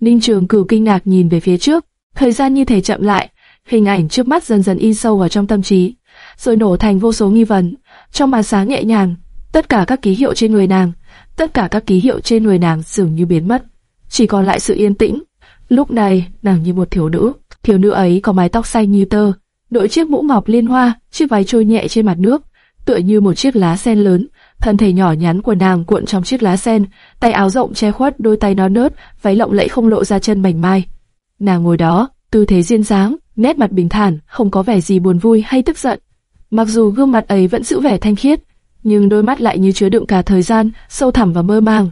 Ninh Trường Cửu kinh ngạc nhìn về phía trước, thời gian như thể chậm lại, hình ảnh trước mắt dần dần in sâu vào trong tâm trí, rồi nổ thành vô số nghi vấn. Trong màn sáng nhẹ nhàng, tất cả các ký hiệu trên người nàng, tất cả các ký hiệu trên người nàng dường như biến mất, chỉ còn lại sự yên tĩnh. Lúc này, nàng như một thiếu nữ, thiếu nữ ấy có mái tóc xanh như tơ, đội chiếc mũ ngọc liên hoa, chiếc váy trôi nhẹ trên mặt nước, tựa như một chiếc lá sen lớn. Thân thể nhỏ nhắn của nàng cuộn trong chiếc lá sen, tay áo rộng che khuất đôi tay nó nớt, váy lộng lẫy không lộ ra chân mảnh mai. Nàng ngồi đó, tư thế duyên dáng, nét mặt bình thản, không có vẻ gì buồn vui hay tức giận. Mặc dù gương mặt ấy vẫn giữ vẻ thanh khiết, nhưng đôi mắt lại như chứa đựng cả thời gian, sâu thẳm và mơ màng,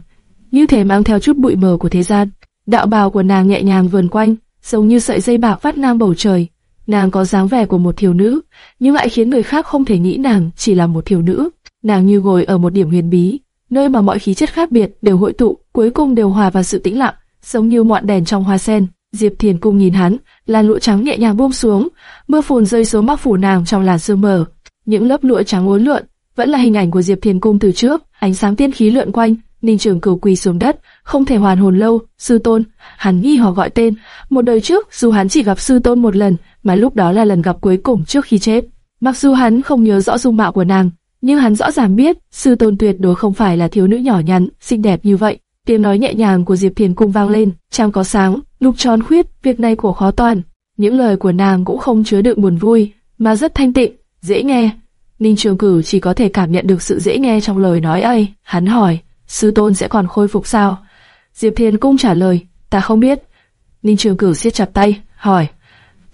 như thể mang theo chút bụi mờ của thế gian. Đạo bào của nàng nhẹ nhàng vườn quanh, giống như sợi dây bạc vắt ngang bầu trời. Nàng có dáng vẻ của một thiếu nữ, nhưng lại khiến người khác không thể nghĩ nàng chỉ là một thiếu nữ. Nàng như ngồi ở một điểm huyền bí, nơi mà mọi khí chất khác biệt đều hội tụ, cuối cùng đều hòa vào sự tĩnh lặng, giống như ngọn đèn trong hoa sen. Diệp Thiền cung nhìn hắn, làn lụa trắng nhẹ nhàng buông xuống, mưa phùn rơi xuống mắc phủ nàng trong làn sương mờ. Những lớp lụa trắng uốn lượn, vẫn là hình ảnh của Diệp Thiền cung từ trước, ánh sáng tiên khí lượn quanh, Ninh Trường Cửu quỳ xuống đất, không thể hoàn hồn lâu, sư tôn, hắn nghi họ gọi tên. Một đời trước, dù hắn chỉ gặp sư tôn một lần, mà lúc đó là lần gặp cuối cùng trước khi chết. Mặc dù hắn không nhớ rõ dung mạo của nàng, nhưng hắn rõ ràng biết, sư tôn tuyệt đối không phải là thiếu nữ nhỏ nhắn, xinh đẹp như vậy. Tiếng nói nhẹ nhàng của Diệp Thiền cung vang lên, trăng có sáng, lục tròn khuyết, việc này của khó toàn. Những lời của nàng cũng không chứa đựng buồn vui, mà rất thanh tịnh, dễ nghe. Ninh Trường cử chỉ có thể cảm nhận được sự dễ nghe trong lời nói ấy. Hắn hỏi, sư tôn sẽ còn khôi phục sao? Diệp Thiền cung trả lời, ta không biết. Ninh Trường cử siết chặt tay, hỏi,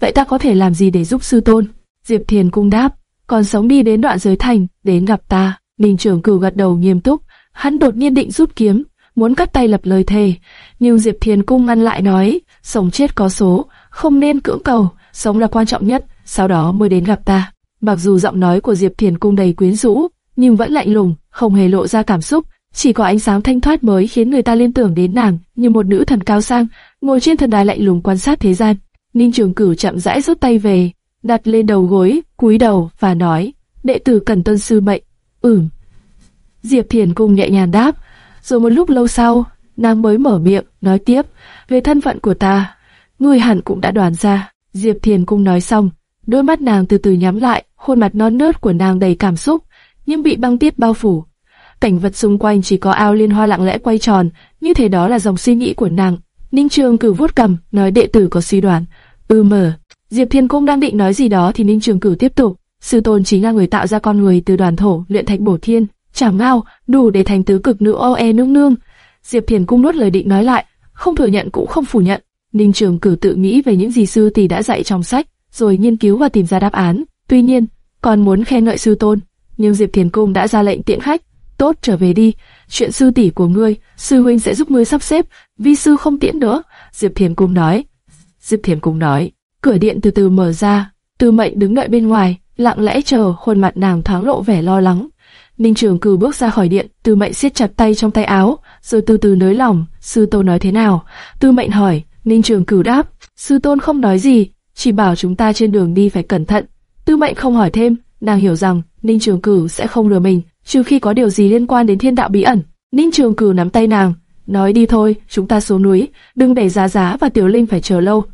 vậy ta có thể làm gì để giúp sư tôn? Diệp Thiền cung đáp, còn sống đi đến đoạn giới thành, đến gặp ta. Ninh trưởng Cửu gật đầu nghiêm túc, hắn đột nhiên định rút kiếm, muốn cắt tay lập lời thề, nhưng Diệp Thiền cung ngăn lại nói, sống chết có số, không nên cưỡng cầu, sống là quan trọng nhất, sau đó mới đến gặp ta. Mặc dù giọng nói của Diệp Thiền cung đầy quyến rũ, nhưng vẫn lạnh lùng, không hề lộ ra cảm xúc, chỉ có ánh sáng thanh thoát mới khiến người ta liên tưởng đến nàng như một nữ thần cao sang, ngồi trên thần đài lạnh lùng quan sát thế gian. Ninh Trường Cửu chậm rãi rút tay về, đặt lên đầu gối, cúi đầu và nói: "Đệ tử cần tuân sư mệnh." "Ừm." Diệp Thiền cung nhẹ nhàng đáp, rồi một lúc lâu sau, nàng mới mở miệng nói tiếp: "Về thân phận của ta, ngươi hẳn cũng đã đoán ra." Diệp Thiền cung nói xong, đôi mắt nàng từ từ nhắm lại, khuôn mặt non nớt của nàng đầy cảm xúc, nhưng bị băng tiết bao phủ cảnh vật xung quanh chỉ có ao liên hoa lặng lẽ quay tròn, như thế đó là dòng suy nghĩ của nàng. Ninh Trường Cửu vuốt cầm, nói đệ tử có suy đoán. Ừ mờ. Diệp Thiên Cung đang định nói gì đó thì Ninh Trường Cửu tiếp tục. Sư tôn chính là người tạo ra con người từ đoàn thổ, luyện thạch bổ thiên, chảm ngao, đủ để thành tứ cực nữ e nương nương. Diệp Thiên Cung nuốt lời định nói lại, không thừa nhận cũng không phủ nhận. Ninh Trường Cửu tự nghĩ về những gì sư tỷ đã dạy trong sách, rồi nghiên cứu và tìm ra đáp án. Tuy nhiên, còn muốn khen ngợi sư tôn, nhưng Diệp Thiên Cung đã ra lệnh tiễn khách, tốt trở về đi, chuyện sư tỷ của ngươi, sư huynh sẽ giúp ngươi sắp xếp, vi sư không tiễn nữa. Diệp Thiên Cung nói. Diệp Thiên Cung nói. Cửa điện từ từ mở ra, Tư Mệnh đứng đợi bên ngoài, lặng lẽ chờ, khuôn mặt nàng thoáng lộ vẻ lo lắng. Ninh Trường Cử bước ra khỏi điện, Tư Mệnh siết chặt tay trong tay áo, rồi từ từ nới lỏng. Sư tôn nói thế nào? Tư Mệnh hỏi. Ninh Trường Cử đáp. Sư tôn không nói gì, chỉ bảo chúng ta trên đường đi phải cẩn thận. Tư Mệnh không hỏi thêm, nàng hiểu rằng Ninh Trường Cử sẽ không lừa mình, trừ khi có điều gì liên quan đến thiên đạo bí ẩn. Ninh Trường Cử nắm tay nàng, nói đi thôi, chúng ta xuống núi, đừng để Giá Giá và Tiểu Linh phải chờ lâu.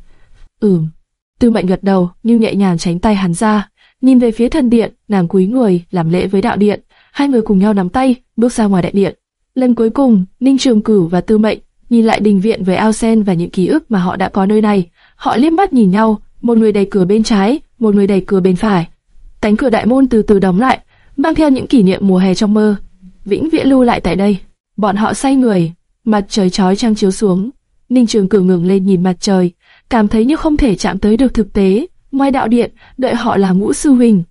Ừm. Tư Mệnh gật đầu, nhưng nhẹ nhàng tránh tay hắn ra, nhìn về phía thần điện, nàng cúi người làm lễ với đạo điện, hai người cùng nhau nắm tay, bước ra ngoài đại điện. Lần cuối cùng, Ninh Trường cửu và Tư Mệnh nhìn lại đình viện với ao sen và những ký ức mà họ đã có nơi này. Họ liếc mắt nhìn nhau, một người đẩy cửa bên trái, một người đẩy cửa bên phải. Cánh cửa đại môn từ từ đóng lại, mang theo những kỷ niệm mùa hè trong mơ, vĩnh viễn lưu lại tại đây. Bọn họ say người, mặt trời chói chang chiếu xuống. Ninh Trường Cửu ngẩng lên nhìn mặt trời, cảm thấy như không thể chạm tới được thực tế. Ngoài đạo điện, đợi họ là ngũ sư huynh.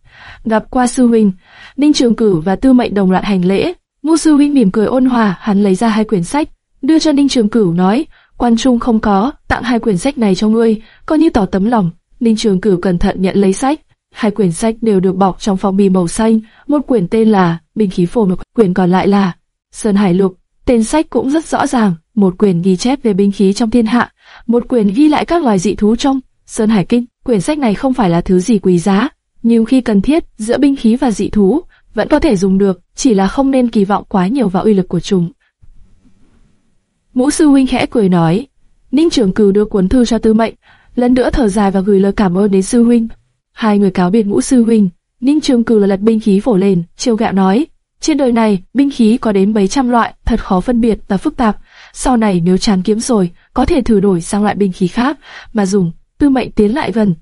Gặp qua sư huynh, Ninh Trường Cửu và Tư Mệnh đồng loạt hành lễ. Ngũ sư huynh mỉm cười ôn hòa, hắn lấy ra hai quyển sách, đưa cho Ninh Trường Cửu nói, quan trung không có, tặng hai quyển sách này cho ngươi, coi như tỏ tấm lòng. Ninh Trường Cửu cẩn thận nhận lấy sách, Hai quyển sách đều được bọc trong phong bì màu xanh, một quyển tên là Binh khí phổ một quyển còn lại là Sơn Hải Lục. Tên sách cũng rất rõ ràng, một quyển ghi chép về binh khí trong thiên hạ, một quyển ghi lại các loài dị thú trong Sơn Hải Kinh. Quyển sách này không phải là thứ gì quý giá, nhưng khi cần thiết, giữa binh khí và dị thú vẫn có thể dùng được, chỉ là không nên kỳ vọng quá nhiều vào uy lực của chúng. Mũ sư huynh khẽ cười nói, Ninh Trường Cửu đưa cuốn thư cho Tư Mệnh, lần nữa thở dài và gửi lời cảm ơn đến sư huynh. Hai người cáo biệt ngũ sư huynh, Ninh Trường Cửu là lật binh khí phổ lên, chiêu gạo nói, trên đời này binh khí có đến mấy trăm loại, thật khó phân biệt và phức tạp. Sau này nếu chán kiếm rồi, có thể thử đổi sang loại binh khí khác mà dùng. Tư Mệnh tiến lại gần,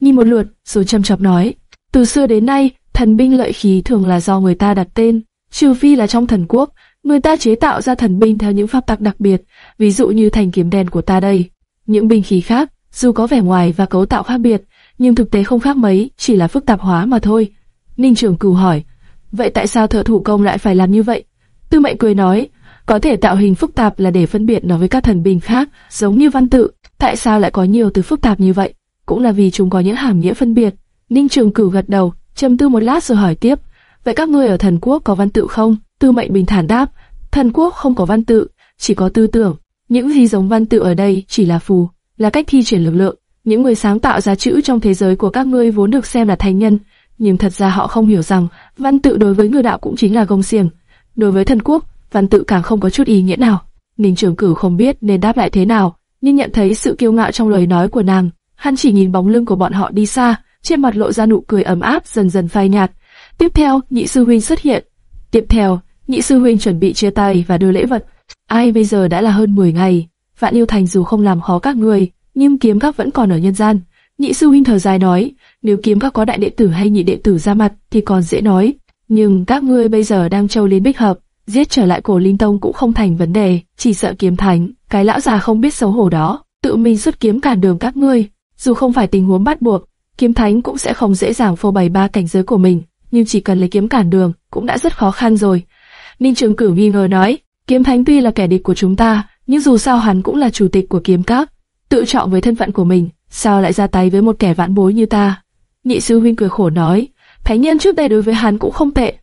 nhìn một lượt, rồi châm chọc nói, từ xưa đến nay, thần binh lợi khí thường là do người ta đặt tên, trừ phi là trong thần quốc, người ta chế tạo ra thần binh theo những pháp tắc đặc biệt, ví dụ như thành kiếm đen của ta đây. Những binh khí khác, dù có vẻ ngoài và cấu tạo khác biệt, nhưng thực tế không khác mấy, chỉ là phức tạp hóa mà thôi. Ninh Trường Cửu hỏi, vậy tại sao thợ thủ công lại phải làm như vậy? Tư Mệnh cười nói, có thể tạo hình phức tạp là để phân biệt nó với các thần binh khác, giống như văn tự. Tại sao lại có nhiều từ phức tạp như vậy? Cũng là vì chúng có những hàm nghĩa phân biệt. Ninh Trường Cửu gật đầu, trầm tư một lát rồi hỏi tiếp, vậy các ngươi ở thần quốc có văn tự không? Tư Mệnh bình thản đáp, thần quốc không có văn tự, chỉ có tư tưởng. Những gì giống văn tự ở đây chỉ là phù, là cách thi triển lực lượng. Những người sáng tạo ra chữ trong thế giới của các ngươi vốn được xem là thành nhân, nhưng thật ra họ không hiểu rằng văn tự đối với người đạo cũng chính là gông xiềng. Đối với thần quốc, văn tự càng không có chút ý nghĩa nào. Ninh Trường Cửu không biết nên đáp lại thế nào, nhưng nhận thấy sự kiêu ngạo trong lời nói của nàng, hắn chỉ nhìn bóng lưng của bọn họ đi xa, trên mặt lộ ra nụ cười ấm áp dần dần phai nhạt. Tiếp theo, nhị sư huynh xuất hiện. Tiếp theo, nhị sư huynh chuẩn bị chia tay và đưa lễ vật. Ai bây giờ đã là hơn 10 ngày, Vạn Yêu Thành dù không làm khó các người, nhưng kiếm các vẫn còn ở nhân gian. Nhị sư huynh thở dài nói, nếu kiếm các có đại đệ tử hay nhị đệ tử ra mặt thì còn dễ nói, nhưng các ngươi bây giờ đang châu lên bích hợp, giết trở lại cổ linh tông cũng không thành vấn đề, chỉ sợ kiếm thánh, cái lão già không biết xấu hổ đó, tự mình xuất kiếm cản đường các ngươi, dù không phải tình huống bắt buộc, kiếm thánh cũng sẽ không dễ dàng phô bày ba cảnh giới của mình, nhưng chỉ cần lấy kiếm cản đường cũng đã rất khó khăn rồi. Ninh Trường Cửu nghi ngờ nói, kiếm thánh tuy là kẻ địch của chúng ta, nhưng dù sao hắn cũng là chủ tịch của kiếm các, tự chọn với thân phận của mình, sao lại ra tay với một kẻ vãn bối như ta? Nhị sư huynh cười khổ nói, thánh nhân trước đây đối với hắn cũng không tệ,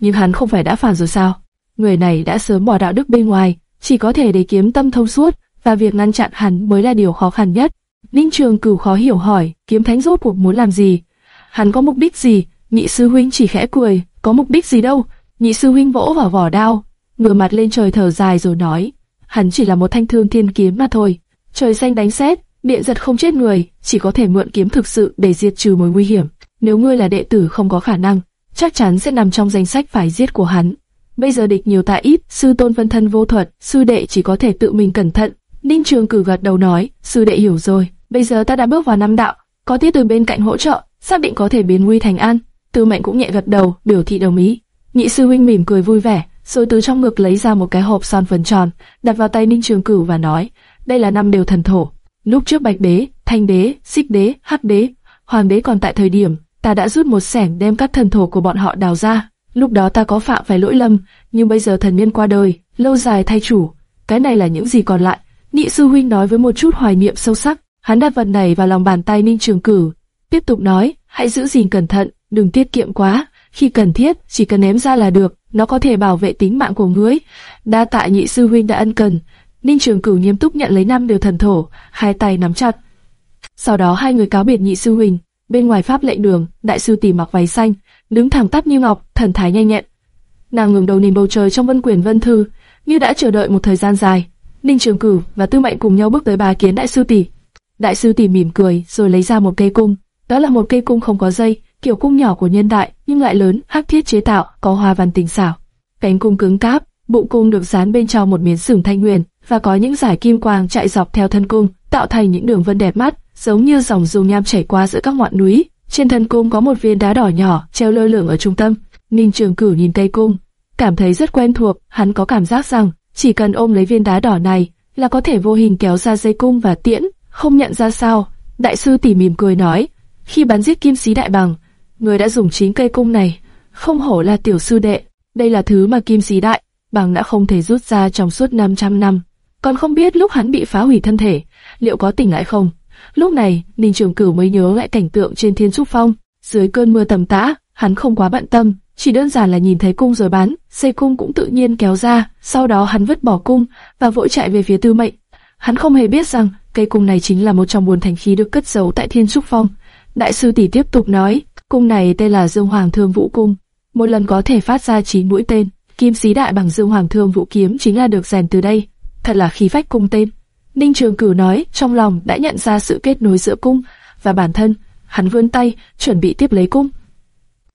nhưng hắn không phải đã phản rồi sao? Người này đã sớm bỏ đạo đức bên ngoài, chỉ có thể để kiếm tâm thông suốt, và việc ngăn chặn hắn mới là điều khó khăn nhất. Ninh Trường Cửu khó hiểu hỏi, kiếm thánh rốt cuộc muốn làm gì? Hắn có mục đích gì? Nhị sư huynh chỉ khẽ cười, có mục đích gì đâu? Nhị sư huynh vỗ vào vỏ đao, ngửa mặt lên trời thở dài rồi nói, hắn chỉ là một thanh thương thiên kiếm mà thôi. Trời xanh đánh xét, điện giật không chết người, chỉ có thể mượn kiếm thực sự để diệt trừ mối nguy hiểm. Nếu ngươi là đệ tử không có khả năng, chắc chắn sẽ nằm trong danh sách phải giết của hắn. Bây giờ địch nhiều tạ ít, sư tôn phân thân vô thuật, sư đệ chỉ có thể tự mình cẩn thận. Ninh Trường cử gật đầu nói, sư đệ hiểu rồi, bây giờ ta đã bước vào năm đạo, có tiết từ bên cạnh hỗ trợ, xác định có thể biến nguy thành an. Tư mệnh cũng nhẹ gật đầu, biểu thị đồng ý. Nhị sư huynh mỉm cười vui vẻ, rồi từ trong ngực lấy ra một cái hộp son phấn tròn, đặt vào tay Ninh Trường Cửu và nói, đây là năm đều thần thổ. Lúc trước Bạch Đế, Thanh Đế, Xích Đế, Hắc Đế, Hoàng Đế còn tại thời điểm, ta đã rút một sẻng đem các thần thổ của bọn họ đào ra. Lúc đó ta có phạm phải lỗi lầm, nhưng bây giờ thần nhân qua đời, lâu dài thay chủ, cái này là những gì còn lại. Nhị sư huynh nói với một chút hoài niệm sâu sắc, hắn đặt vật này vào lòng bàn tay Ninh Trường cử tiếp tục nói, hãy giữ gìn cẩn thận, đừng tiết kiệm quá, khi cần thiết chỉ cần ném ra là được, nó có thể bảo vệ tính mạng của ngươi. Đa tạ nhị sư huynh đã ân cần. Ninh Trường Cửu nghiêm túc nhận lấy năm điều thần thổ, hai tay nắm chặt. Sau đó hai người cáo biệt nhị sư huynh. Bên ngoài pháp lệnh đường, đại sư tỷ mặc váy xanh, đứng thẳng tắp như ngọc, thần thái nhanh nhẹn. Nàng ngẩng đầu nhìn bầu trời trong vân quyển vân thư, như đã chờ đợi một thời gian dài. Ninh Trường Cửu và Tư Mệnh cùng nhau bước tới bà kiến đại sư tỷ. Đại sư tỷ mỉm cười, rồi lấy ra một cây cung. Đó là một cây cung không có dây, kiểu cung nhỏ của nhân đại, nhưng lại lớn, hắc thiết chế tạo, có hoa văn tinh xảo. Cánh cung cứng cáp, bụng cung được dán bên trong một miếng sừng thanh nguyên, và có những dải kim quang chạy dọc theo thân cung, tạo thành những đường vân đẹp mắt, giống như dòng dung nham chảy qua giữa các ngọn núi. Trên thân cung có một viên đá đỏ nhỏ treo lơ lửng ở trung tâm. Ninh Trường Cửu nhìn cây cung, cảm thấy rất quen thuộc. Hắn có cảm giác rằng chỉ cần ôm lấy viên đá đỏ này là có thể vô hình kéo ra dây cung và tiễn. Không nhận ra sao? Đại sư tỉ mỉm cười nói, khi bắn giết kim sĩ đại bằng, người đã dùng chính cây cung này, không hổ là tiểu sư đệ. Đây là thứ mà kim sĩ đại bằng đã không thể rút ra trong suốt 500 năm. Còn không biết lúc hắn bị phá hủy thân thể, liệu có tỉnh lại không? Lúc này, Ninh Trường Cửu mới nhớ lại cảnh tượng trên Thiên Trúc Phong. Dưới cơn mưa tầm tã, hắn không quá bận tâm, chỉ đơn giản là nhìn thấy cung rồi bắn, dây cung cũng tự nhiên kéo ra. Sau đó hắn vứt bỏ cung và vội chạy về phía Tư Mệnh. Hắn không hề biết rằng cây cung này chính là một trong buồn thành khí được cất giấu tại Thiên Trúc Phong. Đại sư tỷ tiếp tục nói, cung này tên là Dương Hoàng Thương Vũ Cung, một lần có thể phát ra 9 mũi tên. Kim xí đại bằng Dương Hoàng Thương Vũ kiếm chính là được rèn từ đây. Thật là khí phách cung tên. Ninh Trường Cửu nói, trong lòng đã nhận ra sự kết nối giữa cung và bản thân. Hắn vươn tay, chuẩn bị tiếp lấy cung.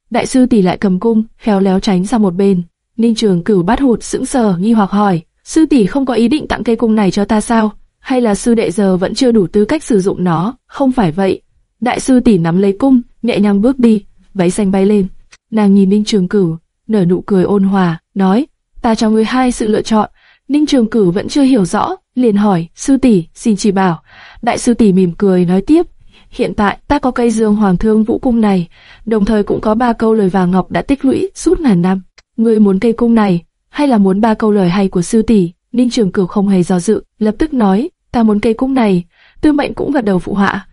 Đại sư tỷ lại cầm cung, khéo léo tránh ra một bên. Ninh Trường Cửu bắt hụt sững sờ, nghi hoặc hỏi, sư tỷ không có ý định tặng cây cung này cho ta sao? Hay là sư đệ giờ vẫn chưa đủ tư cách sử dụng nó? Không phải vậy. Đại sư tỷ nắm lấy cung, nhẹ nhàng bước đi, váy xanh bay lên. Nàng nhìn Ninh Trường Cửu, nở nụ cười ôn hòa, nói, ta cho ngươi hai sự lựa chọn. Ninh Trường Cửu vẫn chưa hiểu rõ, liền hỏi, sư tỷ, xin chỉ bảo. Đại sư tỷ mỉm cười nói tiếp, hiện tại ta có cây dương hoàng thương vũ cung này, đồng thời cũng có ba câu lời vàng ngọc đã tích lũy suốt ngàn năm. Ngươi muốn cây cung này, hay là muốn ba câu lời hay của sư tỷ? Ninh Trường Cửu không hề do dự, lập tức nói, ta muốn cây cung này. Tư Mệnh cũng gật đầu phụ họa.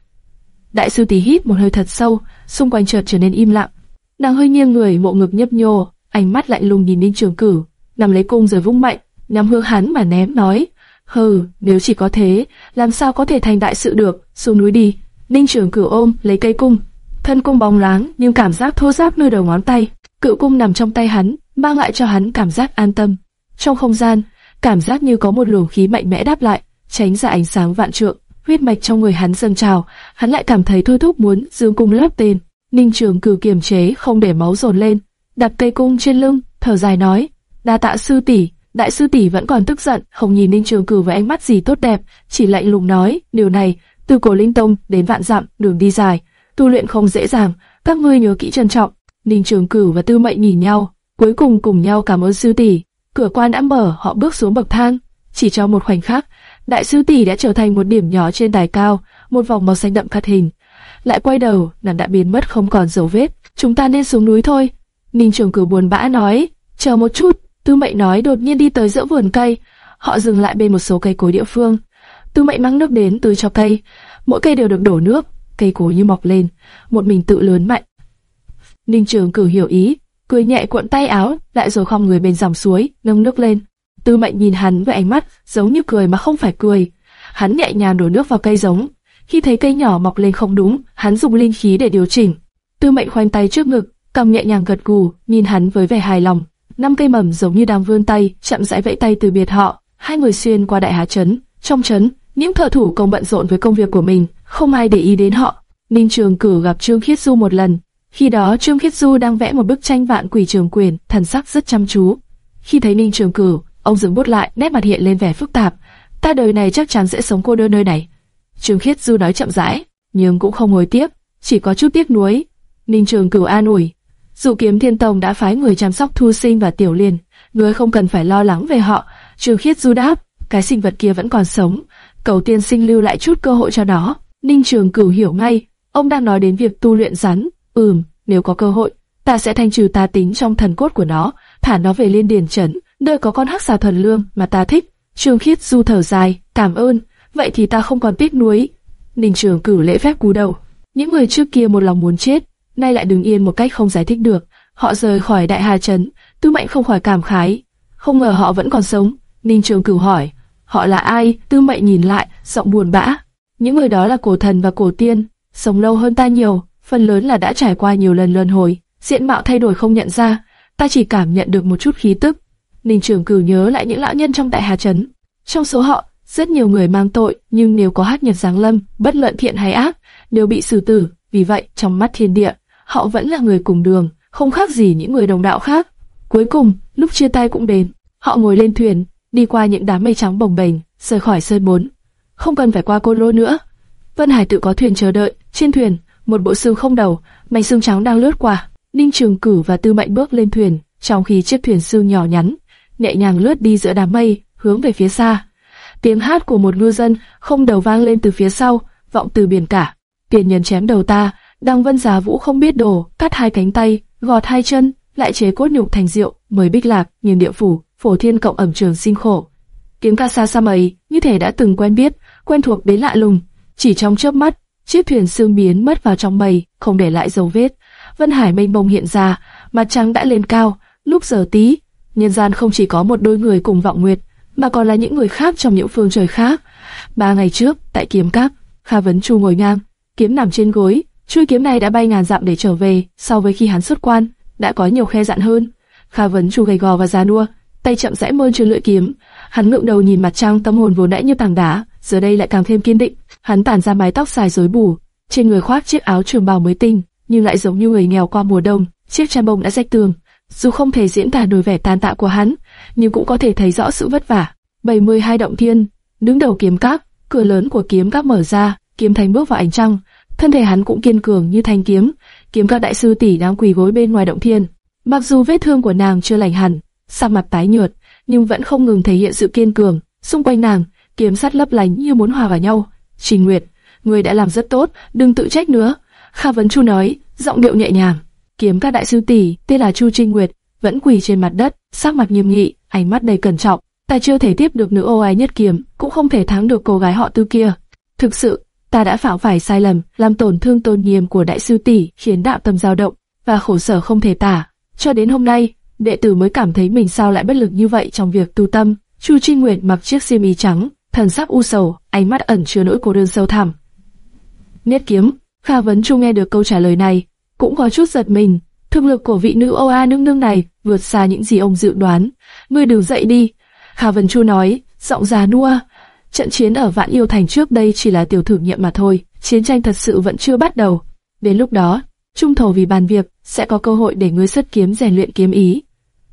Đại sư tỷ hít một hơi thật sâu, xung quanh chợt trở nên im lặng. Nàng hơi nghiêng người, mộ ngực nhấp nhô, ánh mắt lạnh lùng nhìn Ninh Trường Cửu, nằm lấy cung rồi vung mạnh, nhắm hướng hắn mà ném nói, hừ, nếu chỉ có thế, làm sao có thể thành đại sự được, xuống núi đi. Ninh Trường Cửu ôm lấy cây cung, thân cung bóng láng nhưng cảm giác thô ráp nơi đầu ngón tay, Cựu cung nằm trong tay hắn, mang lại cho hắn cảm giác an tâm. Trong không gian, cảm giác như có một luồng khí mạnh mẽ đáp lại, tránh ra ánh sáng vạn trượng, huyết mạch trong người hắn dâng trào, hắn lại cảm thấy thôi thúc muốn dương cung lắp tên. Ninh Trường Cử kiềm chế không để máu dồn lên, đặt cây cung trên lưng, thở dài nói: "Đa tạ sư tỷ." Đại sư tỷ vẫn còn tức giận, không nhìn Ninh Trường Cửu với ánh mắt gì tốt đẹp, chỉ lạnh lùng nói: "Điều này, từ cổ linh tông đến vạn dặm, đường đi dài, tu luyện không dễ dàng, các ngươi nhớ kỹ trân trọng." Ninh Trường Cửu và Tư Mệnh nhìn nhau, cuối cùng cùng nhau cảm ơn sư tỷ. Cửa quan đã mở, họ bước xuống bậc thang, chỉ trong một khoảnh khắc, đại sư tỷ đã trở thành một điểm nhỏ trên đài cao, một vòng màu xanh đậm cắt hình. Lại quay đầu, nàng đã biến mất không còn dấu vết. Chúng ta nên xuống núi thôi. Ninh Trường Cửu buồn bã nói, chờ một chút. Tư Mệnh nói đột nhiên đi tới giữa vườn cây, họ dừng lại bên một số cây cối địa phương. Tư Mệnh mang nước đến tưới cho cây, mỗi cây đều được đổ nước, cây cối như mọc lên, một mình tự lớn mạnh. Ninh Trường Cửu hiểu ý, cười nhẹ cuộn tay áo, lại rồi khom người bên dòng suối, nâng nước lên. Tư Mệnh nhìn hắn với ánh mắt giống như cười mà không phải cười. Hắn nhẹ nhàng đổ nước vào cây giống. Khi thấy cây nhỏ mọc lên không đúng, hắn dùng linh khí để điều chỉnh. Tư Mệnh khoanh tay trước ngực, cầm nhẹ nhàng gật gù, nhìn hắn với vẻ hài lòng. Năm cây mầm giống như đang vươn tay, chậm rãi vẫy tay từ biệt họ. Hai người xuyên qua đại hà trấn. Trong trấn, những thợ thủ công bận rộn với công việc của mình, không ai để ý đến họ. Ninh Trường Cử gặp Trương Khiết Du một lần. Khi đó Trương Khiết Du đang vẽ một bức tranh vạn quỷ trường quyền, thần sắc rất chăm chú. Khi thấy Ninh Trường Cử, ông dừng bút lại, nét mặt hiện lên vẻ phức tạp. Ta đời này chắc chắn sẽ sống cô đơn nơi này. Trương Khiết Du nói chậm rãi, nhưng cũng không ngồi tiếp, chỉ có chút tiếc nuối. Ninh Trường Cửu an ủi, dù kiếm thiên tông đã phái người chăm sóc thu sinh và tiểu liên, ngươi không cần phải lo lắng về họ. Trường Khiết Du đáp, cái sinh vật kia vẫn còn sống, cầu tiên sinh lưu lại chút cơ hội cho nó. Ninh Trường Cửu hiểu ngay, ông đang nói đến việc tu luyện rắn. Ừm, nếu có cơ hội, ta sẽ thanh trừ tà tính trong thần cốt của nó, thả nó về liên điền trấn, nơi có con hắc xà thần lương mà ta thích. Trường Khiết Du thở dài, cảm ơn, vậy thì ta không còn tiếc nuối. Ninh Trường Cửu lễ phép cúi đầu. Những người trước kia một lòng muốn chết, nay lại đứng yên một cách không giải thích được. Họ rời khỏi Đại Hà Trấn, Tư Mệnh không khỏi cảm khái. Không ngờ họ vẫn còn sống. Ninh Trường Cửu hỏi, họ là ai? Tư Mệnh nhìn lại, giọng buồn bã. Những người đó là cổ thần và cổ tiên, sống lâu hơn ta nhiều, phần lớn là đã trải qua nhiều lần luân hồi, diện mạo thay đổi không nhận ra, ta chỉ cảm nhận được một chút khí tức. Ninh Trường Cửu nhớ lại những lão nhân trong Đại Hà Trấn. Trong số họ, rất nhiều người mang tội, nhưng nếu có hát nhật giáng lâm, bất luận thiện hay ác, đều bị xử tử. Vì vậy, trong mắt thiên địa, họ vẫn là người cùng đường, không khác gì những người đồng đạo khác. Cuối cùng, lúc chia tay cũng đến, họ ngồi lên thuyền, đi qua những đám mây trắng bồng bềnh, rời khỏi sơn bốn. Không cần phải qua Côn Lô nữa. Vân Hải tự có thuyền chờ đợi, trên thuyền, một bộ xương không đầu, mây xương trắng đang lướt qua. Ninh Trường Cử và Tư Mệnh bước lên thuyền, trong khi chiếc thuyền xương nhỏ nhắn, nhẹ nhàng lướt đi giữa đám mây, hướng về phía xa. Tiếng hát của một ngư dân không đầu vang lên từ phía sau, vọng từ biển cả. Tiền nhân chém đầu ta, đang Vân Giá Vũ không biết đồ, cắt hai cánh tay, gọt hai chân, lại chế cốt nhục thành rượu, mời Bích Lạc, nhìn địa phủ, phổ thiên cộng ẩm trường sinh khổ. Kiếm ca sa sa ấy, như thể đã từng quen biết, quen thuộc đến lạ lùng. Chỉ trong chớp mắt, chiếc thuyền xương biến mất vào trong mây, không để lại dấu vết. Vân Hải mênh mông hiện ra, mặt trăng đã lên cao, lúc giờ tí, nhân gian không chỉ có một đôi người cùng vọng nguyệt, mà còn là những người khác trong những phương trời khác. Ba ngày trước, tại kiếm cáp, Kha Vấn Chu ngồi ngang, kiếm nằm trên gối, Chuôi kiếm này đã bay ngàn dặm để trở về, so với khi hắn xuất quan, đã có nhiều khe dặn hơn. Kha Vấn Chu gầy gò và già nua, tay chậm rãi mơn trên lưỡi kiếm, hắn ngượng đầu nhìn mặt trăng, tâm hồn vốn đã như tảng đá, giờ đây lại càng thêm kiên định. Hắn tản ra mái tóc dài rối bù, trên người khoác chiếc áo trường bào mới tinh, nhưng lại giống như người nghèo qua mùa đông. Chiếc chăn bông đã rách tường, dù không thể diễn tả nổi vẻ tàn tạ của hắn, nhưng cũng có thể thấy rõ sự vất vả. 72 động thiên, đứng đầu kiếm các, cửa lớn của kiếm các mở ra, kiếm thành bước vào ánh trăng, thân thể hắn cũng kiên cường như thanh kiếm. Kiếm các đại sư tỷ đang quỳ gối bên ngoài động thiên, mặc dù vết thương của nàng chưa lành hẳn, sắc mặt tái nhợt, nhưng vẫn không ngừng thể hiện sự kiên cường. Xung quanh nàng, kiếm sắt lấp lánh như muốn hòa vào nhau. Trình Nguyệt, người đã làm rất tốt, đừng tự trách nữa. Kha Vấn Chu nói, giọng điệu nhẹ nhàng. Kiếm các đại sư tỷ, tên là Chu Trinh Nguyệt, vẫn quỳ trên mặt đất, sắc mặt nghiêm nghị, ánh mắt đầy cẩn trọng. Ta chưa thể tiếp được nữ ô ái nhất kiếm, cũng không thể thắng được cô gái họ tư kia. Thực sự, ta đã phạm phải sai lầm, làm tổn thương tôn nghiêm của đại sư tỷ, khiến đạo tâm dao động và khổ sở không thể tả. Cho đến hôm nay, đệ tử mới cảm thấy mình sao lại bất lực như vậy trong việc tu tâm. Chu Trinh Nguyệt mặc chiếc xiêm y trắng, thần sắc u sầu, ánh mắt ẩn chứa nỗi cô đơn sâu thẳm. Niết kiếm, Kha Vấn Chu nghe được câu trả lời này, cũng có chút giật mình. Thực lực của vị nữ Oa nương nương này vượt xa những gì ông dự đoán. Ngươi đừng dậy đi. Kha Vấn Chu nói, giọng già nua. Trận chiến ở Vạn Yêu Thành trước đây chỉ là tiểu thử nghiệm mà thôi, chiến tranh thật sự vẫn chưa bắt đầu. Đến lúc đó, trung thổ vì bàn việc, sẽ có cơ hội để ngươi xuất kiếm rèn luyện kiếm ý.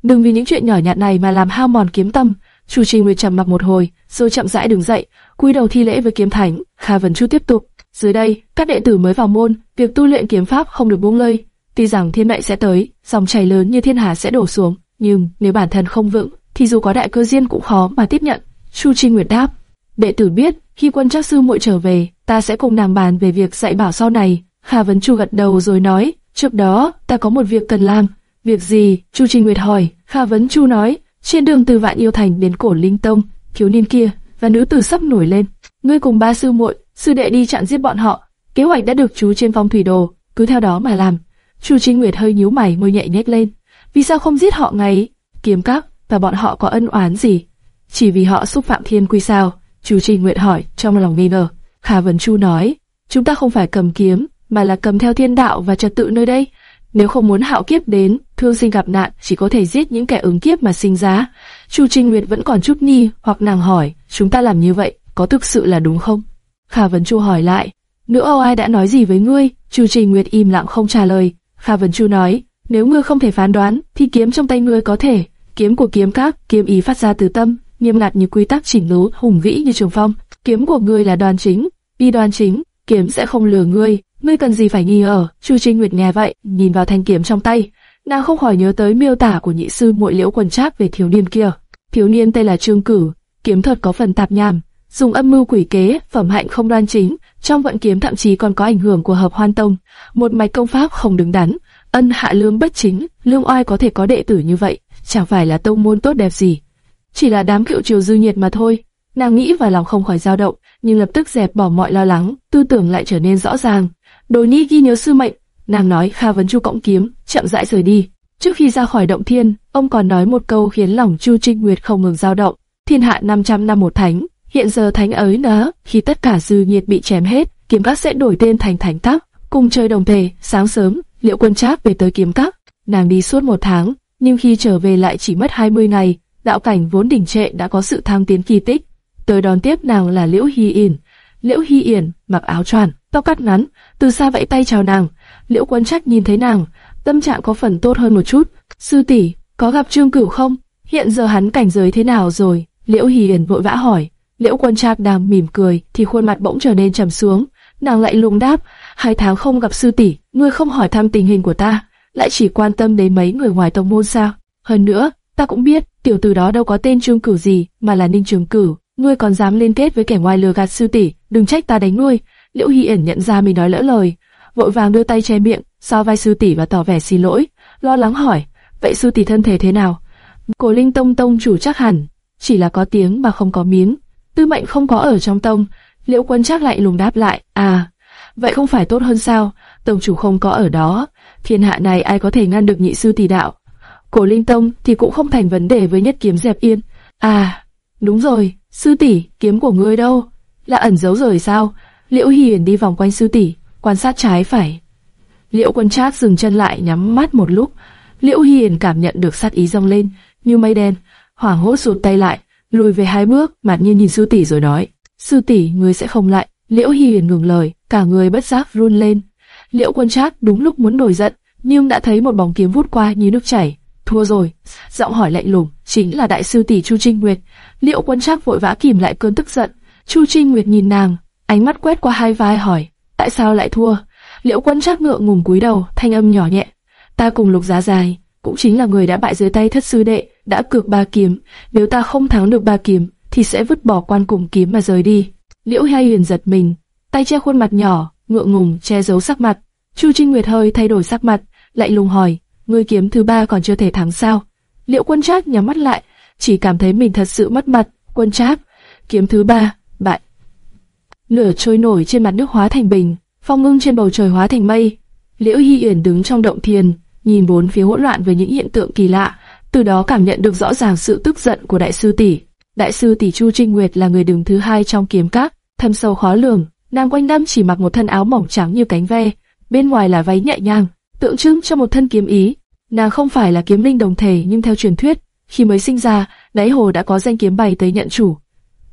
Đừng vì những chuyện nhỏ nhặt này mà làm hao mòn kiếm tâm. Chu trì Nguyệt trầm mặc một hồi, rồi chậm rãi đứng dậy, cúi đầu thi lễ với kiếm thánh. Kha Vân Chu tiếp tục, dưới đây, các đệ tử mới vào môn, việc tu luyện kiếm pháp không được buông lơi. Tuy rằng thiên mệnh sẽ tới, dòng chảy lớn như thiên hà sẽ đổ xuống, nhưng nếu bản thân không vững, thì dù có đại cơ duyên cũng khó mà tiếp nhận. Chu Trinh Nguyệt đáp, đệ tử biết, khi quân trác sư muội trở về, ta sẽ cùng nàng bàn về việc dạy bảo sau này. Hà Vấn Chu gật đầu rồi nói, trước đó ta có một việc cần làm. Việc gì? Chu Trinh Nguyệt hỏi. Hà Vấn Chu nói, trên đường từ Vạn Yêu Thành đến Cổ Linh Tông, thiếu niên kia và nữ tử sắp nổi lên. Ngươi cùng ba sư muội, sư đệ đi chặn giết bọn họ. Kế hoạch đã được chú trên phong thủy đồ, cứ theo đó mà làm. Chu Trinh Nguyệt hơi nhíu mày, môi nhẹ nhếch lên. Vì sao không giết họ ngay? Kiếm các và bọn họ có ân oán gì? Chỉ vì họ xúc phạm thiên quy sao? Chu Trinh Nguyệt hỏi trong lòng nghi ngờ. Khả Vân Chu nói, chúng ta không phải cầm kiếm, mà là cầm theo thiên đạo và trật tự nơi đây. Nếu không muốn hạo kiếp đến, thương sinh gặp nạn, chỉ có thể giết những kẻ ứng kiếp mà sinh ra. Chu Trinh Nguyệt vẫn còn chút nghi, hoặc nàng hỏi, chúng ta làm như vậy, có thực sự là đúng không? Khả Vân Chu hỏi lại, nữ Âu Ai đã nói gì với ngươi? Chu Trinh Nguyệt im lặng không trả lời. Khả Vân Chu nói, nếu ngươi không thể phán đoán, thì kiếm trong tay ngươi có thể. Kiếm của kiếm các, kiếm ý phát ra từ tâm, nghiêm ngặt như quy tắc chỉnh lú, hùng vĩ như trường phong. Kiếm của ngươi là đoan chính, vì đoan chính, kiếm sẽ không lừa ngươi. Ngươi cần gì phải nghi ngờ? Chu Trinh Nguyệt nghe vậy, nhìn vào thanh kiếm trong tay, nàng không khỏi nhớ tới miêu tả của nhị sư muội liễu quần trác về thiếu niên kia. Thiếu niên tên là Trương Cử, kiếm thuật có phần tạp nham, dùng âm mưu quỷ kế, phẩm hạnh không đoan chính, trong vận kiếm thậm chí còn có ảnh hưởng của hợp hoan tông, một mạch công pháp không đứng đắn, ân hạ lương bất chính, lương oai có thể có đệ tử như vậy, chẳng phải là tông môn tốt đẹp gì, chỉ là đám cựu triều dư nhiệt mà thôi. Nàng nghĩ và lòng không khỏi dao động, nhưng lập tức dẹp bỏ mọi lo lắng, tư tưởng lại trở nên rõ ràng. Đồ Nhi ghi nhớ sư mệnh, nàng nói Kha Vấn Chu cõng kiếm, chậm rãi rời đi. Trước khi ra khỏi động thiên, ông còn nói một câu khiến lòng Chu Trinh Nguyệt không ngừng dao động. Thiên hạ 500 năm một thánh, hiện giờ thánh ấy nớ, khi tất cả dư nhiệt bị chém hết, kiếm các sẽ đổi tên thành thánh các, cùng chơi đồng thể. Sáng sớm, liệu quân trác về tới kiếm các, nàng đi suốt một tháng, nhưng khi trở về lại chỉ mất 20 ngày. Đạo cảnh vốn đỉnh trệ đã có sự thăng tiến kỳ tích. Tới đón tiếp nàng là Liễu Hy Yển. Liễu Hy Yển mặc áo choàng, tóc cắt ngắn, từ xa vẫy tay chào nàng. Liễu Quân Trách nhìn thấy nàng, tâm trạng có phần tốt hơn một chút. Sư tỷ, có gặp Trương Cửu không? Hiện giờ hắn cảnh giới thế nào rồi? Liễu Hy Yển vội vã hỏi. Liễu Quân Trác đang mỉm cười, thì khuôn mặt bỗng trở nên trầm xuống. Nàng lại lùng đáp, hai tháng không gặp sư tỷ, ngươi không hỏi thăm tình hình của ta, lại chỉ quan tâm đến mấy người ngoài tông môn sao? Hơn nữa, ta cũng biết, tiểu tử đó đâu có tên Trương Cửu gì, mà là Ninh Trường Cửu. Ngươi còn dám liên kết với kẻ ngoài lừa gạt sư tỷ, đừng trách ta đánh ngươi. Liễu Hy ẩn nhận ra mình nói lỡ lời, vội vàng đưa tay che miệng, so vai sư tỷ và tỏ vẻ xin lỗi, lo lắng hỏi, vậy sư tỷ thân thể thế nào? Cổ Linh Tông tông chủ chắc hẳn, chỉ là có tiếng mà không có miếng. Tư mệnh không có ở trong tông, Liễu Quân chắc lại lùng đáp lại, à, vậy không phải tốt hơn sao? Tông chủ không có ở đó, thiên hạ này ai có thể ngăn được nhị sư tỷ đạo? Cổ Linh Tông thì cũng không thành vấn đề với nhất kiếm dẹp yên. À, đúng rồi, sư tỷ, kiếm của ngươi đâu? Là ẩn giấu rồi sao? Liễu Hiền đi vòng quanh sư tỷ, quan sát trái phải. Liễu Quân Trác dừng chân lại nhắm mắt một lúc. Liễu Hiền cảm nhận được sát ý dâng lên, như mây đen, hoảng hốt rụt tay lại, lùi về hai bước, mặt nhiên nhìn sư tỷ rồi nói: sư tỷ ngươi sẽ không lại. Liễu Hi ngừng lời, cả người bất giác run lên. Liễu Quân Trác đúng lúc muốn nổi giận, nhưng đã thấy một bóng kiếm vút qua như nước chảy. Thua rồi. Giọng hỏi lạnh lùng, chính là đại sư tỷ Chu Trinh Nguyệt. Liễu Quân Trác vội vã kìm lại cơn tức giận. Chu Trinh Nguyệt nhìn nàng, ánh mắt quét qua hai vai hỏi, tại sao lại thua? Liễu Quân Trác ngượng ngùng cúi đầu, thanh âm nhỏ nhẹ, ta cùng Lục Giá Dài, cũng chính là người đã bại dưới tay thất sư đệ, đã cược ba kiếm, nếu ta không thắng được ba kiếm, thì sẽ vứt bỏ quan cùng kiếm mà rời đi. Liễu Hai Huyền giật mình, tay che khuôn mặt nhỏ, ngượng ngùng che giấu sắc mặt. Chu Trinh Nguyệt hơi thay đổi sắc mặt, lạnh lùng hỏi, ngươi kiếm thứ ba còn chưa thể thắng sao? Liễu Quân Trác nhắm mắt lại, chỉ cảm thấy mình thật sự mất mặt. Quân Trác, kiếm thứ ba, bại. Lửa trôi nổi trên mặt nước hóa thành bình, phong ngưng trên bầu trời hóa thành mây. Liễu Hi Uyển đứng trong động thiền, nhìn bốn phía hỗn loạn với những hiện tượng kỳ lạ, từ đó cảm nhận được rõ ràng sự tức giận của đại sư tỷ. Đại sư tỷ Chu Trinh Nguyệt là người đứng thứ hai trong kiếm các, thâm sâu khó lường, nàng quanh năm chỉ mặc một thân áo mỏng trắng như cánh ve, bên ngoài là váy nhẹ nhàng, tượng trưng cho một thân kiếm ý. Nàng không phải là kiếm linh đồng thể nhưng theo truyền thuyết, khi mới sinh ra, đáy hồ đã có danh kiếm bày tới nhận chủ.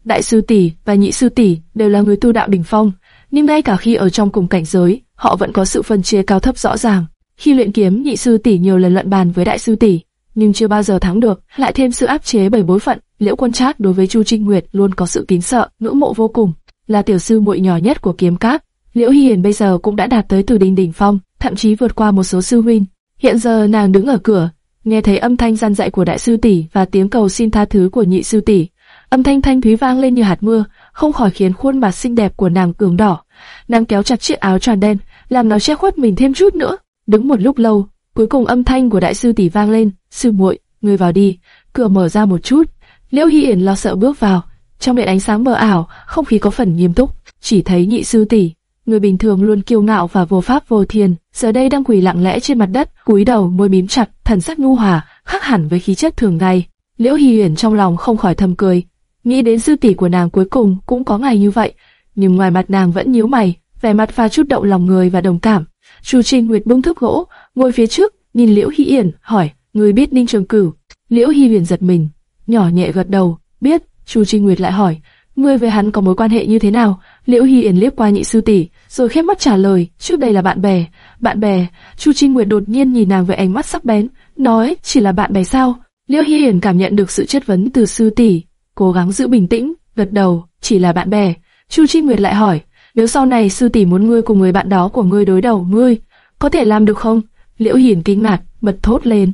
Đại sư tỷ và nhị sư tỷ đều là người tu đạo đỉnh phong, nhưng ngay cả khi ở trong cùng cảnh giới, họ vẫn có sự phân chia cao thấp rõ ràng. Khi luyện kiếm, nhị sư tỷ nhiều lần luận bàn với đại sư tỷ, nhưng chưa bao giờ thắng được, lại thêm sự áp chế bởi bối phận. Liễu Quân Trác đối với Chu Trinh Nguyệt luôn có sự kính sợ, ngưỡng mộ vô cùng, là tiểu sư muội nhỏ nhất của kiếm các. Liễu Hiền bây giờ cũng đã đạt tới từ đỉnh đỉnh phong, thậm chí vượt qua một số sư huynh. Hiện giờ nàng đứng ở cửa, nghe thấy âm thanh gian dạy của đại sư tỷ và tiếng cầu xin tha thứ của nhị sư tỷ. Âm thanh thanh thúy vang lên như hạt mưa, không khỏi khiến khuôn mặt xinh đẹp của nàng ửng đỏ. Nàng kéo chặt chiếc áo tròn đen, làm nó che khuất mình thêm chút nữa. Đứng một lúc lâu, cuối cùng âm thanh của đại sư tỷ vang lên, "Sư muội, người vào đi." Cửa mở ra một chút, Liễu Hi Yển lo sợ bước vào. Trong điện ánh sáng mờ ảo, không khí có phần nghiêm túc, chỉ thấy nhị sư tỷ, người bình thường luôn kiêu ngạo và vô pháp vô thiên, giờ đây đang quỳ lặng lẽ trên mặt đất, cúi đầu môi mím chặt, thần sắc nhu hòa, khác hẳn với khí chất thường ngày. Liễu Hi Uyển trong lòng không khỏi thầm cười, nghĩ đến sư tỷ của nàng cuối cùng cũng có ngày như vậy, nhưng ngoài mặt nàng vẫn nhíu mày, vẻ mặt pha chút động lòng người và đồng cảm. Chu Trinh Nguyệt bưng thức gỗ, ngồi phía trước, nhìn Liễu Hi Uyển, hỏi: "Ngươi biết Ninh Trường Cửu?" Liễu Hi Uyển giật mình, nhỏ nhẹ gật đầu, biết. Chu Trinh Nguyệt lại hỏi: "Ngươi với hắn có mối quan hệ như thế nào?" Liễu Hi Yển liếc qua nhị sư tỷ, rồi khép mắt trả lời: "Trước đây là bạn bè." "Bạn bè?" Chu Trinh Nguyệt đột nhiên nhìn nàng với ánh mắt sắc bén, nói: "Chỉ là bạn bè sao?" Liễu Hi Yển cảm nhận được sự chất vấn từ sư tỷ, cố gắng giữ bình tĩnh, gật đầu: "Chỉ là bạn bè." Chu Trinh Nguyệt lại hỏi: nếu sau này sư tỷ muốn ngươi cùng người bạn đó của ngươi đối đầu, ngươi có thể làm được không? Liễu Hiển kinh ngạc, bật thốt lên.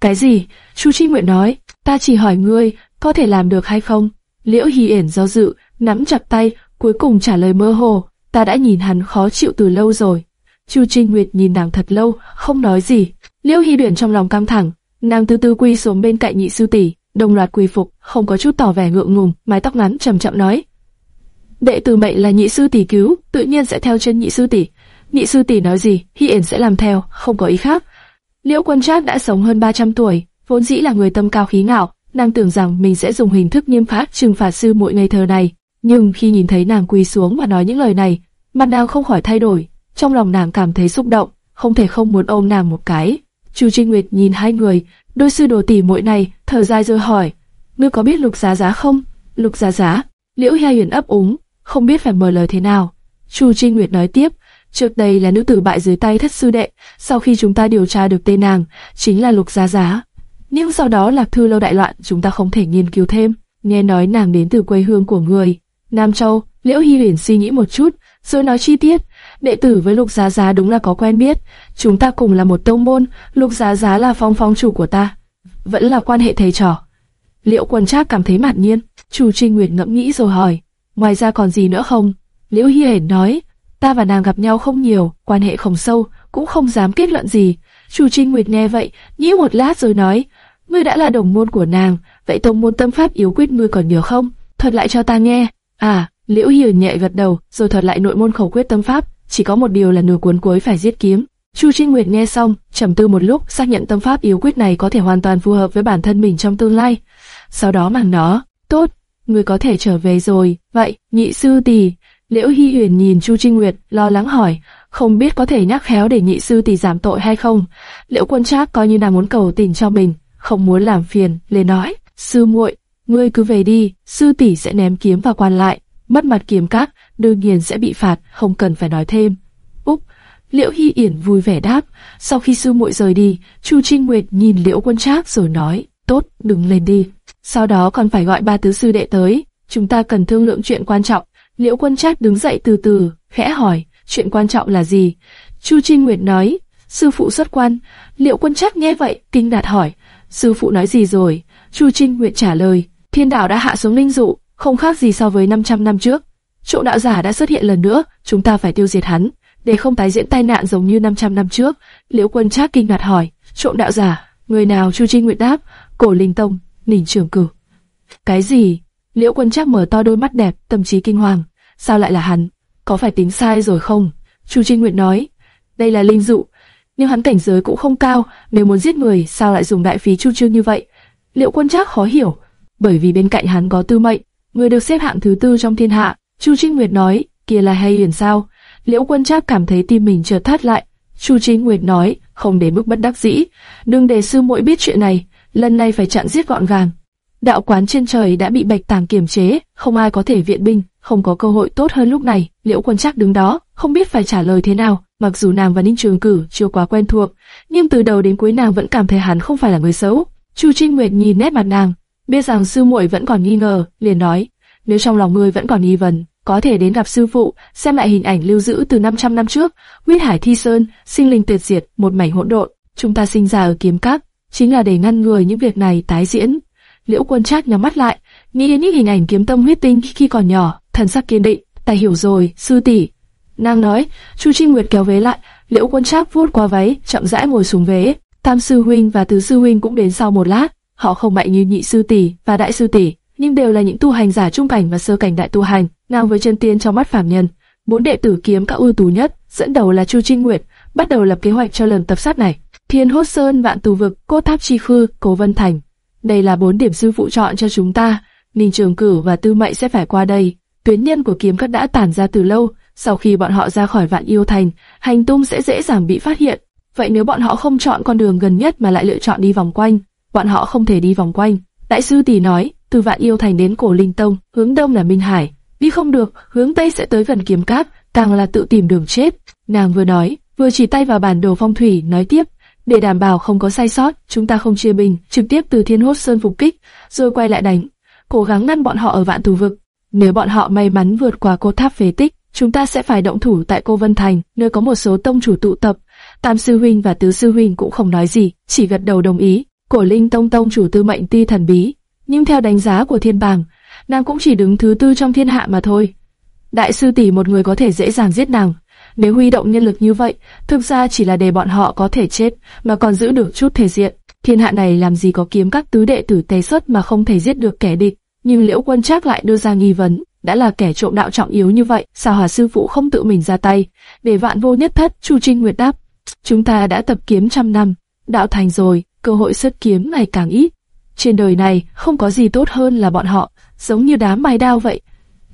Cái gì? Chu Trinh Nguyệt nói, ta chỉ hỏi ngươi, có thể làm được hay không? Liễu Hiển do dự, nắm chặt tay, cuối cùng trả lời mơ hồ, ta đã nhìn hắn khó chịu từ lâu rồi. Chu Trinh Nguyệt nhìn nàng thật lâu, không nói gì. Liễu Hy Uyển trong lòng căng thẳng, nàng từ từ quy xuống bên cạnh nhị sư tỷ, đồng loạt quỳ phục, không có chút tỏ vẻ ngượng ngùng, mái tóc ngắn chậm chậm nói: đệ tử mệnh là nhị sư tỷ cứu, tự nhiên sẽ theo chân nhị sư tỷ. Nhị sư tỷ nói gì, Hi Yển sẽ làm theo, không có ý khác. Liễu Quân Trác đã sống hơn 300 tuổi, vốn dĩ là người tâm cao khí ngạo, nàng tưởng rằng mình sẽ dùng hình thức nghiêm khắc trừng phạt sư muội ngây thờ này, nhưng khi nhìn thấy nàng quỳ xuống và nói những lời này, mặt nàng không khỏi thay đổi, trong lòng nàng cảm thấy xúc động, không thể không muốn ôm nàng một cái. Chu Trinh Nguyệt nhìn hai người, đôi sư đồ tỷ muội này, thở dài rồi hỏi: "Ngươi có biết Lục Giá Giá không?" Lục Giá Giá, Liễu Hi Huyền ấp úng, không biết phải mở lời thế nào. Chu Trinh Nguyệt nói tiếp, trước đây là nữ tử bại dưới tay thất sư đệ, sau khi chúng ta điều tra được tên nàng, chính là Lục Giá Giá. Nhưng sau đó Lạc Thư lâu đại loạn, chúng ta không thể nghiên cứu thêm. Nghe nói nàng đến từ quê hương của người. Nam Châu, Liễu Hy Huyền suy nghĩ một chút, rồi nói chi tiết. Đệ tử với Lục Giá Giá đúng là có quen biết. Chúng ta cùng là một tông môn, Lục Giá Giá là phong phong chủ của ta. Vẫn là quan hệ thầy trò. liễu quần trác cảm thấy mạn nhiên? Chu Trinh Nguyệt ngẫm nghĩ rồi hỏi. Ngoài ra còn gì nữa không? Liễu Hi huyền nói, ta và nàng gặp nhau không nhiều, quan hệ không sâu, cũng không dám kết luận gì. Chu Trinh Nguyệt nghe vậy, nghĩ một lát rồi nói, ngươi đã là đồng môn của nàng, vậy tông môn tâm pháp yếu quyết ngươi còn nhớ không? Thuật lại cho ta nghe. À, Liễu Hi nhẹ gật đầu, rồi thuật lại nội môn khẩu quyết tâm pháp, chỉ có một điều là nửa cuốn cuối phải giết kiếm. Chu Trinh Nguyệt nghe xong, trầm tư một lúc, xác nhận tâm pháp yếu quyết này có thể hoàn toàn phù hợp với bản thân mình trong tương lai. Sau đó mà nó, tốt, ngươi có thể trở về rồi. Vậy, nhị sư tỷ, Liễu Hi Huyền nhìn Chu Trinh Nguyệt, lo lắng hỏi, không biết có thể nhắc khéo để nhị sư tỷ giảm tội hay không. Liễu Quân Trác coi như là muốn cầu tình cho mình, không muốn làm phiền, liền nói, sư muội, ngươi cứ về đi, sư tỷ sẽ ném kiếm vào quan lại. mất mặt kiếm các, đương nhiên sẽ bị phạt, không cần phải nói thêm. Úp, Liễu Hy Yển vui vẻ đáp. Sau khi sư muội rời đi, Chu Trinh Nguyệt nhìn Liễu Quân Trác rồi nói, tốt, đừng lên đi. Sau đó còn phải gọi ba tứ sư đệ tới, chúng ta cần thương lượng chuyện quan trọng. Liễu Quân Trác đứng dậy từ từ, khẽ hỏi, chuyện quan trọng là gì? Chu Trinh Nguyệt nói, sư phụ xuất quan. Liễu Quân Trác nghe vậy, kinh ngạc hỏi, sư phụ nói gì rồi? Chu Trinh Nguyệt trả lời, thiên đạo đã hạ xuống linh dụ, không khác gì so với 500 năm trước. Trộm đạo giả đã xuất hiện lần nữa, chúng ta phải tiêu diệt hắn, để không tái diễn tai nạn giống như 500 năm trước. Liễu Quân Trác kinh ngạc hỏi, trộm đạo giả, người nào? Chu Trinh Nguyệt đáp, Cổ Linh Tông, Ninh Trường Cử. Cái gì? Liễu Quân Trác mở to đôi mắt đẹp, tâm trí kinh hoàng. Sao lại là hắn? Có phải tính sai rồi không? Chu Trinh Nguyệt nói, đây là linh dụ, nhưng hắn cảnh giới cũng không cao, nếu muốn giết người, sao lại dùng đại phí chu trương như vậy? Liệu Quân Trác khó hiểu, bởi vì bên cạnh hắn có Tư Mệnh, người được xếp hạng thứ tư trong thiên hạ. Chu Trinh Nguyệt nói, kia là hay huyền sao? Liễu Quân Trác cảm thấy tim mình chợt thắt lại. Chu Trinh Nguyệt nói, không đến mức bất đắc dĩ, đừng để sư muội biết chuyện này, lần này phải chặn giết gọn gàng. Đạo quán trên trời đã bị Bạch Tàng kiềm chế, không ai có thể viện binh, không có cơ hội tốt hơn lúc này. Liễu Quân Trác đứng đó, không biết phải trả lời thế nào. Mặc dù nàng và Ninh Trường Cử chưa quá quen thuộc, nhưng từ đầu đến cuối nàng vẫn cảm thấy hắn không phải là người xấu. Chu Trinh Nguyệt nhìn nét mặt nàng, biết rằng sư muội vẫn còn nghi ngờ, liền nói: nếu trong lòng ngươi vẫn còn nghi vấn, có thể đến gặp sư phụ, xem lại hình ảnh lưu giữ từ 500 năm trước, huyết hải thi sơn, sinh linh tuyệt diệt, một mảnh hỗn độn. Chúng ta sinh ra ở kiếm các, chính là để ngăn ngừa những việc này tái diễn. Liễu Quân Trác nhắm mắt lại, nghĩ đến những hình ảnh kiếm tâm huyết tinh khi còn nhỏ, thần sắc kiên định. Ta hiểu rồi, sư tỷ. Nàng nói. Chu Trinh Nguyệt kéo vế lại, Liễu Quân Trác vuốt qua váy, chậm rãi ngồi xuống vế. Tam sư huynh và tứ sư huynh cũng đến sau một lát. Họ không mạnh như nhị sư tỷ và đại sư tỷ, nhưng đều là những tu hành giả trung cảnh và sơ cảnh đại tu hành, ngang với chân tiên trong mắt phàm nhân. Bốn đệ tử kiếm các ưu tú nhất, dẫn đầu là Chu Trinh Nguyệt, bắt đầu lập kế hoạch cho lần tập sát này. Thiên Hốt Sơn, Vạn Tù Vực, cô Tháp Chi Khư, Cố Vân Thành. Đây là bốn điểm sư phụ chọn cho chúng ta. Ninh Trường Cử và Tư Mệnh sẽ phải qua đây. Tuyến nhân của kiếm cắt đã tản ra từ lâu, sau khi bọn họ ra khỏi Vạn Yêu Thành, hành tung sẽ dễ dàng bị phát hiện. Vậy nếu bọn họ không chọn con đường gần nhất mà lại lựa chọn đi vòng quanh, bọn họ không thể đi vòng quanh. Đại sư tỷ nói, từ Vạn Yêu Thành đến Cổ Linh Tông, hướng đông là Minh Hải, đi không được, hướng tây sẽ tới gần Kiếm Cát, càng là tự tìm đường chết. Nàng vừa nói, vừa chỉ tay vào bản đồ phong thủy, nói tiếp, để đảm bảo không có sai sót, chúng ta không chia bình, trực tiếp từ Thiên Hốt Sơn phục kích, rồi quay lại đánh, cố gắng ngăn bọn họ ở Vạn thù Vực. Nếu bọn họ may mắn vượt qua cô tháp phế tích, chúng ta sẽ phải động thủ tại Cô Vân Thành, nơi có một số tông chủ tụ tập. Tam sư huynh và tứ sư huynh cũng không nói gì, chỉ gật đầu đồng ý. Cổ Linh Tông tông chủ tư mệnh ti thần bí, nhưng theo đánh giá của thiên bảng, nàng cũng chỉ đứng thứ tư trong thiên hạ mà thôi. Đại sư tỷ một người có thể dễ dàng giết nàng. Nếu huy động nhân lực như vậy, thực ra chỉ là để bọn họ có thể chết, mà còn giữ được chút thể diện. Thiên hạ này làm gì có kiếm các tứ đệ tử tề xuất mà không thể giết được kẻ địch. Nhưng Liễu Quân Trác lại đưa ra nghi vấn, đã là kẻ trộm đạo trọng yếu như vậy, sao Hà sư phụ không tự mình ra tay, để vạn vô nhất thất? Chu Trinh Nguyệt đáp, chúng ta đã tập kiếm trăm năm, đạo thành rồi, cơ hội xuất kiếm ngày càng ít. Trên đời này không có gì tốt hơn là bọn họ, giống như đám mài đao vậy.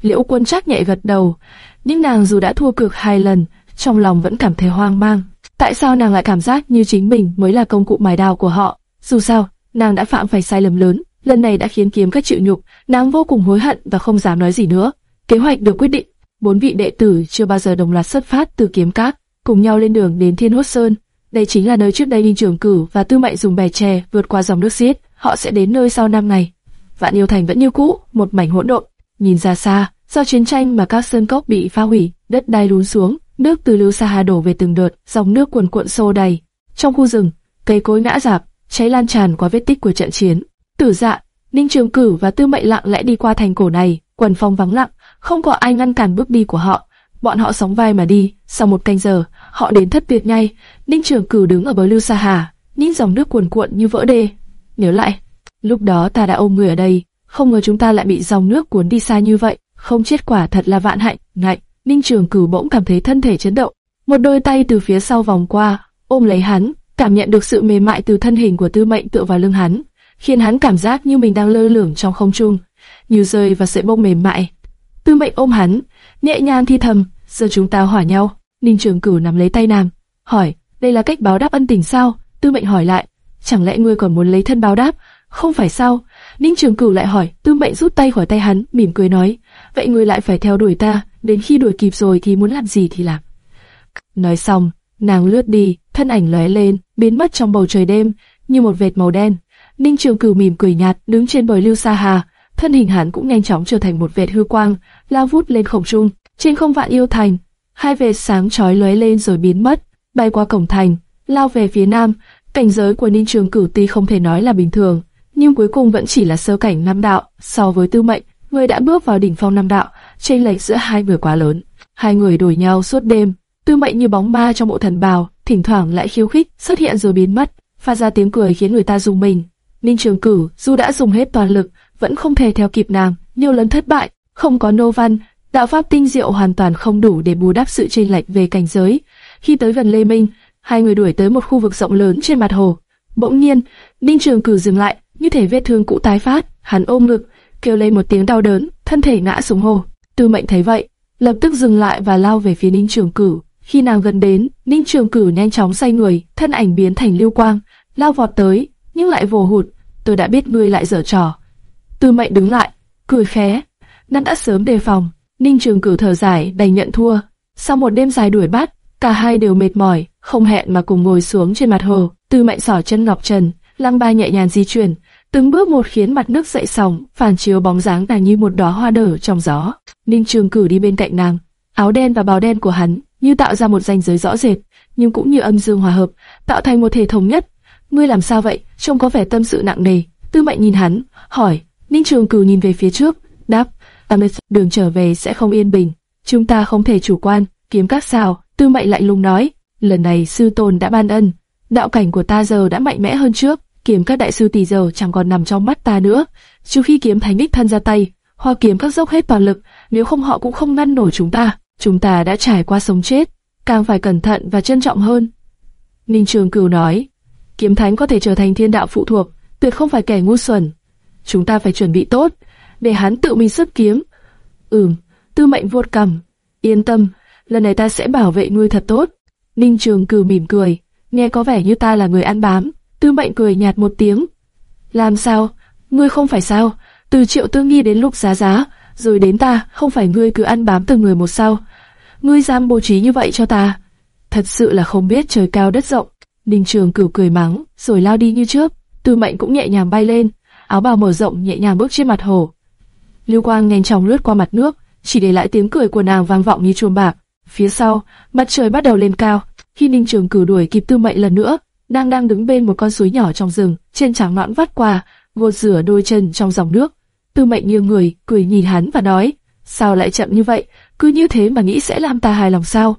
Liễu Quân Trác nhẹ gật đầu, nhưng nàng dù đã thua cược hai lần, trong lòng vẫn cảm thấy hoang mang. Tại sao nàng lại cảm giác như chính mình mới là công cụ mài đao của họ? Dù sao, nàng đã phạm phải sai lầm lớn, lần này đã khiến kiếm các chịu nhục, nàng vô cùng hối hận và không dám nói gì nữa. Kế hoạch được quyết định, bốn vị đệ tử chưa bao giờ đồng loạt xuất phát từ kiếm các, cùng nhau lên đường đến Thiên Hốt Sơn. Đây chính là nơi trước đây Ninh Trường Cử và Tư Mệnh dùng bè tre vượt qua dòng nước xiết, họ sẽ đến nơi sau năm ngày. Vạn Yêu Thành vẫn như cũ, một mảnh hỗn độn. Nhìn ra xa, do chiến tranh mà các sơn cốc bị phá hủy, đất đai lún xuống, nước từ lưu xa hà đổ về từng đợt, dòng nước cuồn cuộn xô đầy. Trong khu rừng, cây cối ngã rạp, cháy lan tràn qua vết tích của trận chiến. Tử dạ, Ninh Trường Cử và Tư Mệnh lặng lẽ đi qua thành cổ này, quần phong vắng lặng, không có ai ngăn cản bước đi của họ. Bọn họ sóng vai mà đi, sau một canh giờ, họ đến thất tuyệt ngay. Ninh Trường Cử đứng ở bờ lưu xa hà, nhìn dòng nước cuồn cuộn như vỡ đê. Nhớ lại, lúc đó ta đã ôm người ở đây, không ngờ chúng ta lại bị dòng nước cuốn đi xa như vậy, không chết quả thật là vạn hạnh. Ngại, Ninh Trường Cử bỗng cảm thấy thân thể chấn động, một đôi tay từ phía sau vòng qua, ôm lấy hắn, cảm nhận được sự mềm mại từ thân hình của Tư Mệnh tựa vào lưng hắn khiến hắn cảm giác như mình đang lơ lửng trong không trung, như rơi vào sợi bông mềm mại. Tư Mệnh ôm hắn, nhẹ nhàng thi thầm, giờ chúng ta hỏa nhau. Ninh Trường Cửu nắm lấy tay nàng, hỏi, đây là cách báo đáp ân tình sao? Tư Mệnh hỏi lại, chẳng lẽ ngươi còn muốn lấy thân báo đáp? Không phải sao? Ninh Trường Cửu lại hỏi, Tư Mệnh rút tay khỏi tay hắn, mỉm cười nói, vậy ngươi lại phải theo đuổi ta, đến khi đuổi kịp rồi thì muốn làm gì thì làm. Nói xong, nàng lướt đi, thân ảnh lóe lên, biến mất trong bầu trời đêm, như một vệt màu đen. Ninh Trường Cửu mỉm cười nhạt, đứng trên bờ lưu sa hà, thân hình hắn cũng nhanh chóng trở thành một vệt hư quang, lao vút lên không trung. Trên không vạn yêu thành, hai vệt sáng chói lóe lên rồi biến mất, bay qua cổng thành, lao về phía nam. Cảnh giới của Ninh Trường Cửu tuy không thể nói là bình thường, nhưng cuối cùng vẫn chỉ là sơ cảnh năm đạo. So với Tư Mệnh, người đã bước vào đỉnh phong năm đạo, chênh lệch giữa hai người quá lớn. Hai người đổi nhau suốt đêm, Tư Mệnh như bóng ma trong bộ thần bào, thỉnh thoảng lại khiêu khích, xuất hiện rồi biến mất, phát ra tiếng cười khiến người ta rùng mình. Ninh Trường Cửu dù đã dùng hết toàn lực, vẫn không thể theo kịp nàng, nhiều lần thất bại, không có nô văn, đạo pháp tinh diệu hoàn toàn không đủ để bù đắp sự chênh lệch về cảnh giới. Khi tới gần Lê Minh, hai người đuổi tới một khu vực rộng lớn trên mặt hồ. Bỗng nhiên, Ninh Trường Cửu dừng lại, như thể vết thương cũ tái phát, hắn ôm ngực, kêu lên một tiếng đau đớn, thân thể ngã xuống hồ. Tư Mệnh thấy vậy, lập tức dừng lại và lao về phía Ninh Trường Cửu. Khi nàng gần đến, Ninh Trường Cửu nhanh chóng xoay người, thân ảnh biến thành lưu quang, lao vọt tới, nhưng lại vồ hụt. Tôi đã biết ngươi lại dở trò. Tư Mệnh đứng lại, cười khé, năm đã sớm đề phòng. Ninh Trường Cửu thở dài, đành nhận thua. Sau một đêm dài đuổi bắt, cả hai đều mệt mỏi, không hẹn mà cùng ngồi xuống trên mặt hồ. Tư Mệnh sỏ chân ngọc trần, lăng ba nhẹ nhàng di chuyển, từng bước một khiến mặt nước dậy sóng, phản chiếu bóng dáng nàng như một đóa hoa đở trong gió. Ninh Trường Cửu đi bên cạnh nàng, áo đen và bào đen của hắn như tạo ra một ranh giới rõ rệt, nhưng cũng như âm dương hòa hợp, tạo thành một thể thống nhất. Ngươi làm sao vậy? Trông có vẻ tâm sự nặng nề. Tư Mệnh nhìn hắn, hỏi. Ninh Trường Cửu nhìn về phía trước, đáp: ta biết đường trở về sẽ không yên bình. Chúng ta không thể chủ quan. Kiếm các sao? Tư Mệnh lại lùng nói. Lần này sư tôn đã ban ân, đạo cảnh của ta giờ đã mạnh mẽ hơn trước. Kiếm các đại sư tỷ giờ chẳng còn nằm trong mắt ta nữa. Trừ khi kiếm thánh đích thân ra tay, hoa kiếm các dốc hết toàn lực, nếu không họ cũng không ngăn nổi chúng ta. Chúng ta đã trải qua sống chết, càng phải cẩn thận và trân trọng hơn. Ninh Trường Cửu nói, kiếm thánh có thể trở thành thiên đạo phụ thuộc, tuyệt không phải kẻ ngu xuẩn. Chúng ta phải chuẩn bị tốt, để hắn tự mình xuất kiếm. Ừm, tư mệnh vuốt cầm. Yên tâm, lần này ta sẽ bảo vệ ngươi thật tốt. Ninh Trường cử mỉm cười, nghe có vẻ như ta là người ăn bám. Tư mệnh cười nhạt một tiếng. Làm sao? Ngươi không phải sao? Từ triệu tư nghi đến lúc giá giá, rồi đến ta, không phải ngươi cứ ăn bám từng người một sao? Ngươi dám bố trí như vậy cho ta? Thật sự là không biết trời cao đất rộng. Ninh Trường Cửu cười mắng, rồi lao đi như trước. Tư Mệnh cũng nhẹ nhàng bay lên, áo bào mở rộng nhẹ nhàng bước trên mặt hồ. Lưu quang nhanh chóng lướt qua mặt nước, chỉ để lại tiếng cười của nàng vang vọng như chuông bạc. Phía sau, mặt trời bắt đầu lên cao. Khi Ninh Trường Cửu đuổi kịp Tư Mệnh lần nữa, đang đang đứng bên một con suối nhỏ trong rừng, trên trắng nõn vắt qua, gột rửa đôi chân trong dòng nước. Tư Mệnh nghiêng người, cười nhìn hắn và nói, sao lại chậm như vậy, cứ như thế mà nghĩ sẽ làm ta hài lòng sao?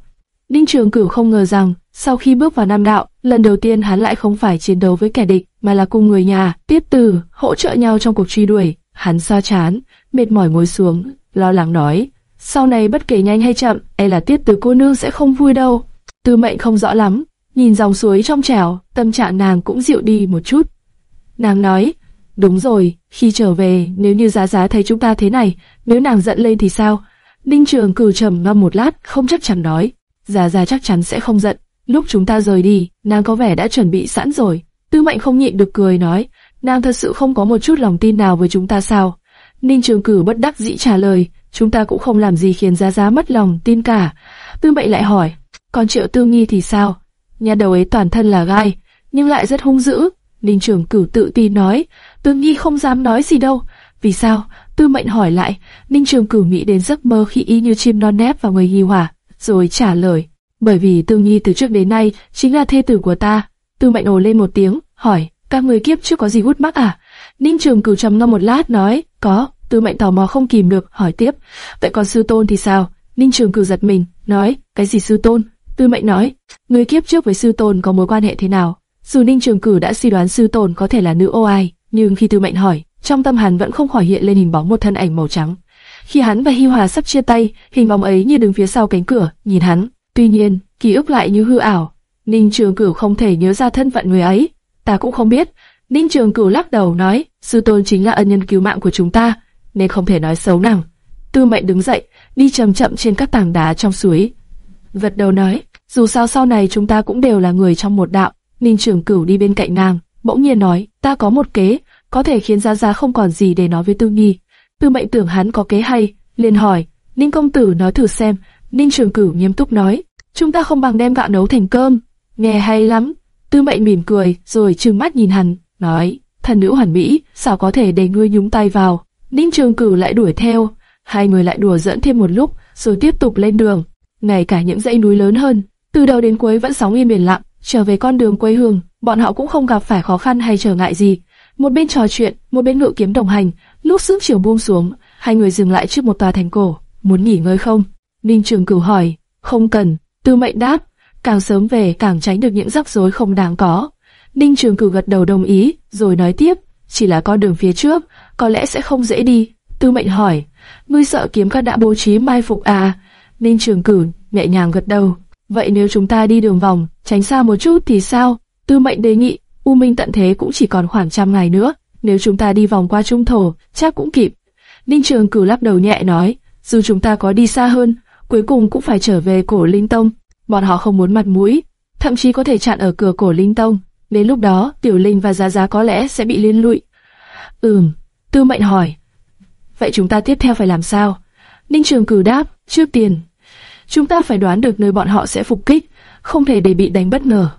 Ninh Trường Cửu không ngờ rằng, sau khi bước vào Nam Đạo, lần đầu tiên hắn lại không phải chiến đấu với kẻ địch, mà là cùng người nhà, tiếp từ, hỗ trợ nhau trong cuộc truy đuổi. Hắn xa chán, mệt mỏi ngồi xuống, lo lắng nói, sau này bất kể nhanh hay chậm, e là tiết từ cô nương sẽ không vui đâu. Tư mệnh không rõ lắm, nhìn dòng suối trong trẻo, tâm trạng nàng cũng dịu đi một chút. Nàng nói, đúng rồi, khi trở về, nếu như giá giá thấy chúng ta thế này, nếu nàng giận lên thì sao? Ninh Trường cử trầm ngâm một lát, không chắc chắn nói, giá giá chắc chắn sẽ không giận. Lúc chúng ta rời đi, nàng có vẻ đã chuẩn bị sẵn rồi. Tư mệnh không nhịn được cười nói, nàng thật sự không có một chút lòng tin nào với chúng ta sao? Ninh Trường Cử bất đắc dĩ trả lời, chúng ta cũng không làm gì khiến Giá Giá mất lòng tin cả. Tư Mệnh lại hỏi, còn Triệu Tư Nghi thì sao? Nhà đầu ấy toàn thân là gai, nhưng lại rất hung dữ. Ninh Trường Cử tự tin nói, Tư Nghi không dám nói gì đâu. Vì sao? Tư Mệnh hỏi lại. Ninh Trường Cử nghĩ đến giấc mơ khi y như chim non nép vào người Hi Hỏa, rồi trả lời, bởi vì Tư nhi từ trước đến nay chính là thê tử của ta. Tư Mệnh ồ lên một tiếng, hỏi, các người kiếp trước có gì hút mắc à? Ninh Trường Cửu trầm ngâm một lát nói, có. Tư Mệnh tò mò không kìm được, hỏi tiếp, vậy còn sư tôn thì sao? Ninh Trường Cửu giật mình, nói, cái gì sư tôn? Tư Mệnh nói, người kiếp trước với sư tôn có mối quan hệ thế nào? Dù Ninh Trường Cửu đã suy đoán sư tôn có thể là nữ ô ai, nhưng khi Tư Mệnh hỏi, trong tâm hắn vẫn không khỏi hiện lên hình bóng một thân ảnh màu trắng. Khi hắn và Hi Hòa sắp chia tay, hình bóng ấy như đứng phía sau cánh cửa, nhìn hắn. Tuy nhiên, ký ức lại như hư ảo. Ninh Trường Cửu không thể nhớ ra thân phận người ấy. Ta cũng không biết. Ninh Trường Cửu lắc đầu nói, sư tôn chính là ân nhân cứu mạng của chúng ta, nên không thể nói xấu nàng. Tư Mệnh đứng dậy, đi chậm chậm trên các tảng đá trong suối. vật đầu nói, dù sao sau này chúng ta cũng đều là người trong một đạo. Ninh Trường Cửu đi bên cạnh nàng, bỗng nhiên nói, ta có một kế, có thể khiến Gia Gia không còn gì để nói với Tư Nghi. Tư Mệnh tưởng hắn có kế hay, liền hỏi, Ninh công tử nói thử xem. Ninh Trường Cửu nghiêm túc nói, chúng ta không bằng đem gạo nấu thành cơm. Nghe hay lắm. Tư Mệnh mỉm cười, rồi trừng mắt nhìn hắn, nói, thần nữ hoàn mỹ, sao có thể để ngươi nhúng tay vào? Ninh Trường Cửu lại đuổi theo, hai người lại đùa dẫn thêm một lúc, rồi tiếp tục lên đường. Ngay cả những dãy núi lớn hơn, từ đầu đến cuối vẫn sóng yên biển lặng, trở về con đường quê hương, bọn họ cũng không gặp phải khó khăn hay trở ngại gì. Một bên trò chuyện, một bên ngự kiếm đồng hành, lúc sương chiều buông xuống, hai người dừng lại trước một tòa thành cổ, muốn nghỉ ngơi không? Ninh Trường Cửu hỏi, không cần, Tư Mệnh đáp, càng sớm về càng tránh được những rắc rối không đáng có. Ninh Trường Cửu gật đầu đồng ý, rồi nói tiếp, chỉ là con đường phía trước, có lẽ sẽ không dễ đi. Tư Mệnh hỏi, ngươi sợ kiếm các đã bố trí mai phục à? Ninh Trường Cửu nhẹ nhàng gật đầu. Vậy nếu chúng ta đi đường vòng, tránh xa một chút thì sao? Tư Mệnh đề nghị, U Minh tận thế cũng chỉ còn khoảng trăm ngày nữa, nếu chúng ta đi vòng qua trung thổ, chắc cũng kịp. Ninh Trường Cửu lắc đầu nhẹ nói, dù chúng ta có đi xa hơn, cuối cùng cũng phải trở về cổ Linh Tông. Bọn họ không muốn mặt mũi, thậm chí có thể chặn ở cửa cổ Linh Tông. Đến lúc đó, Tiểu Linh và Giá Giá có lẽ sẽ bị liên lụy. Ừm, Tư Mệnh hỏi. Vậy chúng ta tiếp theo phải làm sao? Ninh Trường cử đáp, trước tiên, chúng ta phải đoán được nơi bọn họ sẽ phục kích, không thể để bị đánh bất ngờ.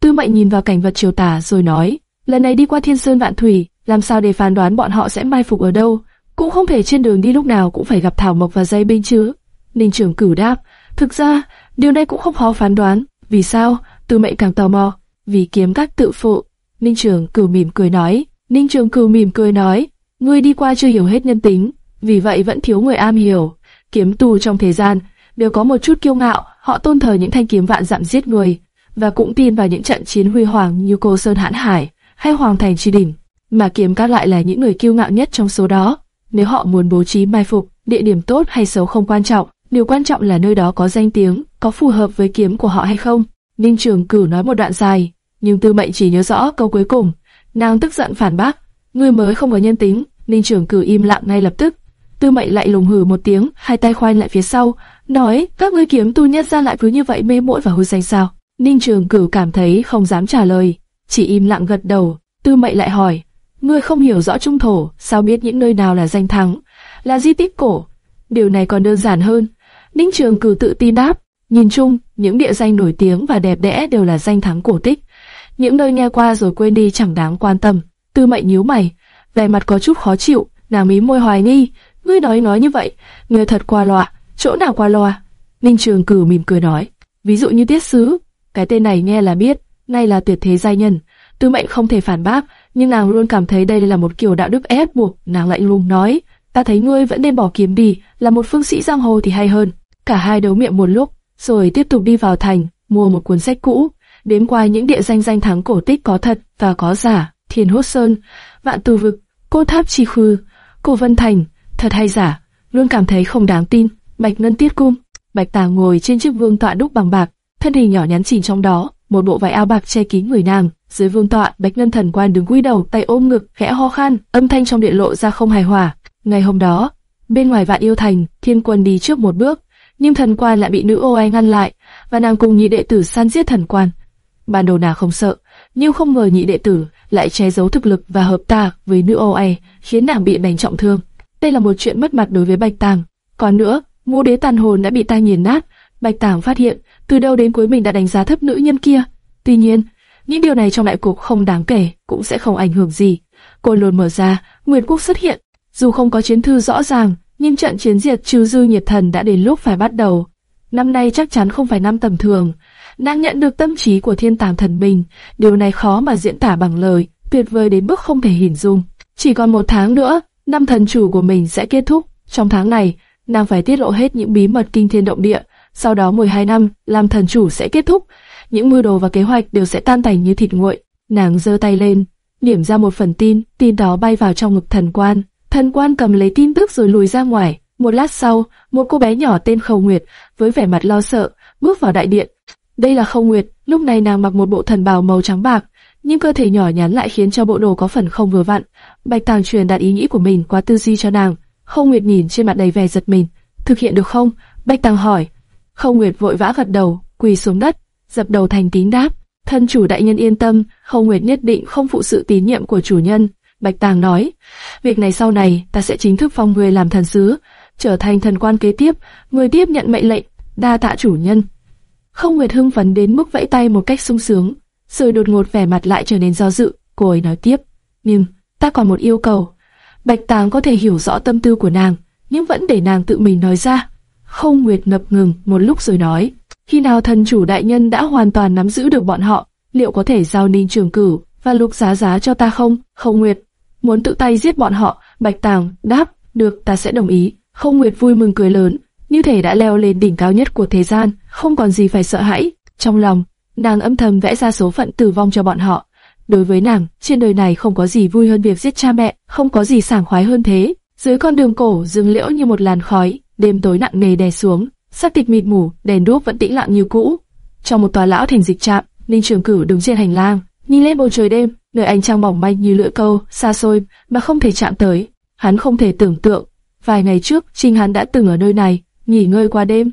Tư Mệnh nhìn vào cảnh vật chiều tả rồi nói, lần này đi qua Thiên Sơn Vạn Thủy, làm sao để phán đoán bọn họ sẽ mai phục ở đâu? Cũng không thể trên đường đi lúc nào cũng phải gặp Thảo Mộc và dây binh chứ. Ninh Trường Cửu đáp, thực ra, điều này cũng không khó phán đoán. Vì sao? Tư Mệnh càng tò mò. Vì kiếm các tự phụ. Ninh Trường Cửu mỉm cười nói. Ninh Trường Cửu mỉm cười nói, ngươi đi qua chưa hiểu hết nhân tính, vì vậy vẫn thiếu người am hiểu. Kiếm tù trong thế gian đều có một chút kiêu ngạo, họ tôn thờ những thanh kiếm vạn dặm giết người, và cũng tin vào những trận chiến huy hoàng như Cô Sơn Hãn Hải hay Hoàng Thành Tri Đỉnh. Mà kiếm các lại là những người kiêu ngạo nhất trong số đó. Nếu họ muốn bố trí mai phục, địa điểm tốt hay xấu không quan trọng, điều quan trọng là nơi đó có danh tiếng, có phù hợp với kiếm của họ hay không. Ninh Trường Cửu nói một đoạn dài, nhưng Tư Mệnh chỉ nhớ rõ câu cuối cùng. Nàng tức giận phản bác, ngươi mới không có nhân tính. Ninh Trường Cửu im lặng ngay lập tức. Tư Mệnh lại lùng hừ một tiếng, hai tay khoanh lại phía sau, nói: các ngươi kiếm tu nhất ra lại cứ như vậy mê muội và hư danh sao? Ninh Trường Cửu cảm thấy không dám trả lời, chỉ im lặng gật đầu. Tư Mệnh lại hỏi: ngươi không hiểu rõ trung thổ, sao biết những nơi nào là danh thắng, là di tích cổ? Điều này còn đơn giản hơn. Ninh Trường cử tự tin đáp: nhìn chung, những địa danh nổi tiếng và đẹp đẽ đều là danh thắng cổ tích. Những nơi nghe qua rồi quên đi chẳng đáng quan tâm. Tư Mệnh nhíu mày, vẻ mặt có chút khó chịu, nàng mí môi hoài nghi, ngươi nói nói như vậy, ngươi thật qua loa, chỗ nào qua loa? Ninh Trường cử mỉm cười nói, ví dụ như Tiết Sứ, cái tên này nghe là biết, nay là tuyệt thế giai nhân. Tư Mệnh không thể phản bác, nhưng nàng luôn cảm thấy đây là một kiểu đạo đức ép buộc. Nàng lạnh lùng nói, ta thấy ngươi vẫn nên bỏ kiếm đi, là một phương sĩ giang hồ thì hay hơn. Cả hai đấu miệng một lúc, rồi tiếp tục đi vào thành, mua một cuốn sách cũ, đếm qua những địa danh danh thắng cổ tích có thật và có giả, Thiên Hốt Sơn, Vạn Tù Vực, Cô Tháp Chi Khư, Cổ Vân Thành, thật hay giả, luôn cảm thấy không đáng tin. Bạch Ngân Tiết Cung, Bạch Tàng ngồi trên chiếc vương tọa đúc bằng bạc, thân hình nhỏ nhắn chìm trong đó, một bộ váy áo bạc che kín người nàng. Dưới vương tọa, Bạch Ngân Thần Quan đứng cúi đầu, tay ôm ngực, khẽ ho khan, âm thanh trong điện lộ ra không hài hòa. Ngày hôm đó, bên ngoài Vạn Yêu Thành, Thiên Quân đi trước một bước, nhưng Thần Quan lại bị nữ ô ai ngăn lại, và nàng cùng nhị đệ tử san giết Thần Quan. Ban đầu nàng không sợ, nhưng không ngờ nhị đệ tử lại che giấu thực lực và hợp tác với nữ ô ai, khiến nàng bị đánh trọng thương. Đây là một chuyện mất mặt đối với Bạch Tàng. Còn nữa, ngũ đế tàn hồn đã bị ta nghiền nát. Bạch Tàng phát hiện, từ đầu đến cuối mình đã đánh giá thấp nữ nhân kia. Tuy nhiên, những điều này trong đại cục không đáng kể, cũng sẽ không ảnh hưởng gì. Côn lôn mở ra, Nguyệt Quốc xuất hiện. Dù không có chiến thư rõ ràng, nhưng trận chiến diệt trừ dư nhiệt thần đã đến lúc phải bắt đầu. Năm nay chắc chắn không phải năm tầm thường. Nàng nhận được tâm trí của thiên tàm thần bình, điều này khó mà diễn tả bằng lời, tuyệt vời đến mức không thể hình dung. Chỉ còn một tháng nữa, năm thần chủ của mình sẽ kết thúc. Trong tháng này, nàng phải tiết lộ hết những bí mật kinh thiên động địa. Sau đó 12 năm, làm thần chủ sẽ kết thúc. Những mưu đồ và kế hoạch đều sẽ tan tành như thịt nguội. Nàng giơ tay lên, điểm ra một phần tin, tin đó bay vào trong ngực thần quan. Thần quan cầm lấy tin tức rồi lùi ra ngoài. Một lát sau, một cô bé nhỏ tên Khâu Nguyệt, với vẻ mặt lo sợ, bước vào đại điện. Đây là Khâu Nguyệt, lúc này nàng mặc một bộ thần bào màu trắng bạc, nhưng cơ thể nhỏ nhắn lại khiến cho bộ đồ có phần không vừa vặn. Bạch Tàng truyền đạt ý nghĩ của mình qua tư duy cho nàng. Khâu Nguyệt nhìn trên mặt đầy vẻ giật mình, thực hiện được không? Bạch Tàng hỏi. Khâu Nguyệt vội vã gật đầu, quỳ xuống đất, dập đầu thành tín đáp. Thân chủ đại nhân yên tâm, Khâu Nguyệt nhất định không phụ sự tín nhiệm của chủ nhân. Bạch Tàng nói, việc này sau này ta sẽ chính thức phong ngươi làm thần sứ. trở thành thần quan kế tiếp, người tiếp nhận mệnh lệnh, đa tạ chủ nhân. Không Nguyệt hưng phấn đến mức vẫy tay một cách sung sướng, rồi đột ngột vẻ mặt lại trở nên do dự, cô ấy nói tiếp, nhưng ta còn một yêu cầu. Bạch Tàng có thể hiểu rõ tâm tư của nàng, nhưng vẫn để nàng tự mình nói ra. Không Nguyệt ngập ngừng một lúc rồi nói, khi nào thần chủ đại nhân đã hoàn toàn nắm giữ được bọn họ, liệu có thể giao ninh trường cử và lục giá giá cho ta không? Không Nguyệt, muốn tự tay giết bọn họ, Bạch Tàng đáp, được ta sẽ đồng ý. Không Nguyệt vui mừng cười lớn, như thể đã leo lên đỉnh cao nhất của thế gian, không còn gì phải sợ hãi. Trong lòng, nàng âm thầm vẽ ra số phận tử vong cho bọn họ. Đối với nàng, trên đời này không có gì vui hơn việc giết cha mẹ, không có gì sảng khoái hơn thế. Dưới con đường cổ rừng liễu như một làn khói, đêm tối nặng nề đè xuống, sắc tịch mịt mù, đèn đuốc vẫn tĩnh lặng như cũ. Trong một tòa lão thành dịch trạm, Ninh Trường Cửu đứng trên hành lang, nhìn lên bầu trời đêm, nơi ánh trăng mỏng manh như lưỡi câu, xa xôi mà không thể chạm tới. Hắn không thể tưởng tượng, vài ngày trước, trình hắn đã từng ở nơi này, nghỉ ngơi qua đêm.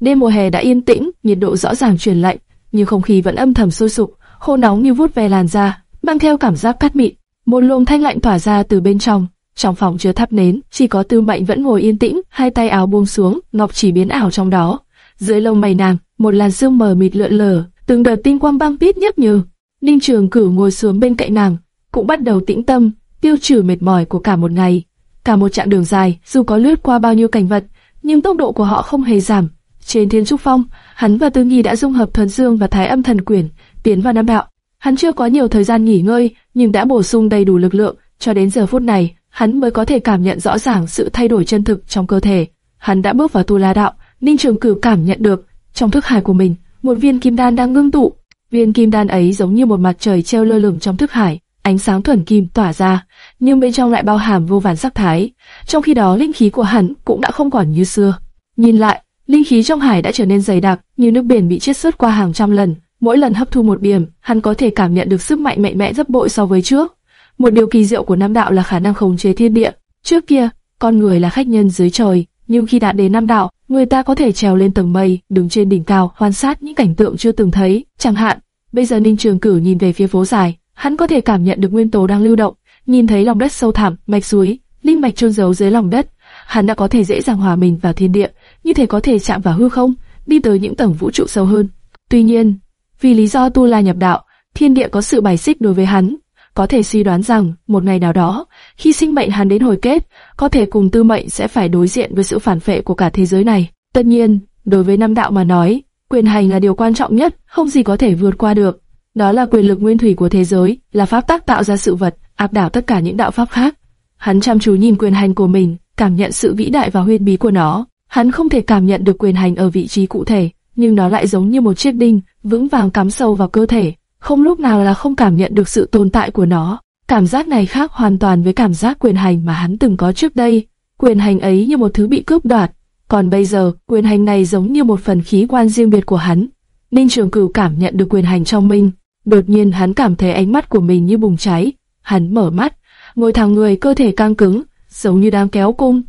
Đêm mùa hè đã yên tĩnh, nhiệt độ rõ ràng chuyển lạnh, nhưng không khí vẫn âm thầm sôi sục, khô nóng như vuốt ve làn da, mang theo cảm giác cát mịn. Một luồng thanh lạnh tỏa ra từ bên trong. Trong phòng chứa thắp nến, chỉ có Tư Mệnh vẫn ngồi yên tĩnh, hai tay áo buông xuống, ngọc chỉ biến ảo trong đó. Dưới lông mày nàng, một làn sương mờ mịt lượn lờ, từng đợt tinh quang băng tít nhấp nhừ. Ninh Trường Cửu ngồi xuống bên cạnh nàng, cũng bắt đầu tĩnh tâm, tiêu trừ mệt mỏi của cả một ngày. Cả một chặng đường dài, dù có lướt qua bao nhiêu cảnh vật, nhưng tốc độ của họ không hề giảm. Trên Thiên Trúc Phong, hắn và Tư Nghi đã dung hợp Thuần Dương và Thái Âm Thần Quyển, tiến vào Nam Đạo. Hắn chưa có nhiều thời gian nghỉ ngơi, nhưng đã bổ sung đầy đủ lực lượng, cho đến giờ phút này, hắn mới có thể cảm nhận rõ ràng sự thay đổi chân thực trong cơ thể. Hắn đã bước vào Tu La Đạo, Ninh Trường Cửu cảm nhận được, trong thức hải của mình, một viên kim đan đang ngưng tụ. Viên kim đan ấy giống như một mặt trời treo lơ lửng trong thức hải, ánh sáng thuần kim tỏa ra, nhưng bên trong lại bao hàm vô vàn sắc thái. Trong khi đó linh khí của hắn cũng đã không còn như xưa. Nhìn lại, linh khí trong hải đã trở nên dày đặc, như nước biển bị chiết xuất qua hàng trăm lần. Mỗi lần hấp thu một điểm, hắn có thể cảm nhận được sức mạnh mạnh mẽ gấp bội so với trước. Một điều kỳ diệu của Nam Đạo là khả năng khống chế thiên địa. Trước kia, con người là khách nhân dưới trời, nhưng khi đã đến Nam Đạo, người ta có thể trèo lên tầng mây, đứng trên đỉnh cao, quan sát những cảnh tượng chưa từng thấy. Chẳng hạn, bây giờ Ninh Trường Cửu nhìn về phía phố dài, hắn có thể cảm nhận được nguyên tố đang lưu động, nhìn thấy lòng đất sâu thẳm, mạch suối, linh mạch chôn giấu dưới lòng đất. Hắn đã có thể dễ dàng hòa mình vào thiên địa, như thể có thể chạm vào hư không, đi tới những tầng vũ trụ sâu hơn. Tuy nhiên, vì lý do tu la nhập đạo, thiên địa có sự bài xích đối với hắn. Có thể suy đoán rằng, một ngày nào đó, khi sinh mệnh hắn đến hồi kết, có thể cùng tư mệnh sẽ phải đối diện với sự phản phệ của cả thế giới này. Tất nhiên, đối với năm đạo mà nói, quyền hành là điều quan trọng nhất, không gì có thể vượt qua được. Đó là quyền lực nguyên thủy của thế giới, là pháp tắc tạo ra sự vật, áp đảo tất cả những đạo pháp khác. Hắn chăm chú nhìn quyền hành của mình, cảm nhận sự vĩ đại và huyền bí của nó. Hắn không thể cảm nhận được quyền hành ở vị trí cụ thể, nhưng nó lại giống như một chiếc đinh, vững vàng cắm sâu vào cơ thể, không lúc nào là không cảm nhận được sự tồn tại của nó. Cảm giác này khác hoàn toàn với cảm giác quyền hành mà hắn từng có trước đây. Quyền hành ấy như một thứ bị cướp đoạt, còn bây giờ, quyền hành này giống như một phần khí quan riêng biệt của hắn. Ninh Trường Cửu cảm nhận được quyền hành trong mình. Đột nhiên hắn cảm thấy ánh mắt của mình như bùng cháy. Hắn mở mắt, ngồi thẳng người cơ thể căng cứng, giống như đang kéo cung.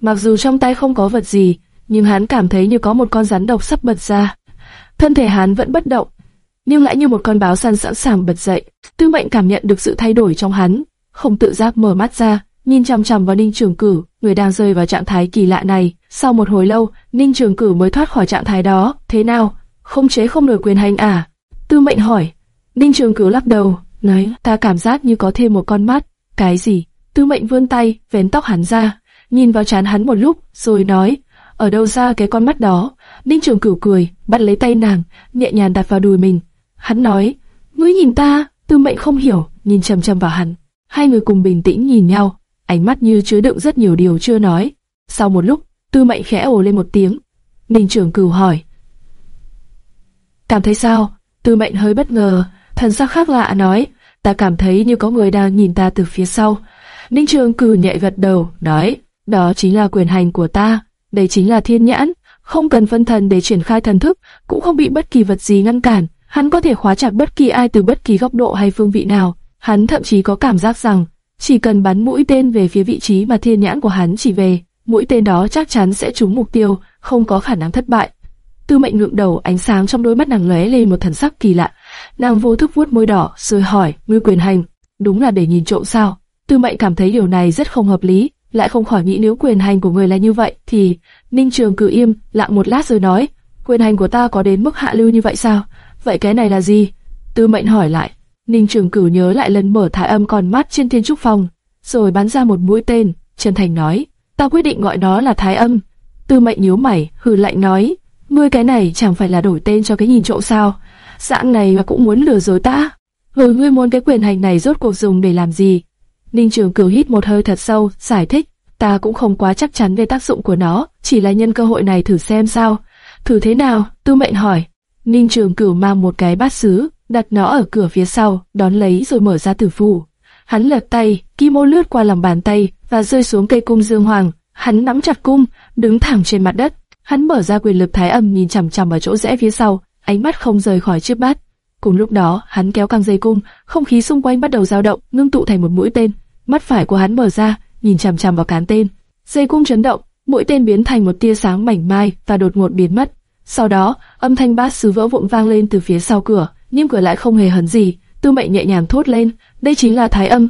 Mặc dù trong tay không có vật gì, nhưng hắn cảm thấy như có một con rắn độc sắp bật ra. Thân thể hắn vẫn bất động, nhưng lại như một con báo săn sẵn sàng bật dậy. Tư Mệnh cảm nhận được sự thay đổi trong hắn, không tự giác mở mắt ra, nhìn chằm chằm vào Ninh Trường Cửu, người đang rơi vào trạng thái kỳ lạ này. Sau một hồi lâu, Ninh Trường Cửu mới thoát khỏi trạng thái đó. Thế nào? Không chế không nổi quyền hành à? Tư Mệnh hỏi. Ninh Trường Cửu lắc đầu, nói, ta cảm giác như có thêm một con mắt. Cái gì? Tư Mệnh vươn tay, vén tóc hắn ra, nhìn vào trán hắn một lúc, rồi nói, ở đâu ra cái con mắt đó? Ninh Trường Cửu cười, bắt lấy tay nàng, nhẹ nhàng đặt vào đùi mình. Hắn nói, ngươi nhìn ta, Tư Mệnh không hiểu, nhìn chầm chầm vào hắn. Hai người cùng bình tĩnh nhìn nhau, ánh mắt như chứa đựng rất nhiều điều chưa nói. Sau một lúc, Tư Mệnh khẽ ồ lên một tiếng. Ninh trưởng Cửu hỏi, cảm thấy sao? Tư Mệnh hơi bất ngờ, thần sắc khác lạ nói, ta cảm thấy như có người đang nhìn ta từ phía sau. Ninh Trường cử nhẹ gật đầu, nói, đó chính là quyền hành của ta, đây chính là thiên nhãn, không cần phân thần để triển khai thần thức, cũng không bị bất kỳ vật gì ngăn cản. Hắn có thể khóa chặt bất kỳ ai từ bất kỳ góc độ hay phương vị nào. Hắn thậm chí có cảm giác rằng, chỉ cần bắn mũi tên về phía vị trí mà thiên nhãn của hắn chỉ về, mũi tên đó chắc chắn sẽ trúng mục tiêu, không có khả năng thất bại. Tư mệnh ngượng đầu, ánh sáng trong đôi mắt nàng lóe lên một thần sắc kỳ lạ. Nàng vô thức vuốt môi đỏ, rồi hỏi, ngư quyền hành, đúng là để nhìn trộm sao? Tư mệnh cảm thấy điều này rất không hợp lý, lại không khỏi nghĩ nếu quyền hành của người là như vậy thì Ninh Trường cử im lặng một lát rồi nói, quyền hành của ta có đến mức hạ lưu như vậy sao? Vậy cái này là gì? Tư mệnh hỏi lại. Ninh Trường cửu nhớ lại lần mở thái âm còn mắt trên thiên trúc phòng, rồi bắn ra một mũi tên, chân thành nói, ta quyết định gọi đó là thái âm. Tư mệnh nhíu mày, hừ lạnh nói, ngươi cái này chẳng phải là đổi tên cho cái nhìn trộm sao? Dạng này mà cũng muốn lừa dối ta. rồi ngươi muốn cái quyền hành này rốt cuộc dùng để làm gì? Ninh Trường Cửu hít một hơi thật sâu, giải thích, ta cũng không quá chắc chắn về tác dụng của nó, chỉ là nhân cơ hội này thử xem sao. Thử thế nào? Tư mệnh hỏi. Ninh Trường Cửu mang một cái bát sứ, đặt nó ở cửa phía sau, đón lấy rồi mở ra tử phủ. Hắn lật tay, kim ô lướt qua lòng bàn tay và rơi xuống cây cung dương hoàng. Hắn nắm chặt cung, đứng thẳng trên mặt đất. Hắn mở ra quyền lực thái âm nhìn chằm chằm ở chỗ rẽ phía sau, ánh mắt không rời khỏi chiếc bát. Cùng lúc đó, hắn kéo căng dây cung, không khí xung quanh bắt đầu dao động, ngưng tụ thành một mũi tên. Mắt phải của hắn mở ra, nhìn chằm chằm vào cán tên. Dây cung chấn động, mũi tên biến thành một tia sáng mảnh mai và đột ngột biến mất. Sau đó, âm thanh bát sứ vỡ vụn vang lên từ phía sau cửa, nhưng cửa lại không hề hấn gì. Tư Mệnh nhẹ nhàng thốt lên, đây chính là thái âm.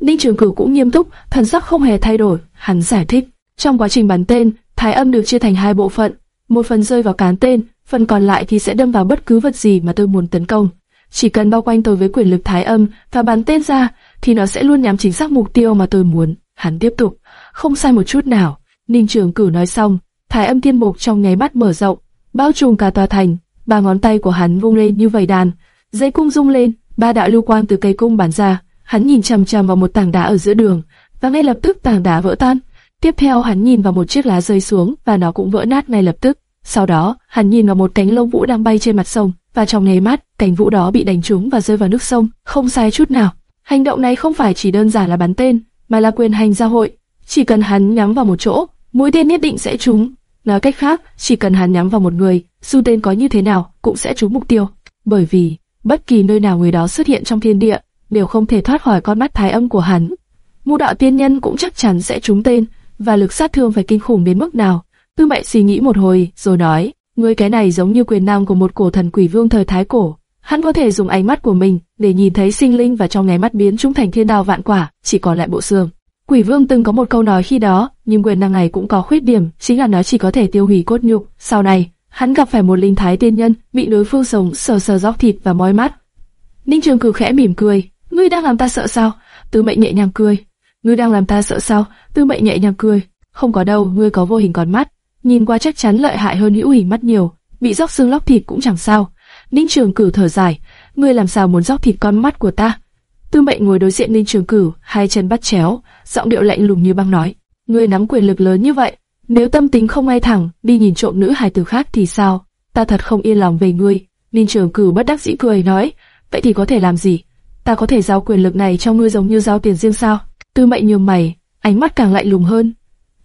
Ninh Trường Cửu cũng nghiêm túc, thần sắc không hề thay đổi. Hắn giải thích, trong quá trình bắn tên, thái âm được chia thành hai bộ phận, một phần rơi vào cán tên, phần còn lại thì sẽ đâm vào bất cứ vật gì mà tôi muốn tấn công. Chỉ cần bao quanh tôi với quyền lực thái âm và bắn tên ra, thì nó sẽ luôn nhắm chính xác mục tiêu mà tôi muốn. Hắn tiếp tục, không sai một chút nào. Ninh Trường Cửu nói xong, thái âm tiên mục trong nháy mắt mở rộng, bao trùm cả tòa thành. Ba ngón tay của hắn vung lên như vầy đàn, dây cung rung lên, ba đạo lưu quang từ cây cung bắn ra. Hắn nhìn chằm chằm vào một tảng đá ở giữa đường, và ngay lập tức tảng đá vỡ tan. Tiếp theo hắn nhìn vào một chiếc lá rơi xuống và nó cũng vỡ nát ngay lập tức. Sau đó, hắn nhìn vào một cánh lông vũ đang bay trên mặt sông, và trong nháy mắt, cánh vũ đó bị đánh trúng và rơi vào nước sông, không sai chút nào. Hành động này không phải chỉ đơn giản là bắn tên, mà là quyền hành giao hội. Chỉ cần hắn nhắm vào một chỗ, mũi tên nhất định sẽ trúng. Nói cách khác, chỉ cần hắn nhắm vào một người, dù tên có như thế nào, cũng sẽ trúng mục tiêu. Bởi vì, bất kỳ nơi nào người đó xuất hiện trong thiên địa, đều không thể thoát khỏi con mắt thái âm của hắn. Mưu đạo tiên nhân cũng chắc chắn sẽ trúng tên, và lực sát thương phải kinh khủng đến mức nào. Tư mệnh suy nghĩ một hồi, rồi nói, ngươi cái này giống như quyền năng của một cổ thần quỷ vương thời thái cổ. Hắn có thể dùng ánh mắt của mình để nhìn thấy sinh linh và trong nháy mắt biến chúng thành thiên đao vạn quả, chỉ còn lại bộ xương. Quỷ vương từng có một câu nói khi đó, nhưng quyền năng này cũng có khuyết điểm, chính là nó chỉ có thể tiêu hủy cốt nhục. Sau này, hắn gặp phải một linh thái tiên nhân, bị đối phương sống sờ sờ róc thịt và mói mắt. Ninh Trường Cử khẽ mỉm cười, ngươi đang làm ta sợ sao? Tư Mệnh nhẹ nhàng cười, ngươi đang làm ta sợ sao? Tư Mệnh nhẹ nhàng cười, không có đâu, ngươi có vô hình con mắt, nhìn qua chắc chắn lợi hại hơn hữu hình mắt nhiều, bị róc xương lóc thịt cũng chẳng sao. Ninh Trường Cử thở dài, ngươi làm sao muốn róc thịt con mắt của ta? Tư Mệnh ngồi đối diện Ninh Trường Cửu, hai chân bắt chéo, giọng điệu lạnh lùng như băng nói, ngươi nắm quyền lực lớn như vậy, nếu tâm tính không ngay thẳng, đi nhìn trộm nữ hài tử khác thì sao? Ta thật không yên lòng về ngươi. Ninh Trường Cửu bất đắc dĩ cười nói, vậy thì có thể làm gì? Ta có thể giao quyền lực này cho ngươi giống như giao tiền riêng sao? Tư Mệnh nhướng mày, ánh mắt càng lạnh lùng hơn.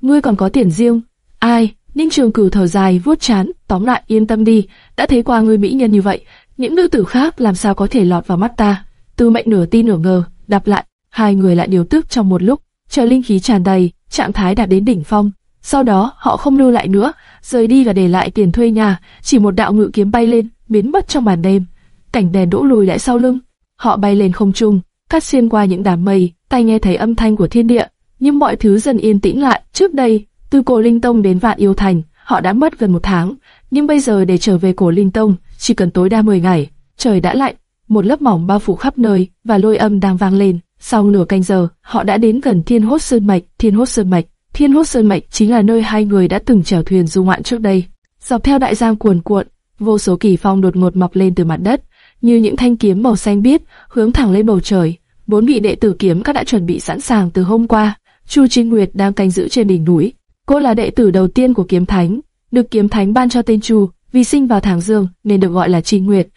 Ngươi còn có tiền riêng? Ai? Ninh Trường Cửu thở dài, vuốt chán, tóm lại yên tâm đi, đã thấy qua ngươi mỹ nhân như vậy, những nữ tử khác làm sao có thể lọt vào mắt ta? Tư Mệnh nửa tin nửa ngờ, đáp lại, hai người lại điều tức trong một lúc, chờ linh khí tràn đầy, trạng thái đạt đến đỉnh phong. Sau đó, họ không lưu lại nữa, rời đi và để lại tiền thuê nhà, chỉ một đạo ngự kiếm bay lên, biến mất trong màn đêm. Cảnh đèn đỗ lùi lại sau lưng, họ bay lên không trung, cắt xuyên qua những đám mây, tai nghe thấy âm thanh của thiên địa, nhưng mọi thứ dần yên tĩnh lại. Trước đây, từ cổ linh tông đến vạn yêu thành, họ đã mất gần một tháng, nhưng bây giờ để trở về cổ linh tông, chỉ cần tối đa 10 ngày. Trời đã lạnh, một lớp mỏng bao phủ khắp nơi và lôi âm đang vang lên. Sau nửa canh giờ, họ đã đến gần Thiên Hốt Sơn Mạch. Thiên Hốt Sơn Mạch, Thiên Hốt Sơn Mạch chính là nơi hai người đã từng chèo thuyền du ngoạn trước đây. Dọc theo đại giang cuồn cuộn, vô số kỳ phong đột ngột mọc lên từ mặt đất, như những thanh kiếm màu xanh biếc hướng thẳng lên bầu trời. Bốn vị đệ tử kiếm các đã chuẩn bị sẵn sàng từ hôm qua. Chu Trinh Nguyệt đang canh giữ trên đỉnh núi. Cô là đệ tử đầu tiên của kiếm thánh, được kiếm thánh ban cho tên Chu, vì sinh vào tháng dương nên được gọi là Trinh Nguyệt.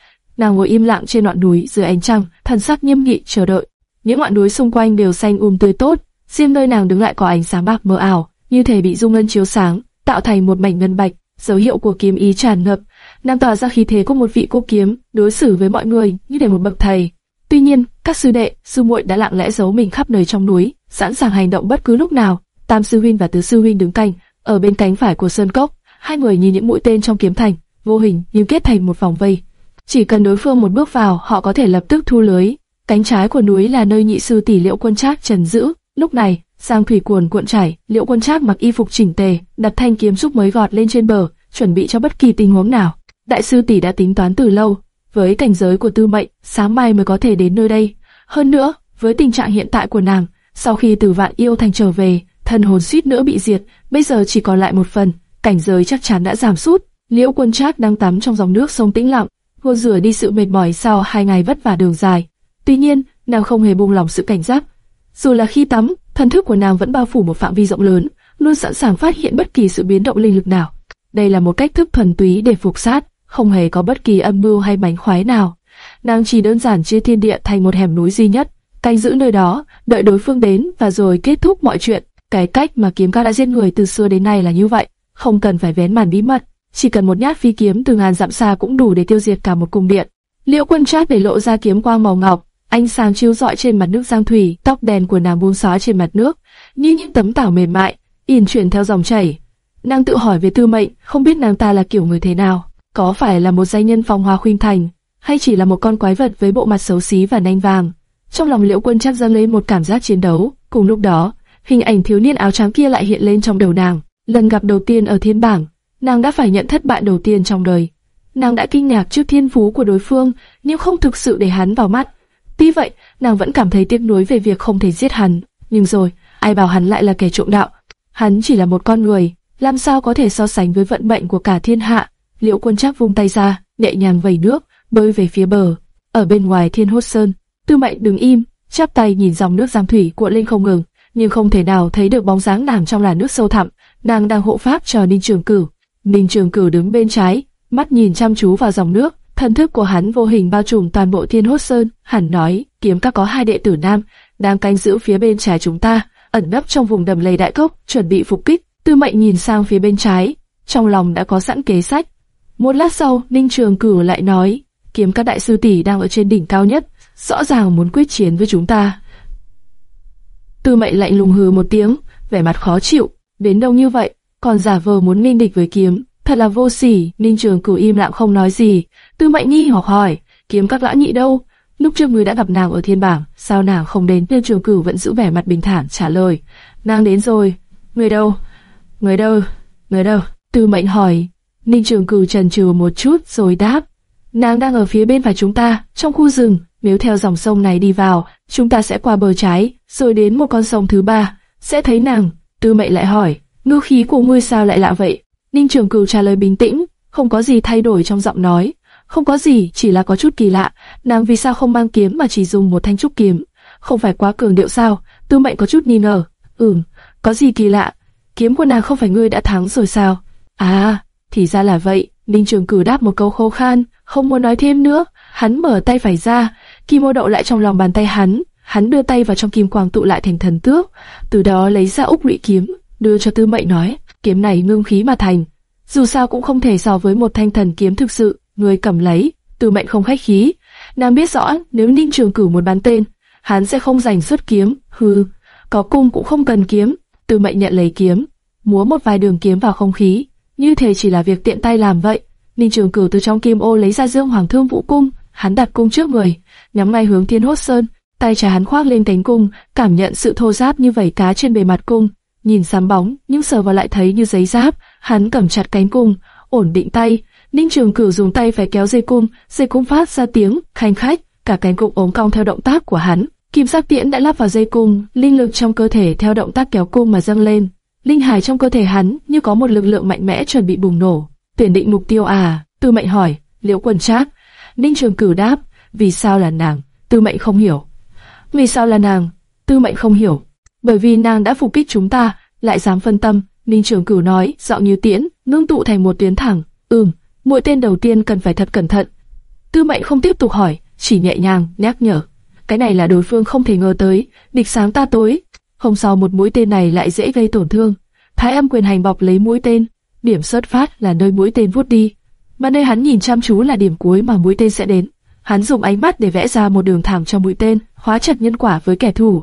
Nàng ngồi im lặng trên ngọn núi dưới ánh trăng, thần sắc nghiêm nghị chờ đợi. Những ngọn núi xung quanh đều xanh um tươi tốt, riêng nơi nàng đứng lại có ánh sáng bạc mờ ảo, như thể bị dung ngân chiếu sáng, tạo thành một mảnh ngân bạch, dấu hiệu của kiếm ý tràn ngập. Nàng tỏa ra khí thế của một vị cô kiếm, đối xử với mọi người như để một bậc thầy. Tuy nhiên, các sư đệ, sư muội đã lặng lẽ giấu mình khắp nơi trong núi, sẵn sàng hành động bất cứ lúc nào. Tam sư huynh và tứ sư huynh đứng cạnh, ở bên cánh phải của sơn cốc, hai người nhìn những mũi tên trong kiếm thành, vô hình nhưng kết thành một vòng vây. Chỉ cần đối phương một bước vào, họ có thể lập tức thu lưới. Cánh trái của núi là nơi nhị sư tỷ liệu quân trác trần giữ. Lúc này, Sang thủy cuồn cuộn chảy, Liễu Quân Trác mặc y phục chỉnh tề, đặt thanh kiếm giúp mới gọt lên trên bờ, chuẩn bị cho bất kỳ tình huống nào. Đại sư tỷ đã tính toán từ lâu, với cảnh giới của Tư Mệnh, sáng mai mới có thể đến nơi đây. Hơn nữa, với tình trạng hiện tại của nàng, sau khi từ Vạn Yêu Thành trở về, thân hồn suýt nữa bị diệt, bây giờ chỉ còn lại một phần, cảnh giới chắc chắn đã giảm sút. Liễu Quân Trác đang tắm trong dòng nước sông tĩnh lặng, gột rửa đi sự mệt mỏi sau hai ngày vất vả đường dài. Tuy nhiên, nàng không hề buông lỏng sự cảnh giác. Dù là khi tắm, thần thức của nàng vẫn bao phủ một phạm vi rộng lớn, luôn sẵn sàng phát hiện bất kỳ sự biến động linh lực nào. Đây là một cách thức thuần túy để phục sát, không hề có bất kỳ âm mưu hay mánh khoái nào. Nàng chỉ đơn giản chia thiên địa thành một hẻm núi duy nhất, canh giữ nơi đó, đợi đối phương đến và rồi kết thúc mọi chuyện. Cái cách mà kiếm ca đã giết người từ xưa đến nay là như vậy, không cần phải vén màn bí mật, chỉ cần một nhát phi kiếm từ ngàn dặm xa cũng đủ để tiêu diệt cả một cung điện. Liễu Quân Trác để lộ ra kiếm quang màu ngọc, ánh sáng chiếu rọi trên mặt nước giang thủy, tóc đen của nàng buông xóa trên mặt nước, như những tấm tảo mềm mại, yên chuyển theo dòng chảy. Nàng tự hỏi về Tư Mệnh, không biết nàng ta là kiểu người thế nào, có phải là một danh nhân phong hoa khuynh thành, hay chỉ là một con quái vật với bộ mặt xấu xí và nanh vàng. Trong lòng Liễu Quân Trác dâng lên một cảm giác chiến đấu, cùng lúc đó, hình ảnh thiếu niên áo trắng kia lại hiện lên trong đầu nàng. Lần gặp đầu tiên ở thiên bảng, nàng đã phải nhận thất bại đầu tiên trong đời. Nàng đã kinh ngạc trước thiên phú của đối phương, nhưng không thực sự để hắn vào mắt. Tuy vậy, nàng vẫn cảm thấy tiếc nuối về việc không thể giết hắn. Nhưng rồi, ai bảo hắn lại là kẻ trộm đạo? Hắn chỉ là một con người, làm sao có thể so sánh với vận mệnh của cả thiên hạ? Liễu Quân Trác vung tay ra, nhẹ nhàng vẩy nước, bơi về phía bờ. Ở bên ngoài Thiên Hốt Sơn, Tư Mệnh đứng im, chắp tay nhìn dòng nước giam thủy cuộn lên không ngừng, nhưng không thể nào thấy được bóng dáng nàng trong làn nước sâu thẳm. Nàng đang hộ pháp cho Ninh Trường Cửu. Ninh Trường Cửu đứng bên trái, mắt nhìn chăm chú vào dòng nước, thần thức của hắn vô hình bao trùm toàn bộ Thiên Hốt Sơn. Hắn nói, kiếm các có hai đệ tử nam đang canh giữ phía bên trái chúng ta, ẩn nấp trong vùng đầm lầy đại cốc, chuẩn bị phục kích. Tư Mệnh nhìn sang phía bên trái, trong lòng đã có sẵn kế sách. Một lát sau, Ninh Trường Cửu lại nói, kiếm các đại sư tỷ đang ở trên đỉnh cao nhất, rõ ràng muốn quyết chiến với chúng ta. Tư Mệnh lạnh lùng hừ một tiếng, vẻ mặt khó chịu, đến đâu như vậy, còn giả vờ muốn minh địch với kiếm, thật là vô sỉ. Ninh Trường Cửu im lặng không nói gì. Tư Mệnh nghi hoặc hỏi, kiếm các lã nhị đâu? Lúc trước người đã gặp nàng ở thiên bảng, sao nàng không đến? Ninh Trường Cửu vẫn giữ vẻ mặt bình thản trả lời, nàng đến rồi. Người đâu? Người đâu? Người đâu? Tư Mệnh hỏi. Ninh Trường Cửu trần trừ một chút rồi đáp, nàng đang ở phía bên phải chúng ta, trong khu rừng. Nếu theo dòng sông này đi vào, chúng ta sẽ qua bờ trái, rồi đến một con sông thứ ba, sẽ thấy nàng. Tư Mệnh lại hỏi, ngư khí của ngươi sao lại lạ vậy? Ninh Trường Cửu trả lời bình tĩnh, không có gì thay đổi trong giọng nói. Không có gì, chỉ là có chút kỳ lạ. Nàng vì sao không mang kiếm mà chỉ dùng một thanh trúc kiếm? Không phải quá cường điệu sao? Tư Mệnh có chút nghi ngờ. Ừm, có gì kỳ lạ? Kiếm của nàng không phải ngươi đã thắng rồi sao? À, thì ra là vậy. Ninh Trường Cửu đáp một câu khô khan, không muốn nói thêm nữa. Hắn mở tay phải ra, kim ô đậu lại trong lòng bàn tay hắn. Hắn đưa tay vào trong kim quang tụ lại thành thần tước, từ đó lấy ra úc lụy kiếm, đưa cho Tư Mệnh nói, kiếm này ngưng khí mà thành, dù sao cũng không thể so với một thanh thần kiếm thực sự. Người cầm lấy, Tư Mệnh không khách khí, nàng biết rõ nếu Ninh Trường Cửu một bán tên, hắn sẽ không giành xuất kiếm, hừ, có cung cũng không cần kiếm. Tư Mệnh nhận lấy kiếm, múa một vài đường kiếm vào không khí, như thể chỉ là việc tiện tay làm vậy. Ninh Trường Cửu từ trong kim ô lấy ra dương hoàng thương vũ cung, hắn đặt cung trước người, nhắm ngay hướng Thiên Hốt Sơn, tay trái hắn khoác lên cánh cung, cảm nhận sự thô ráp như vảy cá trên bề mặt cung, nhìn sám bóng, nhưng sờ vào lại thấy như giấy giáp. Hắn cầm chặt cánh cung, ổn định tay. Ninh Trường Cửu dùng tay phải kéo dây cung, dây cung phát ra tiếng khanh khách, cả cánh cung ốm cong theo động tác của hắn. Kim sắc tiễn đã lắp vào dây cung, linh lực trong cơ thể theo động tác kéo cung mà dâng lên. Linh hải trong cơ thể hắn như có một lực lượng mạnh mẽ chuẩn bị bùng nổ. Tuyển định mục tiêu à? Tư Mệnh hỏi. Liễu Quân Trác. Ninh Trường Cửu đáp. Vì sao là nàng? Tư Mệnh không hiểu. Vì sao là nàng? Tư Mệnh không hiểu. Bởi vì nàng đã phục kích chúng ta, lại dám phân tâm. Ninh Trường Cửu nói, giọng như tiễn, nương tụ thành một tuyến thẳng. Ừm, mũi tên đầu tiên cần phải thật cẩn thận. Tư Mệnh không tiếp tục hỏi, chỉ nhẹ nhàng nhắc nhở. Cái này là đối phương không thể ngờ tới, địch sáng ta tối. Hôm sau một mũi tên này lại dễ gây tổn thương. Thái âm quyền hành bọc lấy mũi tên, điểm xuất phát là nơi mũi tên vút đi, mà nơi hắn nhìn chăm chú là điểm cuối mà mũi tên sẽ đến. Hắn dùng ánh mắt để vẽ ra một đường thẳng cho mũi tên, hóa chặt nhân quả với kẻ thù.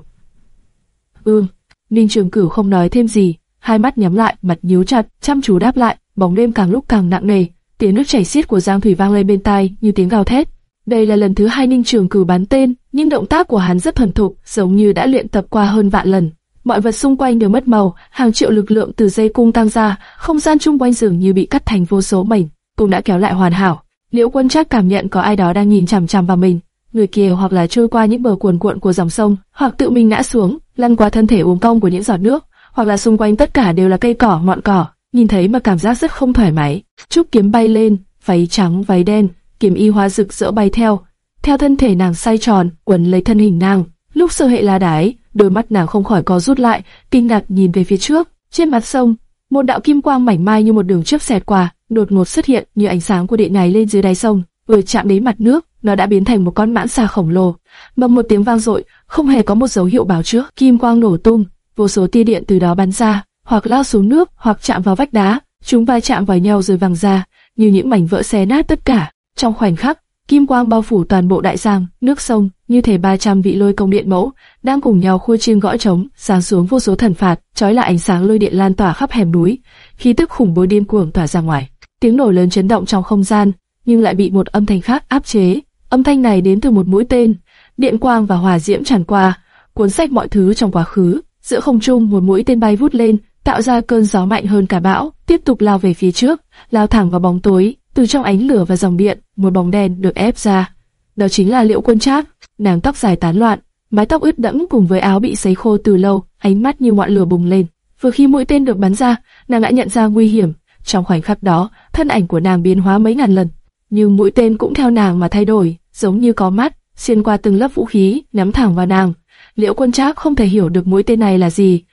Ừm, Ninh Trường Cửu không nói thêm gì, hai mắt nhắm lại, mặt nhíu chặt, chăm chú đáp lại. Bóng đêm càng lúc càng nặng nề, tiếng nước chảy xiết của Giang Thủy vang lên bên tai như tiếng gào thét. Đây là lần thứ hai Ninh Trường Cửu bắn tên, nhưng động tác của hắn rất thuần thục, giống như đã luyện tập qua hơn vạn lần. mọi vật xung quanh đều mất màu, hàng triệu lực lượng từ dây cung tăng ra, không gian chung quanh dường như bị cắt thành vô số mảnh, cũng đã kéo lại hoàn hảo. Liễu Quân chắc cảm nhận có ai đó đang nhìn chằm chằm vào mình, người kia hoặc là trôi qua những bờ cuồn cuộn của dòng sông, hoặc tự mình ngã xuống, lăn qua thân thể uốn cong của những giọt nước, hoặc là xung quanh tất cả đều là cây cỏ, ngọn cỏ, nhìn thấy mà cảm giác rất không thoải mái. Trúc kiếm bay lên, váy trắng, váy đen, kiếm y hoa rực rỡ bay theo, theo thân thể nàng xoay tròn, quấn lấy thân hình nàng. Lúc sơ hệ la đái, đôi mắt nàng không khỏi co rút lại, kinh ngạc nhìn về phía trước. Trên mặt sông, một đạo kim quang mảnh mai như một đường chớp xẹt qua, đột ngột xuất hiện như ánh sáng của điện ngày lên dưới đáy sông. Vừa chạm đến mặt nước, nó đã biến thành một con mãn xà khổng lồ. Bằng một tiếng vang dội, không hề có một dấu hiệu báo trước. Kim quang nổ tung, vô số tia điện từ đó bắn ra, hoặc lao xuống nước, hoặc chạm vào vách đá. Chúng va chạm vào nhau rồi văng ra, như những mảnh vỡ xé nát tất cả. Trong khoảnh khắc, kim quang bao phủ toàn bộ đại giang, nước sông, như thể 300 vị lôi công điện mẫu đang cùng nhau khua chiêng gõ trống, giáng xuống vô số thần phạt, chói lại ánh sáng lôi điện lan tỏa khắp hẻm núi, khí tức khủng bố điên cuồng tỏa ra ngoài. Tiếng nổ lớn chấn động trong không gian, nhưng lại bị một âm thanh khác áp chế. Âm thanh này đến từ một mũi tên, điện quang và hỏa diễm tràn qua, cuốn sách mọi thứ trong quá khứ. Giữa không trung một mũi tên bay vút lên, tạo ra cơn gió mạnh hơn cả bão, tiếp tục lao về phía trước, lao thẳng vào bóng tối. Từ trong ánh lửa và dòng điện, một bóng đen được ép ra. Đó chính là Liễu Quân Trác. Nàng tóc dài tán loạn, mái tóc ướt đẫm cùng với áo bị sấy khô từ lâu, ánh mắt như ngọn lửa bùng lên. Vừa khi mũi tên được bắn ra, nàng đã nhận ra nguy hiểm. Trong khoảnh khắc đó, thân ảnh của nàng biến hóa mấy ngàn lần, nhưng mũi tên cũng theo nàng mà thay đổi, giống như có mắt, xuyên qua từng lớp vũ khí, nhắm thẳng vào nàng. Liễu Quân Trác không thể hiểu được mũi tên này là gì.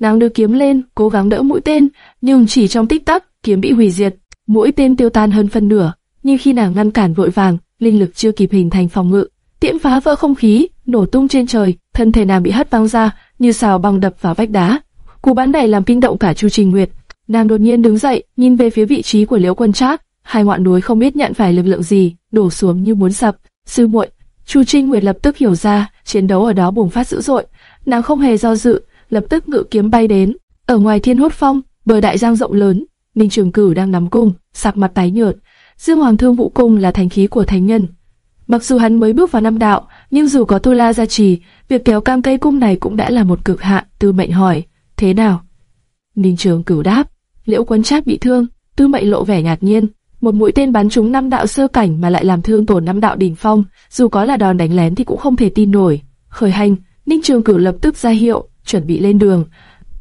Nàng đưa kiếm lên, cố gắng đỡ mũi tên, nhưng chỉ trong tích tắc, kiếm bị hủy diệt, mũi tên tiêu tan hơn phân nửa. Nhưng khi nàng ngăn cản vội vàng, linh lực chưa kịp hình thành phòng ngự, tiễn phá vỡ không khí, nổ tung trên trời, thân thể nàng bị hất văng ra, như xào băng đập vào vách đá. Cú bắn này làm kinh động cả Chu Trình Nguyệt. Nàng đột nhiên đứng dậy, nhìn về phía vị trí của Liễu Quân Trác, hai ngọn núi không biết nhận phải lực lượng gì, đổ xuống như muốn sập. Sư muội, Chu Trinh Nguyệt lập tức hiểu ra, chiến đấu ở đó bùng phát dữ dội, nàng không hề do dự, lập tức ngự kiếm bay đến. Ở ngoài Thiên Hốt Phong, bờ đại giang rộng lớn, ninh Trường Cửu đang nắm cung, sạc mặt tái nhợt. Dương Hoàng Thương Vũ Cung là thành khí của thánh nhân. Mặc dù hắn mới bước vào năm đạo, nhưng dù có Tu La gia trì, việc kéo cam cây cung này cũng đã là một cực hạn. Tư Mệnh hỏi, thế nào? ninh Trường Cửu đáp, Liễu Quân Trác bị thương. Tư Mệnh lộ vẻ ngạc nhiên, một mũi tên bắn trúng năm đạo sơ cảnh mà lại làm thương tổn năm đạo đỉnh phong, dù có là đòn đánh lén thì cũng không thể tin nổi. Khởi hành, Ninh Trường Cửu lập tức ra hiệu, chuẩn bị lên đường.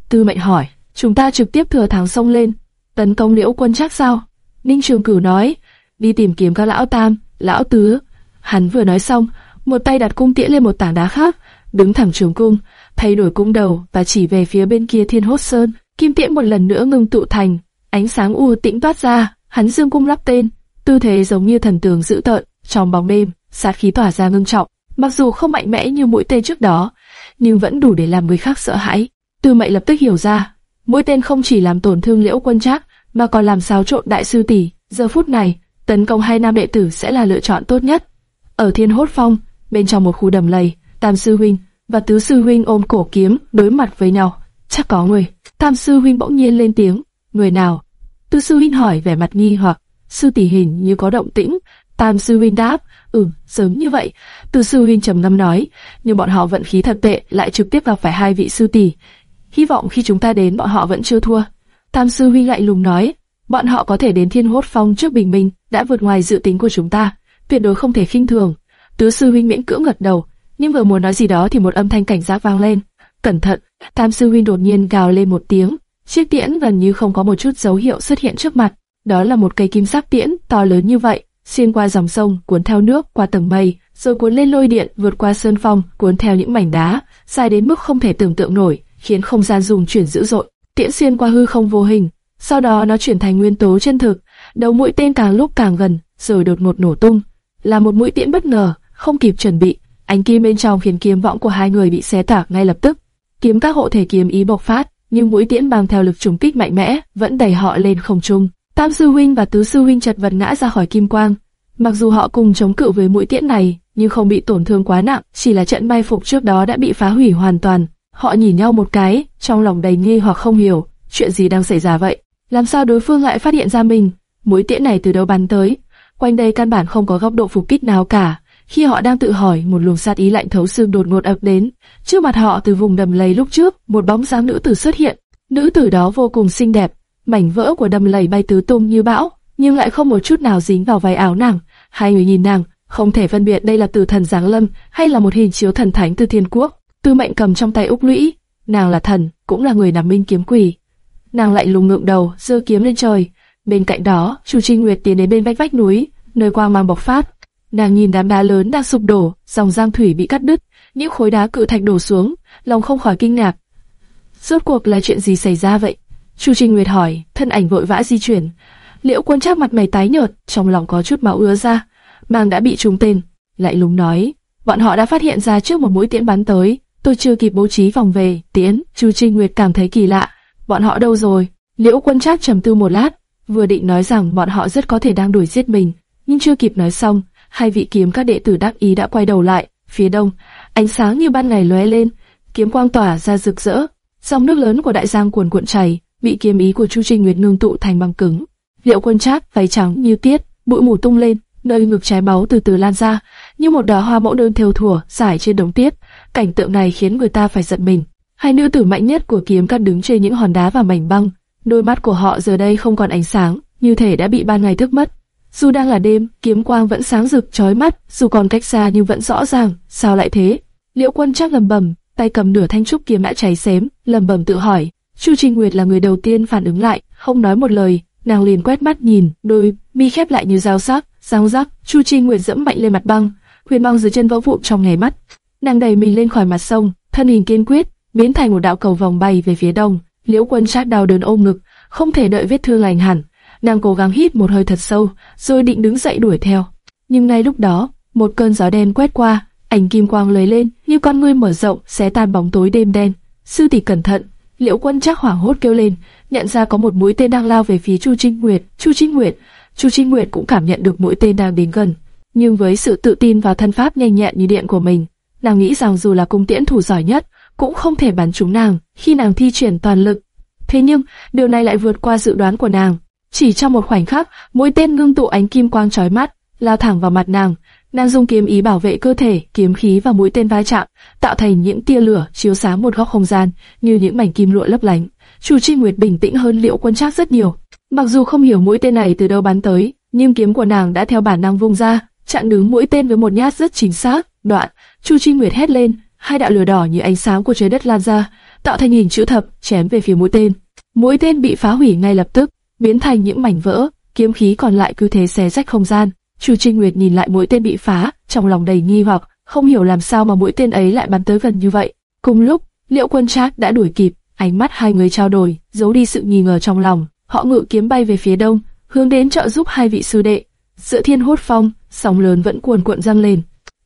Tư Mệnh hỏi, chúng ta trực tiếp thừa thắng sông lên, tấn công Liễu Quân chắc sao? Ninh Trường Cửu nói, đi tìm kiếm các lão tam, lão tứ. Hắn vừa nói xong, một tay đặt cung tiễn lên một tảng đá khác, đứng thẳng trường cung, thay đổi cung đầu và chỉ về phía bên kia Thiên Hốt Sơn. Kim tiễn một lần nữa ngưng tụ thành, ánh sáng u tĩnh toát ra, hắn dương cung lắp tên, tư thế giống như thần tường dữ tợn, trong bóng đêm, sát khí tỏa ra ngưng trọng. Mặc dù không mạnh mẽ như mũi tên trước đó, nhưng vẫn đủ để làm người khác sợ hãi. Tư Mệnh lập tức hiểu ra, mũi tên không chỉ làm tổn thương Liễu Quân Trác, mà còn làm xáo trộn đại sư tỷ. Giờ phút này, tấn công hai nam đệ tử sẽ là lựa chọn tốt nhất. Ở Thiên Hốt Phong, bên trong một khu đầm lầy, Tam sư huynh và Tứ sư huynh ôm cổ kiếm đối mặt với nhau. Chắc có người. Tam sư huynh bỗng nhiên lên tiếng. Người nào? Tư sư huynh hỏi vẻ mặt nghi hoặc. Sư tỷ hình như có động tĩnh. Tam sư huynh đáp. Ừm, sớm như vậy. Tư sư huynh trầm ngâm nói. Nhưng bọn họ vận khí thật tệ, lại trực tiếp gặp phải hai vị sư tỷ. Hy vọng khi chúng ta đến bọn họ vẫn chưa thua. Tam sư huynh lại lùng nói, bọn họ có thể đến Thiên Hốt Phong trước bình minh, đã vượt ngoài dự tính của chúng ta, tuyệt đối không thể khinh thường. Tứ sư huynh miễn cưỡng gật đầu, nhưng vừa muốn nói gì đó thì một âm thanh cảnh giác vang lên. Cẩn thận! Tam sư huynh đột nhiên gào lên một tiếng, chiếc tiễn gần như không có một chút dấu hiệu xuất hiện trước mặt. Đó là một cây kim sắc tiễn to lớn như vậy, xuyên qua dòng sông, cuốn theo nước qua tầng mây, rồi cuốn lên lôi điện, vượt qua sơn phong, cuốn theo những mảnh đá, dài đến mức không thể tưởng tượng nổi, khiến không gian dùng chuyển dữ dội tiễn xuyên qua hư không vô hình, sau đó nó chuyển thành nguyên tố chân thực. Đầu mũi tên càng lúc càng gần, rồi đột ngột nổ tung, là một mũi tiễn bất ngờ, không kịp chuẩn bị. Ánh kim bên trong khiến kiếm võng của hai người bị xé tả ngay lập tức. Kiếm các hộ thể kiếm ý bộc phát, nhưng mũi tiễn bằng theo lực trùng kích mạnh mẽ vẫn đẩy họ lên không trung. Tam sư huynh và tứ sư huynh chật vật ngã ra khỏi kim quang. Mặc dù họ cùng chống cự với mũi tiễn này, nhưng không bị tổn thương quá nặng, chỉ là trận mai phục trước đó đã bị phá hủy hoàn toàn. Họ nhìn nhau một cái, trong lòng đầy nghi hoặc không hiểu, chuyện gì đang xảy ra vậy? Làm sao đối phương lại phát hiện ra mình? Mũi tiễn này từ đâu bắn tới? Quanh đây căn bản không có góc độ phục kích nào cả, khi họ đang tự hỏi, một luồng sát ý lạnh thấu xương đột ngột ập đến. Trước mặt họ từ vùng đầm lầy lúc trước, một bóng dáng nữ tử xuất hiện. Nữ tử đó vô cùng xinh đẹp, mảnh vỡ của đầm lầy bay tứ tung như bão, nhưng lại không một chút nào dính vào váy áo nàng. Hai người nhìn nàng, không thể phân biệt đây là từ thần giáng lâm hay là một hình chiếu thần thánh từ thiên quốc. Tư mệnh cầm trong tay úc lũy, nàng là thần, cũng là người nằm minh kiếm quỷ. Nàng lại lùng ngượng đầu, giơ kiếm lên trời. Bên cạnh đó, Chu Trinh Nguyệt tiến đến bên vách vách núi, nơi quang mang bộc phát. Nàng nhìn đám đá lớn đang sụp đổ, dòng giang thủy bị cắt đứt, những khối đá cự thạch đổ xuống, lòng không khỏi kinh ngạc. Rốt cuộc là chuyện gì xảy ra vậy? Chu Trinh Nguyệt hỏi, thân ảnh vội vã di chuyển. Liễu Quân chắc mặt mày tái nhợt, trong lòng có chút máu ứa ra. Mang đã bị trúng tên. Lại lúng nói, bọn họ đã phát hiện ra trước một mũi tiễn bắn tới. Tôi chưa kịp bố trí vòng về, tiễn. Chu Trinh Nguyệt cảm thấy kỳ lạ. Bọn họ đâu rồi? Liễu Quân chắc trầm tư một lát, vừa định nói rằng bọn họ rất có thể đang đuổi giết mình, nhưng chưa kịp nói xong, hai vị kiếm các đệ tử đắc ý đã quay đầu lại. Phía đông, ánh sáng như ban ngày lóe lên, kiếm quang tỏa ra rực rỡ. Dòng nước lớn của đại giang cuồn cuộn chảy, bị kiếm ý của Chu Trinh Nguyệt ngưng tụ thành băng cứng. Liệu quân trác váy trắng như tiết, bụi mù tung lên, nơi ngực trái máu từ từ lan ra, như một đóa hoa mẫu đơn thêu thủa rải trên đống tiết. Cảnh tượng này khiến người ta phải giận mình. Hai nữ tử mạnh nhất của kiếm các đứng trên những hòn đá và mảnh băng, đôi mắt của họ giờ đây không còn ánh sáng, như thể đã bị ban ngày thức mất. Dù đang là đêm, kiếm quang vẫn sáng rực chói mắt, dù còn cách xa nhưng vẫn rõ ràng, sao lại thế? Liễu Quân chắc lầm bầm, tay cầm nửa thanh trúc kiếm đã cháy xém, lầm bầm tự hỏi. Chu Trinh Nguyệt là người đầu tiên phản ứng lại, không nói một lời, nàng liền quét mắt nhìn, đôi mi khép lại như dao sắc, dao rắc. Chu Trinh Nguyệt dẫm mạnh lên mặt băng, huyền băng dưới chân vỡ vụn trong nháy mắt. Nàng đẩy mình lên khỏi mặt sông, thân hình kiên quyết, biến thành một đạo cầu vòng bay về phía đông. Liễu Quân sát đau đớn ôm ngực, không thể đợi vết thương lành hẳn, nàng cố gắng hít một hơi thật sâu, rồi định đứng dậy đuổi theo. Nhưng ngay lúc đó, một cơn gió đen quét qua, ảnh kim quang lóe lên, như con ngươi mở rộng, xé tan bóng tối đêm đen. Sư tỷ cẩn thận, Liễu Quân chắc hoảng hốt kêu lên, nhận ra có một mũi tên đang lao về phía Chu Trinh Nguyệt. Chu Trinh Nguyệt, Chu Trinh Nguyệt cũng cảm nhận được mũi tên đang đến gần, nhưng với sự tự tin vào thân pháp nhanh nhẹn như điện của mình, nàng nghĩ rằng dù là cung tiễn thủ giỏi nhất, cũng không thể bắn trúng nàng khi nàng thi triển toàn lực. Thế nhưng, điều này lại vượt qua dự đoán của nàng. Chỉ trong một khoảnh khắc, mũi tên ngưng tụ ánh kim quang chói mắt, lao thẳng vào mặt nàng. Nàng dùng kiếm ý bảo vệ cơ thể, kiếm khí và mũi tên va chạm, tạo thành những tia lửa chiếu sáng một góc không gian, như những mảnh kim lụa lấp lánh. Chu Trinh Nguyệt bình tĩnh hơn Liễu Quân Trác rất nhiều. Mặc dù không hiểu mũi tên này từ đâu bắn tới, nhưng kiếm của nàng đã theo bản năng vung ra, chặn đứng mũi tên với một nhát rất chính xác. Đoạn, Chu Trinh Nguyệt hét lên, hai đạo lửa đỏ như ánh sáng của trời đất lan ra, tạo thành hình chữ thập, chém về phía mũi tên. Mũi tên bị phá hủy ngay lập tức, biến thành những mảnh vỡ, kiếm khí còn lại cứ thế xé rách không gian. Chu Trinh Nguyệt nhìn lại mũi tên bị phá, trong lòng đầy nghi hoặc, không hiểu làm sao mà mũi tên ấy lại bắn tới gần như vậy. Cùng lúc, Liễu Quân Trác đã đuổi kịp, ánh mắt hai người trao đổi, giấu đi sự nghi ngờ trong lòng. Họ ngự kiếm bay về phía đông, hướng đến trợ giúp hai vị sư đệ. Giữa thiên hốt phong, sóng lớn vẫn cuồn cuộn dâng lên.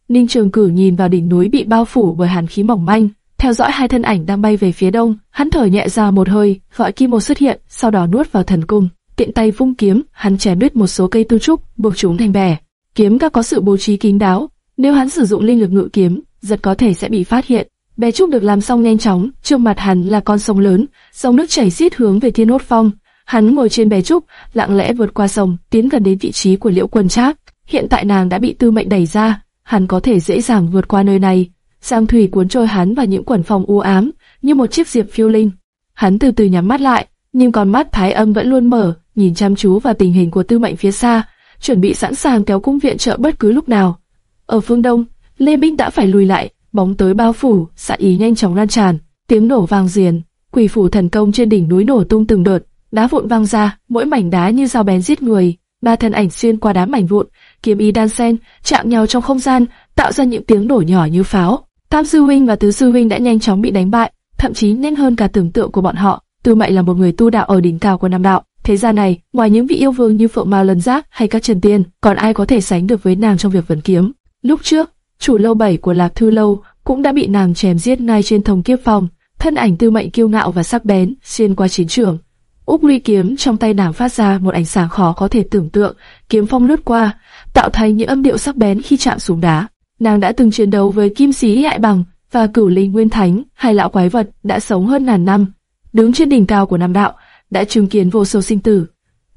Ninh Trường Cử nhìn vào đỉnh núi bị bao phủ bởi hàn khí mỏng manh, theo dõi hai thân ảnh đang bay về phía đông, hắn thở nhẹ ra một hơi, gọi Kim Một xuất hiện, sau đó nuốt vào thần cung. Tiện tay vung kiếm, hắn chém đứt một số cây tu trúc, buộc chúng thành bè. Kiếm các có sự bố trí kín đáo, nếu hắn sử dụng linh lực ngự kiếm, rất có thể sẽ bị phát hiện. Bè trúc được làm xong nhanh chóng, trước mặt hắn là con sông lớn, dòng nước chảy xiết hướng về Thiên Hốt Phong. Hắn ngồi trên bè trúc, lặng lẽ vượt qua sông, tiến gần đến vị trí của Liễu Quân Trác. Hiện tại nàng đã bị Tư Mệnh đẩy ra, hắn có thể dễ dàng vượt qua nơi này. Giang thủy cuốn trôi hắn vào những quần phòng u ám, như một chiếc diệp phiêu linh. Hắn từ từ nhắm mắt lại, nhưng con mắt Thái Âm vẫn luôn mở, nhìn chăm chú vào tình hình của Tư Mệnh phía xa, chuẩn bị sẵn sàng kéo cung viện trợ bất cứ lúc nào. Ở phương đông, Lê Binh đã phải lùi lại, bóng tối bao phủ, xạ ý nhanh chóng lan tràn, tiếng nổ vang diền, quỷ phủ thần công trên đỉnh núi nổ tung từng đợt, đá vụn vang ra, mỗi mảnh đá như dao bén giết người. Ba thân ảnh xuyên qua đám mảnh vụn, kiếm ý đan xen, chạm nhau trong không gian, tạo ra những tiếng nổ nhỏ như pháo. Tam sư huynh và tứ sư huynh đã nhanh chóng bị đánh bại, thậm chí nhanh hơn cả tưởng tượng của bọn họ. Tư Mệnh là một người tu đạo ở đỉnh cao của Nam đạo. Thế gian này, ngoài những vị yêu vương như Phượng Ma Lần Giác hay các Trần Tiên, còn ai có thể sánh được với nàng trong việc vấn kiếm? Lúc trước, chủ lâu bảy của Lạc Thư lâu cũng đã bị nàng chém giết ngay trên thông kiếp phòng. Thân ảnh Tư Mệnh kiêu ngạo và sắc bén xuyên qua chiến trường. Úc Ly kiếm trong tay nàng phát ra một ánh sáng khó có thể tưởng tượng, kiếm phong lướt qua, tạo thành những âm điệu sắc bén khi chạm xuống đá. Nàng đã từng chiến đấu với Kim Sĩ Hại Bằng và Cửu Linh Nguyên Thánh, hai lão quái vật đã sống hơn ngàn năm, đứng trên đỉnh cao của Nam đạo, đã chứng kiến vô số sinh tử.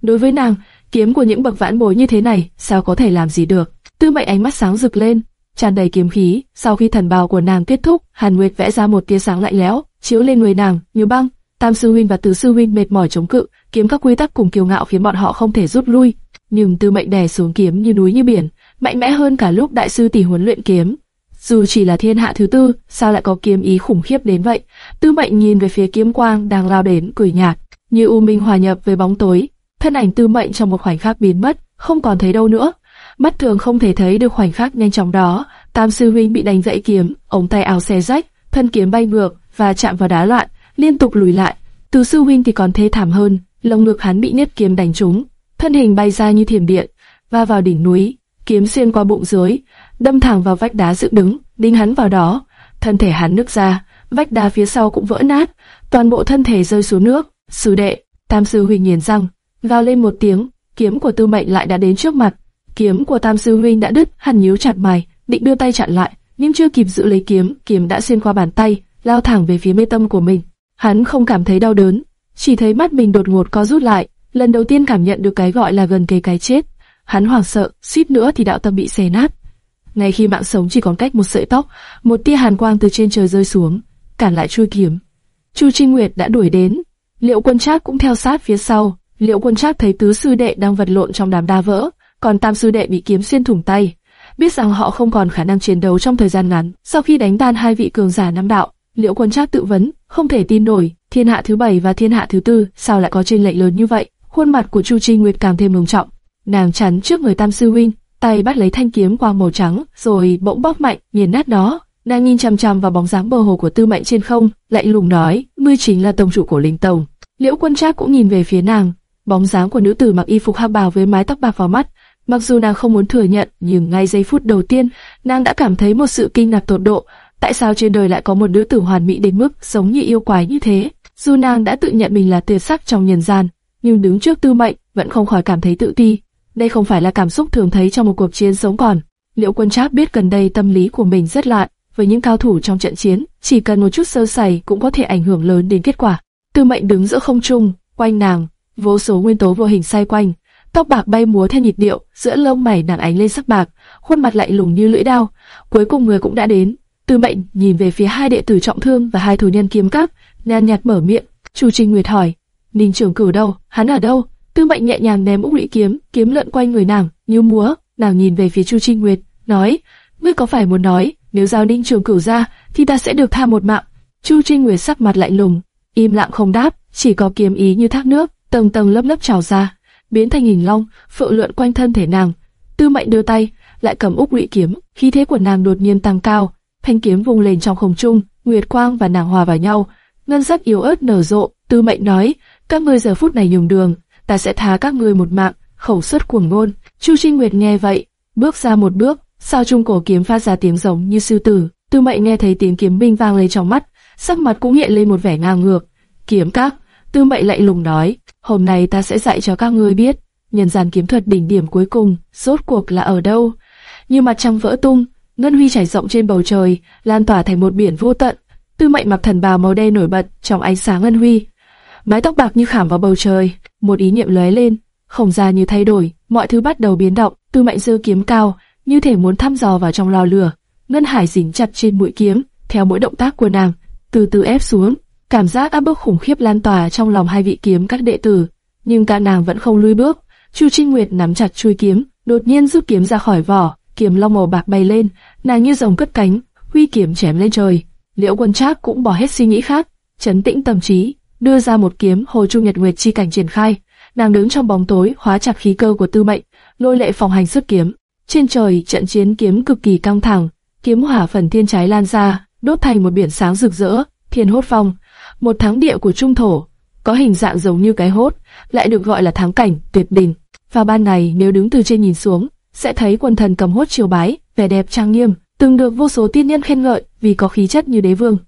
Đối với nàng, kiếm của những bậc vãn bối như thế này, sao có thể làm gì được? Tư Mệnh ánh mắt sáng rực lên, tràn đầy kiếm khí. Sau khi thần bào của nàng kết thúc, Hàn Nguyệt vẽ ra một tia sáng lạnh lẽo, chiếu lên người nàng như băng. Tam sư huynh và tứ sư huynh mệt mỏi chống cự, kiếm các quy tắc cùng kiêu ngạo khiến bọn họ không thể rút lui. Nhưng Tư Mệnh đè xuống kiếm như núi như biển, mạnh mẽ hơn cả lúc đại sư tỷ huấn luyện kiếm. Dù chỉ là thiên hạ thứ tư, sao lại có kiếm ý khủng khiếp đến vậy? Tư Mệnh nhìn về phía kiếm quang đang lao đến, cười nhạt, như u minh hòa nhập với bóng tối. Thân ảnh Tư Mệnh trong một khoảnh khắc biến mất, không còn thấy đâu nữa. Mắt thường không thể thấy được khoảnh khắc nhanh chóng đó. Tam sư huynh bị đánh gãy kiếm, ống tay áo xé rách, thân kiếm bay ngược và chạm vào đá loạn, liên tục lùi lại. Từ sư huynh thì còn thê thảm hơn, lồng ngực hắn bị niết kiếm đánh trúng, thân hình bay ra như thiểm điện, va vào đỉnh núi, kiếm xuyên qua bụng dưới, đâm thẳng vào vách đá dựng đứng, đinh hắn vào đó. Thân thể hắn nứt ra, vách đá phía sau cũng vỡ nát, toàn bộ thân thể rơi xuống nước. Sư đệ, Tam sư huynh nghiền răng, gào lên một tiếng, kiếm của Tư Mệnh lại đã đến trước mặt. Kiếm của Tam sư huynh đã đứt, hắn nhíu chặt mày, định đưa tay chặn lại, nhưng chưa kịp giữ lấy kiếm, kiếm đã xuyên qua bàn tay, lao thẳng về phía mê tâm của mình. Hắn không cảm thấy đau đớn, chỉ thấy mắt mình đột ngột co rút lại, lần đầu tiên cảm nhận được cái gọi là gần kề cái chết. Hắn hoảng sợ, suýt nữa thì đạo tâm bị xé nát. Ngay khi mạng sống chỉ còn cách một sợi tóc, một tia hàn quang từ trên trời rơi xuống, cản lại chui kiếm. Chu Trinh Nguyệt đã đuổi đến, Liệu Quân Trác cũng theo sát phía sau. Liệu Quân Trác thấy tứ sư đệ đang vật lộn trong đám đa vỡ, còn tam sư đệ bị kiếm xuyên thủng tay, biết rằng họ không còn khả năng chiến đấu trong thời gian ngắn. Sau khi đánh tan hai vị cường giả nam đạo, Liệu Quân Trác tự vấn, không thể tin nổi, thiên hạ thứ bảy và thiên hạ thứ tư, sao lại có chênh lệch lớn như vậy? Khuôn mặt của Chu Trinh Nguyệt càng thêm mừng trọng. Nàng chắn trước người Tam sư huynh, tay bắt lấy thanh kiếm quang màu trắng, rồi bỗng bóp mạnh, nghiền nát nó. Nàng nhìn chằm chằm vào bóng dáng bờ hồ của Tư Mệnh trên không, lạnh lùng nói, ngươi chính là tông chủ của Linh Tông. Liễu Quân Trác cũng nhìn về phía nàng, bóng dáng của nữ tử mặc y phục hắc bào với mái tóc bạc vào mắt. Mặc dù nàng không muốn thừa nhận, nhưng ngay giây phút đầu tiên, nàng đã cảm thấy một sự kinh ngạc tột độ. Tại sao trên đời lại có một nữ tử hoàn mỹ đến mức giống như yêu quái như thế? Dù nàng đã tự nhận mình là tuyệt sắc trong nhân gian, nhưng đứng trước Tư Mệnh vẫn không khỏi cảm thấy tự ti. Đây không phải là cảm xúc thường thấy trong một cuộc chiến sống còn. Liễu Quân Trác biết gần đây tâm lý của mình rất loạn, với những cao thủ trong trận chiến, chỉ cần một chút sơ sẩy cũng có thể ảnh hưởng lớn đến kết quả. Tư Mệnh đứng giữa không trung, quanh nàng, vô số nguyên tố vô hình xoay quanh, tóc bạc bay múa theo nhịp điệu, giữa lông mày nàng ánh lên sắc bạc, khuôn mặt lạnh lùng như lưỡi dao. Cuối cùng người cũng đã đến. Tư Mệnh nhìn về phía hai đệ tử trọng thương và hai thủ nhân kiếm cắp, nhàn nhạt mở miệng. Chu Trinh Nguyệt hỏi, Ninh Trường Cửu đâu? Hắn ở đâu? Tư Mệnh nhẹ nhàng ném úc lũy kiếm, kiếm lượn quanh người nàng, như múa. Nàng nhìn về phía Chu Trinh Nguyệt, nói, ngươi có phải muốn nói, nếu giao Ninh Trường Cửu ra, thì ta sẽ được tha một mạng? Chu Trinh Nguyệt sắc mặt lạnh lùng, im lặng không đáp, chỉ có kiếm ý như thác nước, tầng tầng lớp lớp trào ra, biến thành hình long, phượng lượn quanh thân thể nàng. Tư Mệnh đưa tay, lại cầm úc lụy kiếm, khí thế của nàng đột nhiên tăng cao, thanh kiếm vung lên trong không trung, nguyệt quang và nàng hòa vào nhau, ngân sắc yếu ớt nở rộ. Tư Mệnh nói, các ngươi giờ phút này nhường đường, ta sẽ tha các ngươi một mạng. Khẩu xuất cuồng ngôn. Chu Trinh Nguyệt nghe vậy, bước ra một bước, sau trung cổ kiếm phát ra tiếng giống như sư tử. Tư Mệnh nghe thấy tiếng kiếm binh vang lên trong mắt, sắc mặt cũng hiện lên một vẻ ngang ngược. Kiếm các, Tư Mệnh lạnh lùng nói, hôm nay ta sẽ dạy cho các ngươi biết, nhân gian kiếm thuật đỉnh điểm cuối cùng, rốt cuộc là ở đâu. Như mặt trăng vỡ tung, ngân huy trải rộng trên bầu trời, lan tỏa thành một biển vô tận. Tư Mệnh mặc thần bào màu đen nổi bật trong ánh sáng ngân huy, mái tóc bạc như khảm vào bầu trời, một ý niệm lóe lên, không gian như thay đổi, mọi thứ bắt đầu biến động. Tư Mệnh giơ kiếm cao, như thể muốn thăm dò vào trong lò lửa. Ngân hải dính chặt trên mũi kiếm, theo mỗi động tác của nàng, từ từ ép xuống. Cảm giác áp bức khủng khiếp lan tỏa trong lòng hai vị kiếm các đệ tử, nhưng cả nàng vẫn không lùi bước. Chu Trinh Nguyệt nắm chặt chuôi kiếm, đột nhiên rút kiếm ra khỏi vỏ, kiếm long màu bạc bay lên, nàng như rồng cất cánh, huy kiếm chém lên trời. Liễu Quân Trác cũng bỏ hết suy nghĩ khác, chấn tĩnh tâm trí, đưa ra một kiếm hồ trung nhật nguyệt chi cảnh triển khai. Nàng đứng trong bóng tối, hóa chặt khí cơ của Tư Mệnh, lôi lệ phòng hành xuất kiếm. Trên trời, trận chiến kiếm cực kỳ căng thẳng, kiếm hỏa phần thiên trái lan ra, đốt thành một biển sáng rực rỡ, thiên hốt phong một thắng địa của trung thổ, có hình dạng giống như cái hốt, lại được gọi là thắng cảnh tuyệt đỉnh. Vào ban ngày nếu đứng từ trên nhìn xuống, sẽ thấy quần thần cầm hốt triều bái, vẻ đẹp trang nghiêm, từng được vô số tiên nhân khen ngợi vì có khí chất như đế vương.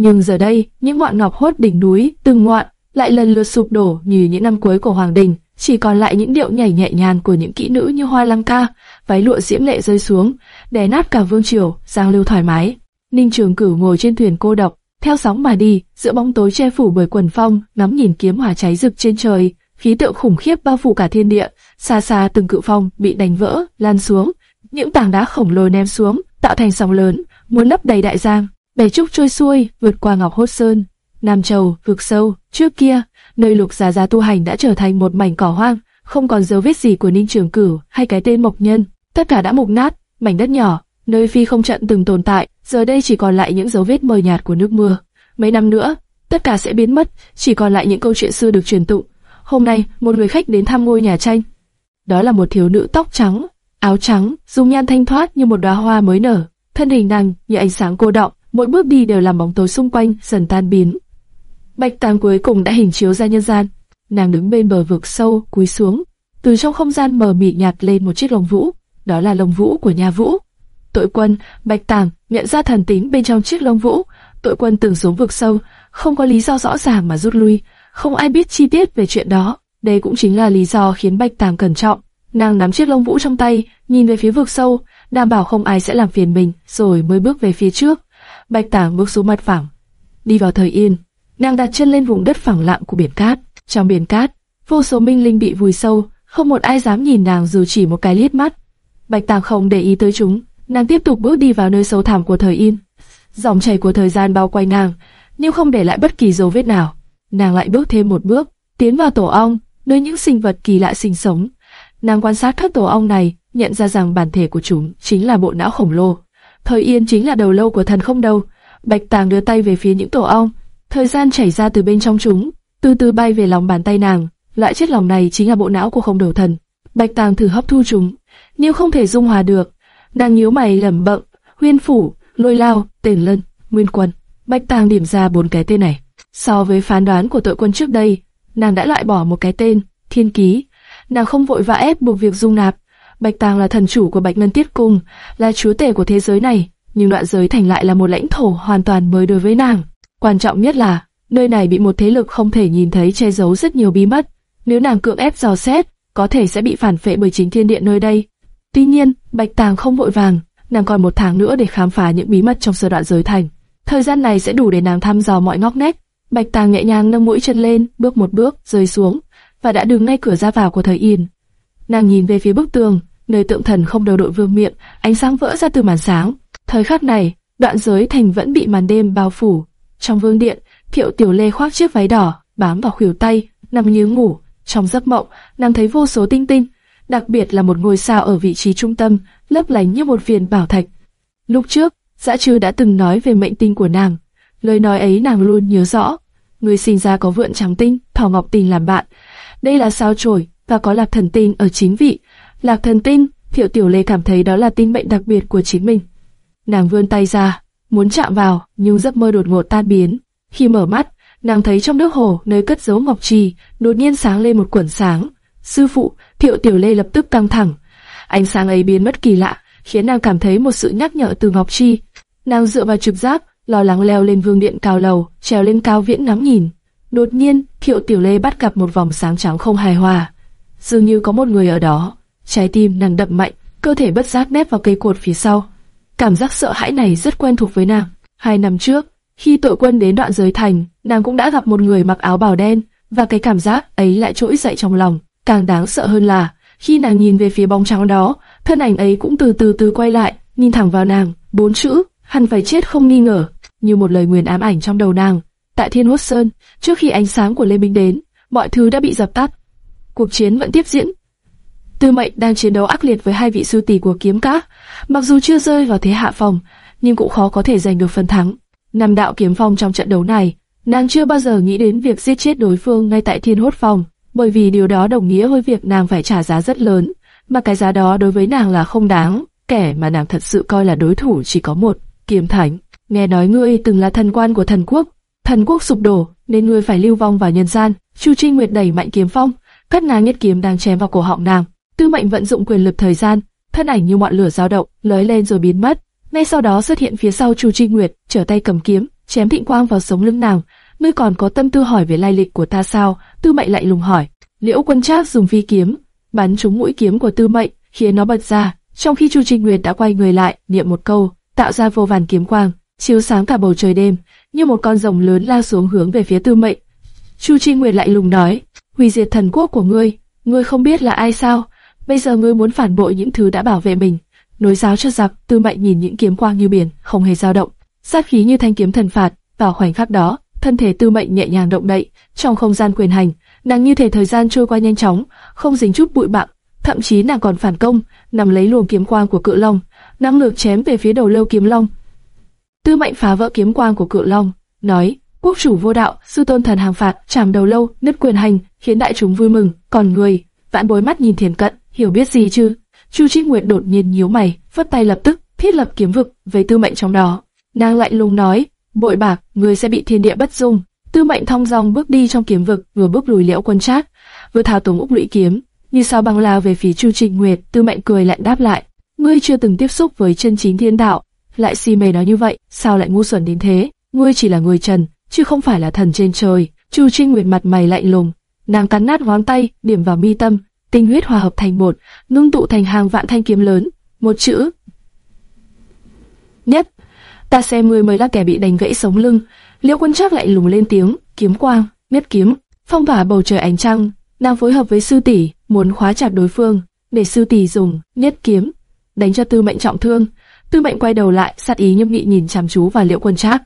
Nhưng giờ đây, những ngọn ngọc hốt đỉnh núi, từng ngọn, lại lần lượt sụp đổ như những năm cuối của hoàng đình, chỉ còn lại những điệu nhảy nhẹ nhàng của những kỹ nữ như hoa lăng ca, váy lụa diễm lệ rơi xuống, đè nát cả vương triều, giang lưu thoải mái. Ninh Trường Cửu ngồi trên thuyền cô độc, theo sóng mà đi, giữa bóng tối che phủ bởi quần phong, ngắm nhìn kiếm hỏa cháy rực trên trời, khí tượng khủng khiếp bao phủ cả thiên địa, xa xa từng cự phong bị đánh vỡ, lan xuống, những tảng đá khổng lồ ném xuống, tạo thành sóng lớn, muốn lấp đầy đại giang. Bè trúc trôi xuôi, vượt qua ngọc hốt sơn, Nam Châu, vực sâu. Trước kia, nơi Lục Giá Giá tu hành đã trở thành một mảnh cỏ hoang, không còn dấu vết gì của Ninh Trường Cửu hay cái tên Mộc Nhân. Tất cả đã mục nát, mảnh đất nhỏ, nơi phi không trận từng tồn tại, giờ đây chỉ còn lại những dấu vết mờ nhạt của nước mưa. Mấy năm nữa, tất cả sẽ biến mất, chỉ còn lại những câu chuyện xưa được truyền tụng. Hôm nay, một người khách đến thăm ngôi nhà tranh. Đó là một thiếu nữ tóc trắng, áo trắng, dung nhan thanh thoát như một đóa hoa mới nở, thân hình nàng như ánh sáng cô đọng, mỗi bước đi đều làm bóng tối xung quanh dần tan biến. Bạch Tàng cuối cùng đã hình chiếu ra nhân gian. Nàng đứng bên bờ vực sâu, cúi xuống, từ trong không gian mờ mịt nhạt lên một chiếc lồng vũ, đó là lồng vũ của nhà Vũ. Tội quân, Bạch Tàng nhận ra thần tính bên trong chiếc lồng vũ. Tội quân từng xuống vực sâu, không có lý do rõ ràng mà rút lui, không ai biết chi tiết về chuyện đó. Đây cũng chính là lý do khiến Bạch Tàng cẩn trọng. Nàng nắm chiếc lông vũ trong tay, nhìn về phía vực sâu, đảm bảo không ai sẽ làm phiền mình, rồi mới bước về phía trước. Bạch Tả bước xuống mặt phẳng, đi vào thời yên. Nàng đặt chân lên vùng đất phẳng lặng của biển cát. Trong biển cát, vô số minh linh bị vùi sâu, không một ai dám nhìn nàng dù chỉ một cái liếc mắt. Bạch Tả không để ý tới chúng, nàng tiếp tục bước đi vào nơi sâu thẳm của thời yên. Dòng chảy của thời gian bao quanh nàng, nhưng không để lại bất kỳ dấu vết nào. Nàng lại bước thêm một bước, tiến vào tổ ong, nơi những sinh vật kỳ lạ sinh sống. Nàng quan sát các tổ ong này, nhận ra rằng bản thể của chúng chính là bộ não khổng lồ. Thời yên chính là đầu lâu của thần không đâu. Bạch Tàng đưa tay về phía những tổ ong, thời gian chảy ra từ bên trong chúng, từ từ bay về lòng bàn tay nàng. Loại chất lỏng này chính là bộ não của không đầu thần. Bạch Tàng thử hấp thu chúng, nhưng không thể dung hòa được. Nàng nhíu mày lẩm bẩm, Huyên phủ, Lôi Lao, Tiền Lân, Nguyên Quân. Bạch Tàng điểm ra bốn cái tên này. So với phán đoán của tội quân trước đây, nàng đã loại bỏ một cái tên, Thiên Ký. Nàng không vội vã ép buộc việc dung nạp. Bạch Tàng là thần chủ của Bạch Ngân Tiết Cung, là chúa tể của thế giới này, nhưng đoạn giới thành lại là một lãnh thổ hoàn toàn mới đối với nàng. Quan trọng nhất là, nơi này bị một thế lực không thể nhìn thấy che giấu rất nhiều bí mật. Nếu nàng cưỡng ép dò xét, có thể sẽ bị phản phệ bởi chính thiên điện nơi đây. Tuy nhiên, Bạch Tàng không vội vàng, nàng còn một tháng nữa để khám phá những bí mật trong sơ đoạn giới thành. Thời gian này sẽ đủ để nàng thăm dò mọi ngóc ngách. Bạch Tàng nhẹ nhàng nâng mũi chân lên, bước một bước, rơi xuống, và đã đứng ngay cửa ra vào của thời yên. Nàng nhìn về phía bức tường, nơi tượng thần không đầu đội vương miệng, ánh sáng vỡ ra từ màn sáng. Thời khắc này, đoạn giới thành vẫn bị màn đêm bao phủ. Trong vương điện, Thiệu Tiểu Lê khoác chiếc váy đỏ, bám vào khuỷu tay, nằm như ngủ. Trong giấc mộng, nàng thấy vô số tinh tinh, đặc biệt là một ngôi sao ở vị trí trung tâm, lấp lánh như một viên bảo thạch. Lúc trước, Dã Trư đã từng nói về mệnh tinh của nàng, lời nói ấy nàng luôn nhớ rõ. Người sinh ra có vượn trắng tinh, thỏ ngọc tinh làm bạn. Đây là sao chổi và có lạc thần tinh ở chính vị. Lạc thần tinh, Thiệu Tiểu Lê cảm thấy đó là tinh mệnh đặc biệt của chính mình. Nàng vươn tay ra, muốn chạm vào, nhưng giấc mơ đột ngột tan biến. Khi mở mắt, nàng thấy trong nước hồ nơi cất giấu ngọc trì đột nhiên sáng lên một quẩn sáng. Sư phụ, Thiệu Tiểu Lê lập tức căng thẳng. Ánh sáng ấy biến mất kỳ lạ, khiến nàng cảm thấy một sự nhắc nhở từ Ngọc Chi. Nàng dựa vào trực giác, lo lắng leo lên vương điện cao lầu, trèo lên cao viễn ngắm nhìn. Đột nhiên, Thiệu Tiểu Lê bắt gặp một vòng sáng trắng không hài hòa. Dường như có một người ở đó. Trái tim nàng đập mạnh, cơ thể bất giác nép vào cây cột phía sau. Cảm giác sợ hãi này rất quen thuộc với nàng. Hai năm trước, khi tội quân đến đoạn giới thành, nàng cũng đã gặp một người mặc áo bào đen, và cái cảm giác ấy lại trỗi dậy trong lòng. Càng đáng sợ hơn là, khi nàng nhìn về phía bóng trắng đó, thân ảnh ấy cũng từ từ từ quay lại, nhìn thẳng vào nàng, bốn chữ, hắn phải chết không nghi ngờ, như một lời nguyền ám ảnh trong đầu nàng. Tại Thiên Hốt Sơn, trước khi ánh sáng của Lê Minh đến, mọi thứ đã bị dập tắt. Cuộc chiến vẫn tiếp diễn. Tư Mệnh đang chiến đấu ác liệt với hai vị sư tỷ của kiếm các, mặc dù chưa rơi vào thế hạ phòng, nhưng cũng khó có thể giành được phần thắng. Năm đạo kiếm phong trong trận đấu này, nàng chưa bao giờ nghĩ đến việc giết chết đối phương ngay tại Thiên Hốt Phòng bởi vì điều đó đồng nghĩa với việc nàng phải trả giá rất lớn, mà cái giá đó đối với nàng là không đáng. Kẻ mà nàng thật sự coi là đối thủ chỉ có một, Kiếm Thánh. Nghe nói ngươi từng là thần quan của thần quốc, thần quốc sụp đổ nên ngươi phải lưu vong vào nhân gian. Chu Trinh Nguyệt đẩy mạnh kiếm phong, cắt ngang nhất kiếm đang chém vào cổ họng nàng. Tư Mệnh vận dụng quyền lực thời gian, thân ảnh như ngọn lửa dao động, lóe lên rồi biến mất. Ngay sau đó xuất hiện phía sau Chu Trinh Nguyệt, trở tay cầm kiếm, chém thịnh quang vào sống lưng nàng ngươi còn có tâm tư hỏi về lai lịch của ta sao? Tư Mệnh lại lùng hỏi. Liễu Quân Trác dùng phi kiếm bắn trúng mũi kiếm của Tư Mệnh, khiến nó bật ra. Trong khi Chu Trinh Nguyệt đã quay người lại, niệm một câu, tạo ra vô vàn kiếm quang, chiếu sáng cả bầu trời đêm, như một con rồng lớn lao xuống hướng về phía Tư Mệnh. Chu Trinh Nguyệt lại lùng nói, hủy diệt thần quốc của ngươi, ngươi không biết là ai sao? Bây giờ ngươi muốn phản bội những thứ đã bảo vệ mình. nối giáo cho giặc. Tư Mệnh nhìn những kiếm quang như biển, không hề dao động, sát khí như thanh kiếm thần phạt. Vào khoảnh khắc đó, thân thể Tư Mệnh nhẹ nhàng động đậy, trong không gian quyền hành, nàng như thể thời gian trôi qua nhanh chóng, không dính chút bụi bặm, thậm chí nàng còn phản công, nằm lấy luồng kiếm quang của cự long, năng lực chém về phía đầu lâu kiếm long. Tư Mệnh phá vỡ kiếm quang của cự long, nói: quốc chủ vô đạo, sư tôn thần hàng phạt, chảm đầu lâu, nứt quyền hành, khiến đại chúng vui mừng. Còn người, vạn bối mắt nhìn thiền cận, hiểu biết gì chứ? Chu Trích Nguyệt đột nhiên nhíu mày, phất tay lập tức thiết lập kiếm vực với tư mệnh trong đó. Nàng lại lùng nói, bội bạc, người sẽ bị thiên địa bất dung. Tư mệnh thong dong bước đi trong kiếm vực, vừa bước lùi liễu quân trác, vừa thao túng úc lũy kiếm, như sao băng lao về phía Chu Trinh Nguyệt. Tư mệnh cười lạnh đáp lại, ngươi chưa từng tiếp xúc với chân chính thiên đạo, lại si mê nói như vậy, sao lại ngu xuẩn đến thế? Ngươi chỉ là người trần, chứ không phải là thần trên trời. Chu Trinh Nguyệt mặt mày lạnh lùng, nàng cắn nát ngón tay, điểm vào mi tâm, tinh huyết hòa hợp thành một, ngưng tụ thành hàng vạn thanh kiếm lớn, một chữ nhất. Ta xem người mới là kẻ bị đánh gãy sống lưng. Liễu Quân Trác lại lùng lên tiếng, kiếm quang, miết kiếm, phong tỏa bầu trời ánh trăng. Nàng phối hợp với sư tỷ, muốn khóa chặt đối phương, để sư tỷ dùng miết kiếm đánh cho Tư Mệnh trọng thương. Tư Mệnh quay đầu lại, sát ý nghiêm nghị nhìn chăm chú vào Liễu Quân Trác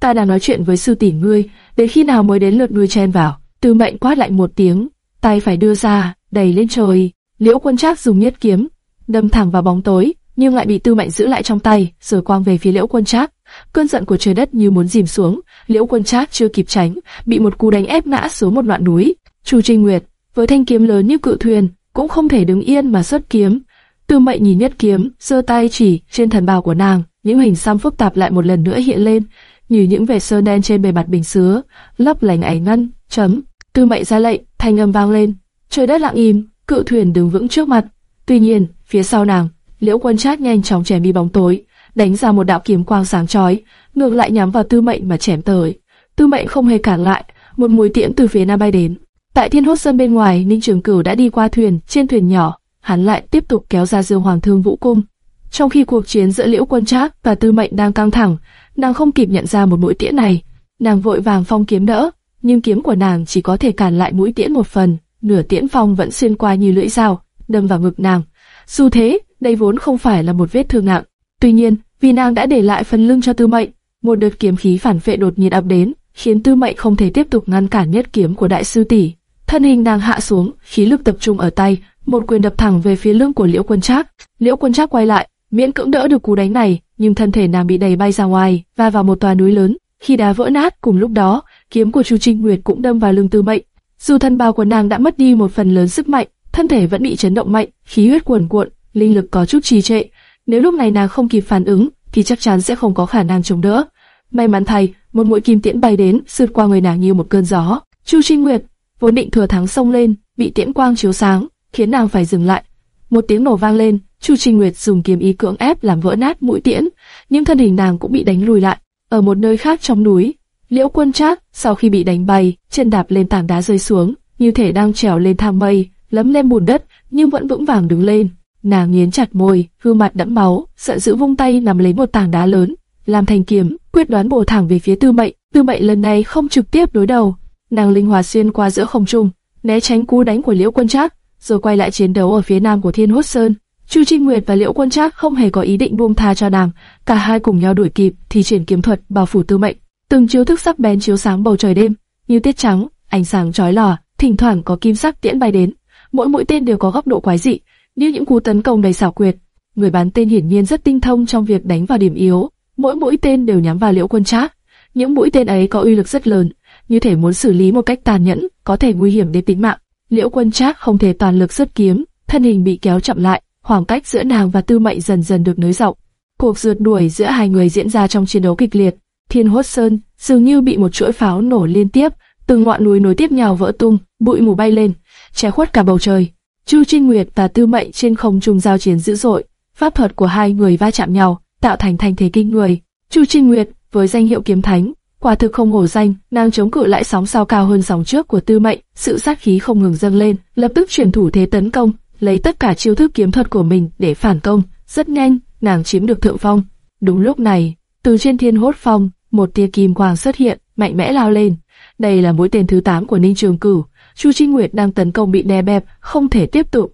ta đang nói chuyện với sư tỷ ngươi, đến khi nào mới đến lượt ngươi chen vào? Tư mệnh quát lại một tiếng, tay phải đưa ra, đầy lên trời. Liễu Quân Trác dùng nhất kiếm, đâm thẳng vào bóng tối, nhưng lại bị Tư Mệnh giữ lại trong tay, rồi quang về phía Liễu Quân Trác. Cơn giận của trời đất như muốn dìm xuống, Liễu Quân Trác chưa kịp tránh, bị một cú đánh ép ngã xuống một đoạn núi. Chu Trinh Nguyệt, với thanh kiếm lớn như cự thuyền, cũng không thể đứng yên mà xuất kiếm. Tư Mệnh nhìn nhất kiếm, giơ tay chỉ trên thần bào của nàng, những hình xăm phức tạp lại một lần nữa hiện lên, như những vệt sơn đen trên bề mặt bình sứa, lấp lánh ánh ngân. Chấm. Tư mệnh ra lệnh, thanh âm vang lên. Trời đất lặng im, cự thuyền đứng vững trước mặt. Tuy nhiên, phía sau nàng, liễu quân trát nhanh chóng chém đi bóng tối, đánh ra một đạo kiếm quang sáng chói, ngược lại nhắm vào tư mệnh mà chém tới. Tư mệnh không hề cản lại, một mũi tiễn từ phía nam bay đến. Tại thiên hốt sơn bên ngoài, Ninh Trường Cửu đã đi qua thuyền, trên thuyền nhỏ, hắn lại tiếp tục kéo ra dương hoàng thương vũ cung. Trong khi cuộc chiến giữa liễu quân trác và tư mệnh đang căng thẳng, nàng không kịp nhận ra một mũi tiễn này, nàng vội vàng phong kiếm đỡ, nhưng kiếm của nàng chỉ có thể cản lại mũi tiễn một phần, nửa tiễn phong vẫn xuyên qua như lưỡi dao, đâm vào ngực nàng. Dù thế, đây vốn không phải là một vết thương nặng. Tuy nhiên, vì nàng đã để lại phần lưng cho Tư Mệnh, một đợt kiếm khí phản vệ đột nhiên ập đến, khiến Tư Mệnh không thể tiếp tục ngăn cản nhất kiếm của đại sư tỷ. Thân hình nàng hạ xuống, khí lực tập trung ở tay, một quyền đập thẳng về phía lưng của Liễu Quân Trác. Liễu Quân Trác quay lại, miễn cưỡng đỡ được cú đánh này, nhưng thân thể nàng bị đẩy bay ra ngoài, và vào một tòa núi lớn. Khi đá vỡ nát, cùng lúc đó, kiếm của Chu Trinh Nguyệt cũng đâm vào lưng Tư Mệnh. Dù thân bào của nàng đã mất đi một phần lớn sức mạnh, thân thể vẫn bị chấn động mạnh, khí huyết cuồn cuộn, linh lực có chút trì trệ. Nếu lúc này nàng không kịp phản ứng, thì chắc chắn sẽ không có khả năng chống đỡ. May mắn thay, một mũi kim tiễn bay đến, sượt qua người nàng như một cơn gió. Chu Trinh Nguyệt vốn định thừa thắng xông lên, bị tiễn quang chiếu sáng, khiến nàng phải dừng lại. Một tiếng nổ vang lên, Chu Trinh Nguyệt dùng kiếm ý cưỡng ép làm vỡ nát mũi tiễn, nhưng thân hình nàng cũng bị đánh lùi lại. Ở một nơi khác trong núi, Liễu Quân Trác sau khi bị đánh bay, chân đạp lên tảng đá rơi xuống, như thể đang trèo lên thang mây, lấm lên bùn đất, nhưng vẫn vững vàng đứng lên. Nàng nghiến chặt môi, gương mặt đẫm máu, sợ dữ vung tay nắm lấy một tảng đá lớn, làm thành kiếm, quyết đoán bổ thẳng về phía Tư Mệnh. Tư Mệnh lần này không trực tiếp đối đầu, nàng linh hoạt xuyên qua giữa không trung, né tránh cú đánh của Liễu Quân Trác, rồi quay lại chiến đấu ở phía nam của Thiên Hốt Sơn. Chu Trinh Nguyệt và Liễu Quân Trác không hề có ý định buông tha cho nàng, cả hai cùng nhau đuổi kịp, thì triển kiếm thuật bao phủ Tư Mệnh. Từng chiếu thức sắc bén chiếu sáng bầu trời đêm, như tiết trắng, ánh sáng chói lòa, thỉnh thoảng có kim sắc tiễn bay đến. Mỗi mũi tên đều có góc độ quái dị, như những cú tấn công đầy xảo quyệt. Người bắn tên hiển nhiên rất tinh thông trong việc đánh vào điểm yếu. Mỗi mũi tên đều nhắm vào Liễu Quân Trác. Những mũi tên ấy có uy lực rất lớn, như thể muốn xử lý một cách tàn nhẫn, có thể nguy hiểm đến tính mạng. Liễu Quân Trác không thể toàn lực xuất kiếm, thân hình bị kéo chậm lại, khoảng cách giữa nàng và Tư Mệnh dần dần được nới rộng. Cuộc rượt đuổi giữa hai người diễn ra trong chiến đấu kịch liệt. Thiên Hốt Sơn dường như bị một chuỗi pháo nổ liên tiếp, từng ngọn núi nối tiếp nhau vỡ tung, bụi mù bay lên, che khuất cả bầu trời. Chu Trinh Nguyệt và Tư Mệnh trên không trung giao chiến dữ dội, pháp thuật của hai người va chạm nhau, tạo thành thành thế kinh người. Chu Trinh Nguyệt với danh hiệu kiếm thánh, quả thực không hổ danh, nàng chống cự lại sóng sao cao hơn sóng trước của Tư Mệnh, sự sát khí không ngừng dâng lên, lập tức chuyển thủ thế tấn công, lấy tất cả chiêu thức kiếm thuật của mình để phản công. Rất nhanh, nàng chiếm được thượng phong. Đúng lúc này, từ trên thiên hốt phong, một tia kim quang xuất hiện, mạnh mẽ lao lên. Đây là mũi tên thứ 8 của Ninh Trường Cửu. Chu Trinh Nguyệt đang tấn công bị đè bẹp, không thể tiếp tục.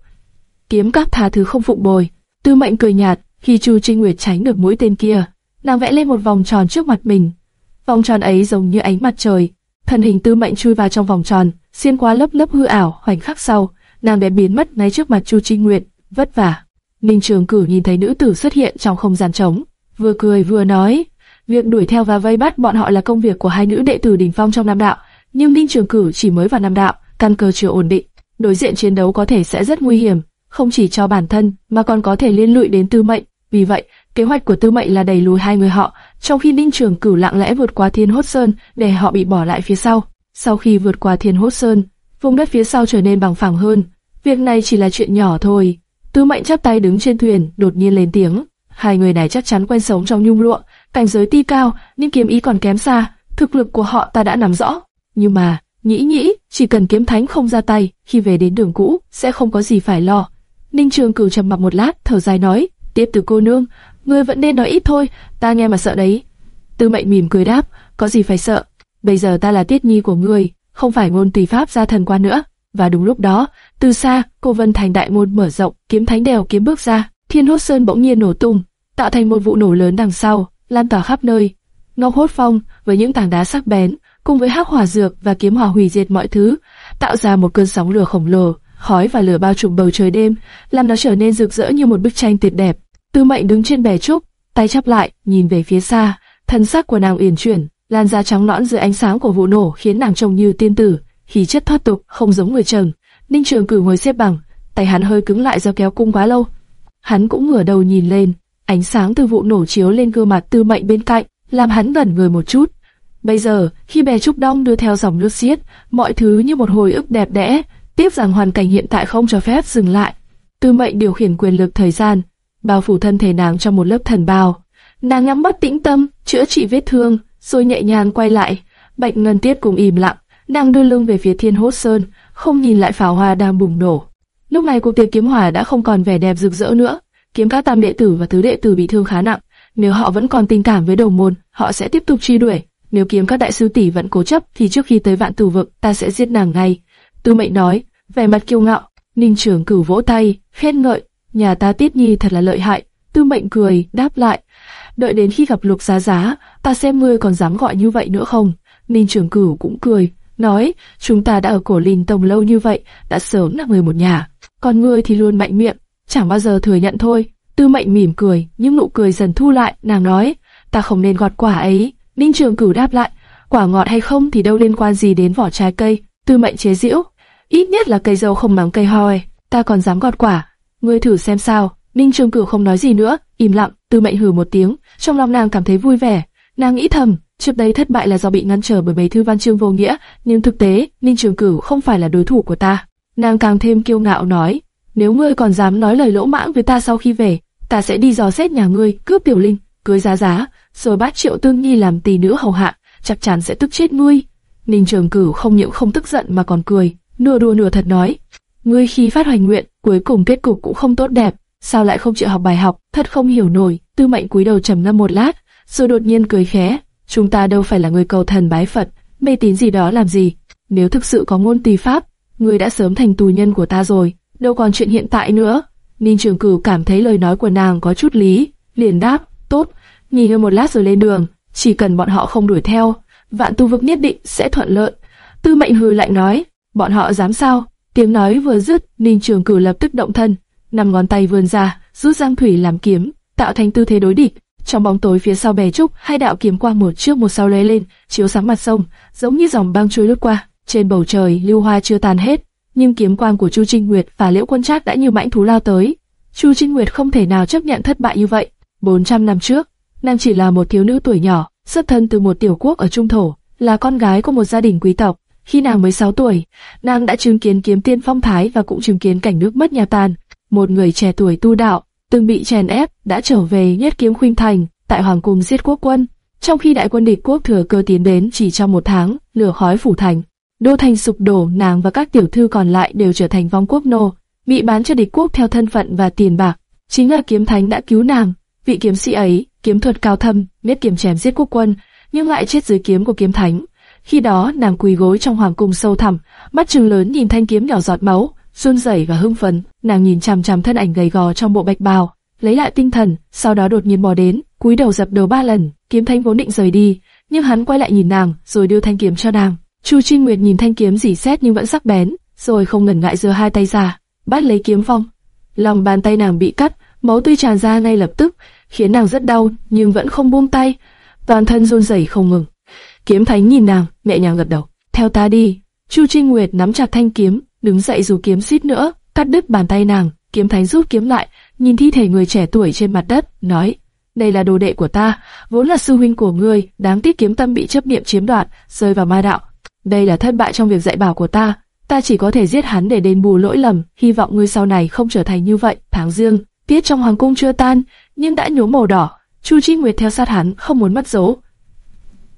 Kiếm các tha thứ không phụng bồi. Tư Mệnh cười nhạt, Khi Chu Trinh Nguyệt tránh được mũi tên kia, nàng vẽ lên một vòng tròn trước mặt mình. Vòng tròn ấy giống như ánh mặt trời, thân hình Tư Mệnh chui vào trong vòng tròn, xuyên qua lớp lớp hư ảo, khoảnh khắc sau, nàng đã biến mất ngay trước mặt Chu Trinh Nguyệt, vất vả. Ninh Trường Cử nhìn thấy nữ tử xuất hiện trong không gian trống, vừa cười vừa nói, việc đuổi theo và vây bắt bọn họ là công việc của hai nữ đệ tử đỉnh phong trong Nam Đạo, nhưng Ninh Trường Cử chỉ mới vào Nam Đạo, căn cơ chưa ổn định, đối diện chiến đấu có thể sẽ rất nguy hiểm, không chỉ cho bản thân mà còn có thể liên lụy đến Tư Mệnh. Vì vậy, kế hoạch của Tư Mệnh là đẩy lùi hai người họ, trong khi Ninh Trường Cử lặng lẽ vượt qua Thiên Hốt Sơn để họ bị bỏ lại phía sau. Sau khi vượt qua Thiên Hốt Sơn, vùng đất phía sau trở nên bằng phẳng hơn. Việc này chỉ là chuyện nhỏ thôi. Tư Mệnh chắp tay đứng trên thuyền, đột nhiên lên tiếng. Hai người này chắc chắn quen sống trong nhung lụa, cảnh giới ti cao, nhưng kiếm ý còn kém xa. Thực lực của họ ta đã nắm rõ. Nhưng mà, nghĩ nghĩ, chỉ cần kiếm thánh không ra tay, khi về đến đường cũ, sẽ không có gì phải lo. Ninh Trường Cửu trầm mặc một lát, thở dài nói, tiếp từ cô nương, ngươi vẫn nên nói ít thôi, ta nghe mà sợ đấy. Tư Mệnh mỉm cười đáp, có gì phải sợ, bây giờ ta là tiết nhi của ngươi, không phải ngôn tùy pháp gia thần quan nữa. Và đúng lúc đó, từ xa, cô Vân Thành đại môn mở rộng, kiếm thánh đèo kiếm bước ra, Thiên Hốt Sơn bỗng nhiên nổ tung, tạo thành một vụ nổ lớn đằng sau, lan tỏa khắp nơi. Ngọc Hốt Phong với những tảng đá sắc bén, cùng với hắc hỏa dược và kiếm hỏa hủy diệt mọi thứ, tạo ra một cơn sóng lửa khổng lồ, khói và lửa bao trùm bầu trời đêm, làm nó trở nên rực rỡ như một bức tranh tuyệt đẹp. Tư Mệnh đứng trên bè trúc, tay chắp lại, nhìn về phía xa, thân sắc của nàng uyển chuyển, lan da trắng nõn dưới ánh sáng của vụ nổ khiến nàng trông như tiên tử, khí chất thoát tục, không giống người trần. Ninh Trường Cử ngồi xếp bằng, tay hắn hơi cứng lại do kéo cung quá lâu. Hắn cũng ngửa đầu nhìn lên, ánh sáng từ vụ nổ chiếu lên gương mặt Tư Mệnh bên cạnh, làm hắn gần người một chút. Bây giờ, khi bè trúc đông đưa theo dòng nước xiết, mọi thứ như một hồi ức đẹp đẽ, tiếp rằng hoàn cảnh hiện tại không cho phép dừng lại. Tư Mệnh điều khiển quyền lực thời gian, bao phủ thân thể nàng trong một lớp thần bào. Nàng nhắm mắt tĩnh tâm, chữa trị vết thương, rồi nhẹ nhàng quay lại. Bạch Ngân Tiết cùng im lặng, nàng đưa lưng về phía Thiên Hốt Sơn, không nhìn lại pháo hoa đang bùng nổ. Lúc này cuộc tiệc kiếm hỏa đã không còn vẻ đẹp rực rỡ nữa. Kiếm các tam đệ tử và tứ đệ tử bị thương khá nặng. Nếu họ vẫn còn tình cảm với đồng môn, họ sẽ tiếp tục truy đuổi. Nếu kiếm các đại sư tỷ vẫn cố chấp, thì trước khi tới vạn tử vực, ta sẽ giết nàng ngay. Tư Mệnh nói, vẻ mặt kiêu ngạo. Ninh Trường Cửu vỗ tay, khen ngợi, nhà ta Tiết Nhi thật là lợi hại. Tư Mệnh cười, đáp lại, đợi đến khi gặp Lục Giá Giá, ta xem ngươi còn dám gọi như vậy nữa không. Ninh Trường Cửu cũng cười, nói, chúng ta đã ở cổ linh tông lâu như vậy, đã sớm là người một nhà. Còn ngươi thì luôn mạnh miệng, chẳng bao giờ thừa nhận thôi. Tư Mệnh mỉm cười, nhưng nụ cười dần thu lại, nàng nói, ta không nên gọt quả ấy. Ninh Trường Cửu đáp lại, quả ngọt hay không thì đâu liên quan gì đến vỏ trái cây. Tư Mệnh chế giễu, ít nhất là cây dâu không mắng cây hoi, ta còn dám gọt quả. Ngươi thử xem sao. Ninh Trường Cửu không nói gì nữa, im lặng. Tư Mệnh hừ một tiếng, trong lòng nàng cảm thấy vui vẻ. Nàng nghĩ thầm, trước đây thất bại là do bị ngăn trở bởi mấy thư văn chương vô nghĩa, nhưng thực tế, Ninh Trường Cửu không phải là đối thủ của ta. Nàng càng thêm kiêu ngạo nói, nếu ngươi còn dám nói lời lỗ mãng với ta sau khi về, ta sẽ đi dò xét nhà ngươi, cướp tiểu linh, cưới giá giá, rồi bắt triệu tương nhi làm tỷ nữ hầu hạ, chắc chắn sẽ tức chết ngươi. Ninh Trường Cửu không những không tức giận mà còn cười, nửa đùa nửa thật nói, ngươi khi phát hoành nguyện, cuối cùng kết cục cũng không tốt đẹp, sao lại không chịu học bài học, thật không hiểu nổi. Tư Mệnh cúi đầu trầm ngâm một lát, rồi đột nhiên cười khẽ, chúng ta đâu phải là người cầu thần bái Phật, mê tín gì đó làm gì? Nếu thực sự có ngôn tỳ pháp, ngươi đã sớm thành tù nhân của ta rồi, đâu còn chuyện hiện tại nữa. Ninh Trường Cửu cảm thấy lời nói của nàng có chút lý, liền đáp, tốt, nghỉ ngơi một lát rồi lên đường, chỉ cần bọn họ không đuổi theo, vạn tu vực nhất định sẽ thuận lợi. Tư Mệnh hừ lạnh nói, bọn họ dám sao? Tiếng nói vừa dứt, Ninh Trường Cửu lập tức động thân, năm ngón tay vươn ra, rút giang thủy làm kiếm, tạo thành tư thế đối địch. Trong bóng tối phía sau bè trúc, hai đạo kiếm quang một trước một sau lóe lên, chiếu sáng mặt sông, giống như dòng băng trôi lướt qua. Trên bầu trời, lưu hoa chưa tàn hết, nhưng kiếm quang của Chu Trinh Nguyệt và Liễu Quân Trác đã như mãnh thú lao tới. Chu Trinh Nguyệt không thể nào chấp nhận thất bại như vậy. 400 năm trước, nàng chỉ là một thiếu nữ tuổi nhỏ, xuất thân từ một tiểu quốc ở Trung Thổ, là con gái của một gia đình quý tộc. Khi nàng mới 6 tuổi, nàng đã chứng kiến kiếm tiên phong thái và cũng chứng kiến cảnh nước mất nhà tan. Một người trẻ tuổi tu đạo, từng bị chèn ép, đã trở về nhất kiếm khuynh thành, tại hoàng cung giết quốc quân. Trong khi đại quân địch quốc thừa cơ tiến đến chỉ trong một tháng, lửa khói phủ thành, đô thành sụp đổ, nàng và các tiểu thư còn lại đều trở thành vong quốc nô, bị bán cho địch quốc theo thân phận và tiền bạc. Chính là kiếm thánh đã cứu nàng, vị kiếm sĩ ấy, kiếm thuật cao thâm, biết kiếm chém giết quốc quân, nhưng lại chết dưới kiếm của kiếm thánh. Khi đó nàng quỳ gối trong hoàng cung sâu thẳm, mắt trừng lớn nhìn thanh kiếm nhỏ giọt máu, run rẩy và hưng phấn. Nàng nhìn chằm chằm thân ảnh gầy gò trong bộ bạch bào, lấy lại tinh thần, sau đó đột nhiên bò đến, cúi đầu dập đầu ba lần. Kiếm Thanh vốn định rời đi, nhưng hắn quay lại nhìn nàng, rồi đưa thanh kiếm cho nàng. Chu Trinh Nguyệt nhìn thanh kiếm dỉ xét nhưng vẫn sắc bén, rồi không ngần ngại giơ hai tay ra, bắt lấy kiếm phong. Lòng bàn tay nàng bị cắt, máu tươi tràn ra ngay lập tức, khiến nàng rất đau, nhưng vẫn không buông tay, toàn thân run rẩy không ngừng. Kiếm Thánh nhìn nàng, nhẹ nhàng gật đầu, theo ta đi. Chu Trinh Nguyệt nắm chặt thanh kiếm, đứng dậy dù kiếm xít nữa, cắt đứt bàn tay nàng. Kiếm Thánh rút kiếm lại, nhìn thi thể người trẻ tuổi trên mặt đất, nói: đây là đồ đệ của ta, vốn là sư huynh của ngươi, đáng tiếc kiếm tâm bị chấp niệm chiếm đoạt, rơi vào ma đạo. Đây là thất bại trong việc dạy bảo của ta, ta chỉ có thể giết hắn để đền bù lỗi lầm, hy vọng ngươi sau này không trở thành như vậy. Tháng dương tiết trong hoàng cung chưa tan, nhưng đã nhuốm màu đỏ. Chu Trinh Nguyệt theo sát hắn, không muốn mất dấu.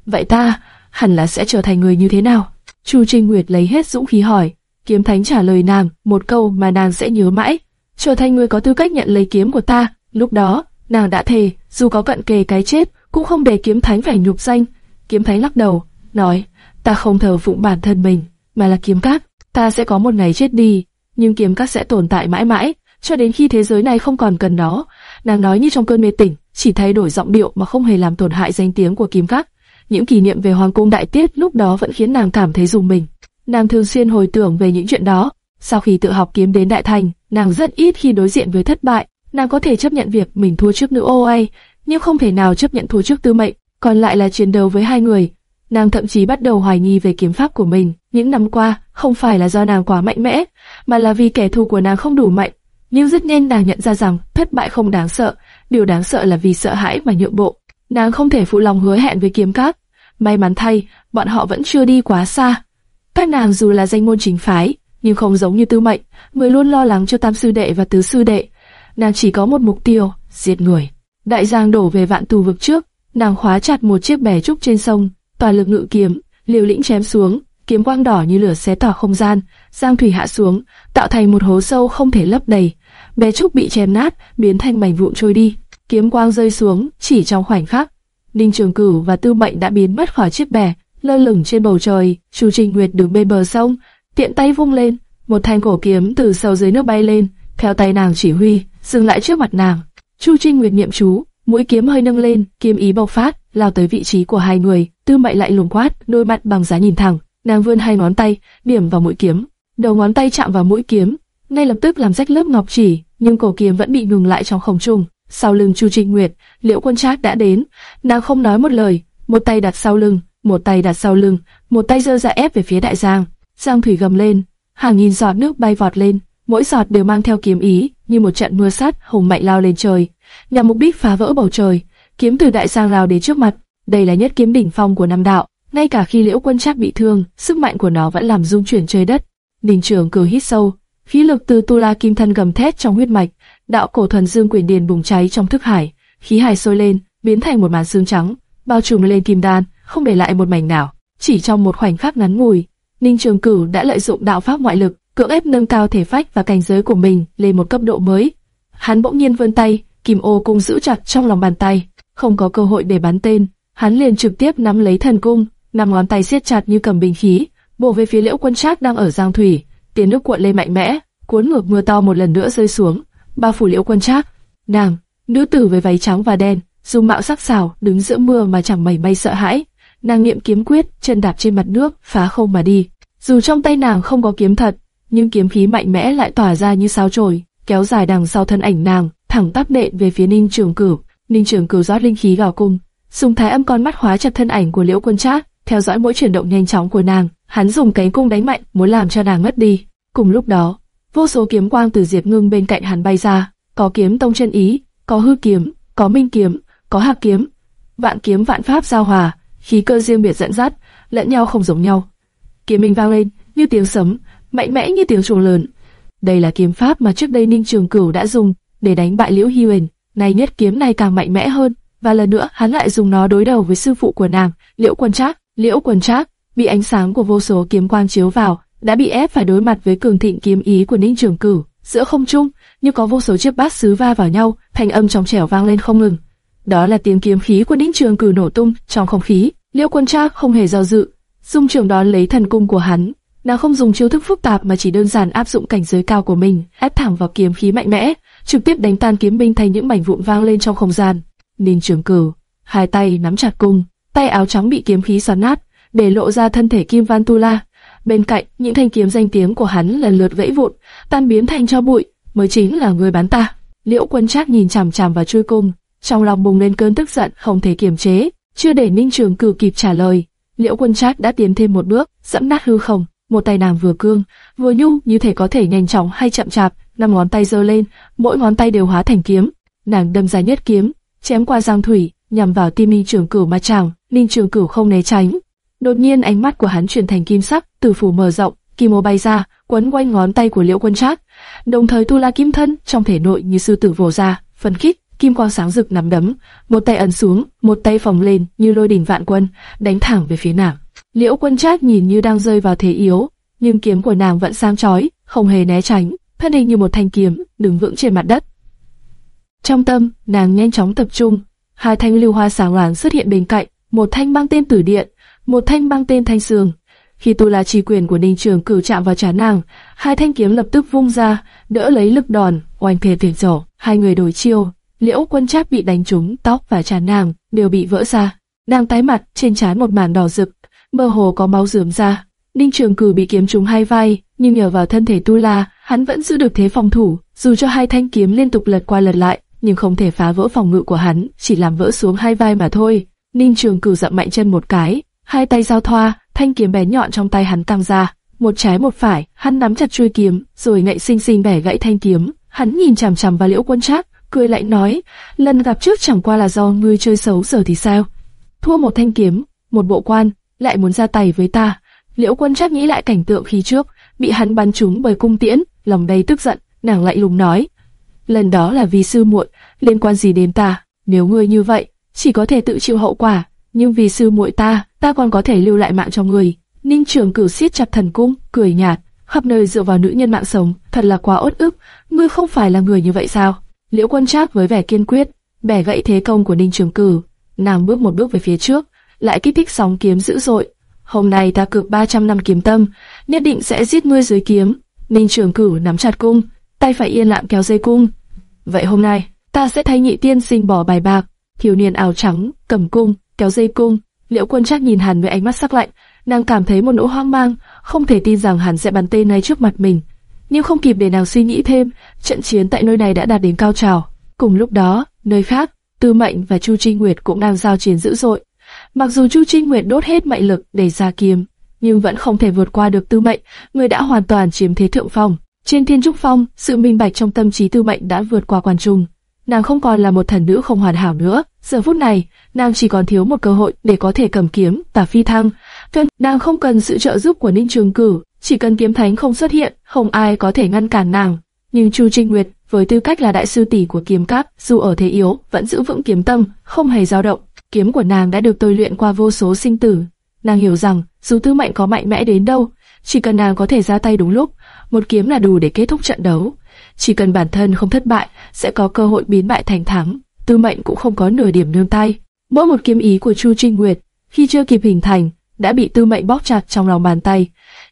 Vậy ta, hẳn là sẽ trở thành người như thế nào? Chu Trinh Nguyệt lấy hết dũng khí hỏi. Kiếm Thánh trả lời nàng, một câu mà nàng sẽ nhớ mãi. Trở thành người có tư cách nhận lấy kiếm của ta. Lúc đó, nàng đã thề, dù có cận kề cái chết, cũng không để kiếm thánh phải nhục danh. Kiếm thánh lắc đầu, nói, ta không thờ phụng bản thân mình, mà là kiếm cát. Ta sẽ có một ngày chết đi, nhưng kiếm cát sẽ tồn tại mãi mãi, cho đến khi thế giới này không còn cần nó. Nàng nói như trong cơn mê tỉnh, chỉ thay đổi giọng điệu mà không hề làm tổn hại danh tiếng của kiếm cát. Những kỷ niệm về hoàng cung đại tiết lúc đó vẫn khiến nàng cảm thấy dùng mình. Nàng thường xuyên hồi tưởng về những chuyện đó. Sau khi tự học kiếm đến đại thành, nàng rất ít khi đối diện với thất bại. Nàng có thể chấp nhận việc mình thua trước nữ OA, nhưng không thể nào chấp nhận thua trước tư mệnh, còn lại là chiến đấu với hai người. Nàng thậm chí bắt đầu hoài nghi về kiếm pháp của mình. Những năm qua, không phải là do nàng quá mạnh mẽ, mà là vì kẻ thù của nàng không đủ mạnh. Nhưng rất nhanh nàng nhận ra rằng thất bại không đáng sợ, điều đáng sợ là vì sợ hãi mà nhượng bộ. Nàng không thể phụ lòng hứa hẹn với kiếm cát. May mắn thay, bọn họ vẫn chưa đi quá xa. Các nàng dù là danh môn chính phái, nhưng không giống như tư mệnh, người luôn lo lắng cho tam sư đệ và tứ sư đệ. Nàng chỉ có một mục tiêu, giết người. Đại giang đổ về vạn tù vực trước, nàng khóa chặt một chiếc bè trúc trên sông, toàn lực ngự kiếm, liều lĩnh chém xuống, kiếm quang đỏ như lửa xé tỏa không gian, giang thủy hạ xuống, tạo thành một hố sâu không thể lấp đầy. Bè trúc bị chém nát, biến thành mảnh vụn trôi đi. Kiếm quang rơi xuống, chỉ trong khoảnh khắc, Ninh Trường Cửu và Tư Mệnh đã biến mất khỏi chiếc bè, lơ lửng trên bầu trời. Chu Trình Nguyệt đứng bên bờ sông, tiện tay vung lên, một thanh cổ kiếm từ sâu dưới nước bay lên, theo tay nàng chỉ huy, dừng lại trước mặt nàng. Chu Trinh Nguyệt niệm chú, mũi kiếm hơi nâng lên, kiếm ý bộc phát, lao tới vị trí của hai người. Tư Mệnh lại lùng quát, đôi mắt bằng giá nhìn thẳng, nàng vươn hai ngón tay, điểm vào mũi kiếm. Đầu ngón tay chạm vào mũi kiếm, ngay lập tức làm rách lớp ngọc chỉ, nhưng cổ kiếm vẫn bị ngừng lại trong không trung. Sau lưng Chu Trinh Nguyệt, Liễu Quân Trác đã đến, nàng không nói một lời, một tay đặt sau lưng, một tay đặt sau lưng, một tay giơ ra ép về phía đại giang. Giang thủy gầm lên, hàng nghìn giọt nước bay vọt lên, mỗi giọt đều mang theo kiếm ý, như một trận mưa sắt hùng mạnh lao lên trời, nhằm mục đích phá vỡ bầu trời. Kiếm từ đại giang lao đến trước mặt, đây là nhất kiếm đỉnh phong của Nam đạo. Ngay cả khi Liễu Quân Trác bị thương, sức mạnh của nó vẫn làm rung chuyển trời đất. Ninh Trường cử hít sâu, khí lực từ tu la kim thân gầm thét trong huyết mạch, đạo cổ thần dương quyền điền bùng cháy trong thức hải, khí hải sôi lên, biến thành một màn xương trắng, bao trùm lên kim đan, không để lại một mảnh nào. Chỉ trong một khoảnh khắc ngắn ngủi, Ninh Trường Cửu đã lợi dụng đạo pháp ngoại lực, cưỡng ép nâng cao thể phách và cảnh giới của mình lên một cấp độ mới. Hắn bỗng nhiên vươn tay, kim ô cung giữ chặt trong lòng bàn tay, không có cơ hội để bắn tên, hắn liền trực tiếp nắm lấy thần cung, năm ngón tay siết chặt như cầm bình khí, bổ về phía Liễu Quân Trác đang ở giang thủy, tiền nước cuộn lên mạnh mẽ, cuốn ngược mưa to một lần nữa rơi xuống, bao phủ Liễu Quân Trác. Nàng, nữ tử với váy trắng và đen, dung mạo sắc sảo, đứng giữa mưa mà chẳng mảy may sợ hãi. Nàng niệm kiếm quyết, chân đạp trên mặt nước, phá không mà đi. Dù trong tay nàng không có kiếm thật, nhưng kiếm khí mạnh mẽ lại tỏa ra như sao chổi, kéo dài đằng sau thân ảnh nàng, thẳng tắp đệm về phía Ninh Trường Cửu. Ninh Trường Cửu rót linh khí vào cung, dùng thái âm con mắt khóa chặt thân ảnh của Liễu Quân Trác, theo dõi mỗi chuyển động nhanh chóng của nàng, hắn dùng cánh cung đánh mạnh, muốn làm cho nàng ngất đi. Cùng lúc đó, vô số kiếm quang từ Diệp Ngưng bên cạnh hắn bay ra, có kiếm tông chân ý, có hư kiếm, có minh kiếm, có hạc kiếm, vạn kiếm vạn pháp giao hòa, khí cơ riêng biệt dẫn dắt, lẫn nhau không giống nhau. Kiếm minh vang lên như tiếng sấm, mạnh mẽ như tiếng chuông lớn. Đây là kiếm pháp mà trước đây Ninh Trường Cửu đã dùng để đánh bại Liễu Hi Huyền. Nay nhất kiếm này càng mạnh mẽ hơn, và lần nữa hắn lại dùng nó đối đầu với sư phụ của nàng, Liễu Quân Trác. Liễu Quân Trác bị ánh sáng của vô số kiếm quang chiếu vào, đã bị ép phải đối mặt với cường thịnh kiếm ý của Ninh Trường Cửu. Giữa không trung, như có vô số chiếc bát sứ va vào nhau, thanh âm trong trẻo vang lên không ngừng. Đó là tiếng kiếm khí của đinh Trường cử nổ tung trong không khí. Liễu Quân Trác không hề do dự, dung trường đón lấy thần cung của hắn, Nàng không dùng chiêu thức phức tạp mà chỉ đơn giản áp dụng cảnh giới cao của mình, ép thẳng vào kiếm khí mạnh mẽ, trực tiếp đánh tan kiếm binh thành những mảnh vụn vang lên trong không gian. Ninh Trường Cửu, hai tay nắm chặt cung, tay áo trắng bị kiếm khí xoắn nát, để lộ ra thân thể Kim van Tu La. Bên cạnh, những thanh kiếm danh tiếng của hắn lần lượt vẫy vụn, tan biến thành cho bụi, mới chính là người bán ta. Liễu Quân Trác nhìn chằm chằm vào chui cung, trong lòng bùng lên cơn tức giận không thể kiềm chế, chưa để Ninh Trường Cửu kịp trả lời, Liễu Quân Trác đã tiến thêm một bước, dẫm nát hư không, một tay nàng vừa cương, vừa nhu, như thể có thể nhanh chóng hay chậm chạp, năm ngón tay giơ lên, mỗi ngón tay đều hóa thành kiếm. Nàng đâm ra nhất kiếm, chém qua giang thủy, nhằm vào tim Ninh Trường Cửu mà chàng. Ninh Trường Cửu không né tránh. Đột nhiên ánh mắt của hắn chuyển thành kim sắc, từ phủ mở rộng, kim ô bay ra, quấn quanh ngón tay của Liễu Quân Trác. Đồng thời tu la kim thân trong thể nội như sư tử vồ ra, phân khích, kim quang sáng rực nắm đấm, một tay ấn xuống, một tay phòng lên như lôi đỉnh vạn quân, đánh thẳng về phía nàng. Liễu Quân Trác nhìn như đang rơi vào thế yếu, nhưng kiếm của nàng vẫn sáng chói, không hề né tránh, thân hình như một thanh kiếm, đứng vững trên mặt đất. Trong tâm, nàng nhanh chóng tập trung, hai thanh lưu hoa sáng loáng xuất hiện bên cạnh, một thanh băng tên tử điện, một thanh băng tên thanh sương. Khi tu la chi quyền của Ninh Trường cử chạm vào trán nàng, hai thanh kiếm lập tức vung ra, đỡ lấy lực đòn, oanh thề tiền rổ, hai người đổi chiêu. Liễu Quân Trác bị đánh trúng, tóc và trán nàng đều bị vỡ ra. Nàng tái mặt, trên trán một mảng đỏ rực, mơ hồ có máu rườm ra. Ninh Trường Cử bị kiếm trúng hai vai, nhưng nhờ vào thân thể tu la, hắn vẫn giữ được thế phòng thủ, dù cho hai thanh kiếm liên tục lật qua lật lại, nhưng không thể phá vỡ phòng ngự của hắn, chỉ làm vỡ xuống hai vai mà thôi. Ninh Trường Cử dậm mạnh chân một cái, hai tay giao thoa, thanh kiếm bén nhọn trong tay hắn tăng ra, một trái một phải, hắn nắm chặt chuôi kiếm, rồi ngậy sinh sinh bẻ gãy thanh kiếm. Hắn nhìn chằm chằm vào Liễu Quân Trác, cười lạnh nói, lần gặp trước chẳng qua là do ngươi chơi xấu giờ thì sao? Thua một thanh kiếm, một bộ quan, lại muốn ra tay với ta. Liễu Quân Trác nghĩ lại cảnh tượng khi trước, bị hắn bắn trúng bởi cung tiễn, lòng đầy tức giận, nàng lại lùng nói, lần đó là vì sư muội, liên quan gì đến ta? Nếu ngươi như vậy, chỉ có thể tự chịu hậu quả, nhưng vì sư muội ta, ta còn có thể lưu lại mạng cho ngươi. Ninh Trường Cửu siết chặt thần cung, cười nhạt, khắp nơi dựa vào nữ nhân mạng sống, thật là quá uất ức. Ngươi không phải là người như vậy sao? Liễu Quân Trác với vẻ kiên quyết, bẻ gãy thế công của Ninh Trường Cử, nàng bước một bước về phía trước, lại kích thích sóng kiếm dữ dội. Hôm nay ta cược 300 năm kiếm tâm, nhất định sẽ giết ngươi dưới kiếm. Ninh Trường Cử nắm chặt cung, tay phải yên lặng kéo dây cung. Vậy hôm nay, ta sẽ thay nhị tiên sinh bỏ bài bạc. Thiếu niên áo trắng, cầm cung, kéo dây cung. Liễu Quân Trác nhìn Hàn với ánh mắt sắc lạnh, nàng cảm thấy một nỗi hoang mang, không thể tin rằng hắn sẽ bắn tên ngay trước mặt mình. Nhưng không kịp để nàng suy nghĩ thêm, trận chiến tại nơi này đã đạt đến cao trào. Cùng lúc đó, nơi khác, Tư Mệnh và Chu Trinh Nguyệt cũng đang giao chiến dữ dội. Mặc dù Chu Trinh Nguyệt đốt hết mệnh lực để ra kiếm, nhưng vẫn không thể vượt qua được Tư Mệnh, người đã hoàn toàn chiếm thế thượng phong. Trên Thiên Trúc Phong, sự minh bạch trong tâm trí Tư Mệnh đã vượt qua quan trung. Nàng không còn là một thần nữ không hoàn hảo nữa. Giờ phút này, nàng chỉ còn thiếu một cơ hội để có thể cầm kiếm và phi thăng. Cho nàng không cần sự trợ giúp của Ninh Trường Cử, chỉ cần kiếm thánh không xuất hiện, không ai có thể ngăn cản nàng. Nhưng Chu Trinh Nguyệt, với tư cách là đại sư tỷ của kiếm các, dù ở thế yếu, vẫn giữ vững kiếm tâm, không hề dao động. Kiếm của nàng đã được tôi luyện qua vô số sinh tử. Nàng hiểu rằng, dù tư mệnh có mạnh mẽ đến đâu, chỉ cần nàng có thể ra tay đúng lúc, một kiếm là đủ để kết thúc trận đấu. Chỉ cần bản thân không thất bại, sẽ có cơ hội biến bại thành thắng. Tư mệnh cũng không có nửa điểm nương tay. Mỗi một kiếm ý của Chu Trinh Nguyệt, khi chưa kịp hình thành, đã bị tư mệnh bóp chặt trong lòng bàn tay,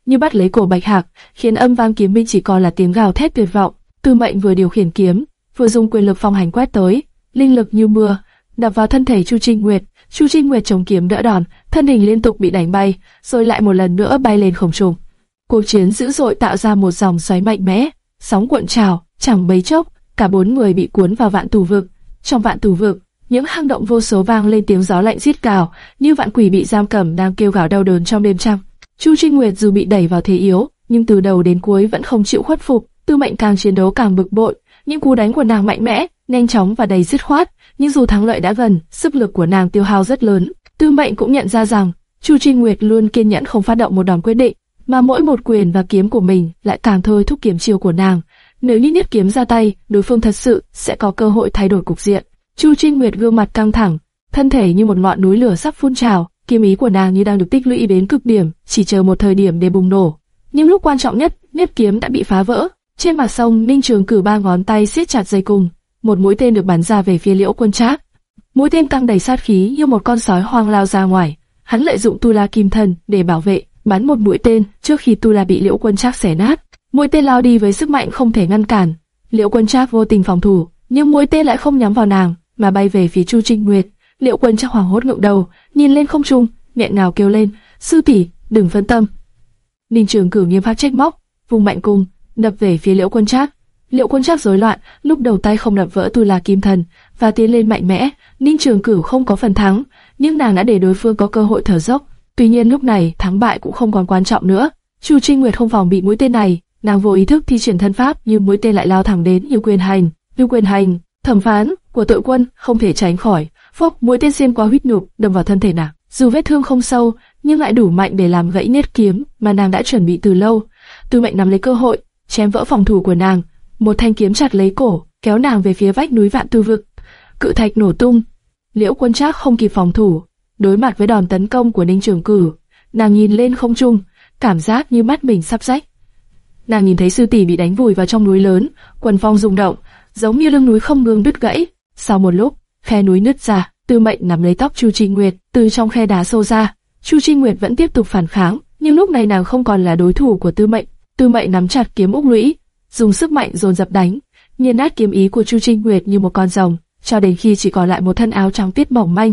như bắt lấy cổ bạch hạc, khiến âm vang kiếm minh chỉ còn là tiếng gào thét tuyệt vọng. Tư mệnh vừa điều khiển kiếm, vừa dùng quyền lực phong hành quét tới, linh lực như mưa, đập vào thân thể Chu Trinh Nguyệt. Chu Trinh Nguyệt chống kiếm đỡ đòn, thân hình liên tục bị đánh bay, rồi lại một lần nữa bay lên không trung. Cuộc chiến dữ dội tạo ra một dòng xoáy mạnh mẽ, sóng cuộn trào, chẳng mấy chốc, cả bốn người bị cuốn vào vạn tù vực. Trong vạn tù vực, những hang động vô số vang lên tiếng gió lạnh rít cào, như vạn quỷ bị giam cầm đang kêu gào đau đớn trong đêm trăng. Chu Trinh Nguyệt dù bị đẩy vào thế yếu, nhưng từ đầu đến cuối vẫn không chịu khuất phục. Tư Mệnh càng chiến đấu càng bực bội, những cú đánh của nàng mạnh mẽ, nhanh chóng và đầy dứt khoát. Nhưng dù thắng lợi đã gần, sức lực của nàng tiêu hao rất lớn. Tư Mệnh cũng nhận ra rằng Chu Trinh Nguyệt luôn kiên nhẫn không phát động một đòn quyết định, mà mỗi một quyền và kiếm của mình lại càng thôi thúc kiếm chiêu của nàng. Nếu như nhất kiếm ra tay, đối phương thật sự sẽ có cơ hội thay đổi cục diện. Chu Trinh Nguyệt gương mặt căng thẳng, thân thể như một ngọn núi lửa sắp phun trào, kiếm ý của nàng như đang được tích lũy đến cực điểm, chỉ chờ một thời điểm để bùng nổ. Nhưng lúc quan trọng nhất, nếp kiếm đã bị phá vỡ. Trên mặt sông, Ninh Trường cử ba ngón tay siết chặt dây cung, một mũi tên được bắn ra về phía Liễu Quân Trác. Mũi tên căng đầy sát khí như một con sói hoang lao ra ngoài. Hắn lợi dụng Tu La Kim Thần để bảo vệ, bắn một mũi tên trước khi Tu La bị Liễu Quân Trác xẻ nát. Mũi tên lao đi với sức mạnh không thể ngăn cản, Liễu Quân Trác vô tình phòng thủ, nhưng mũi tên lại không nhắm vào nàng, mà bay về phía Chu Trinh Nguyệt. Liễu Quân Trác hoảng hốt ngẩng đầu, nhìn lên không trung, nghẹn ngào kêu lên, "Sư tỷ, đừng phân tâm." Ninh Trường Cửu nghiêm phát trách móc, vùng mạnh cung, đập về phía Liễu Quân Trác. Liễu Quân Trác rối loạn, lúc đầu tay không đập vỡ tu la kim thần và tiến lên mạnh mẽ. Ninh Trường Cửu không có phần thắng, nhưng nàng đã để đối phương có cơ hội thở dốc. Tuy nhiên lúc này thắng bại cũng không còn quan trọng nữa. Chu Trinh Nguyệt không phòng bị mũi tên này, nàng vô ý thức thi triển thân pháp nhưng mũi tên lại lao thẳng đến Lưu Quyền Hành. Lưu Quyền Hành, thẩm phán của tội quân không thể tránh khỏi. Phốc, mũi tên xuyên qua huyết nhục đâm vào thân thể nàng. Dù vết thương không sâu, nhưng lại đủ mạnh để làm gãy nết kiếm mà nàng đã chuẩn bị từ lâu. Tư Mệnh nắm lấy cơ hội, chém vỡ phòng thủ của nàng, một thanh kiếm chặt lấy cổ, kéo nàng về phía vách núi Vạn Tư Vực. Cự thạch nổ tung, Liễu Quân Trác không kịp phòng thủ, đối mặt với đòn tấn công của Ninh Trường Cử, nàng nhìn lên không trung, cảm giác như mắt mình sắp rách. Nàng nhìn thấy sư tỷ bị đánh vùi vào trong núi lớn, quần phong rung động, giống như lưng núi không ngừng đứt gãy. Sau một lúc, khe núi nứt ra, Tư Mệnh nắm lấy tóc Chu Trinh Nguyệt, từ trong khe đá sâu ra. Chu Trinh Nguyệt vẫn tiếp tục phản kháng, nhưng lúc này nàng không còn là đối thủ của Tư Mệnh. Tư Mệnh nắm chặt kiếm úc lũy, dùng sức mạnh dồn dập đánh, nghiền nát kiếm ý của Chu Trinh Nguyệt như một con rồng, cho đến khi chỉ còn lại một thân áo trắng tiết mỏng manh.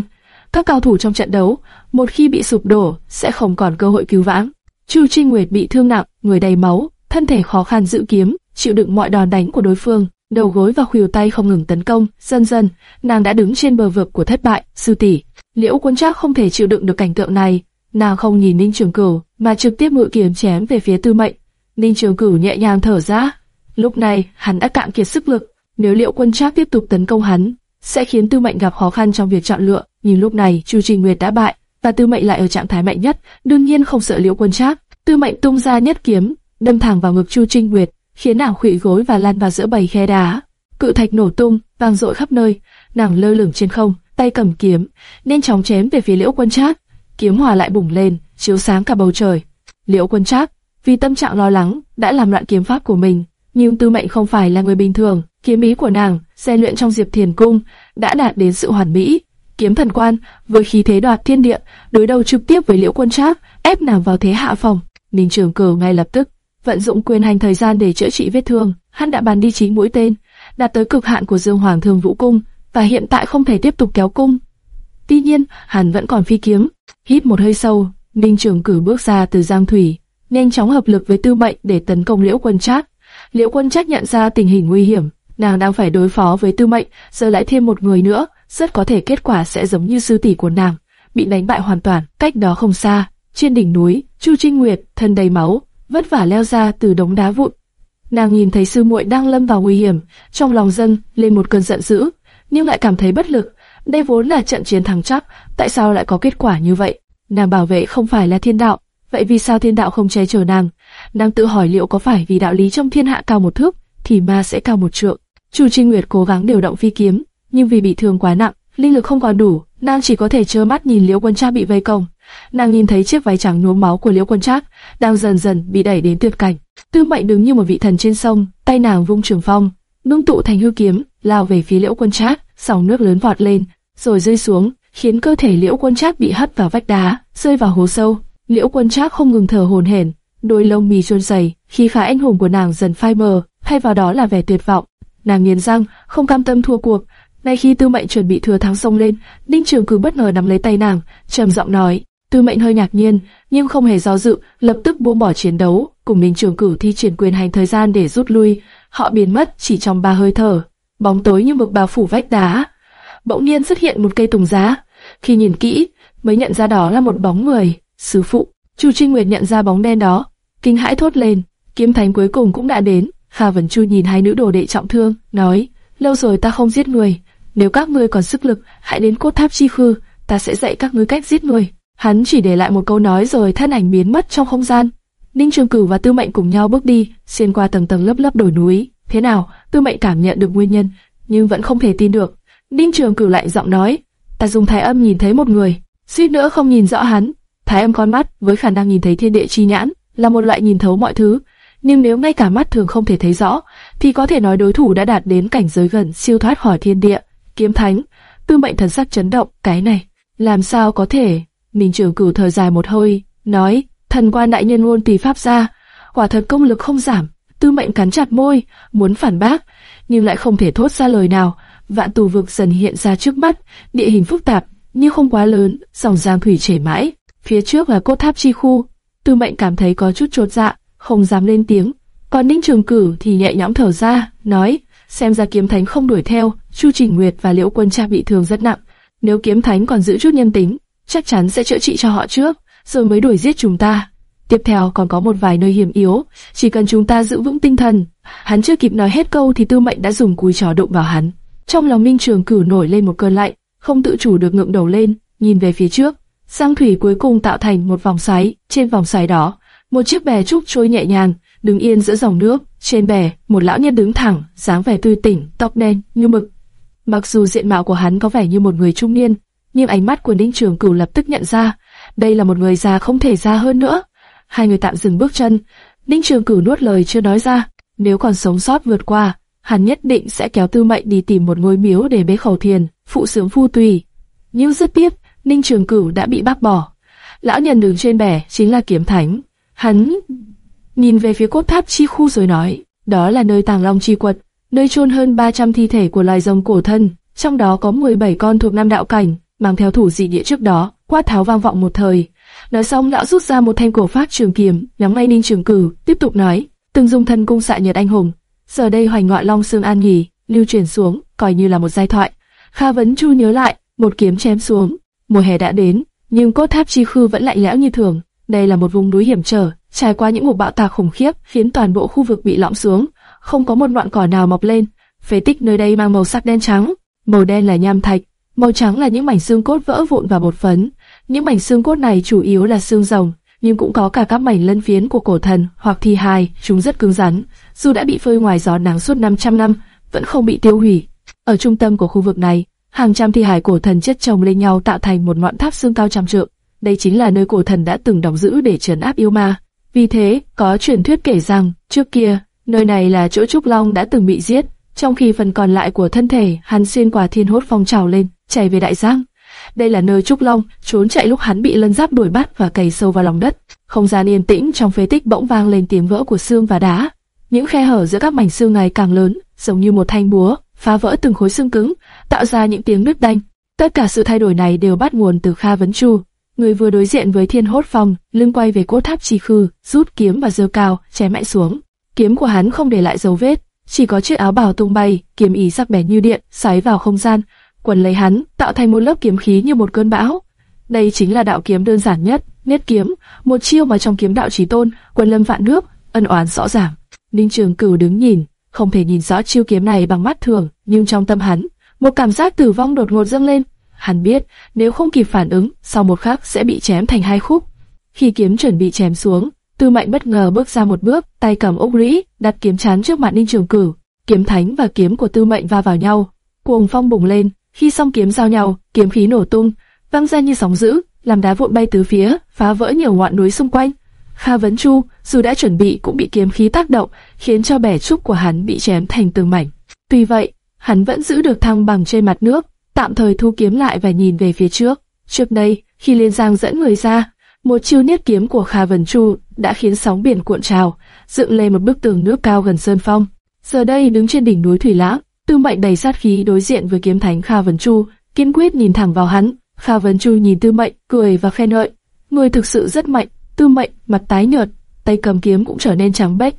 Các cao thủ trong trận đấu, một khi bị sụp đổ, sẽ không còn cơ hội cứu vãn. Chu Trinh Nguyệt bị thương nặng, người đầy máu, thân thể khó khăn giữ kiếm, chịu đựng mọi đòn đánh của đối phương, đầu gối và khuỷu tay không ngừng tấn công. Dần dần, nàng đã đứng trên bờ vực của thất bại. Sư tỷ, Liễu Quân Trác không thể chịu đựng được cảnh tượng này, nàng không nhìn Ninh Trường Cửu, mà trực tiếp ngự kiếm chém về phía Tư Mệnh. Ninh Trường Cửu nhẹ nhàng thở ra. Lúc này, hắn đã cạn kiệt sức lực. Nếu Liễu Quân Trác tiếp tục tấn công hắn, sẽ khiến Tư Mệnh gặp khó khăn trong việc chọn lựa. Nhưng lúc này, Chu Trình Nguyệt đã bại, và Tư Mệnh lại ở trạng thái mạnh nhất, đương nhiên không sợ Liễu Quân Trác. Tư Mệnh tung ra nhất kiếm, đâm thẳng vào ngực Chu Trinh Nguyệt, khiến nàng khuỵu gối và lăn vào giữa bầy khe đá. Cự thạch nổ tung, vang dội khắp nơi, nàng lơ lửng trên không, tay cầm kiếm, nên chóng chém về phía Liễu Quân Trác. Kiếm hòa lại bùng lên, chiếu sáng cả bầu trời. Liễu Quân Trác, vì tâm trạng lo lắng, đã làm loạn kiếm pháp của mình, nhưng Tư Mệnh không phải là người bình thường, kiếm ý của nàng, rèn luyện trong Diệp Thiền cung, đã đạt đến sự hoàn mỹ. Kiếm thần quan, với khí thế đoạt thiên địa, đối đầu trực tiếp với Liễu Quân Trác, ép nàng vào thế hạ phòng. Ninh Trường Cửu ngay lập tức vận dụng quyền hành thời gian để chữa trị vết thương, hắn đã bàn đi chín mũi tên, đạt tới cực hạn của Dương Hoàng Thường Vũ cung, và hiện tại không thể tiếp tục kéo cung. Tuy nhiên, hắn vẫn còn phi kiếm. Hít một hơi sâu, Ninh Trường cử bước ra từ giang thủy, nhanh chóng hợp lực với Tư Mệnh để tấn công Liễu Quân Trác. Liễu Quân Trác nhận ra tình hình nguy hiểm, nàng đang phải đối phó với Tư Mệnh, giờ lại thêm một người nữa, rất có thể kết quả sẽ giống như sư tỷ của nàng, bị đánh bại hoàn toàn. Cách đó không xa, trên đỉnh núi, Chu Trinh Nguyệt, thân đầy máu, vất vả leo ra từ đống đá vụn. Nàng nhìn thấy sư muội đang lâm vào nguy hiểm, trong lòng dâng lên một cơn giận dữ, nhưng lại cảm thấy bất lực. Đây vốn là trận chiến thắng chắc, tại sao lại có kết quả như vậy? Nàng bảo vệ không phải là thiên đạo, vậy vì sao thiên đạo không che chở nàng? Nàng tự hỏi liệu có phải vì đạo lý trong thiên hạ cao một thước, thì ma sẽ cao một trượng. Chu Trinh Nguyệt cố gắng điều động phi kiếm, nhưng vì bị thương quá nặng, linh lực không còn đủ, nàng chỉ có thể trơ mắt nhìn Liễu Quân cha bị vây công. Nàng nhìn thấy chiếc váy trắng nhuốm máu của Liễu Quân Trác đang dần dần bị đẩy đến tuyệt cảnh. Tư Mệnh đứng như một vị thần trên sông, tay nàng vung trường phong, nung tụ thành hư kiếm, lao về phía Liễu Quân Trác, sóng nước lớn vọt lên, rồi rơi xuống, khiến cơ thể Liễu Quân Trác bị hất vào vách đá, rơi vào hố sâu. Liễu Quân Trác không ngừng thở hổn hển, đôi lông mì chôn dày khi phá anh hùng của nàng dần phai mờ, thay vào đó là vẻ tuyệt vọng. Nàng nghiến răng, không cam tâm thua cuộc. Ngay khi Tư Mệnh chuẩn bị thừa thắng xông lên, Ninh Trường Cử bất ngờ nắm lấy tay nàng, trầm giọng nói: Tư Mệnh hơi ngạc nhiên, nhưng không hề do dự, lập tức buông bỏ chiến đấu, cùng Ninh Trường cửu thi triển quyền hành thời gian để rút lui. Họ biến mất chỉ trong ba hơi thở. Bóng tối như mực bao phủ vách đá. Bỗng nhiên xuất hiện một cây tùng giá. Khi nhìn kỹ, mới nhận ra đó là một bóng người. Sư phụ. Chu Trinh Nguyệt nhận ra bóng đen đó, kinh hãi thốt lên. Kiếm thánh cuối cùng cũng đã đến. Kha Vân Chu nhìn hai nữ đồ đệ trọng thương, nói: lâu rồi ta không giết người. Nếu các ngươi còn sức lực, hãy đến cốt tháp chi khư, ta sẽ dạy các ngươi cách giết người. Hắn chỉ để lại một câu nói rồi thân ảnh biến mất trong không gian. Ninh Trường Cửu và Tư Mệnh cùng nhau bước đi, xuyên qua tầng tầng lớp lớp đồi núi. Thế nào? Tư Mệnh cảm nhận được nguyên nhân, nhưng vẫn không thể tin được. Ninh Trường Cửu lại giọng nói, ta dùng thái âm nhìn thấy một người, suýt nữa không nhìn rõ hắn. Thái âm con mắt với khả năng nhìn thấy thiên địa chi nhãn là một loại nhìn thấu mọi thứ, nhưng nếu ngay cả mắt thường không thể thấy rõ, thì có thể nói đối thủ đã đạt đến cảnh giới gần siêu thoát khỏi thiên địa. Kiếm Thánh, Tư Mệnh thần sắc chấn động, cái này, làm sao có thể? Minh Trường Cửu thở dài một hơi, nói, thần quan đại nhân ngôn tỳ pháp ra, quả thật công lực không giảm. Tư Mệnh cắn chặt môi, muốn phản bác, nhưng lại không thể thốt ra lời nào. Vạn tù vực dần hiện ra trước mắt, địa hình phức tạp, nhưng không quá lớn, dòng giang thủy chảy mãi. Phía trước là cốt tháp chi khu. Tư Mệnh cảm thấy có chút chột dạ, không dám lên tiếng. Còn Ninh Trường Cử thì nhẹ nhõm thở ra, nói: xem ra kiếm thánh không đuổi theo, Chu Trình Nguyệt và Liễu Quân Cha bị thương rất nặng. Nếu kiếm thánh còn giữ chút nhân tính, chắc chắn sẽ chữa trị cho họ trước, rồi mới đuổi giết chúng ta. Tiếp theo còn có một vài nơi hiểm yếu, chỉ cần chúng ta giữ vững tinh thần. Hắn chưa kịp nói hết câu thì Tư Mệnh đã dùng cùi trò đụng vào hắn. Trong lòng Minh Trường Cử nổi lên một cơn lạnh, không tự chủ được ngượng đầu lên, nhìn về phía trước. Sang thủy cuối cùng tạo thành một vòng xoáy, trên vòng xoáy đó, một chiếc bè trúc trôi nhẹ nhàng, đứng yên giữa dòng nước. Trên bè, một lão nhân đứng thẳng, dáng vẻ tươi tỉnh, tóc đen như mực. Mặc dù diện mạo của hắn có vẻ như một người trung niên, nhưng ánh mắt của Ninh Trường Cửu lập tức nhận ra, đây là một người già không thể già hơn nữa. Hai người tạm dừng bước chân, Ninh Trường Cửu nuốt lời chưa nói ra, nếu còn sống sót vượt qua, hắn nhất định sẽ kéo Tư Mệnh đi tìm một ngôi miếu để bế khẩu thiền, phụ sướng phu tùy. Nhưng rất tiếc, Ninh Trường Cửu đã bị bác bỏ. Lão nhân đứng trên bè chính là Kiếm Thánh. Hắn nhìn về phía cốt tháp chi khu rồi nói, đó là nơi tàng long chi quật, nơi chôn hơn 300 thi thể của loài rồng cổ thân, trong đó có 17 con thuộc Nam đạo cảnh, mang theo thủ dị địa trước đó, quát tháo vang vọng một thời. Nói xong lão rút ra một thanh cổ phát trường kiếm, nhắm ngay Ninh Trường Cử, tiếp tục nói, từng dùng thân cung xạ nhật anh hùng, giờ đây hoành ngọa long xương an nghỉ, lưu truyền xuống, coi như là một giai thoại. Kha Vấn Chu nhớ lại, một kiếm chém xuống, mùa hè đã đến, nhưng cốt tháp chi khư vẫn lạnh lẽo như thường. Đây là một vùng núi hiểm trở, trải qua những cuộc bão tạc khủng khiếp, khiến toàn bộ khu vực bị lõm xuống, không có một đoạn cỏ nào mọc lên. Phế tích nơi đây mang màu sắc đen trắng, màu đen là nham thạch, màu trắng là những mảnh xương cốt vỡ vụn và bột phấn. Những mảnh xương cốt này chủ yếu là xương rồng, nhưng cũng có cả các mảnh lân phiến của cổ thần hoặc thi hài, chúng rất cứng rắn, dù đã bị phơi ngoài gió nắng suốt 500 năm, vẫn không bị tiêu hủy. Ở trung tâm của khu vực này, hàng trăm thi hài cổ thần chất chồng lên nhau tạo thành một ngọn tháp xương cao trăm trượng. Đây chính là nơi cổ thần đã từng đóng giữ để trấn áp yêu ma. Vì thế, có truyền thuyết kể rằng, trước kia, nơi này là chỗ Trúc Long đã từng bị giết, trong khi phần còn lại của thân thể hắn xuyên qua thiên hốt phong trào lên, chạy về đại giang. Đây là nơi Trúc Long trốn chạy lúc hắn bị lân giáp đuổi bắt và cày sâu vào lòng đất. Không gian yên tĩnh trong phế tích bỗng vang lên tiếng vỡ của xương và đá. Những khe hở giữa các mảnh xương ngày càng lớn, giống như một thanh búa, phá vỡ từng khối xương cứng, tạo ra những tiếng nứt đanh. Tất cả sự thay đổi này đều bắt nguồn từ Kha Vấn Chu. Người vừa đối diện với Thiên Hốt Phong, lưng quay về cốt tháp trì khư, rút kiếm và giơ cao, chém mạnh xuống. Kiếm của hắn không để lại dấu vết, chỉ có chiếc áo bào tung bay, kiếm ý sắc bén như điện, xoáy vào không gian, quần lấy hắn, tạo thành một lớp kiếm khí như một cơn bão. Đây chính là đạo kiếm đơn giản nhất, Niết kiếm, một chiêu mà trong kiếm đạo chí tôn, quần lâm vạn nước, ân oán rõ ràng. Ninh Trường Cửu đứng nhìn, không thể nhìn rõ chiêu kiếm này bằng mắt thường, nhưng trong tâm hắn, một cảm giác tử vong đột ngột dâng lên. Hắn biết, nếu không kịp phản ứng, sau một khắc sẽ bị chém thành hai khúc. Khi kiếm chuẩn bị chém xuống, Tư Mệnh bất ngờ bước ra một bước, tay cầm ốc rĩ đặt kiếm chắn trước mặt Ninh Trường Cửu. Kiếm thánh và kiếm của Tư Mệnh va vào nhau, cuồng phong bùng lên. Khi song kiếm giao nhau, kiếm khí nổ tung, văng ra như sóng dữ, làm đá vụn bay tứ phía, phá vỡ nhiều ngọn núi xung quanh. Kha Vấn Chu, dù đã chuẩn bị cũng bị kiếm khí tác động, khiến cho bẻ trúc của hắn bị chém thành từng mảnh. Tuy vậy, hắn vẫn giữ được thăng bằng trên mặt nước, tạm thời thu kiếm lại và nhìn về phía trước. Trước đây, khi Liên Giang dẫn người ra, một chiêu niết kiếm của Kha Vấn Chu đã khiến sóng biển cuộn trào, dựng lên một bức tường nước cao gần sơn phong. Giờ đây đứng trên đỉnh núi Thủy Lãng, Tư Mệnh đầy sát khí đối diện với kiếm thánh Kha Vân Chu, kiên quyết nhìn thẳng vào hắn. Kha Vân Chu nhìn Tư Mệnh, cười và khen ngợi, người thực sự rất mạnh. Tư Mệnh mặt tái nhợt, tay cầm kiếm cũng trở nên trắng bệch.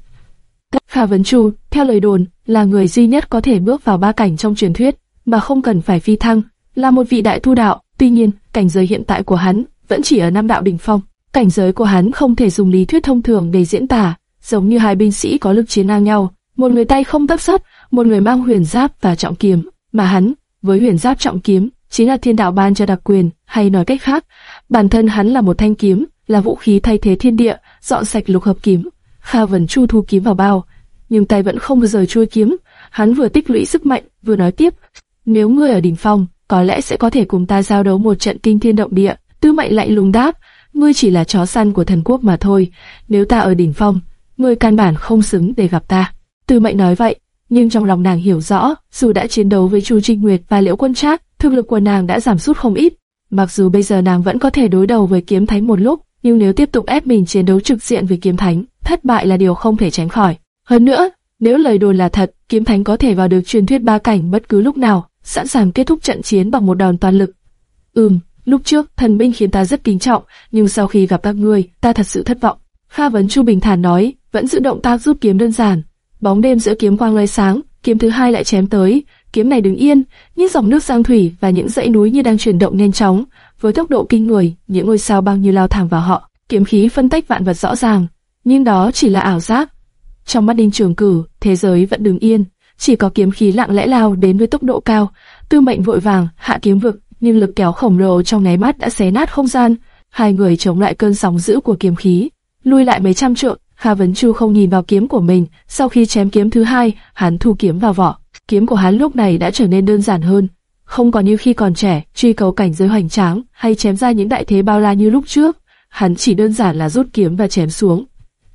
Kha Vân Chu, theo lời đồn, là người duy nhất có thể bước vào ba cảnh trong truyền thuyết, mà không cần phải phi thăng, là một vị đại tu đạo. Tuy nhiên, cảnh giới hiện tại của hắn vẫn chỉ ở nam đạo đỉnh phong. Cảnh giới của hắn không thể dùng lý thuyết thông thường để diễn tả, giống như hai binh sĩ có lực chiến ngang nhau, một người tay không tấp sắt, một người mang huyền giáp và trọng kiếm, mà hắn, với huyền giáp trọng kiếm, chính là thiên đạo ban cho đặc quyền, hay nói cách khác, bản thân hắn là một thanh kiếm, là vũ khí thay thế thiên địa, dọn sạch lục hợp kiếm. Kha Vân Chu thu kiếm vào bao, nhưng tay vẫn không rời chuôi kiếm, hắn vừa tích lũy sức mạnh, vừa nói tiếp, nếu ngươi ở đỉnh phong, có lẽ sẽ có thể cùng ta giao đấu một trận kinh thiên động địa. Tư Mệnh lạnh lùng đáp, ngươi chỉ là chó săn của thần quốc mà thôi, nếu ta ở đỉnh phong, ngươi căn bản không xứng để gặp ta. Tư Mệnh nói vậy, nhưng trong lòng nàng hiểu rõ, dù đã chiến đấu với Chu Trinh Nguyệt và Liễu Quân Trác, thực lực của nàng đã giảm sút không ít. Mặc dù bây giờ nàng vẫn có thể đối đầu với kiếm thánh một lúc, nhưng nếu tiếp tục ép mình chiến đấu trực diện với kiếm thánh, thất bại là điều không thể tránh khỏi. Hơn nữa, nếu lời đồn là thật, kiếm thánh có thể vào được truyền thuyết ba cảnh bất cứ lúc nào, sẵn sàng kết thúc trận chiến bằng một đòn toàn lực. Ừm, lúc trước thần binh khiến ta rất kính trọng, nhưng sau khi gặp các ngươi, ta thật sự thất vọng. Kha Vấn Chu bình thản nói, vẫn giữ động tác rút kiếm đơn giản. Bóng đêm giữa kiếm quang lóe sáng, kiếm thứ hai lại chém tới. Kiếm này đứng yên, như dòng nước giang thủy và những dãy núi như đang chuyển động nhanh chóng, với tốc độ kinh người, những ngôi sao băng như lao thẳng vào họ. Kiếm khí phân tách vạn vật rõ ràng, nhưng đó chỉ là ảo giác. Trong mắt Đinh Trường Cử, thế giới vẫn đứng yên, chỉ có kiếm khí lặng lẽ lao đến với tốc độ cao. Tư Mệnh vội vàng hạ kiếm vực, nhưng lực kéo khổng lồ trong nháy mắt đã xé nát không gian. Hai người chống lại cơn sóng dữ của kiếm khí, lui lại mấy trăm trượng. Kha Vấn Chu không nhìn vào kiếm của mình, sau khi chém kiếm thứ hai, hắn thu kiếm vào vỏ. Kiếm của hắn lúc này đã trở nên đơn giản hơn, không còn như khi còn trẻ, truy cầu cảnh giới hoành tráng hay chém ra những đại thế bao la như lúc trước. Hắn chỉ đơn giản là rút kiếm và chém xuống.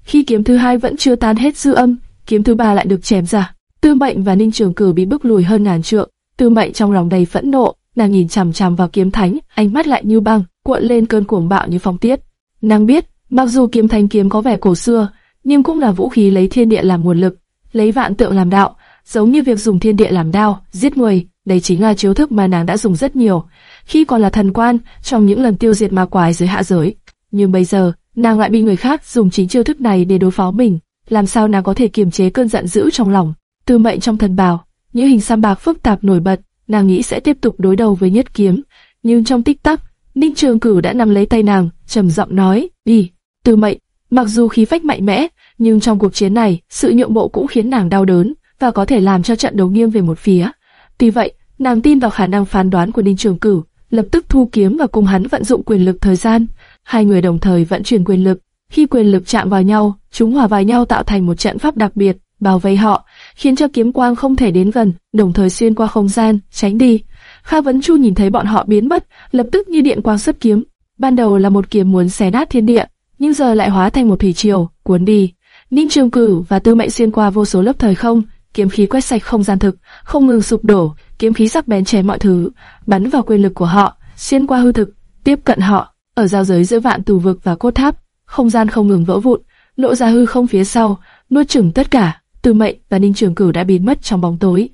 Khi kiếm thứ hai vẫn chưa tan hết dư âm, kiếm thứ ba lại được chém ra. Tư Mệnh và Ninh Trường Cử bị bức lùi hơn ngàn trượng. Tư Mệnh trong lòng đầy phẫn nộ, nàng nhìn chằm chằm vào kiếm thánh, ánh mắt lại như băng, cuộn lên cơn cuồng bạo như phong tiết. Nàng biết, mặc dù kiếm thanh kiếm có vẻ cổ xưa, nhưng cũng là vũ khí lấy thiên địa làm nguồn lực, lấy vạn tượng làm đạo, giống như việc dùng thiên địa làm đao, giết người. Đây chính là chiếu thức mà nàng đã dùng rất nhiều khi còn là thần quan trong những lần tiêu diệt ma quái dưới hạ giới. Nhưng bây giờ, nàng lại bị người khác dùng chính chiêu thức này để đối phó mình. Làm sao nàng có thể kiềm chế cơn giận dữ trong lòng? Tư mệnh trong thần bào, những hình xăm bạc phức tạp nổi bật, nàng nghĩ sẽ tiếp tục đối đầu với nhất kiếm. Nhưng trong tích tắc, Ninh Trường Cửu đã nắm lấy tay nàng, trầm giọng nói, đi. Tư mệnh, mặc dù khí phách mạnh mẽ, nhưng trong cuộc chiến này, sự nhượng bộ cũng khiến nàng đau đớn và có thể làm cho trận đấu nghiêng về một phía. Tuy vậy, nàng tin vào khả năng phán đoán của Ninh Trường Cửu, lập tức thu kiếm và cùng hắn vận dụng quyền lực thời gian. Hai người đồng thời vận chuyển quyền lực. Khi quyền lực chạm vào nhau, chúng hòa vào nhau tạo thành một trận pháp đặc biệt, bảo vệ họ, khiến cho kiếm quang không thể đến gần, đồng thời xuyên qua không gian, tránh đi. Kha Vấn Chu nhìn thấy bọn họ biến mất, lập tức như điện quang xuất kiếm. Ban đầu là một kiếm muốn xé nát thiên địa, nhưng giờ lại hóa thành một thủy triều, cuốn đi. Ninh Trường Cửu và Tư Mệnh xuyên qua vô số lớp thời không, kiếm khí quét sạch không gian thực, không ngừng sụp đổ, kiếm khí sắc bén chém mọi thứ, bắn vào quyền lực của họ, xuyên qua hư thực, tiếp cận họ. Ở giao giới giữa vạn tù vực và cốt tháp, không gian không ngừng vỡ vụn, lộ ra hư không phía sau, nuốt chửng tất cả. Tư mệnh và Ninh Trường Cửu đã biến mất trong bóng tối.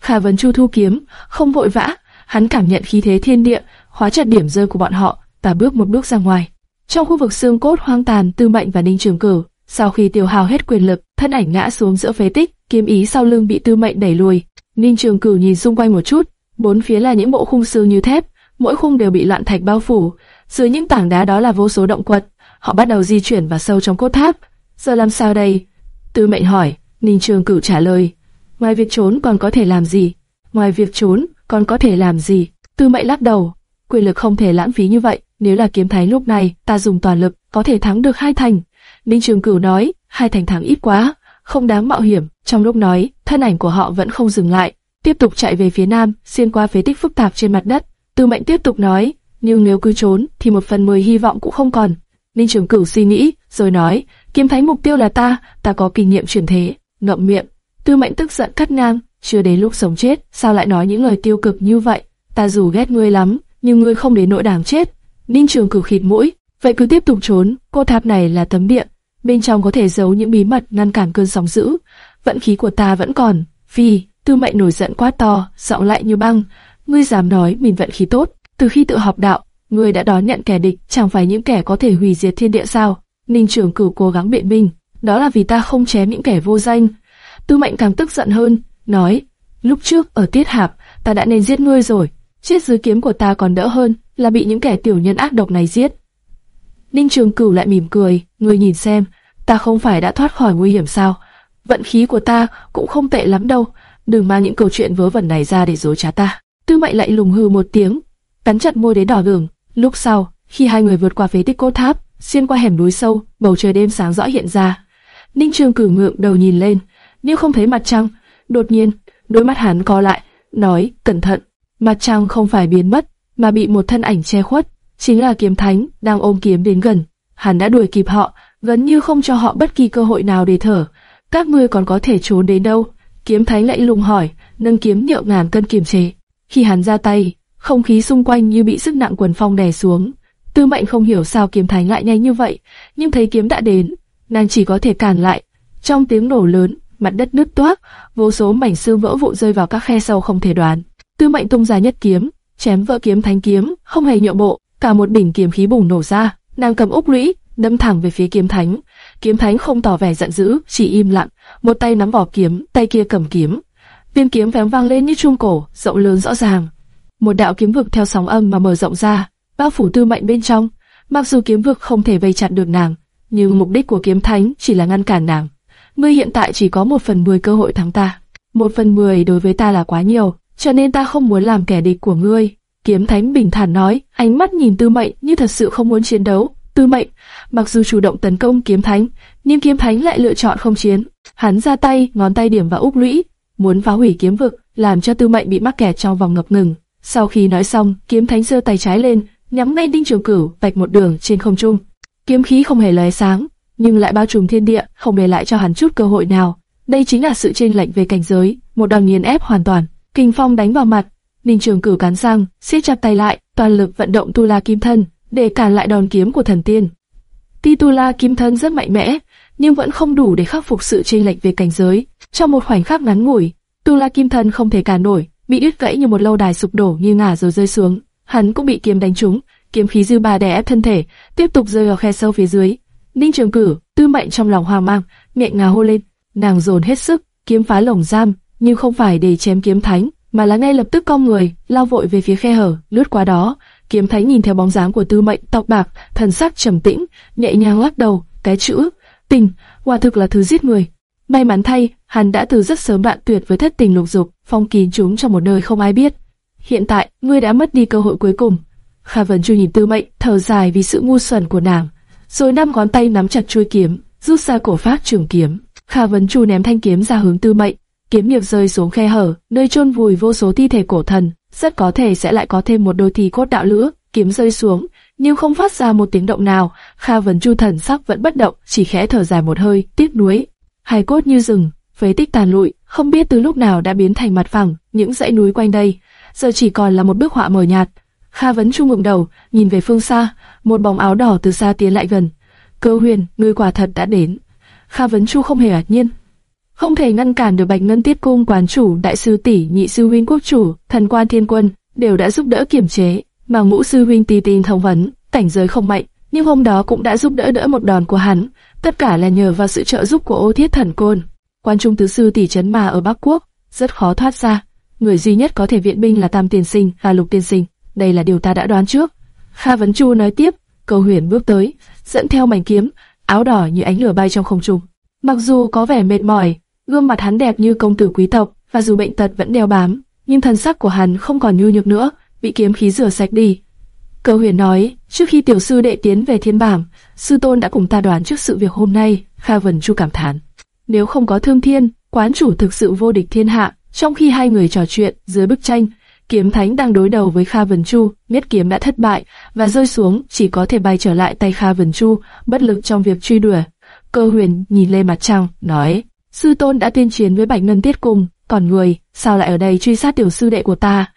Khả Vân Chu thu kiếm, không vội vã, hắn cảm nhận khí thế thiên địa, hóa chặt điểm rơi của bọn họ, và bước một bước ra ngoài. Trong khu vực xương cốt hoang tàn, Tư Mệnh và Ninh Trường Cửu, sau khi tiêu hao hết quyền lực, thân ảnh ngã xuống giữa phế tích, kiếm ý sau lưng bị Tư Mệnh đẩy lùi. Ninh Trường Cửu nhìn xung quanh một chút, bốn phía là những bộ khung xương như thép, mỗi khung đều bị loạn thạch bao phủ, dưới những tảng đá đó là vô số động quật. Họ bắt đầu di chuyển vào sâu trong cốt tháp. Giờ làm sao đây? Tư Mệnh hỏi. Ninh Trường Cửu trả lời. Ngoài việc trốn còn có thể làm gì? Ngoài việc trốn còn có thể làm gì? Tư Mệnh lắc đầu. Quyền lực không thể lãng phí như vậy. Nếu là kiếm thánh lúc này, ta dùng toàn lực có thể thắng được hai thành. Ninh Trường Cửu nói, hai thành thắng ít quá, không đáng mạo hiểm. Trong lúc nói, thân ảnh của họ vẫn không dừng lại, tiếp tục chạy về phía nam, xuyên qua phế tích phức tạp trên mặt đất. Tư Mệnh tiếp tục nói, nhưng nếu cứ trốn thì một phần mười hy vọng cũng không còn. Ninh Trường Cửu suy nghĩ, rồi nói, kiếm thánh mục tiêu là ta, ta có kinh nghiệm truyền thế. Ngậm miệng. Tư Mệnh tức giận cắt ngang, chưa đến lúc sống chết, sao lại nói những lời tiêu cực như vậy? Ta dù ghét ngươi lắm, nhưng ngươi không đến nỗi đáng chết. Ninh Trường Cửu khịt mũi, vậy cứ tiếp tục trốn. Cô tháp này là tấm điện, bên trong có thể giấu những bí mật ngăn cản cơn sóng dữ. Vận khí của ta vẫn còn. Phi, Tư Mệnh nổi giận quá to, giọng lại như băng. Ngươi dám nói mình vận khí tốt? Từ khi tự học đạo, ngươi đã đón nhận kẻ địch, chẳng phải những kẻ có thể hủy diệt thiên địa sao? Ninh Trường Cửu cố gắng biện minh, đó là vì ta không chém những kẻ vô danh. Tư Mệnh càng tức giận hơn, nói, lúc trước ở Tiết Hạp, ta đã nên giết ngươi rồi, chết dưới kiếm của ta còn đỡ hơn là bị những kẻ tiểu nhân ác độc này giết. Ninh Trường Cửu lại mỉm cười, ngươi nhìn xem, ta không phải đã thoát khỏi nguy hiểm sao? Vận khí của ta cũng không tệ lắm đâu, đừng mang những câu chuyện vớ vẩn này ra để dối trá ta. Tư Mệnh lại lùng hừ một tiếng, cắn chặt môi đến đỏ ửng. Lúc sau, khi hai người vượt qua phế tích cốt tháp, xuyên qua hẻm núi sâu, bầu trời đêm sáng rõ hiện ra. Ninh Trường Cửu ngượng đầu nhìn lên, nhưng không thấy mặt trăng. Đột nhiên, đôi mắt hắn co lại, nói, cẩn thận, mặt trăng không phải biến mất, mà bị một thân ảnh che khuất, chính là kiếm thánh đang ôm kiếm đến gần. Hắn đã đuổi kịp họ, gần như không cho họ bất kỳ cơ hội nào để thở. Các ngươi còn có thể trốn đến đâu? Kiếm thánh lạnh lùng hỏi, nâng kiếm nhậu ngàn cân kiềm chế. Khi hắn ra tay, không khí xung quanh như bị sức nặng quần phong đè xuống. Tư Mệnh không hiểu sao kiếm thánh lại nhanh như vậy, nhưng thấy kiếm đã đến, nàng chỉ có thể cản lại. Trong tiếng nổ lớn, mặt đất nứt toác, vô số mảnh xương vỡ vụn rơi vào các khe sâu không thể đoán. Tư Mệnh tung ra nhất kiếm, chém vỡ kiếm thánh kiếm, không hề nhượng bộ, cả một đỉnh kiếm khí bùng nổ ra, nàng cầm úc lũy, đâm thẳng về phía kiếm thánh. Kiếm thánh không tỏ vẻ giận dữ, chỉ im lặng, một tay nắm vỏ kiếm, tay kia cầm kiếm. Viên kiếm vén vang lên như trung cổ, rộng lớn rõ ràng. Một đạo kiếm vực theo sóng âm mà mở rộng ra, bao phủ Tư Mệnh bên trong. Mặc dù kiếm vực không thể vây chặn được nàng, nhưng mục đích của kiếm thánh chỉ là ngăn cản nàng. Ngươi hiện tại chỉ có một phần mười cơ hội thắng ta. Một phần mười đối với ta là quá nhiều, cho nên ta không muốn làm kẻ địch của ngươi. Kiếm thánh bình thản nói, ánh mắt nhìn tư mệnh như thật sự không muốn chiến đấu. Tư mệnh, mặc dù chủ động tấn công kiếm thánh, nhưng kiếm thánh lại lựa chọn không chiến. Hắn ra tay, ngón tay điểm vào úc lũy, muốn phá hủy kiếm vực, làm cho tư mệnh bị mắc kẹt trong vòng ngập ngừng. Sau khi nói xong, kiếm thánh giơ tay trái lên, nhắm ngay đinh trường cửu, vạch một đường trên không trung. Kiếm khí không hề lóe sáng, nhưng lại bao trùm thiên địa, không để lại cho hắn chút cơ hội nào. Đây chính là sự chênh lệch về cảnh giới, một đòn nghiền ép hoàn toàn. Kinh phong đánh vào mặt, Ninh Trường Cửu cắn răng, siết chặt tay lại, toàn lực vận động Tu La Kim Thân để cản lại đòn kiếm của thần tiên. Ti Tu La Kim Thân rất mạnh mẽ, nhưng vẫn không đủ để khắc phục sự chênh lệch về cảnh giới. Trong một khoảnh khắc ngắn ngủi, Tu La Kim Thân không thể cản nổi, bị đứt gãy như một lâu đài sụp đổ như ngả rồi rơi xuống. Hắn cũng bị kiếm đánh trúng, kiếm khí dư ba đè ép thân thể, tiếp tục rơi vào khe sâu phía dưới. Ninh Trường Cử, Tư Mệnh trong lòng hoang mang, miệng ngà hô lên, nàng dồn hết sức, kiếm phá lồng giam, nhưng không phải để chém kiếm thánh, mà là ngay lập tức cong người, lao vội về phía khe hở, lướt qua đó. Kiếm thánh nhìn theo bóng dáng của Tư Mệnh, tóc bạc, thần sắc trầm tĩnh, nhẹ nhàng lắc đầu, cái chữ tình, quả thực là thứ giết người. May mắn thay, hắn đã từ rất sớm đoạn tuyệt với thất tình lục dục, phong kín chúng trong một nơi không ai biết. Hiện tại, ngươi đã mất đi cơ hội cuối cùng. Kha Vân Chu nhìn Tư Mệnh, thở dài vì sự ngu xuẩn của nàng, rồi năm ngón tay nắm chặt chuôi kiếm, rút ra cổ phát trường kiếm. Kha Vân Chu ném thanh kiếm ra hướng Tư Mệnh, kiếm nghiệp rơi xuống khe hở, nơi chôn vùi vô số thi thể cổ thần, rất có thể sẽ lại có thêm một đôi thi cốt đạo lữ. Kiếm rơi xuống, nhưng không phát ra một tiếng động nào. Kha Vân Chu thần sắc vẫn bất động, chỉ khẽ thở dài một hơi, tiếc nuối. Hai cốt như rừng, phế tích tàn lụi, không biết từ lúc nào đã biến thành mặt phẳng, những dãy núi quanh đây, giờ chỉ còn là một bức họa mờ nhạt. Kha Vân Chu ngẩng đầu, nhìn về phương xa, một bóng áo đỏ từ xa tiến lại gần. Cơ huyền, ngươi quả thật đã đến. Kha Vân Chu không hề ngạc nhiên. Không thể ngăn cản được Bạch Ngân Tiết Cung quán chủ, đại sư tỷ, nhị sư huynh quốc chủ, thần quan thiên quân đều đã giúp đỡ kiểm chế, mà ngũ sư huynh tì tin thông vấn, cảnh giới không mạnh, nhưng hôm đó cũng đã giúp đỡ đỡ một đòn của hắn, tất cả là nhờ vào sự trợ giúp của Ô Thiết Thần Côn. Quan trung tứ sư tỷ trấn mà ở Bắc Quốc, rất khó thoát ra. Người duy nhất có thể viện binh là Tam Tiên Sinh và Lục Tiên Sinh, đây là điều ta đã đoán trước. Kha Vấn Chu nói tiếp, Cầu Huyền bước tới, dẫn theo mảnh kiếm, áo đỏ như ánh lửa bay trong không trung. Mặc dù có vẻ mệt mỏi, gương mặt hắn đẹp như công tử quý tộc, và dù bệnh tật vẫn đeo bám, nhưng thần sắc của hắn không còn nhu nhược nữa, bị kiếm khí rửa sạch đi. Cơ huyền nói, trước khi tiểu sư đệ tiến về thiên bảng, sư tôn đã cùng ta đoán trước sự việc hôm nay, Kha Vân Chu cảm thán. Nếu không có thương thiên, quán chủ thực sự vô địch thiên hạ, trong khi hai người trò chuyện dưới bức tranh, kiếm thánh đang đối đầu với Kha Vân Chu, miết kiếm đã thất bại và rơi xuống, chỉ có thể bay trở lại tay Kha Vân Chu, bất lực trong việc truy đuổi. Cơ huyền nhìn lên mặt trăng, nói, sư tôn đã tuyên chiến với Bạch Ngân Tiết cùng, còn người, sao lại ở đây truy sát tiểu sư đệ của ta?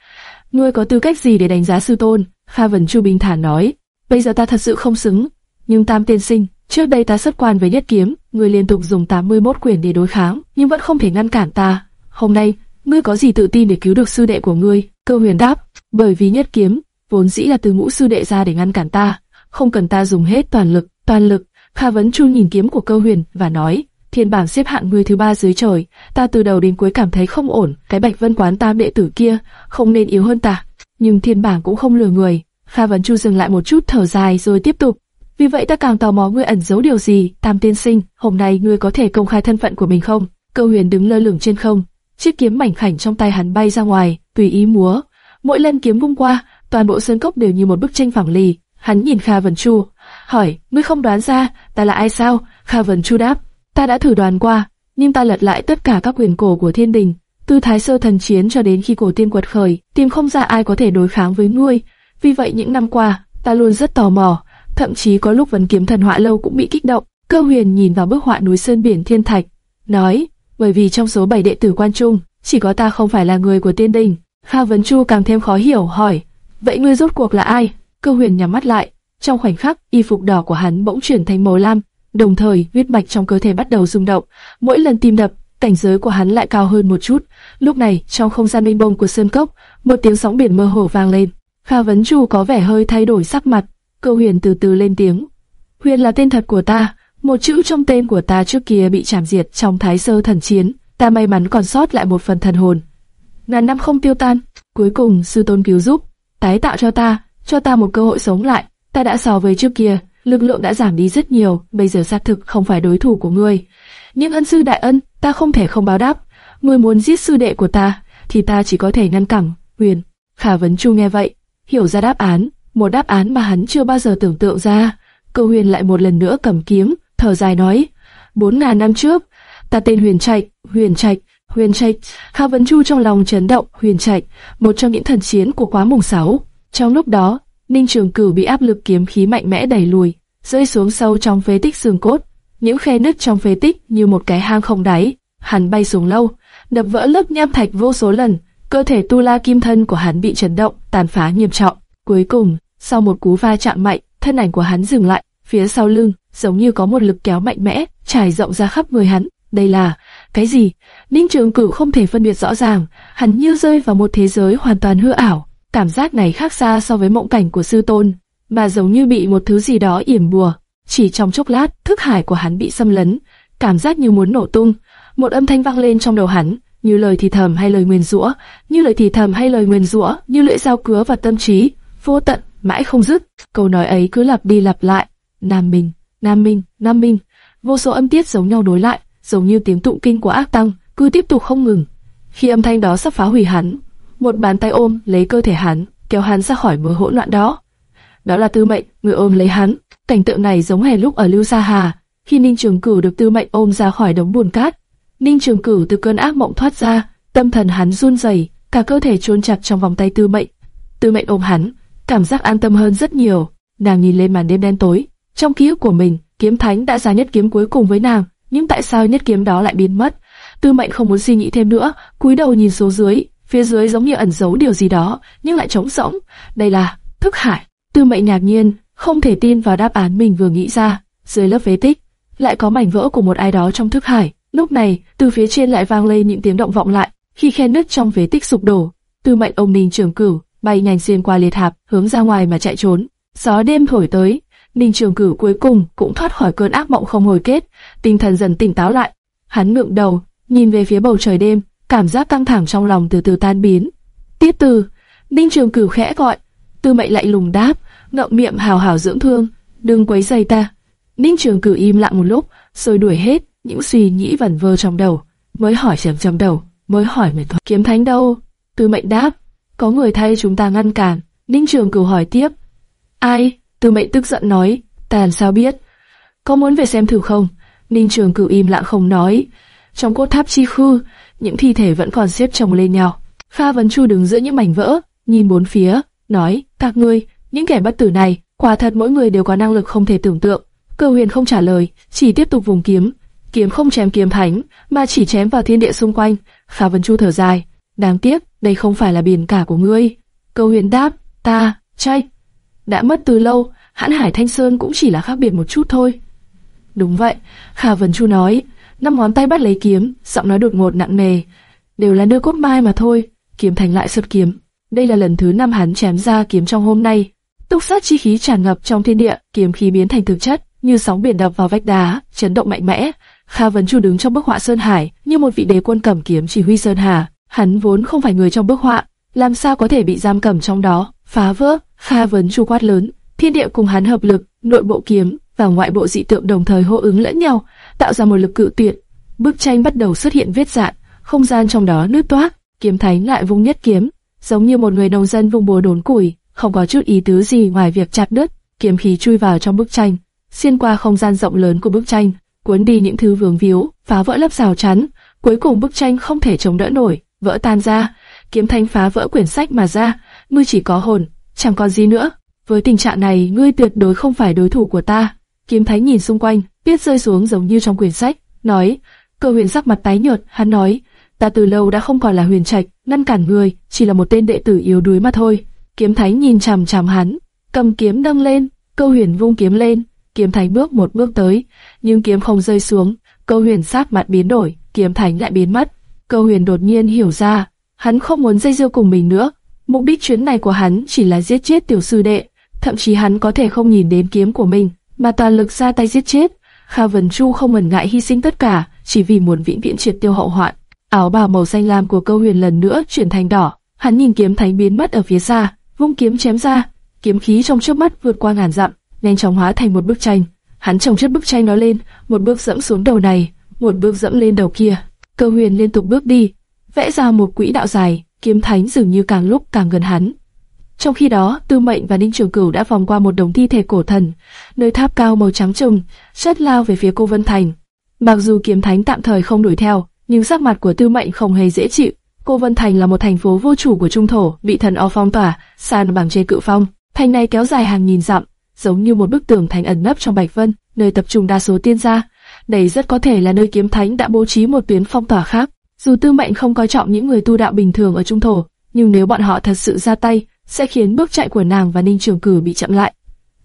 Ngươi có tư cách gì để đánh giá sư tôn? Kha Vân Chu bình thản nói, bây giờ ta thật sự không xứng, nhưng Tam Tiên Sinh, trước đây ta xuất quan với nhất kiếm, ngươi liên tục dùng 81 quyền để đối kháng, nhưng vẫn không thể ngăn cản ta. Hôm nay, ngươi có gì tự tin để cứu được sư đệ của ngươi? Cơ huyền đáp, bởi vì nhất kiếm, vốn dĩ là từ ngũ sư đệ ra để ngăn cản ta, không cần ta dùng hết toàn lực, toàn lực. Kha Vấn Chu nhìn kiếm của cơ huyền và nói, thiên bảng xếp hạng người thứ ba dưới trời, ta từ đầu đến cuối cảm thấy không ổn, cái bạch vân quán tam đệ tử kia, không nên yếu hơn ta. Nhưng thiên bảng cũng không lừa người. Kha Vấn Chu dừng lại một chút thở dài rồi tiếp tục. Vì vậy ta càng tò mò ngươi ẩn giấu điều gì, tam tiên sinh, hôm nay ngươi có thể công khai thân phận của mình không? Cơ huyền đứng lơ lửng trên không, chiếc kiếm mảnh khảnh trong tay hắn bay ra ngoài, tùy ý múa. Mỗi lần kiếm vung qua, toàn bộ sơn cốc đều như một bức tranh phẳng lì. Hắn nhìn Kha Vân Chu, hỏi, ngươi không đoán ra, ta là ai sao? Kha Vân Chu đáp, ta đã thử đoán qua, nhưng ta lật lại tất cả các quyền cổ của thiên đình, từ thái sơ thần chiến cho đến khi cổ tiên quật khởi, tìm không ra ai có thể đối kháng với ngươi. Vì vậy những năm qua, ta luôn rất tò mò, thậm chí có lúc vấn kiếm thần họa lâu cũng bị kích động. Cơ huyền nhìn vào bức họa núi sơn biển thiên thạch, nói, bởi vì trong số bảy đệ tử quan trung, chỉ có ta không phải là người của tiên đình. Kha Vấn Chu càng thêm khó hiểu, hỏi, vậy ngươi rốt cuộc là ai? Cơ huyền nhắm mắt lại, trong khoảnh khắc, y phục đỏ của hắn bỗng chuyển thành màu lam, đồng thời huyết mạch trong cơ thể bắt đầu rung động. Mỗi lần tim đập, cảnh giới của hắn lại cao hơn một chút. Lúc này, trong không gian mênh mông của sơn cốc, một tiếng sóng biển mơ hồ vang lên. Kha Vấn Chu có vẻ hơi thay đổi sắc mặt. Câu Huyền từ từ lên tiếng. Huyền là tên thật của ta, một chữ trong tên của ta trước kia bị chảm diệt trong Thái Sơ Thần Chiến. Ta may mắn còn sót lại một phần thần hồn. Ngàn năm không tiêu tan, cuối cùng sư tôn cứu giúp, tái tạo cho ta, cho ta một cơ hội sống lại. Ta đã so với trước kia, lực lượng đã giảm đi rất nhiều, bây giờ xác thực không phải đối thủ của ngươi. Nhưng ân sư đại ân, ta không thể không báo đáp. Ngươi muốn giết sư đệ của ta, thì ta chỉ có thể ngăn cản. Huyền, Khả Vấn Chu nghe vậy, hiểu ra đáp án, một đáp án mà hắn chưa bao giờ tưởng tượng ra. Câu Huyền lại một lần nữa cầm kiếm, thở dài nói, bốn ngàn năm trước, ta tên Huyền Trạch, Huyền Trạch, Huyền Trạch. Khả Vấn Chu trong lòng chấn động, Huyền Trạch, một trong những thần chiến của quá mùng sáu. Trong lúc đó, Ninh Trường Cửu bị áp lực kiếm khí mạnh mẽ đẩy lùi, rơi xuống sâu trong phế tích xương cốt. Những khe nứt trong phế tích như một cái hang không đáy. Hắn bay xuống lâu, đập vỡ lớp nham thạch vô số lần. Cơ thể tu la kim thân của hắn bị chấn động, tàn phá nghiêm trọng. Cuối cùng, sau một cú va chạm mạnh, thân ảnh của hắn dừng lại, phía sau lưng giống như có một lực kéo mạnh mẽ trải rộng ra khắp người hắn. Đây là cái gì? Ninh Trường Cửu không thể phân biệt rõ ràng, hắn như rơi vào một thế giới hoàn toàn hư ảo. Cảm giác này khác xa so với mộng cảnh của sư tôn, mà giống như bị một thứ gì đó yểm bùa. Chỉ trong chốc lát, thức hải của hắn bị xâm lấn, cảm giác như muốn nổ tung. Một âm thanh vang lên trong đầu hắn, như lời thì thầm hay lời nguyền rủa, như lời thì thầm hay lời nguyền rủa, như lưỡi dao cứa vào tâm trí, vô tận, mãi không dứt. Câu nói ấy cứ lặp đi lặp lại, Nam Minh, Nam Minh, Nam Minh. Vô số âm tiết giống nhau đối lại, giống như tiếng tụng kinh của ác tăng, cứ tiếp tục không ngừng. Khi âm thanh đó sắp phá hủy hắn, một bàn tay ôm lấy cơ thể hắn, kéo hắn ra khỏi mớ hỗn loạn đó. Đó là Tư Mệnh, người ôm lấy hắn. Cảnh tượng này giống hệt lúc ở Lưu Sa Hà, khi Ninh Trường Cửu được Tư Mệnh ôm ra khỏi đống bùn cát. Ninh Trường Cửu từ cơn ác mộng thoát ra, tâm thần hắn run rẩy, cả cơ thể trốn chặt trong vòng tay Tư Mệnh. Tư Mệnh ôm hắn, cảm giác an tâm hơn rất nhiều. Nàng nhìn lên màn đêm đen tối, trong ký ức của mình, Kiếm Thánh đã ra nhất kiếm cuối cùng với nàng, nhưng tại sao nhất kiếm đó lại biến mất? Tư Mệnh không muốn suy nghĩ thêm nữa, cúi đầu nhìn xuống dưới, phía dưới giống như ẩn giấu điều gì đó, nhưng lại trống rỗng. Đây là thức hải. Tư Mệnh ngạc nhiên, không thể tin vào đáp án mình vừa nghĩ ra. Dưới lớp phế tích, lại có mảnh vỡ của một ai đó trong thức hải. Lúc này, từ phía trên lại vang lên những tiếng động vọng lại. Khi khe nứt trong phế tích sụp đổ, Tư Mệnh ôm Ninh Trường Cửu, bay nhanh xuyên qua liệt hạp, hướng ra ngoài mà chạy trốn. Gió đêm thổi tới, Ninh Trường Cửu cuối cùng cũng thoát khỏi cơn ác mộng không hồi kết, tinh thần dần tỉnh táo lại. Hắn ngượng đầu, nhìn về phía bầu trời đêm, cảm giác căng thẳng trong lòng từ từ tan biến. Tiếp từ, Ninh Trường Cửu khẽ gọi, Tư Mệnh lại lùng đáp, ngậm miệng hào hào dưỡng thương, đừng quấy rầy ta. Ninh Trường Cửu im lặng một lúc, rồi đuổi hết những suy nghĩ vẩn vơ trong đầu, mới hỏi trầm trầm đầu, mới hỏi mệt thoát. Kiếm Thánh đâu? Tư Mệnh đáp, có người thay chúng ta ngăn cản. Ninh Trường Cửu hỏi tiếp, ai? Tư Mệnh tức giận nói, ta làm sao biết? Có muốn về xem thử không? Ninh Trường Cửu im lặng không nói. Trong cốt tháp chi khư, những thi thể vẫn còn xếp chồng lên nhau. Kha Vấn Chu đứng giữa những mảnh vỡ, nhìn bốn phía, nói, các ngươi, những kẻ bất tử này, quả thật mỗi người đều có năng lực không thể tưởng tượng. Cơ huyền không trả lời, chỉ tiếp tục vùng kiếm. Kiếm không chém kiếm thánh, mà chỉ chém vào thiên địa xung quanh. Khả Vân Chu thở dài, đáng tiếc, đây không phải là biển cả của ngươi. Cơ huyền đáp, ta, chay, đã mất từ lâu, hãn hải thanh sơn cũng chỉ là khác biệt một chút thôi. Đúng vậy, Khả Vân Chu nói, năm ngón tay bắt lấy kiếm, giọng nói đột ngột nặng nề, đều là đưa cốt mai mà thôi. Kiếm thành lại xuất kiếm. Đây là lần thứ năm hắn chém ra kiếm trong hôm nay. Túc sát chi khí tràn ngập trong thiên địa, kiếm khí biến thành thực chất, như sóng biển đập vào vách đá, chấn động mạnh mẽ. Kha Vấn Chu đứng trong bức họa Sơn Hải, như một vị đế quân cầm kiếm chỉ huy Sơn Hà. Hắn vốn không phải người trong bức họa, làm sao có thể bị giam cầm trong đó, phá vỡ? Kha Vấn Chu quát lớn, thiên địa cùng hắn hợp lực, nội bộ kiếm và ngoại bộ dị tượng đồng thời hô ứng lẫn nhau, tạo ra một lực cự tuyệt. Bức tranh bắt đầu xuất hiện vết dạn, không gian trong đó nứt toác, kiếm thánh lại vung nhất kiếm, giống như một người nông dân vung búa đốn củi, không có chút ý tứ gì ngoài việc chặt đứt, kiếm khí chui vào trong bức tranh, xuyên qua không gian rộng lớn của bức tranh, cuốn đi những thứ vướng víu, phá vỡ lớp rào chắn, cuối cùng bức tranh không thể chống đỡ nổi, vỡ tan ra, kiếm thánh phá vỡ quyển sách mà ra, ngươi chỉ có hồn, chẳng còn gì nữa. Với tình trạng này, ngươi tuyệt đối không phải đối thủ của ta. Kiếm Thánh nhìn xung quanh, biết rơi xuống giống như trong quyển sách, nói. Cơ huyền sắc mặt tái nhợt, hắn nói, ta từ lâu đã không còn là huyền trạch, ngăn cản người, chỉ là một tên đệ tử yếu đuối mà thôi. Kiếm Thánh nhìn chằm chằm hắn, cầm kiếm đâm lên, cơ huyền vung kiếm lên, kiếm thánh bước một bước tới, nhưng kiếm không rơi xuống, câu huyền sắc mặt biến đổi, kiếm thánh lại biến mất. Câu huyền đột nhiên hiểu ra, hắn không muốn dây dưa cùng mình nữa, mục đích chuyến này của hắn chỉ là giết chết tiểu sư đệ, thậm chí hắn có thể không nhìn đến kiếm của mình, mà toàn lực ra tay giết chết. Kha Vân Chu không ngần ngại hy sinh tất cả, chỉ vì muốn vĩnh viễn triệt tiêu hậu hoạn. Áo bào màu xanh lam của câu huyền lần nữa chuyển thành đỏ, hắn nhìn kiếm thánh biến mất ở phía xa, vung kiếm chém ra, kiếm khí trong chớp mắt vượt qua ngàn dặm, nhanh chóng hóa thành một bức tranh. Hắn trồng chất bức tranh nó lên, một bước dẫm xuống đầu này, một bước dẫm lên đầu kia. Câu huyền liên tục bước đi, vẽ ra một quỹ đạo dài, kiếm thánh dường như càng lúc càng gần hắn. Trong khi đó, Tư Mệnh và Ninh Trường Cửu đã vòng qua một đống thi thể cổ thần, nơi tháp cao màu trắng trùng, rất lao về phía cô Vân Thành. Mặc dù kiếm thánh tạm thời không đuổi theo, nhưng sắc mặt của Tư Mệnh không hề dễ chịu. Cô Vân Thành là một thành phố vô chủ của Trung Thổ, bị thần o phong tỏa, san bằng trên cự phong. Thành này kéo dài hàng nghìn dặm, giống như một bức tường thành ẩn nấp trong Bạch Vân, nơi tập trung đa số tiên gia. Đây rất có thể là nơi kiếm thánh đã bố trí một tuyến phong tỏa khác. Dù Tư Mệnh không coi trọng những người tu đạo bình thường ở Trung Thổ, nhưng nếu bọn họ thật sự ra tay, sẽ khiến bước chạy của nàng và Ninh Trường Cử bị chậm lại.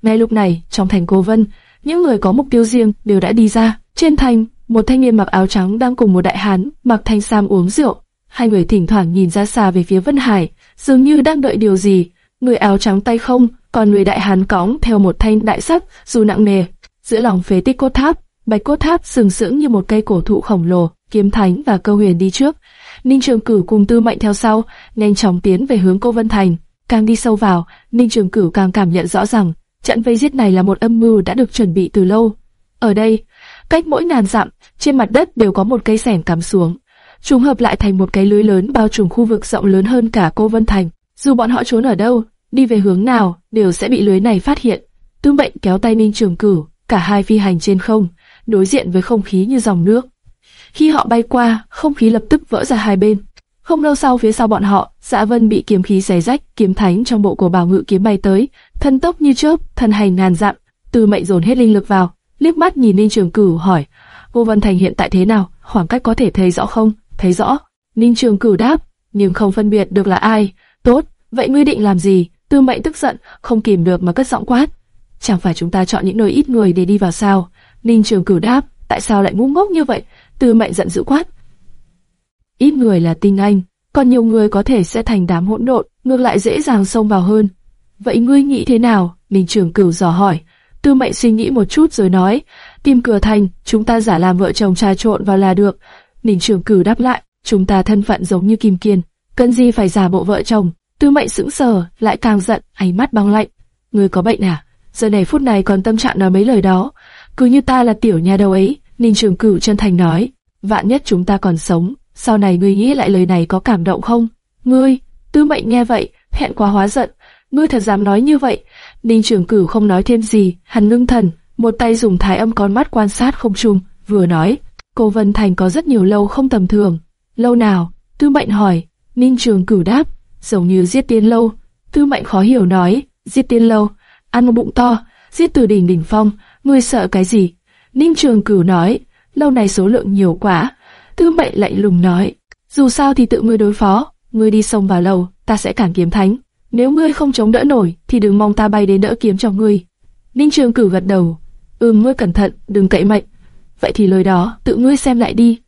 Ngay lúc này, trong thành Cô Vân, những người có mục tiêu riêng đều đã đi ra. Trên thành, một thanh niên mặc áo trắng đang cùng một đại hán mặc thanh sam uống rượu. Hai người thỉnh thoảng nhìn ra xa về phía Vân Hải, dường như đang đợi điều gì. Người áo trắng tay không, còn người đại hán cõng theo một thanh đại sắc, dù nặng nề. Giữa lòng phế tích cốt tháp, bạch cốt tháp sừng sững như một cây cổ thụ khổng lồ. Kiếm Thánh và Cơ Huyền đi trước, Ninh Trường cử cùng Tư Mệnh theo sau, nhanh chóng tiến về hướng Cô Vân Thành. Càng đi sâu vào, Ninh Trường Cửu càng cảm nhận rõ rằng trận vây giết này là một âm mưu đã được chuẩn bị từ lâu. Ở đây, cách mỗi ngàn dặm, trên mặt đất đều có một cây sẻng cắm xuống, trùng hợp lại thành một cái lưới lớn bao trùm khu vực rộng lớn hơn cả Cô Vân Thành. Dù bọn họ trốn ở đâu, đi về hướng nào, đều sẽ bị lưới này phát hiện. Tư Mệnh kéo tay Ninh Trường Cửu, cả hai phi hành trên không, đối diện với không khí như dòng nước. Khi họ bay qua, không khí lập tức vỡ ra hai bên. Không lâu sau phía sau bọn họ, Dạ Vân bị kiếm khí xé rách, kiếm thánh trong bộ của bảo ngự kiếm bay tới, thân tốc như chớp, thân hành ngàn dặm. Từ mệnh dồn hết linh lực vào, liếc mắt nhìn Ninh Trường Cửu hỏi: "Vô Vân Thành hiện tại thế nào? Khoảng cách có thể thấy rõ không?" "Thấy rõ." Ninh Trường Cửu đáp, nhưng không phân biệt được là ai. "Tốt, vậy ngươi định làm gì?" Tư Mệnh tức giận, không kìm được mà cất giọng quát: "Chẳng phải chúng ta chọn những nơi ít người để đi vào sao?" Ninh Trường Cửu đáp: "Tại sao lại ngu ngốc như vậy?" Tư mệnh giận dữ quát. Ít người là tinh anh, còn nhiều người có thể sẽ thành đám hỗn độn, ngược lại dễ dàng xông vào hơn. Vậy ngươi nghĩ thế nào? Ninh trưởng cửu dò hỏi. Tư mệnh suy nghĩ một chút rồi nói, tìm cửa thành, chúng ta giả làm vợ chồng trà trộn vào là được. Ninh trưởng cửu đáp lại, chúng ta thân phận giống như kim kiên, cần gì phải giả bộ vợ chồng. Tư mệnh sững sờ, lại càng giận, ánh mắt băng lạnh. Ngươi có bệnh à? Giờ này phút này còn tâm trạng nói mấy lời đó. Cứ như ta là tiểu nhà đầu ấy, Ninh Trường Cửu chân thành nói, vạn nhất chúng ta còn sống, sau này ngươi nghĩ lại lời này có cảm động không? Ngươi, Tư Mệnh nghe vậy, hẹn quá hóa giận, ngươi thật dám nói như vậy? Ninh Trường Cửu không nói thêm gì, hắn ngưng thần, một tay dùng thái âm con mắt quan sát không trung, vừa nói, cô Vân Thành có rất nhiều lâu không tầm thường. Lâu nào? Tư Mệnh hỏi. Ninh Trường Cửu đáp, giống như giết tiên lâu. Tư Mệnh khó hiểu nói, giết tiên lâu, ăn một bụng to, giết từ đỉnh đỉnh phong, ngươi sợ cái gì? Ninh Trường Cửu nói, lâu này số lượng nhiều quá. Tư Mệnh lạnh lùng nói, dù sao thì tự ngươi đối phó, ngươi đi sông vào lầu, ta sẽ cản kiếm thánh. Nếu ngươi không chống đỡ nổi, thì đừng mong ta bay đến đỡ kiếm cho ngươi. Ninh Trường Cửu gật đầu, ừm ngươi cẩn thận, đừng cậy mệnh. Vậy thì lời đó, tự ngươi xem lại đi.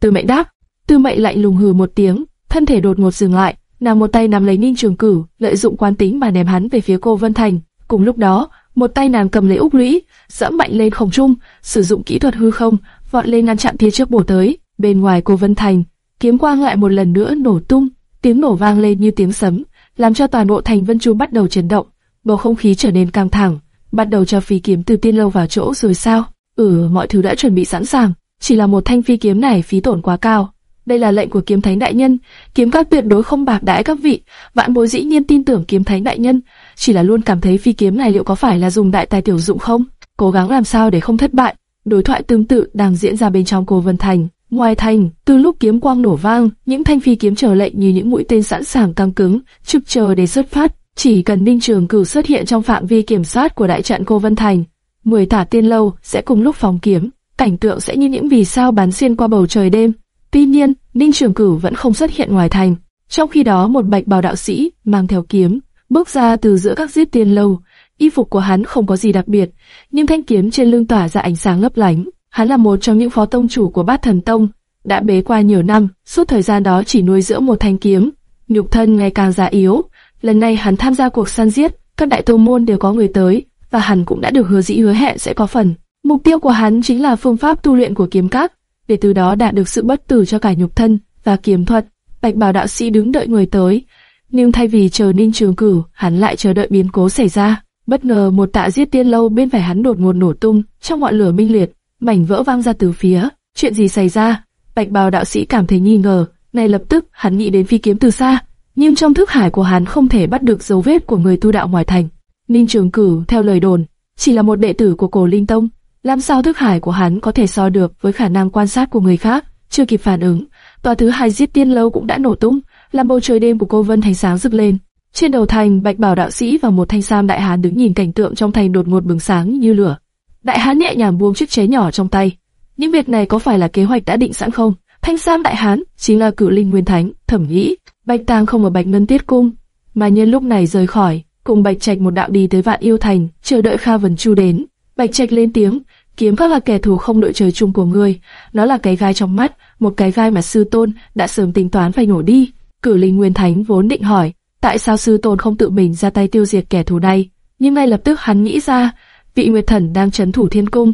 Tư Mệnh đáp, Tư Mệnh lạnh lùng hừ một tiếng, thân thể đột ngột dừng lại, nàng một tay nắm lấy Ninh Trường Cửu, lợi dụng quán tính mà ném hắn về phía cô Vân Thành. Cùng lúc đó, một tay nàng cầm lấy úc lũy, dẫm mạnh lên không trung, sử dụng kỹ thuật hư không, vọt lên ngăn chặn phía trước bổ tới. Bên ngoài cô Vân Thành, kiếm quang lại một lần nữa nổ tung, tiếng nổ vang lên như tiếng sấm, làm cho toàn bộ thành Vân Chu bắt đầu chấn động, bầu không khí trở nên căng thẳng. Bắt đầu cho phi kiếm từ tiên lâu vào chỗ rồi sao? Ừ, mọi thứ đã chuẩn bị sẵn sàng, chỉ là một thanh phi kiếm này phí tổn quá cao. Đây là lệnh của kiếm thánh đại nhân, kiếm các tuyệt đối không bạc đãi các vị. Vạn bối dĩ nhiên tin tưởng kiếm thánh đại nhân, chỉ là luôn cảm thấy phi kiếm này liệu có phải là dùng đại tài tiểu dụng không? Cố gắng làm sao để không thất bại. Đối thoại tương tự đang diễn ra bên trong cô Vân Thành. Ngoài thành, từ lúc kiếm quang nổ vang, những thanh phi kiếm chờ lệnh như những mũi tên sẵn sàng căng cứng, trực chờ để xuất phát. Chỉ cần Ninh Trường Cửu xuất hiện trong phạm vi kiểm soát của đại trận cô Vân Thành, mười tả tiên lâu sẽ cùng lúc phóng kiếm, cảnh tượng sẽ như những vì sao bắn xuyên qua bầu trời đêm. Tuy nhiên, Ninh Trường Cửu vẫn không xuất hiện ngoài thành. Trong khi đó một bạch bào đạo sĩ mang theo kiếm bước ra từ giữa các giết tiên lâu, Y phục của hắn không có gì đặc biệt, nhưng thanh kiếm trên lưng tỏa ra ánh sáng lấp lánh. Hắn là một trong những phó tông chủ của Bát Thần Tông, đã bế qua nhiều năm, suốt thời gian đó chỉ nuôi dưỡng một thanh kiếm, nhục thân ngày càng già yếu. Lần này hắn tham gia cuộc săn giết, các đại tông môn đều có người tới, và hắn cũng đã được hứa dĩ hứa hẹn sẽ có phần. Mục tiêu của hắn chính là phương pháp tu luyện của kiếm các, để từ đó đạt được sự bất tử cho cả nhục thân và kiếm thuật. Bạch Bảo đạo sĩ đứng đợi người tới, nhưng thay vì chờ Ninh Trường Cửu, hắn lại chờ đợi biến cố xảy ra. Bất ngờ một tạ giết tiên lâu bên phải hắn đột ngột nổ tung, trong ngọn lửa minh liệt, mảnh vỡ vang ra từ phía. Chuyện gì xảy ra? Bạch bào đạo sĩ cảm thấy nghi ngờ, ngay lập tức hắn nghĩ đến phi kiếm từ xa, nhưng trong thức hải của hắn không thể bắt được dấu vết của người tu đạo ngoài thành. Ninh Trường cử theo lời đồn, chỉ là một đệ tử của Cổ Linh Tông, làm sao thức hải của hắn có thể so được với khả năng quan sát của người khác? Chưa kịp phản ứng, tòa thứ hai giết tiên lâu cũng đã nổ tung, làm bầu trời đêm của cô Vân Thành sáng rực lên. Trên đầu thành, Bạch Bảo đạo sĩ và một thanh sam đại hán đứng nhìn cảnh tượng trong thành đột ngột bừng sáng như lửa. Đại hán nhẹ nhàng buông chiếc chế nhỏ trong tay. Những việc này có phải là kế hoạch đã định sẵn không? Thanh sam đại hán chính là cử linh nguyên thánh, thẩm nghĩ. Bạch Tàng không ở Bạch Ngân Tiết cung, mà nhân lúc này rời khỏi, cùng Bạch Trạch một đạo đi tới Vạn Yêu Thành, chờ đợi Kha Vân Chu đến. Bạch Trạch lên tiếng, kiếm pháp là kẻ thù không đội trời chung của ngươi, nó là cái gai trong mắt, một cái gai mà sư tôn đã sớm tính toán phải nổ đi. Cử linh nguyên thánh vốn định hỏi, tại sao sư tôn không tự mình ra tay tiêu diệt kẻ thù này, nhưng ngay lập tức hắn nghĩ ra, vị nguyệt thần đang chấn thủ thiên cung,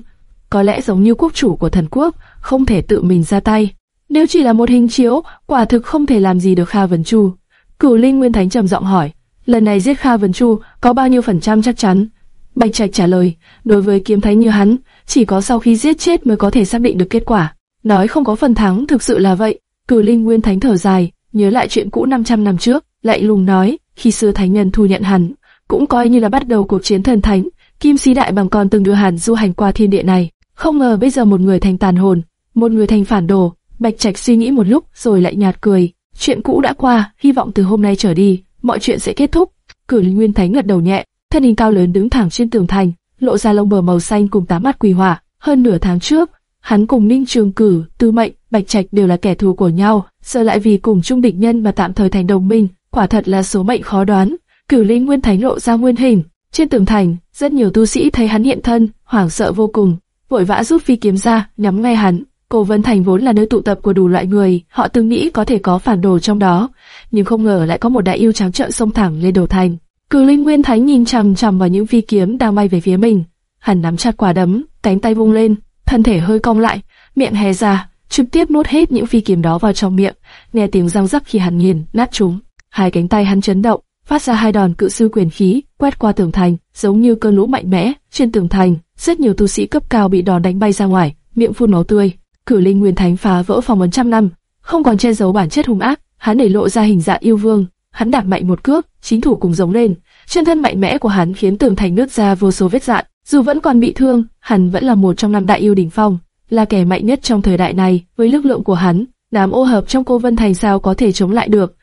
có lẽ giống như quốc chủ của thần quốc, không thể tự mình ra tay. Nếu chỉ là một hình chiếu, quả thực không thể làm gì được Kha Vân Chu. Cửu Linh Nguyên Thánh trầm giọng hỏi, lần này giết Kha Vân Chu có bao nhiêu phần trăm chắc chắn? Bạch Trạch trả lời, đối với kiếm thánh như hắn, chỉ có sau khi giết chết mới có thể xác định được kết quả. Nói không có phần thắng thực sự là vậy. Cửu Linh Nguyên Thánh thở dài, nhớ lại chuyện cũ 500 năm trước, lạnh lùng nói, khi xưa thánh nhân thu nhận hắn, cũng coi như là bắt đầu cuộc chiến thần thánh. Kim Sĩ Đại bằng còn từng đưa hàn du hành qua thiên địa này, không ngờ bây giờ một người thành tàn hồn, một người thành phản đồ. Bạch Trạch suy nghĩ một lúc rồi lại nhạt cười. Chuyện cũ đã qua, hy vọng từ hôm nay trở đi, mọi chuyện sẽ kết thúc. Cử Linh Nguyên Thánh gật đầu nhẹ, thân hình cao lớn đứng thẳng trên tường thành, lộ ra lông bờ màu xanh cùng tám mắt quỳ hỏa. Hơn nửa tháng trước, hắn cùng Ninh Trường Cử, Tư Mệnh, Bạch Trạch đều là kẻ thù của nhau, giờ lại vì cùng chung địch nhân mà tạm thời thành đồng minh, quả thật là số mệnh khó đoán. Cử Linh Nguyên Thánh lộ ra nguyên hình, trên tường thành, rất nhiều tu sĩ thấy hắn hiện thân, hoảng sợ vô cùng, vội vã rút phi kiếm ra, nhắm ngay hắn. Cổ Vân Thành vốn là nơi tụ tập của đủ loại người, họ từng nghĩ có thể có phản đồ trong đó, nhưng không ngờ lại có một đại yêu trắng trợn xông thẳng lên đầu thành. Cử Linh Nguyên Thánh nhìn chằm chằm vào những phi kiếm đang bay về phía mình, hắn nắm chặt quả đấm, cánh tay vung lên, thân thể hơi cong lại, miệng hé ra, trực tiếp nuốt hết những phi kiếm đó vào trong miệng, nghe tiếng răng rắc khi hắn nghiền nát chúng. Hai cánh tay hắn chấn động, phát ra hai đòn cự sư quyền khí, quét qua tường thành, giống như cơn lũ mạnh mẽ. Trên tường thành, rất nhiều tu sĩ cấp cao bị đòn đánh bay ra ngoài, miệng phun máu tươi. Cử linh nguyên thánh phá vỡ phòng ấn trăm năm, không còn che giấu bản chất hung ác, hắn để lộ ra hình dạng yêu vương. Hắn đạp mạnh một cước, chính thủ cùng giống lên. Chân thân mạnh mẽ của hắn khiến tường thành nứt ra vô số vết dạn. Dù vẫn còn bị thương, hắn vẫn là một trong năm đại yêu đỉnh phong, là kẻ mạnh nhất trong thời đại này. Với lực lượng của hắn, đám ô hợp trong cô Vân Thành sao có thể chống lại được?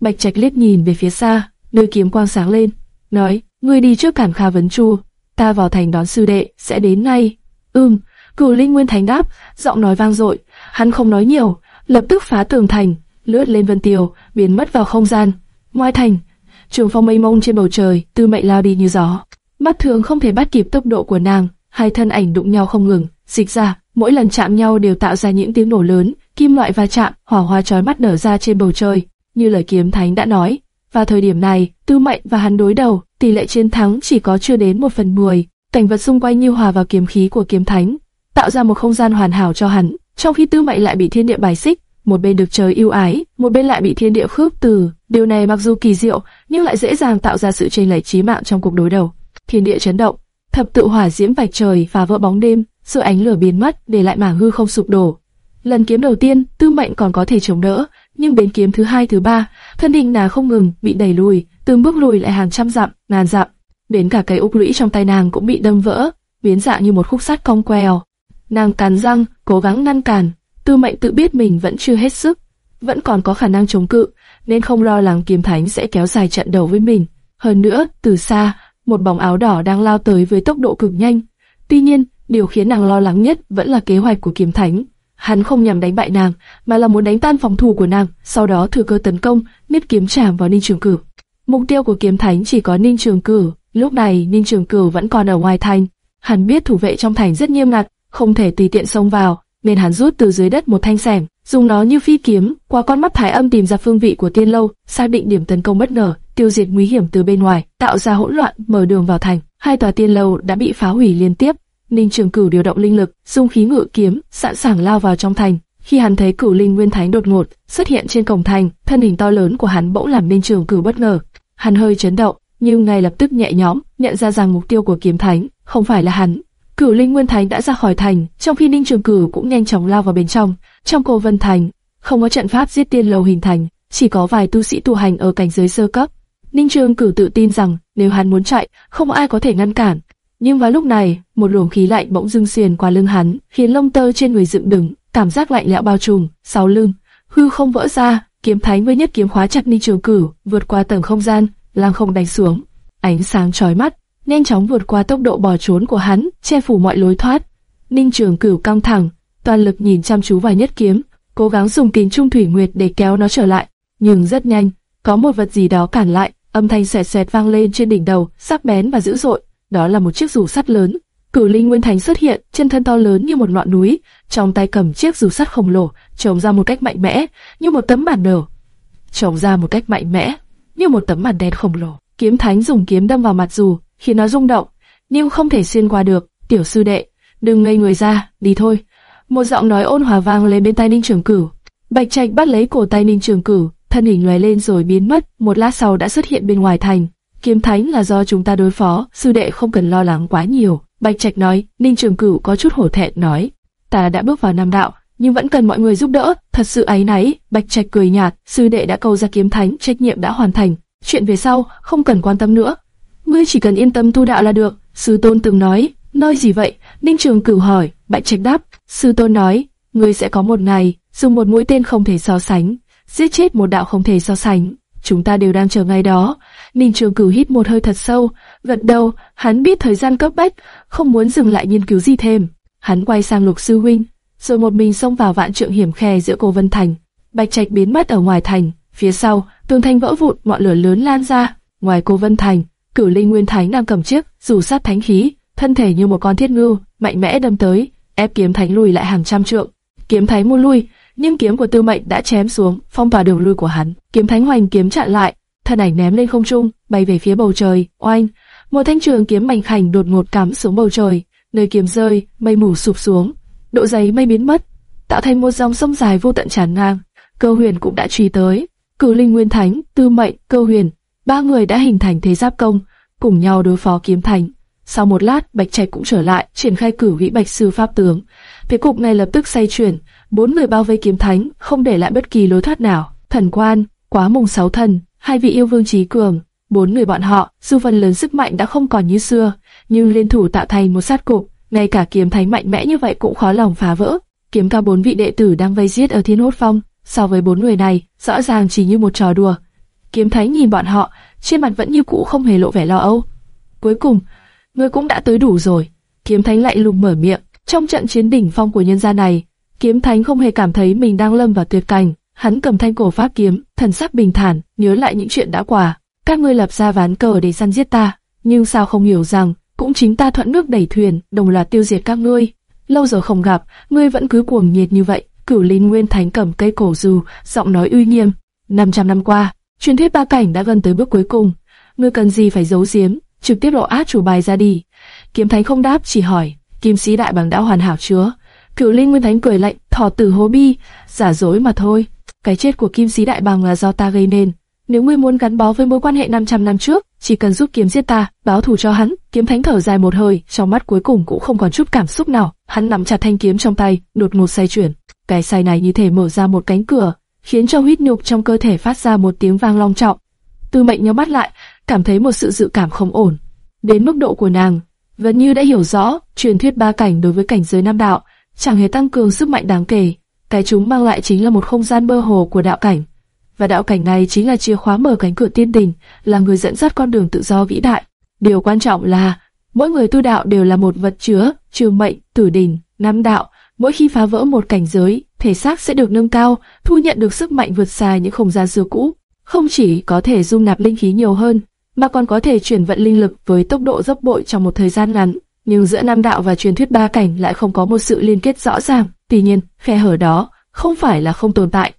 Bạch Trạch liếc nhìn về phía xa, nơi kiếm quang sáng lên, nói: ngươi đi trước cản Kha Vấn Chu, ta vào thành đón sư đệ, sẽ đến ngay. Ừm, Cửu Linh Nguyên Thánh đáp, giọng nói vang dội. Hắn không nói nhiều, lập tức phá tường thành, lướt lên vân tiều, biến mất vào không gian. Ngoài thành, trường phong mây mông trên bầu trời, tư mệnh lao đi như gió. Mắt thường không thể bắt kịp tốc độ của nàng, hai thân ảnh đụng nhau không ngừng, dịch ra, mỗi lần chạm nhau đều tạo ra những tiếng nổ lớn, kim loại va chạm, hỏa hoa chói mắt nở ra trên bầu trời. Như lời kiếm thánh đã nói, vào thời điểm này, Tư Mệnh và hắn đối đầu, tỷ lệ chiến thắng chỉ có chưa đến một phần mười. Cảnh vật xung quanh như hòa vào kiếm khí của kiếm thánh, tạo ra một không gian hoàn hảo cho hắn. Trong khi Tư Mệnh lại bị thiên địa bài xích, một bên được trời yêu ái, một bên lại bị thiên địa khước từ. Điều này mặc dù kỳ diệu, nhưng lại dễ dàng tạo ra sự chênh lệch chí mạng trong cuộc đối đầu. Thiên địa chấn động, thập tự hỏa diễm vạch trời phá vỡ bóng đêm, sự ánh lửa biến mất, để lại mảng hư không sụp đổ. Lần kiếm đầu tiên, Tư Mệnh còn có thể chống đỡ, nhưng đến kiếm thứ hai thứ ba, thân hình nàng không ngừng bị đẩy lùi, từng bước lùi lại hàng trăm dặm, ngàn dặm, đến cả cây úc lũy trong tay nàng cũng bị đâm vỡ, biến dạng như một khúc sắt cong queo. Nàng cắn răng, cố gắng ngăn cản. Tư Mệnh tự biết mình vẫn chưa hết sức, vẫn còn có khả năng chống cự, nên không lo lắng kiếm thánh sẽ kéo dài trận đầu với mình. Hơn nữa, từ xa, một bóng áo đỏ đang lao tới với tốc độ cực nhanh. Tuy nhiên, điều khiến nàng lo lắng nhất vẫn là kế hoạch của kiếm thánh. Hắn không nhằm đánh bại nàng, mà là muốn đánh tan phòng thủ của nàng, sau đó thừa cơ tấn công, miết kiếm chạm vào Ninh Trường Cử. Mục tiêu của kiếm thánh chỉ có Ninh Trường Cử, Lúc này Ninh Trường Cửu vẫn còn ở ngoài thành, hắn biết thủ vệ trong thành rất nghiêm ngặt, không thể tùy tiện xông vào, nên hắn rút từ dưới đất một thanh sẻng, dùng nó như phi kiếm, qua con mắt thái âm tìm ra phương vị của tiên lâu, xác định điểm tấn công bất ngờ, tiêu diệt nguy hiểm từ bên ngoài, tạo ra hỗn loạn, mở đường vào thành. Hai tòa tiên lâu đã bị phá hủy liên tiếp. Ninh Trường Cửu điều động linh lực, dung khí ngự kiếm, sẵn sàng lao vào trong thành. Khi hắn thấy Cửu Linh Nguyên Thánh đột ngột xuất hiện trên cổng thành, thân hình to lớn của hắn bỗng làm Ninh Trường Cửu bất ngờ. Hắn hơi chấn động, nhưng ngay lập tức nhẹ nhõm, nhận ra rằng mục tiêu của kiếm thánh không phải là hắn. Cửu Linh Nguyên Thánh đã ra khỏi thành, trong khi Ninh Trường Cửu cũng nhanh chóng lao vào bên trong. Trong Cô Vân Thành, không có trận pháp giết tiên lâu hình thành, chỉ có vài tu sĩ tu hành ở cảnh giới sơ cấp. Ninh Trường Cửu tự tin rằng nếu hắn muốn chạy, không ai có thể ngăn cản. Nhưng vào lúc này, một luồng khí lạnh bỗng dưng xiền qua lưng hắn, khiến lông tơ trên người dựng đứng, cảm giác lạnh lẽo bao trùm, sau lưng, hư không vỡ ra, kiếm thánh với nhất kiếm khóa chặt Ninh Trường Cửu, vượt qua tầng không gian, lang không đánh xuống. Ánh sáng chói mắt, nhanh chóng vượt qua tốc độ bò trốn của hắn, che phủ mọi lối thoát. Ninh Trường Cửu căng thẳng, toàn lực nhìn chăm chú vào nhất kiếm, cố gắng dùng kính trung thủy nguyệt để kéo nó trở lại, nhưng rất nhanh, có một vật gì đó cản lại, âm thanh xẹt xẹt vang lên trên đỉnh đầu, sắc bén và dữ dội. Đó là một chiếc dù sắt lớn. Cửu Linh Nguyên Thánh xuất hiện, chân thân to lớn như một ngọn núi, trong tay cầm chiếc dù sắt khổng lồ, trồng ra một cách mạnh mẽ, như một tấm bản đồ. Trồng ra một cách mạnh mẽ, như một tấm bản đen khổng lồ. Kiếm Thánh dùng kiếm đâm vào mặt dù, khiến nó rung động, nhưng không thể xuyên qua được. Tiểu sư đệ, đừng ngây người ra, đi thôi. Một giọng nói ôn hòa vang lên bên tai Ninh Trường Cửu. Bạch Trạch bắt lấy cổ tay Ninh Trường Cửu, thân hình lóe lên rồi biến mất. Một lát sau đã xuất hiện bên ngoài thành. Kiếm Thánh là do chúng ta đối phó, sư đệ không cần lo lắng quá nhiều. Bạch Trạch nói. Ninh Trường Cửu có chút hổ thẹn nói, ta đã bước vào Nam Đạo, nhưng vẫn cần mọi người giúp đỡ. Thật sự ấy náy. Bạch Trạch cười nhạt. Sư đệ đã cầu ra Kiếm Thánh, trách nhiệm đã hoàn thành. Chuyện về sau không cần quan tâm nữa. Ngươi chỉ cần yên tâm tu đạo là được. Sư tôn từng nói. Nơi gì vậy? Ninh Trường Cửu hỏi. Bạch Trạch đáp. Sư tôn nói, ngươi sẽ có một ngày dùng một mũi tên không thể so sánh, giết chết một đạo không thể so sánh. Chúng ta đều đang chờ ngày đó. Ninh Trường Cửu hít một hơi thật sâu, gật đầu. Hắn biết thời gian cấp bách, không muốn dừng lại nghiên cứu gì thêm. Hắn quay sang Lục Sư huynh, rồi một mình xông vào vạn trượng hiểm khe giữa cô Vân Thành. Bạch Trạch biến mất ở ngoài thành. Phía sau, tường thành vỡ vụn, ngọn lửa lớn lan ra. Ngoài cô Vân Thành, Cửu Linh Nguyên Thánh đang cầm chiếc dù sát thánh khí, thân thể như một con thiết ngưu, mạnh mẽ đâm tới, ép kiếm thánh lùi lại hàng trăm trượng. Kiếm thánh muốn lui, nhưng kiếm của Tư Mệnh đã chém xuống, phong tỏa đường lui của hắn. Kiếm thánh hoành kiếm chặn lại, thân ảnh ném lên không trung, bay về phía bầu trời. Oanh, một thanh trường kiếm mảnh khảnh đột ngột cắm xuống bầu trời, nơi kiếm rơi, mây mù sụp xuống, độ dày mây biến mất, tạo thành một dòng sông dài vô tận tràn ngang. Cơ Huyền cũng đã truy tới, Cửu Linh Nguyên Thánh, Tư Mệnh, Cơ Huyền, ba người đã hình thành thế giáp công, cùng nhau đối phó kiếm thành. Sau một lát, Bạch Trạch cũng trở lại, triển khai cử vĩ bạch sư pháp tướng. Phía cục ngay lập tức xoay chuyển, bốn người bao vây kiếm thánh, không để lại bất kỳ lối thoát nào. Thần quan, quá mùng sáu thần, hai vị yêu vương trí cường, bốn người bọn họ, dù phần lớn sức mạnh đã không còn như xưa, nhưng liên thủ tạo thành một sát cục, ngay cả kiếm thánh mạnh mẽ như vậy cũng khó lòng phá vỡ. Kiếm cao bốn vị đệ tử đang vây giết ở Thiên Hốt Phong, so với bốn người này, rõ ràng chỉ như một trò đùa. Kiếm thánh nhìn bọn họ, trên mặt vẫn như cũ không hề lộ vẻ lo âu. Cuối cùng, ngươi cũng đã tới đủ rồi. Kiếm Thánh lại lùng mở miệng. Trong trận chiến đỉnh phong của nhân gia này, Kiếm Thánh không hề cảm thấy mình đang lâm vào tuyệt cảnh. Hắn cầm thanh cổ pháp kiếm, thần sắc bình thản, nhớ lại những chuyện đã qua. Các ngươi lập ra ván cờ để săn giết ta, nhưng sao không hiểu rằng, cũng chính ta thuận nước đẩy thuyền, đồng loạt tiêu diệt các ngươi. Lâu giờ không gặp, ngươi vẫn cứ cuồng nhiệt như vậy. Cửu Linh Nguyên Thánh cầm cây cổ dù, giọng nói uy nghiêm. 500 năm qua, truyền thuyết ba cảnh đã gần tới bước cuối cùng. Ngươi cần gì phải giấu giếm, trực tiếp lộ át chủ bài ra đi. Kiếm Thánh không đáp, chỉ hỏi, Kim Sĩ Đại Bằng đã hoàn hảo chưa? Cửu Linh Nguyên Thánh cười lạnh, thò tử hố bi, giả dối mà thôi. Cái chết của Kim Sĩ Đại Bằng là do ta gây nên. Nếu ngươi muốn gắn bó với mối quan hệ 500 năm trước, chỉ cần giúp kiếm giết ta, báo thù cho hắn. Kiếm Thánh thở dài một hơi, trong mắt cuối cùng cũng không còn chút cảm xúc nào. Hắn nắm chặt thanh kiếm trong tay, đột ngột xoay chuyển. Cái xoay này như thể mở ra một cánh cửa, khiến cho huyết nhục trong cơ thể phát ra một tiếng vang long trọng. Tư Mệnh nhíu mắt lại, cảm thấy một sự dự cảm không ổn. Đến mức độ của nàng, vẫn như đã hiểu rõ, truyền thuyết ba cảnh đối với cảnh giới nam đạo chẳng hề tăng cường sức mạnh đáng kể. Cái chúng mang lại chính là một không gian mơ hồ của đạo cảnh, và đạo cảnh này chính là chìa khóa mở cánh cửa tiên đình, là người dẫn dắt con đường tự do vĩ đại. Điều quan trọng là mỗi người tu đạo đều là một vật chứa, trường mệnh, tử đình, nam đạo. Mỗi khi phá vỡ một cảnh giới, thể xác sẽ được nâng cao, thu nhận được sức mạnh vượt xa những không gian xưa cũ. Không chỉ có thể dung nạp linh khí nhiều hơn, mà còn có thể chuyển vận linh lực với tốc độ dốc bội trong một thời gian ngắn. Nhưng giữa nam đạo và truyền thuyết ba cảnh lại không có một sự liên kết rõ ràng. Tuy nhiên, khe hở đó không phải là không tồn tại.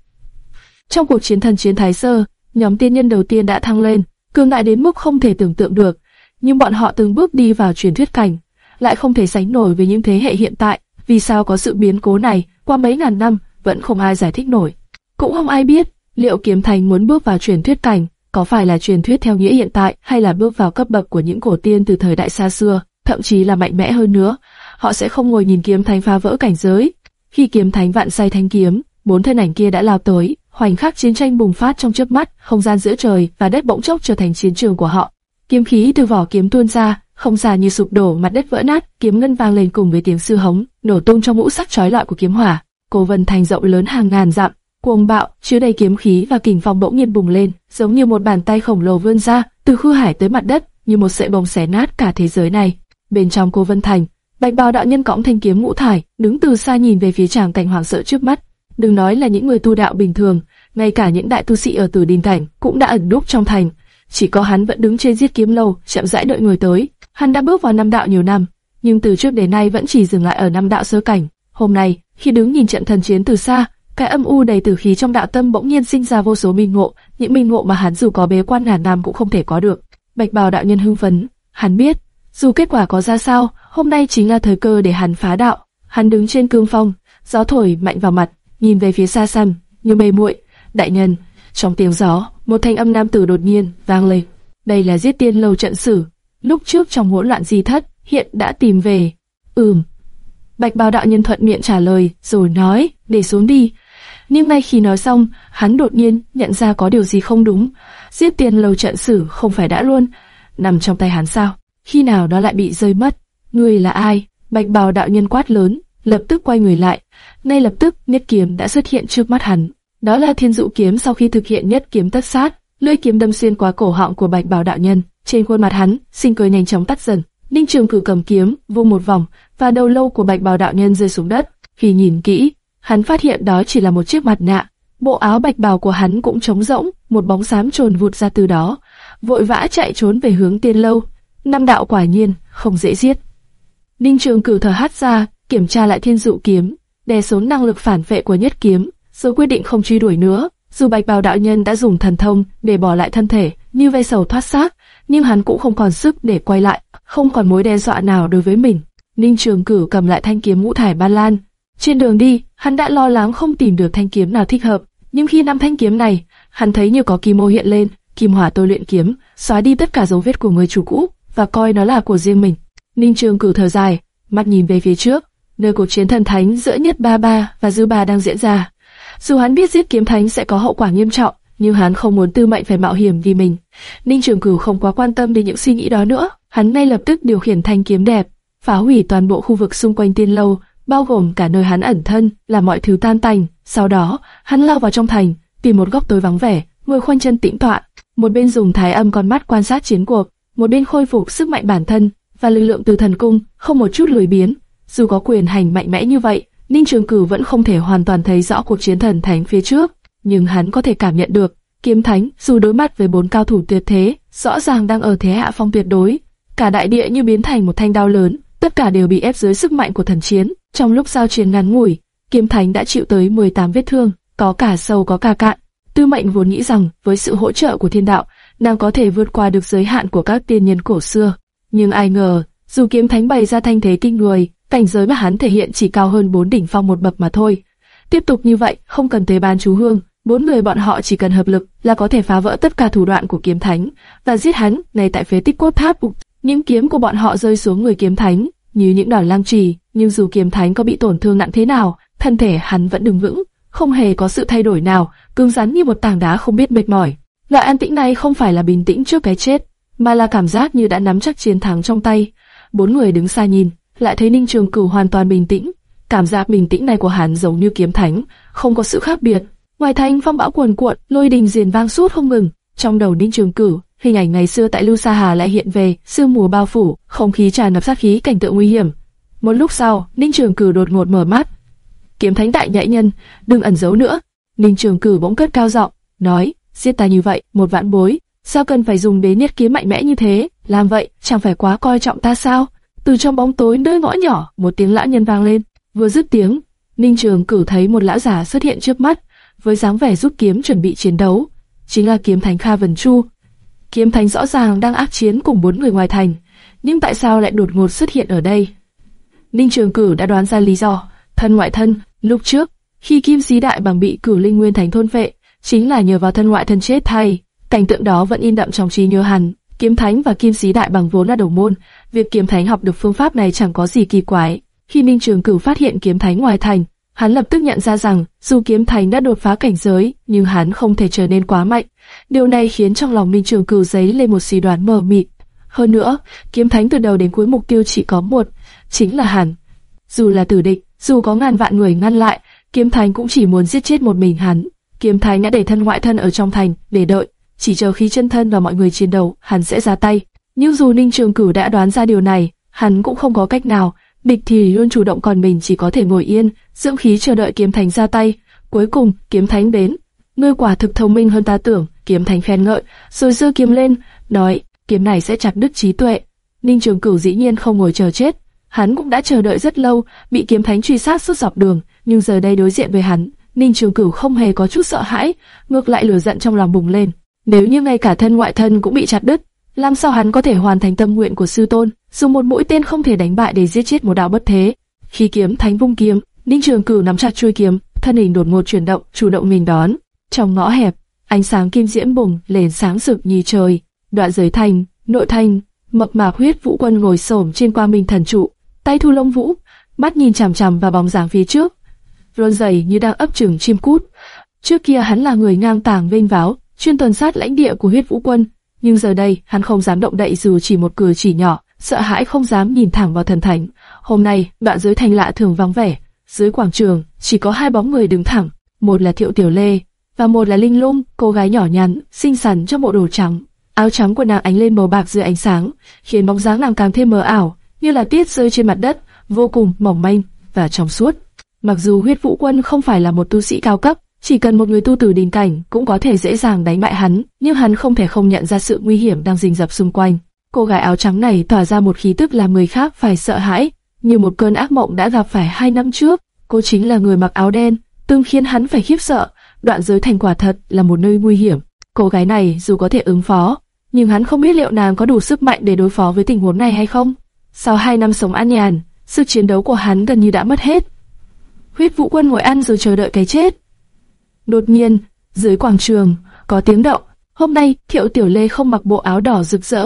Trong cuộc chiến thần chiến Thái Sơ, nhóm tiên nhân đầu tiên đã thăng lên, cường đại đến mức không thể tưởng tượng được. Nhưng bọn họ từng bước đi vào truyền thuyết cảnh, lại không thể sánh nổi với những thế hệ hiện tại. Vì sao có sự biến cố này, qua mấy ngàn năm, vẫn không ai giải thích nổi. Cũng không ai biết, liệu kiếm thành muốn bước vào truyền thuyết cảnh, có phải là truyền thuyết theo nghĩa hiện tại hay là bước vào cấp bậc của những cổ tiên từ thời đại xa xưa, thậm chí là mạnh mẽ hơn nữa. Họ sẽ không ngồi nhìn kiếm thánh phá vỡ cảnh giới. Khi kiếm thánh vạn say thanh kiếm, bốn thân ảnh kia đã lao tới, khoảnh khắc chiến tranh bùng phát trong chớp mắt, không gian giữa trời và đất bỗng chốc trở thành chiến trường của họ. Kiếm khí từ vỏ kiếm tuôn ra, không gian như sụp đổ, mặt đất vỡ nát, kiếm ngân vang lên cùng với tiếng sư hống, nổ tung trong ngũ sắc chói lọi của kiếm hỏa. Cố vân thành rộng lớn hàng ngàn dặm, cuồng bạo, chứa đầy kiếm khí và kình phong bỗng nhiên bùng lên, giống như một bàn tay khổng lồ vươn ra, từ khư hải tới mặt đất, như một sợi bông xé nát cả thế giới này. Bên trong cô Vân Thành, Bạch Bào đạo nhân cõng thanh kiếm ngũ thải, đứng từ xa nhìn về phía tràng cảnh hoảng sợ trước mắt. Đừng nói là những người tu đạo bình thường, ngay cả những đại tu sĩ ở Tử Đình Thành cũng đã ẩn núp trong thành. Chỉ có hắn vẫn đứng trên giết kiếm lâu, chậm rãi đợi người tới. Hắn đã bước vào năm đạo nhiều năm, nhưng từ trước đến nay vẫn chỉ dừng lại ở năm đạo sơ cảnh. Hôm nay, khi đứng nhìn trận thần chiến từ xa, cái âm u đầy tử khí trong đạo tâm bỗng nhiên sinh ra vô số minh ngộ, những minh ngộ mà hắn dù có bế quan ngàn năm cũng không thể có được. Bạch bào đạo nhân hưng phấn, hắn biết, dù kết quả có ra sao, hôm nay chính là thời cơ để hắn phá đạo. Hắn đứng trên cương phong, gió thổi mạnh vào mặt, nhìn về phía xa xăm, như mây muội. Đại nhân, trong tiếng gió, một thanh âm nam tử đột nhiên vang lên. Đây là giết tiên lâu trận sử. Lúc trước trong hỗn loạn di thất, hiện đã tìm về. Ừm. Bạch bào đạo nhân thuận miệng trả lời, rồi nói, để xuống đi. Nhưng ngay khi nói xong, hắn đột nhiên nhận ra có điều gì không đúng. Giết tiền lâu trận sử không phải đã luôn nằm trong tay hắn sao? Khi nào đó lại bị rơi mất? Người là ai? Bạch bào đạo nhân quát lớn, lập tức quay người lại. Ngay lập tức, nhất kiếm đã xuất hiện trước mắt hắn. Đó là thiên dụ kiếm sau khi thực hiện nhất kiếm tất sát, lưỡi kiếm đâm xuyên qua cổ họng của bạch bào đạo nhân. Trên khuôn mặt hắn, sinh cười nhanh chóng tắt dần. Ninh Trường cử cầm kiếm, vung một vòng, và đầu lâu của bạch bào đạo nhân rơi xuống đất. Khi nhìn kỹ, hắn phát hiện đó chỉ là một chiếc mặt nạ. Bộ áo bạch bào của hắn cũng trống rỗng, một bóng xám trồn vụt ra từ đó, vội vã chạy trốn về hướng tiên lâu. Năm đạo quả nhiên không dễ giết. Ninh Trường Cử thở hắt ra, kiểm tra lại thiên dụ kiếm, đè xuống năng lực phản vệ của nhất kiếm, rồi quyết định không truy đuổi nữa. Dù bạch bào đạo nhân đã dùng thần thông để bỏ lại thân thể, như vây sầu thoát xác, nhưng hắn cũng không còn sức để quay lại, không còn mối đe dọa nào đối với mình. Ninh Trường Cửu cầm lại thanh kiếm ngũ thải ban lan. Trên đường đi, hắn đã lo lắng không tìm được thanh kiếm nào thích hợp, nhưng khi nắm thanh kiếm này, hắn thấy như có kim ô hiện lên, kim hỏa tôi luyện kiếm, xóa đi tất cả dấu vết của người chủ cũ và coi nó là của riêng mình. Ninh Trường Cửu thở dài, mắt nhìn về phía trước, nơi cuộc chiến thần thánh giữa Nhất Ba Ba và Dư Ba đang diễn ra. Dù hắn biết giết kiếm thánh sẽ có hậu quả nghiêm trọng, nhưng hắn không muốn tư mệnh phải mạo hiểm vì mình. Ninh Trường Cửu không quá quan tâm đến những suy nghĩ đó nữa, hắn ngay lập tức điều khiển thanh kiếm đẹp, phá hủy toàn bộ khu vực xung quanh tiên lâu, bao gồm cả nơi hắn ẩn thân, làm mọi thứ tan tành. Sau đó, hắn lao vào trong thành, tìm một góc tối vắng vẻ, ngồi khoanh chân tĩnh tọa, một bên dùng thái âm con mắt quan sát chiến cuộc, một bên khôi phục sức mạnh bản thân và lực lượng từ thần cung, không một chút lười biếng. Dù có quyền hành mạnh mẽ như vậy, Ninh Trường Cửu vẫn không thể hoàn toàn thấy rõ cuộc chiến thần thánh phía trước, nhưng hắn có thể cảm nhận được, kiếm thánh dù đối mặt với bốn cao thủ tuyệt thế, rõ ràng đang ở thế hạ phong tuyệt đối. Cả đại địa như biến thành một thanh đao lớn, tất cả đều bị ép dưới sức mạnh của thần chiến. Trong lúc giao chiến ngắn ngủi, kiếm thánh đã chịu tới 18 vết thương, có cả sâu có cả cạn. Tư mệnh vốn nghĩ rằng với sự hỗ trợ của thiên đạo, nàng có thể vượt qua được giới hạn của các tiên nhân cổ xưa. Nhưng ai ngờ, dù kiếm thánh bày ra thanh thế kinh người, cảnh giới mà hắn thể hiện chỉ cao hơn bốn đỉnh phong một bậc mà thôi. Tiếp tục như vậy, không cần tế ban chú hương, bốn người bọn họ chỉ cần hợp lực là có thể phá vỡ tất cả thủ đoạn của kiếm thánh và giết hắn ngay tại phế tích cốt tháp. Những kiếm của bọn họ rơi xuống người kiếm thánh như những đòn lang trì, nhưng dù kiếm thánh có bị tổn thương nặng thế nào, thân thể hắn vẫn đứng vững, không hề có sự thay đổi nào, cứng rắn như một tảng đá không biết mệt mỏi. Loại an tĩnh này không phải là bình tĩnh trước cái chết, mà là cảm giác như đã nắm chắc chiến thắng trong tay. Bốn người đứng xa nhìn, lại thấy Ninh Trường Cửu hoàn toàn bình tĩnh. Cảm giác bình tĩnh này của hắn giống như kiếm thánh, không có sự khác biệt. Ngoài thành phong bão cuồn cuộn, lôi đình diền vang suốt không ngừng. Trong đầu Ninh Trường Cửu, hình ảnh ngày xưa tại Lưu Sa Hà lại hiện về, sương mù bao phủ, không khí tràn ngập sát khí cảnh tượng nguy hiểm. Một lúc sau, Ninh Trường Cửu đột ngột mở mắt. Kiếm thánh đại nhạy nhân, đừng ẩn giấu nữa. Ninh Trường Cửu bỗng cất cao giọng, nói: giết ta như vậy, một vạn bối, sao cần phải dùng đế niết kiếm mạnh mẽ như thế? Làm vậy chẳng phải quá coi trọng ta sao? Từ trong bóng tối nơi ngõ nhỏ, một tiếng lão nhân vang lên. Vừa dứt tiếng, Ninh Trường Cửu thấy một lão giả xuất hiện trước mắt, với dáng vẻ rút kiếm chuẩn bị chiến đấu, chính là kiếm thánh Kha Vân Chu. Kiếm thánh rõ ràng đang ác chiến cùng bốn người ngoài thành, nhưng tại sao lại đột ngột xuất hiện ở đây? Ninh Trường Cửu đã đoán ra lý do, thân ngoại thân, lúc trước, khi Kim Sĩ Đại bằng bị Cửu Linh Nguyên Thánh thôn phệ, chính là nhờ vào thân ngoại thân chết thay. Cảnh tượng đó vẫn in đậm trong trí nhớ hắn. Kiếm Thánh và Kim Sĩ Đại bằng vốn là đồng môn, việc Kiếm Thánh học được phương pháp này chẳng có gì kỳ quái. Khi Ninh Trường Cửu phát hiện Kiếm Thánh ngoài thành, hắn lập tức nhận ra rằng dù Kiếm Thánh đã đột phá cảnh giới, nhưng hắn không thể trở nên quá mạnh. Điều này khiến trong lòng minh Trường Cửu giấy lên một suy đoán mờ mịt. Hơn nữa, Kiếm Thánh từ đầu đến cuối mục tiêu chỉ có một, chính là hắn. Dù là tử địch, dù có ngàn vạn người ngăn lại, Kiếm Thánh cũng chỉ muốn giết chết một mình hắn. Kiếm Thánh đã để thân ngoại thân ở trong thành để đợi, chỉ chờ khi chân thân và mọi người chiến đấu, hắn sẽ ra tay. Nhưng dù Ninh Trường Cửu đã đoán ra điều này, hắn cũng không có cách nào. Địch thì luôn chủ động còn mình chỉ có thể ngồi yên, dưỡng khí chờ đợi Kiếm Thánh ra tay. Cuối cùng, Kiếm Thánh đến. Ngươi quả thực thông minh hơn ta tưởng, Kiếm Thánh khen ngợi, rồi giơ kiếm lên, nói, kiếm này sẽ chặt đứt trí tuệ. Ninh Trường Cửu dĩ nhiên không ngồi chờ chết, hắn cũng đã chờ đợi rất lâu, bị Kiếm Thánh truy sát suốt dọc đường, nhưng giờ đây đối diện với hắn, Ninh Trường Cửu không hề có chút sợ hãi, ngược lại lửa giận trong lòng bùng lên. Nếu như ngay cả thân ngoại thân cũng bị chặt đứt, làm sao hắn có thể hoàn thành tâm nguyện của sư tôn, dùng một mũi tên không thể đánh bại để giết chết một đạo bất thế. Khi kiếm thánh vung kiếm, Ninh Trường Cửu nắm chặt chuôi kiếm, thân hình đột ngột chuyển động, chủ động mình đón. Trong ngõ hẹp, ánh sáng kim diễm bùng lên sáng rực như trời. Đoạn giới thành, nội thành, mập mạp huyết vũ quân ngồi xổm trên qua minh thần trụ, tay thu lông vũ, mắt nhìn chằm chằm vào bóng dáng phía trước, run rẩy như đang ấp trứng chim cút. Trước kia hắn là người ngang tàng vênh váo, chuyên tuần sát lãnh địa của huyết vũ quân, nhưng giờ đây hắn không dám động đậy dù chỉ một cử chỉ nhỏ, sợ hãi không dám nhìn thẳng vào thần thánh. Hôm nay, đoạn dưới thành lạ thường vắng vẻ, dưới quảng trường chỉ có hai bóng người đứng thẳng, một là Thiệu Tiểu Lê và một là Linh Lung, cô gái nhỏ nhắn, xinh xắn trong bộ đồ trắng. Áo trắng của nàng ánh lên màu bạc dưới ánh sáng, khiến bóng dáng nàng càng thêm mờ ảo, như là tiết rơi trên mặt đất, vô cùng mỏng manh và trong suốt. Mặc dù huyết vũ quân không phải là một tu sĩ cao cấp, chỉ cần một người tu tử đình cảnh cũng có thể dễ dàng đánh bại hắn, nhưng hắn không thể không nhận ra sự nguy hiểm đang rình rập xung quanh. Cô gái áo trắng này tỏa ra một khí tức làm người khác phải sợ hãi, như một cơn ác mộng đã gặp phải hai năm trước. Cô chính là người mặc áo đen, tương khiến hắn phải khiếp sợ. Đoạn giới thành quả thật là một nơi nguy hiểm. Cô gái này dù có thể ứng phó, nhưng hắn không biết liệu nàng có đủ sức mạnh để đối phó với tình huống này hay không. Sau hai năm sống an nhàn, sức chiến đấu của hắn gần như đã mất hết. Huyết Vũ Quân ngồi ăn rồi chờ đợi cái chết. Đột nhiên, dưới quảng trường có tiếng động. Hôm nay, Thiệu Tiểu Lê không mặc bộ áo đỏ rực rỡ,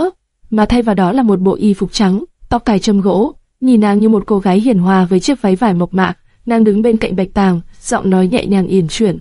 mà thay vào đó là một bộ y phục trắng, tóc cài châm gỗ. Nhìn nàng như một cô gái hiền hòa với chiếc váy vải mộc mạc, nàng đứng bên cạnh Bạch Tàng, giọng nói nhẹ nhàng yển chuyển.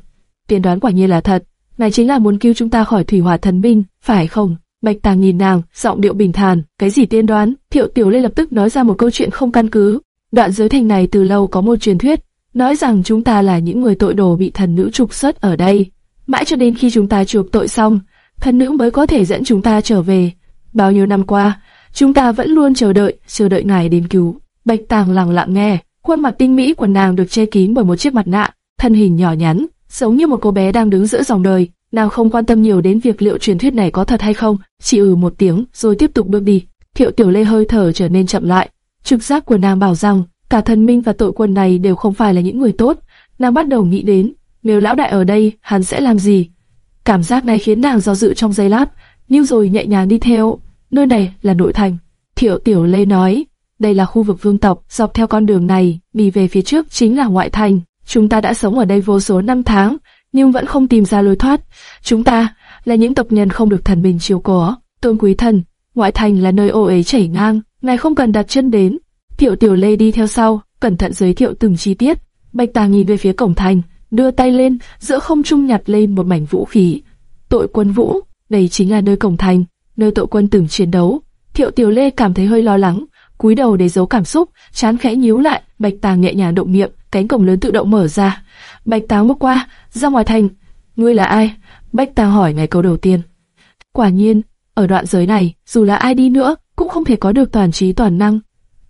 Tiên đoán quả nhiên là thật, này chính là muốn cứu chúng ta khỏi thủy hỏa thần binh, phải không? Bạch Tàng nhìn nàng, giọng điệu bình thản, cái gì tiên đoán? Thiệu Tiểu Lê lập tức nói ra một câu chuyện không căn cứ. Đoạn giới thành này từ lâu có một truyền thuyết, nói rằng chúng ta là những người tội đồ bị thần nữ trục xuất ở đây. Mãi cho đến khi chúng ta chuộc tội xong, thần nữ mới có thể dẫn chúng ta trở về. Bao nhiêu năm qua, chúng ta vẫn luôn chờ đợi, chờ đợi ngài đến cứu. Bạch Tàng lặng lặng nghe, khuôn mặt tinh mỹ của nàng được che kín bởi một chiếc mặt nạ, thân hình nhỏ nhắn, giống như một cô bé đang đứng giữa dòng đời. Nàng không quan tâm nhiều đến việc liệu truyền thuyết này có thật hay không, chỉ ừ một tiếng rồi tiếp tục bước đi. Thiệu Tiểu Lê hơi thở trở nên chậm lại, trực giác của nàng bảo rằng cả thần minh và tội quân này đều không phải là những người tốt. Nàng bắt đầu nghĩ đến, nếu lão đại ở đây, hắn sẽ làm gì? Cảm giác này khiến nàng do dự trong giây lát, nhưng rồi nhẹ nhàng đi theo. Nơi này là nội thành. Thiệu Tiểu Lê nói, đây là khu vực vương tộc, dọc theo con đường này, đi về phía trước chính là ngoại thành. Chúng ta đã sống ở đây vô số năm tháng, nhưng vẫn không tìm ra lối thoát. Chúng ta là những tộc nhân không được thần minh chiếu cố. Tôn quý thần, ngoại thành là nơi ô ấy chảy ngang, ngài không cần đặt chân đến. Thiệu Tiểu Lê đi theo sau, cẩn thận giới thiệu từng chi tiết. Bạch Tà nhìn về phía cổng thành, đưa tay lên, giữa không trung nhặt lên một mảnh vũ khí. Tội quân vũ, đây chính là nơi cổng thành, nơi tội quân từng chiến đấu. Thiệu Tiểu Lê cảm thấy hơi lo lắng, cúi đầu để giấu cảm xúc, chán khẽ nhíu lại. Bạch tàng nhẹ nhàng động miệng, cánh cổng lớn tự động mở ra. Bạch Tàng bước qua, ra ngoài thành. Ngươi là ai? Bạch tàng hỏi ngày câu đầu tiên. Quả nhiên, ở đoạn giới này, dù là ai đi nữa, cũng không thể có được toàn trí toàn năng.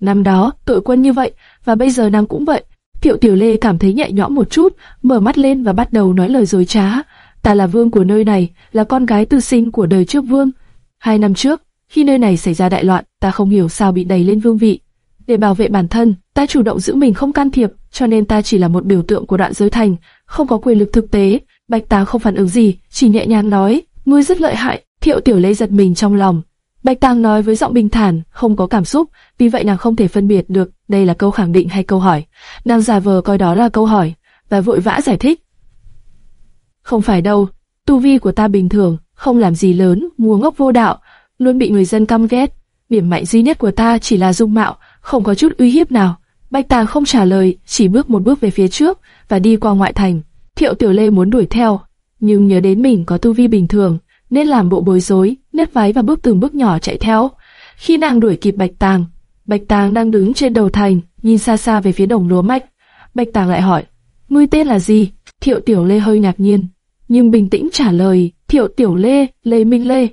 Năm đó, tội quân như vậy, và bây giờ nàng cũng vậy. Thiệu Tiểu Lê cảm thấy nhẹ nhõm một chút, mở mắt lên và bắt đầu nói lời dối trá. ta là vương của nơi này, là con gái tư sinh của đời trước vương. Hai năm trước, khi nơi này xảy ra đại loạn, ta không hiểu sao bị đẩy lên vương vị. Để bảo vệ bản thân, ta chủ động giữ mình không can thiệp, cho nên ta chỉ là một biểu tượng của đoạn giới thành, không có quyền lực thực tế. Bạch Tàng không phản ứng gì, chỉ nhẹ nhàng nói, ngươi rất lợi hại. Thiệu Tiểu Lê giật mình trong lòng. Bạch Tàng nói với giọng bình thản, không có cảm xúc, vì vậy nàng không thể phân biệt được đây là câu khẳng định hay câu hỏi. Nàng giả vờ coi đó là câu hỏi, và vội vã giải thích. Không phải đâu, tu vi của ta bình thường, không làm gì lớn, mua ngốc vô đạo, luôn bị người dân căm ghét. Điểm mạnh duy nhất của ta chỉ là dung mạo, không có chút uy hiếp nào. Bạch Tàng không trả lời, chỉ bước một bước về phía trước và đi qua ngoại thành. Thiệu Tiểu Lê muốn đuổi theo, nhưng nhớ đến mình có tu vi bình thường, nên làm bộ bối rối, nếp váy và bước từng bước nhỏ chạy theo. Khi nàng đuổi kịp Bạch Tàng, Bạch Tàng đang đứng trên đầu thành, nhìn xa xa về phía đồng lúa mạch. Bạch Tàng lại hỏi, ngươi tên là gì? Thiệu Tiểu Lê hơi ngạc nhiên, nhưng bình tĩnh trả lời, Thiệu Tiểu Lê, Lê Minh Lê.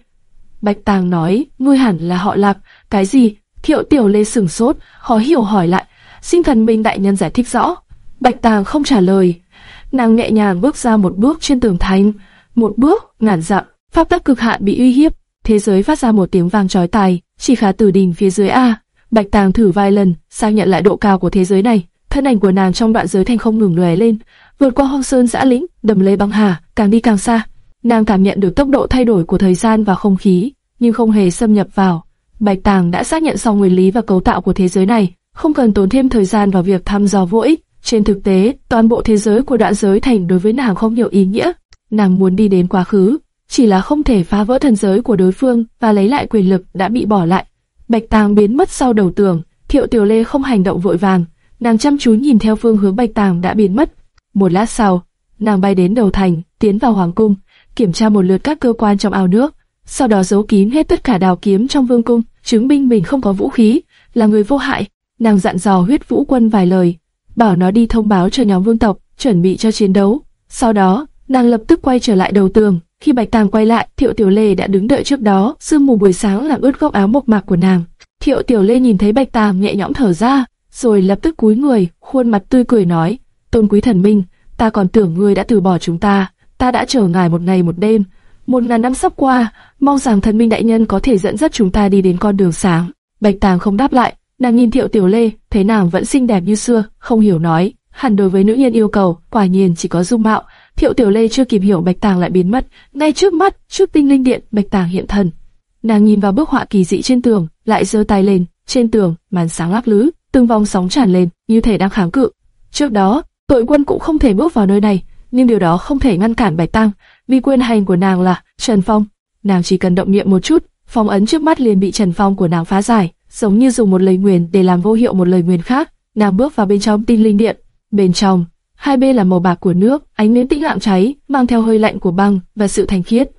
Bạch Tàng nói, ngươi hẳn là họ lạp cái gì? Thiệu Tiểu Lê sửng sốt, khó hiểu hỏi lại, xin thần minh đại nhân giải thích rõ. Bạch Tàng không trả lời, nàng nhẹ nhàng bước ra một bước trên tường thành, một bước ngàn dặm, pháp tắc cực hạn bị uy hiếp, thế giới phát ra một tiếng vang chói tai, chỉ khá tử đình phía dưới a. Bạch Tàng thử vài lần, xác nhận lại độ cao của thế giới này, thân ảnh của nàng trong đoạn giới thành không ngừng lóe lên, vượt qua hoang sơn dã lĩnh, đầm lầy băng hà, càng đi càng xa. Nàng cảm nhận được tốc độ thay đổi của thời gian và không khí, nhưng không hề xâm nhập vào. Bạch Tàng đã xác nhận xong nguyên lý và cấu tạo của thế giới này, không cần tốn thêm thời gian vào việc thăm dò vô ích. Trên thực tế, toàn bộ thế giới của đoạn giới thành đối với nàng không nhiều ý nghĩa. Nàng muốn đi đến quá khứ, chỉ là không thể phá vỡ thần giới của đối phương và lấy lại quyền lực đã bị bỏ lại. Bạch Tàng biến mất sau đầu tường, Thiệu Tiểu Lê không hành động vội vàng, nàng chăm chú nhìn theo phương hướng Bạch Tàng đã biến mất. Một lát sau, nàng bay đến đầu thành, tiến vào hoàng cung, kiểm tra một lượt các cơ quan trong ao nước, sau đó giấu kín hết tất cả đào kiếm trong vương cung, chứng minh mình không có vũ khí, là người vô hại. Nàng dặn dò huyết vũ quân vài lời, bảo nó đi thông báo cho nhóm vương tộc, chuẩn bị cho chiến đấu. Sau đó, nàng lập tức quay trở lại đầu tường. Khi Bạch Tàng quay lại, Thiệu Tiểu Lê đã đứng đợi trước đó, sương mù buổi sáng làm ướt góc áo mộc mạc của nàng. Thiệu Tiểu Lê nhìn thấy Bạch Tàng nhẹ nhõm thở ra, rồi lập tức cúi người, khuôn mặt tươi cười nói: "Tôn quý thần minh, ta còn tưởng ngươi đã từ bỏ chúng ta, ta đã chờ ngài một ngày một đêm, một ngàn năm sắp qua, mong rằng thần minh đại nhân có thể dẫn dắt chúng ta đi đến con đường sáng." Bạch Tàng không đáp lại, nàng nhìn Thiệu Tiểu Lê, thấy nàng vẫn xinh đẹp như xưa, không hiểu nói, hẳn đối với nữ nhân yêu cầu, quả nhiên chỉ có dung mạo. Thiệu Tiểu Lê chưa kịp hiểu Bạch Tàng lại biến mất, ngay trước mắt, trước tinh linh điện, Bạch Tàng hiện thần. Nàng nhìn vào bức họa kỳ dị trên tường, lại giơ tay lên, trên tường, màn sáng lắc lứ, từng vòng sóng tràn lên, như thể đang kháng cự. Trước đó, tội quân cũng không thể bước vào nơi này, nhưng điều đó không thể ngăn cản Bạch Tàng, vì quyền hành của nàng là Trần Phong. Nàng chỉ cần động niệm một chút, phong ấn trước mắt liền bị Trần Phong của nàng phá giải, giống như dùng một lời nguyền để làm vô hiệu một lời nguyền khác. Nàng bước vào bên trong tinh linh điện, bên trong, hai bên là màu bạc của nước, ánh nến tĩnh lặng cháy, mang theo hơi lạnh của băng và sự thanh khiết.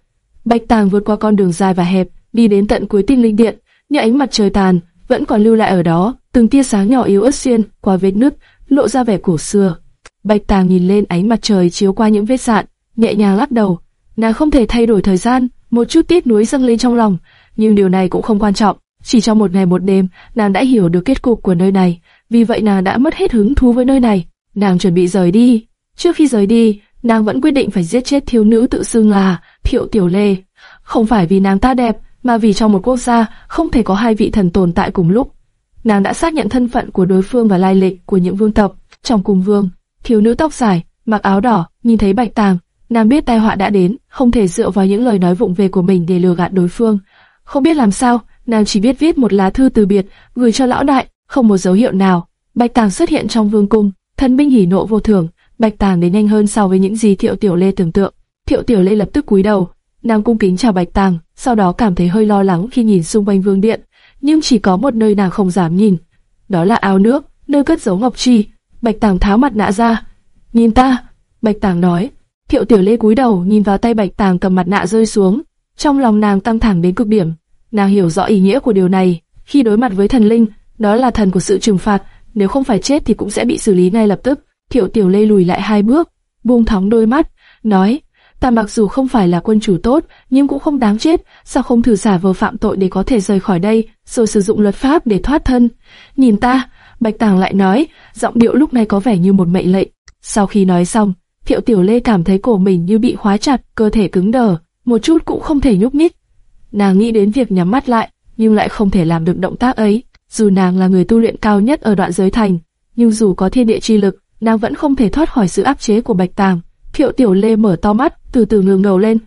Bạch Tàng vượt qua con đường dài và hẹp, đi đến tận cuối tinh linh điện, như ánh mặt trời tàn vẫn còn lưu lại ở đó, từng tia sáng nhỏ yếu ớt xuyên qua vết nứt, lộ ra vẻ cổ xưa. Bạch Tàng nhìn lên ánh mặt trời chiếu qua những vết sạn, nhẹ nhàng lắc đầu. Nàng không thể thay đổi thời gian, một chút tiếc nuối dâng lên trong lòng, nhưng điều này cũng không quan trọng. Chỉ trong một ngày một đêm, nàng đã hiểu được kết cục của nơi này, vì vậy nàng đã mất hết hứng thú với nơi này. Nàng chuẩn bị rời đi. Trước khi rời đi, nàng vẫn quyết định phải giết chết thiếu nữ tự xưng là Thiệu Tiểu Lê. Không phải vì nàng ta đẹp, mà vì trong một quốc gia không thể có hai vị thần tồn tại cùng lúc. Nàng đã xác nhận thân phận của đối phương và lai lịch của những vương tộc. Trong cùng vương, thiếu nữ tóc dài, mặc áo đỏ, nhìn thấy bạch tàng, nàng biết tai họa đã đến, không thể dựa vào những lời nói vụng về của mình để lừa gạt đối phương. Không biết làm sao, nàng chỉ biết viết một lá thư từ biệt, gửi cho lão đại, không một dấu hiệu nào. Bạch tàng xuất hiện trong vương cung, thân binh hỉ nộ vô thường, bạch tàng đến nhanh hơn so với những gì thiệu tiểu lê tưởng tượng. Thiệu tiểu lê lập tức cúi đầu, nàng cung kính chào bạch tàng, sau đó cảm thấy hơi lo lắng khi nhìn xung quanh vương điện, nhưng chỉ có một nơi nàng không dám nhìn, đó là ao nước, nơi cất giấu ngọc chi. Bạch tàng tháo mặt nạ ra, nhìn ta. Bạch tàng nói. Thiệu tiểu lê cúi đầu nhìn vào tay bạch tàng cầm mặt nạ rơi xuống, trong lòng nàng căng thẳng đến cực điểm. Nàng hiểu rõ ý nghĩa của điều này, khi đối mặt với thần linh, đó là thần của sự trừng phạt, nếu không phải chết thì cũng sẽ bị xử lý ngay lập tức. Thiệu Tiểu Lê lùi lại hai bước, buông thóng đôi mắt, nói: Ta mặc dù không phải là quân chủ tốt, nhưng cũng không đáng chết, sao không thử giả vờ phạm tội để có thể rời khỏi đây, rồi sử dụng luật pháp để thoát thân? Nhìn ta, Bạch Tàng lại nói, giọng điệu lúc này có vẻ như một mệnh lệnh. Sau khi nói xong, Thiệu Tiểu Lê cảm thấy cổ mình như bị khóa chặt, cơ thể cứng đờ, một chút cũng không thể nhúc nhích. Nàng nghĩ đến việc nhắm mắt lại, nhưng lại không thể làm được động tác ấy. Dù nàng là người tu luyện cao nhất ở đoạn giới thành, nhưng dù có thiên địa chi lực, nàng vẫn không thể thoát khỏi sự áp chế của Bạch Tàng. Thiệu Tiểu Lê mở to mắt, từ từ ngẩng đầu lên.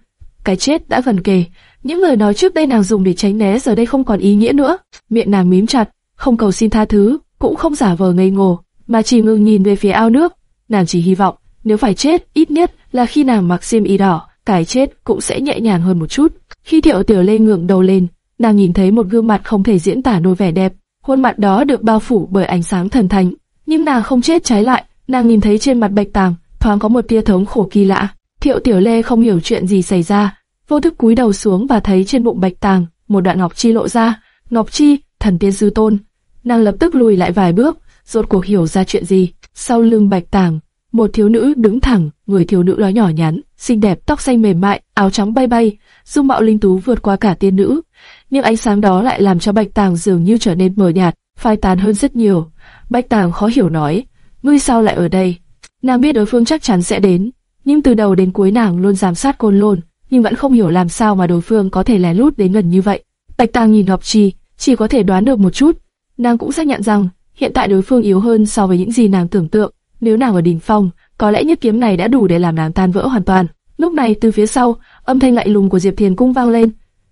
Cái chết đã gần kề. Những lời nói trước đây nàng dùng để tránh né giờ đây không còn ý nghĩa nữa. Miệng nàng mím chặt, không cầu xin tha thứ, cũng không giả vờ ngây ngô, mà chỉ ngừng nhìn về phía ao nước. Nàng chỉ hy vọng, nếu phải chết, ít nhất là khi nàng mặc xiêm y đỏ, cái chết cũng sẽ nhẹ nhàng hơn một chút. Khi Thiệu Tiểu Lê ngượng đầu lên, nàng nhìn thấy một gương mặt không thể diễn tả nổi vẻ đẹp. Khuôn mặt đó được bao phủ bởi ánh sáng thần thánh, nhưng nàng không chết trái lại, nàng nhìn thấy trên mặt Bạch Tàng thoáng có một tia thống khổ kỳ lạ. Thiệu Tiểu Lê không hiểu chuyện gì xảy ra, vô thức cúi đầu xuống và thấy trên bụng Bạch Tàng một đoạn ngọc chi lộ ra. Ngọc chi, thần tiên dư tôn. Nàng lập tức lùi lại vài bước, rốt cuộc hiểu ra chuyện gì. Sau lưng Bạch Tàng, một thiếu nữ đứng thẳng, người thiếu nữ đó nhỏ nhắn, xinh đẹp, tóc xanh mềm mại, áo trắng bay bay, dung mạo linh tú vượt qua cả tiên nữ. Nhưng ánh sáng đó lại làm cho Bạch Tàng dường như trở nên mờ nhạt, phai tàn hơn rất nhiều. Bạch Tàng khó hiểu nói, ngươi sao lại ở đây? Nàng biết đối phương chắc chắn sẽ đến, nhưng từ đầu đến cuối nàng luôn giám sát côn lôn, nhưng vẫn không hiểu làm sao mà đối phương có thể lén lút đến gần như vậy. Bạch Tàng nhìn Ngọc Trì, chỉ có thể đoán được một chút. Nàng cũng xác nhận rằng hiện tại đối phương yếu hơn so với những gì nàng tưởng tượng. Nếu nàng ở đỉnh phong, có lẽ nhất kiếm này đã đủ để làm nàng tan vỡ hoàn toàn. Lúc này từ phía sau, âm thanh lạnh lùng của Diệp Thiền cung vang lên.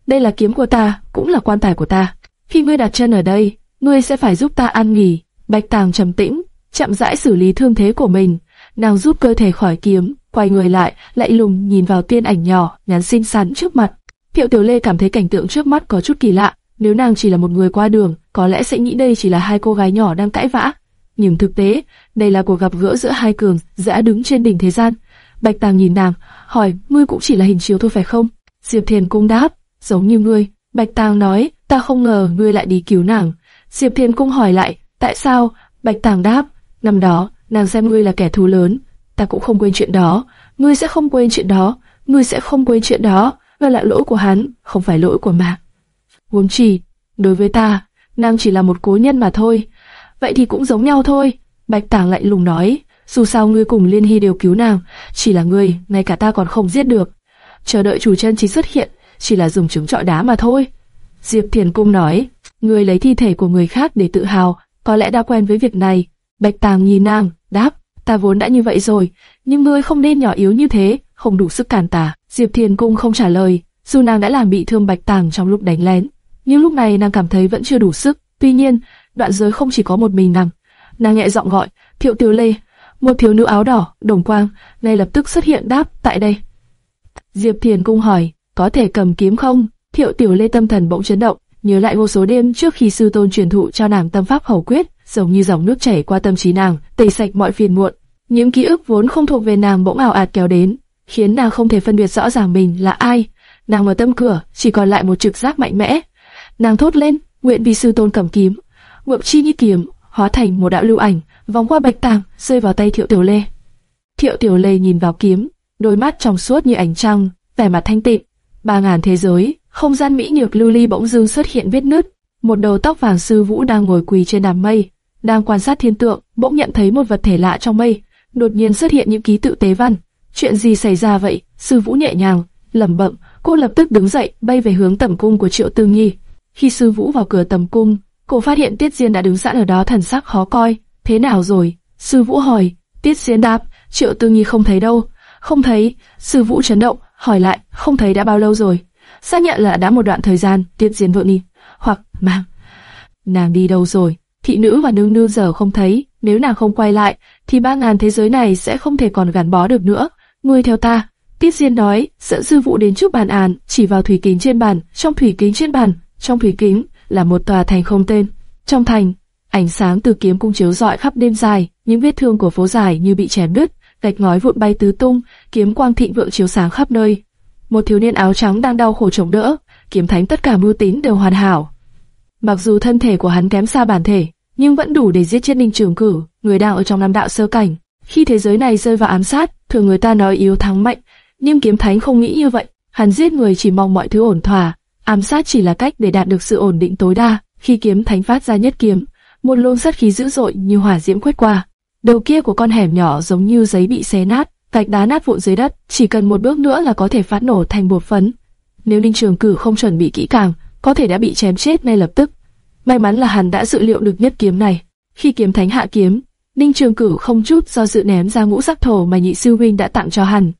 Đây là kiếm của ta, cũng là quan tài của ta. Khi ngươi đặt chân ở đây, ngươi sẽ phải giúp ta ăn nghỉ. Bạch Tàng trầm tĩnh, chậm rãi xử lý thương thế của mình. Nàng rút cơ thể khỏi kiếm, quay người lại, lạnh lùng nhìn vào tiên ảnh nhỏ, nhắn xinh xắn trước mặt. Thiệu Tiểu Lê cảm thấy cảnh tượng trước mắt có chút kỳ lạ. Nếu nàng chỉ là một người qua đường, có lẽ sẽ nghĩ đây chỉ là hai cô gái nhỏ đang cãi vã. Nhưng thực tế, đây là cuộc gặp gỡ giữa hai cường dã đứng trên đỉnh thế gian. Bạch Tàng nhìn nàng, hỏi, ngươi cũng chỉ là hình chiếu thôi phải không? Diệp Thiền cung đáp, giống như ngươi. Bạch Tàng nói, ta không ngờ ngươi lại đi cứu nàng. Diệp Thiền cung hỏi lại, tại sao? Bạch Tàng đáp, năm đó, nàng xem ngươi là kẻ thù lớn, ta cũng không quên chuyện đó. Ngươi sẽ không quên chuyện đó, ngươi sẽ không quên chuyện đó. Và là lỗi của hắn, không phải lỗi của mạng. Huống Chỉ, đối với ta, nàng chỉ là một cố nhân mà thôi. Vậy thì cũng giống nhau thôi. Bạch Tàng lại lùng nói, dù sao ngươi cùng Liên Hy đều cứu nàng, chỉ là ngươi, ngay cả ta còn không giết được. Chờ đợi chủ chân chính xuất hiện, chỉ là dùng trứng trọi đá mà thôi. Diệp Thiền Cung nói, ngươi lấy thi thể của người khác để tự hào, có lẽ đã quen với việc này. Bạch Tàng nhìn nàng, đáp, ta vốn đã như vậy rồi, nhưng ngươi không nên nhỏ yếu như thế, không đủ sức cản tả. Diệp Thiền Cung không trả lời, dù nàng đã làm bị thương Bạch Tàng trong lúc đánh lén, nhưng lúc này nàng cảm thấy vẫn chưa đủ sức. Tuy nhiên, đoạn giới không chỉ có một mình nàng. Nàng nhẹ giọng gọi, Thiệu Tiểu Lê, một thiếu nữ áo đỏ, đồng quang, ngay lập tức xuất hiện đáp tại đây. Diệp Thiền cung hỏi, có thể cầm kiếm không? Thiệu Tiểu Lê tâm thần bỗng chấn động, nhớ lại vô số đêm trước khi sư tôn truyền thụ cho nàng tâm pháp hầu quyết, giống như dòng nước chảy qua tâm trí nàng, tẩy sạch mọi phiền muộn. Những ký ức vốn không thuộc về nàng bỗng ảo ạt kéo đến, khiến nàng không thể phân biệt rõ ràng mình là ai. Nàng mở tâm cửa, chỉ còn lại một trực giác mạnh mẽ. Nàng thốt lên, nguyện vì sư tôn cầm kiếm, ngậm chi như kiếm, hóa thành một đạo lưu ảnh, vòng qua bạch tàng, rơi vào tay Thiệu Tiểu Lê. Thiệu Tiểu Lê nhìn vào kiếm, đôi mắt trong suốt như ánh trăng, vẻ mặt thanh tịnh. Ba ngàn thế giới, không gian mỹ nhược lưu ly bỗng dưng xuất hiện vết nứt. Một đầu tóc vàng sư vũ đang ngồi quỳ trên đám mây, đang quan sát thiên tượng, bỗng nhận thấy một vật thể lạ trong mây, đột nhiên xuất hiện những ký tự tế văn. Chuyện gì xảy ra vậy? Sư vũ nhẹ nhàng, lẩm bẩm, cô lập tức đứng dậy, bay về hướng tẩm cung của Triệu Tư Nhi. Khi sư vũ vào cửa tầm cung, cô phát hiện Tiết Diên đã đứng sẵn ở đó thần sắc khó coi. Thế nào rồi? Sư vũ hỏi. Tiết Diên đáp, Triệu Tư nghi không thấy đâu. Không thấy. Sư vũ chấn động, hỏi lại, không thấy đã bao lâu rồi? Xác nhận là đã một đoạn thời gian. Tiết Diên vội đi. Hoặc mang. Nàng đi đâu rồi? Thị nữ và nương nương giờ không thấy. Nếu nàng không quay lại, thì ba ngàn thế giới này sẽ không thể còn gắn bó được nữa. Ngươi theo ta. Tiết Diên nói, dẫn sư vũ đến trước bàn án, chỉ vào thủy kính trên bàn, trong thủy kính trên bàn, trong thủy kính là một tòa thành không tên. Trong thành, ánh sáng từ kiếm cung chiếu rọi khắp đêm dài, những vết thương của phố dài như bị chém đứt, gạch ngói vụn bay tứ tung, kiếm quang thịnh vượng chiếu sáng khắp nơi. Một thiếu niên áo trắng đang đau khổ chống đỡ, kiếm thánh tất cả mưu tín đều hoàn hảo. Mặc dù thân thể của hắn kém xa bản thể, nhưng vẫn đủ để giết chết Ninh Trường Cử, người đang ở trong năm đạo sơ cảnh. Khi thế giới này rơi vào ám sát, thường người ta nói yếu thắng mạnh, nhưng kiếm thánh không nghĩ như vậy. Hắn giết người chỉ mong mọi thứ ổn thỏa, Ám sát chỉ là cách để đạt được sự ổn định tối đa. Khi kiếm thánh phát ra nhất kiếm, một luồng sát khí dữ dội như hỏa diễm quét qua. Đầu kia của con hẻm nhỏ giống như giấy bị xé nát, gạch đá nát vụn dưới đất, chỉ cần một bước nữa là có thể phát nổ thành bột phấn. Nếu Ninh Trường Cử không chuẩn bị kỹ càng, có thể đã bị chém chết ngay lập tức. May mắn là hắn đã dự liệu được nhất kiếm này. Khi kiếm thánh hạ kiếm, Ninh Trường Cử không chút do dự ném ra ngũ sắc thổ mà nhị sư huynh đã tặng cho hắn.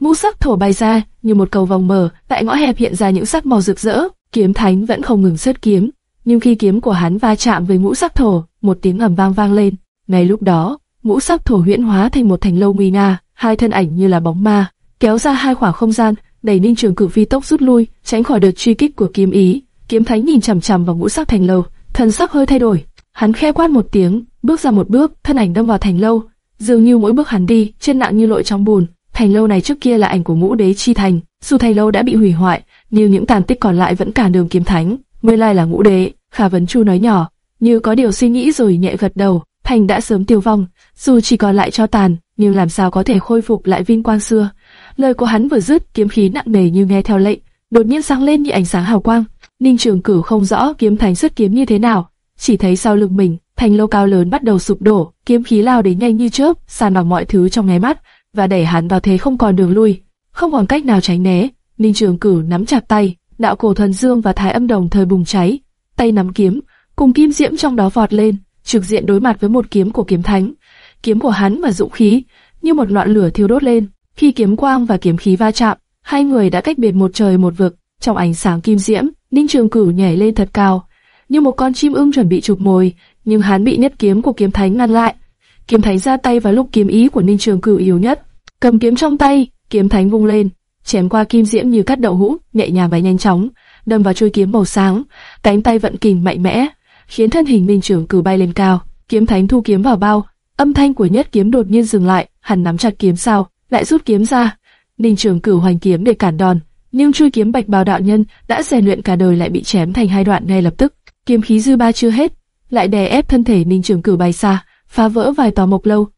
Ngũ sắc thổ bay ra như một cầu vòng mở, tại ngõ hẹp hiện ra những sắc màu rực rỡ. Kiếm thánh vẫn không ngừng xuất kiếm, nhưng khi kiếm của hắn va chạm với ngũ sắc thổ, một tiếng ầm vang vang lên. Ngay lúc đó, ngũ sắc thổ huyễn hóa thành một thành lâu nguy nga, hai thân ảnh như là bóng ma, kéo ra hai khoảng không gian, đẩy Ninh Trường Cử phi tốc rút lui, tránh khỏi đợt truy kích của kiếm ý. Kiếm Thánh nhìn chằm chằm vào ngũ sắc thành lâu, thần sắc hơi thay đổi. Hắn khẽ quát một tiếng, bước ra một bước, thân ảnh đâm vào thành lâu. Dường như mỗi bước hắn đi, chân nặng như lội trong bùn. Thành lâu này trước kia là ảnh của ngũ đế chi thành, dù thành lâu đã bị hủy hoại, nhưng những tàn tích còn lại vẫn cản đường kiếm thánh. Nguyên lai là ngũ đế, Khả Vấn Chu nói nhỏ, như có điều suy nghĩ rồi nhẹ gật đầu. Thành đã sớm tiêu vong, dù chỉ còn lại cho tàn, nhưng làm sao có thể khôi phục lại vinh quang xưa. Lời của hắn vừa dứt, kiếm khí nặng nề như nghe theo lệnh, đột nhiên sáng lên như ánh sáng hào quang. Ninh Trường Cửu không rõ kiếm thành xuất kiếm như thế nào, chỉ thấy sau lưng mình, thành lâu cao lớn bắt đầu sụp đổ, kiếm khí lao đến nhanh như chớp, sàn bằng mọi thứ trong nháy mắt và đẩy hắn vào thế không còn đường lui, không còn cách nào tránh né. Ninh Trường Cửu nắm chặt tay, đạo cổ thần dương và thái âm đồng thời bùng cháy, tay nắm kiếm, cùng kim diễm trong đó vọt lên, trực diện đối mặt với một kiếm của kiếm thánh. Kiếm của hắn và dũng khí như một ngọn lửa thiêu đốt lên. Khi kiếm quang và kiếm khí va chạm, hai người đã cách biệt một trời một vực. Trong ánh sáng kim diễm, Ninh Trường Cửu nhảy lên thật cao, như một con chim ưng chuẩn bị chụp mồi, nhưng hắn bị nhất kiếm của kiếm thánh ngăn lại. Kiếm thánh ra tay vào lúc kiếm ý của Ninh Trường Cửu yếu nhất, cầm kiếm trong tay, kiếm thánh vung lên, chém qua kim diễm như cắt đậu hũ, nhẹ nhàng và nhanh chóng, đâm vào chuôi kiếm màu sáng, cánh tay vận kình mạnh mẽ, khiến thân hình Ninh Trường Cửu bay lên cao. Kiếm thánh thu kiếm vào bao, âm thanh của nhất kiếm đột nhiên dừng lại, hắn nắm chặt kiếm sao, lại rút kiếm ra. Ninh Trường Cửu hoành kiếm để cản đòn, nhưng chuôi kiếm bạch bào đạo nhân đã rèn luyện cả đời lại bị chém thành hai đoạn ngay lập tức. Kiếm khí dư ba chưa hết, lại đè ép thân thể Ninh Trường Cửu bay xa, phá vỡ vài tòa mộc lâu.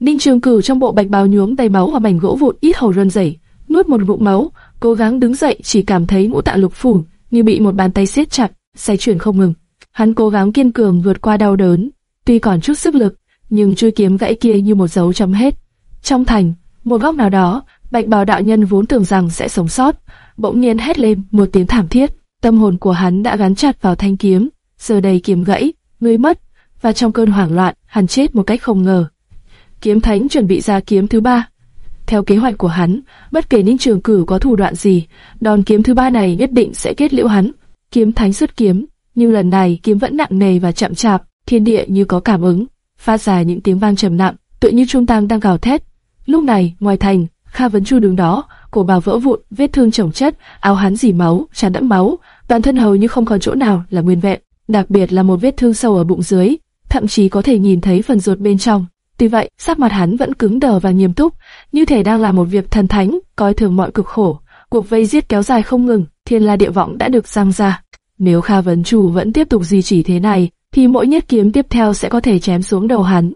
Ninh Trường Cửu trong bộ bạch bào nhuốm đầy máu và mảnh gỗ vụn ít hầu run rẩy, nuốt một ngụm máu, cố gắng đứng dậy chỉ cảm thấy ngũ tạng lục phủ như bị một bàn tay siết chặt, xoay chuyển không ngừng. Hắn cố gắng kiên cường vượt qua đau đớn, tuy còn chút sức lực, nhưng chui kiếm gãy kia như một dấu chấm hết. Trong thành, một góc nào đó, bạch bào đạo nhân vốn tưởng rằng sẽ sống sót, bỗng nhiên hét lên một tiếng thảm thiết. Tâm hồn của hắn đã gắn chặt vào thanh kiếm, giờ đây kiếm gãy, người mất, và trong cơn hoảng loạn, hắn chết một cách không ngờ. Kiếm Thánh chuẩn bị ra kiếm thứ ba. Theo kế hoạch của hắn, bất kể Ninh Trường Cử có thủ đoạn gì, đòn kiếm thứ ba này nhất định sẽ kết liễu hắn. Kiếm Thánh xuất kiếm, nhưng lần này kiếm vẫn nặng nề và chậm chạp, thiên địa như có cảm ứng, phát ra những tiếng vang trầm nặng, tựa như trung tăng đang gào thét. Lúc này, ngoài thành, Kha Vấn Chu đứng đó, cổ bào vỡ vụn, vết thương chồng chất, áo hắn dì máu, tràn đẫm máu, toàn thân hầu như không còn chỗ nào là nguyên vẹn, đặc biệt là một vết thương sâu ở bụng dưới, thậm chí có thể nhìn thấy phần ruột bên trong. Tuy vậy, sắc mặt hắn vẫn cứng đờ và nghiêm túc, như thể đang làm một việc thần thánh, coi thường mọi cực khổ. Cuộc vây giết kéo dài không ngừng, thiên la địa vọng đã được giang ra. Nếu Kha Vấn Chủ vẫn tiếp tục duy trì thế này, thì mỗi nhất kiếm tiếp theo sẽ có thể chém xuống đầu hắn.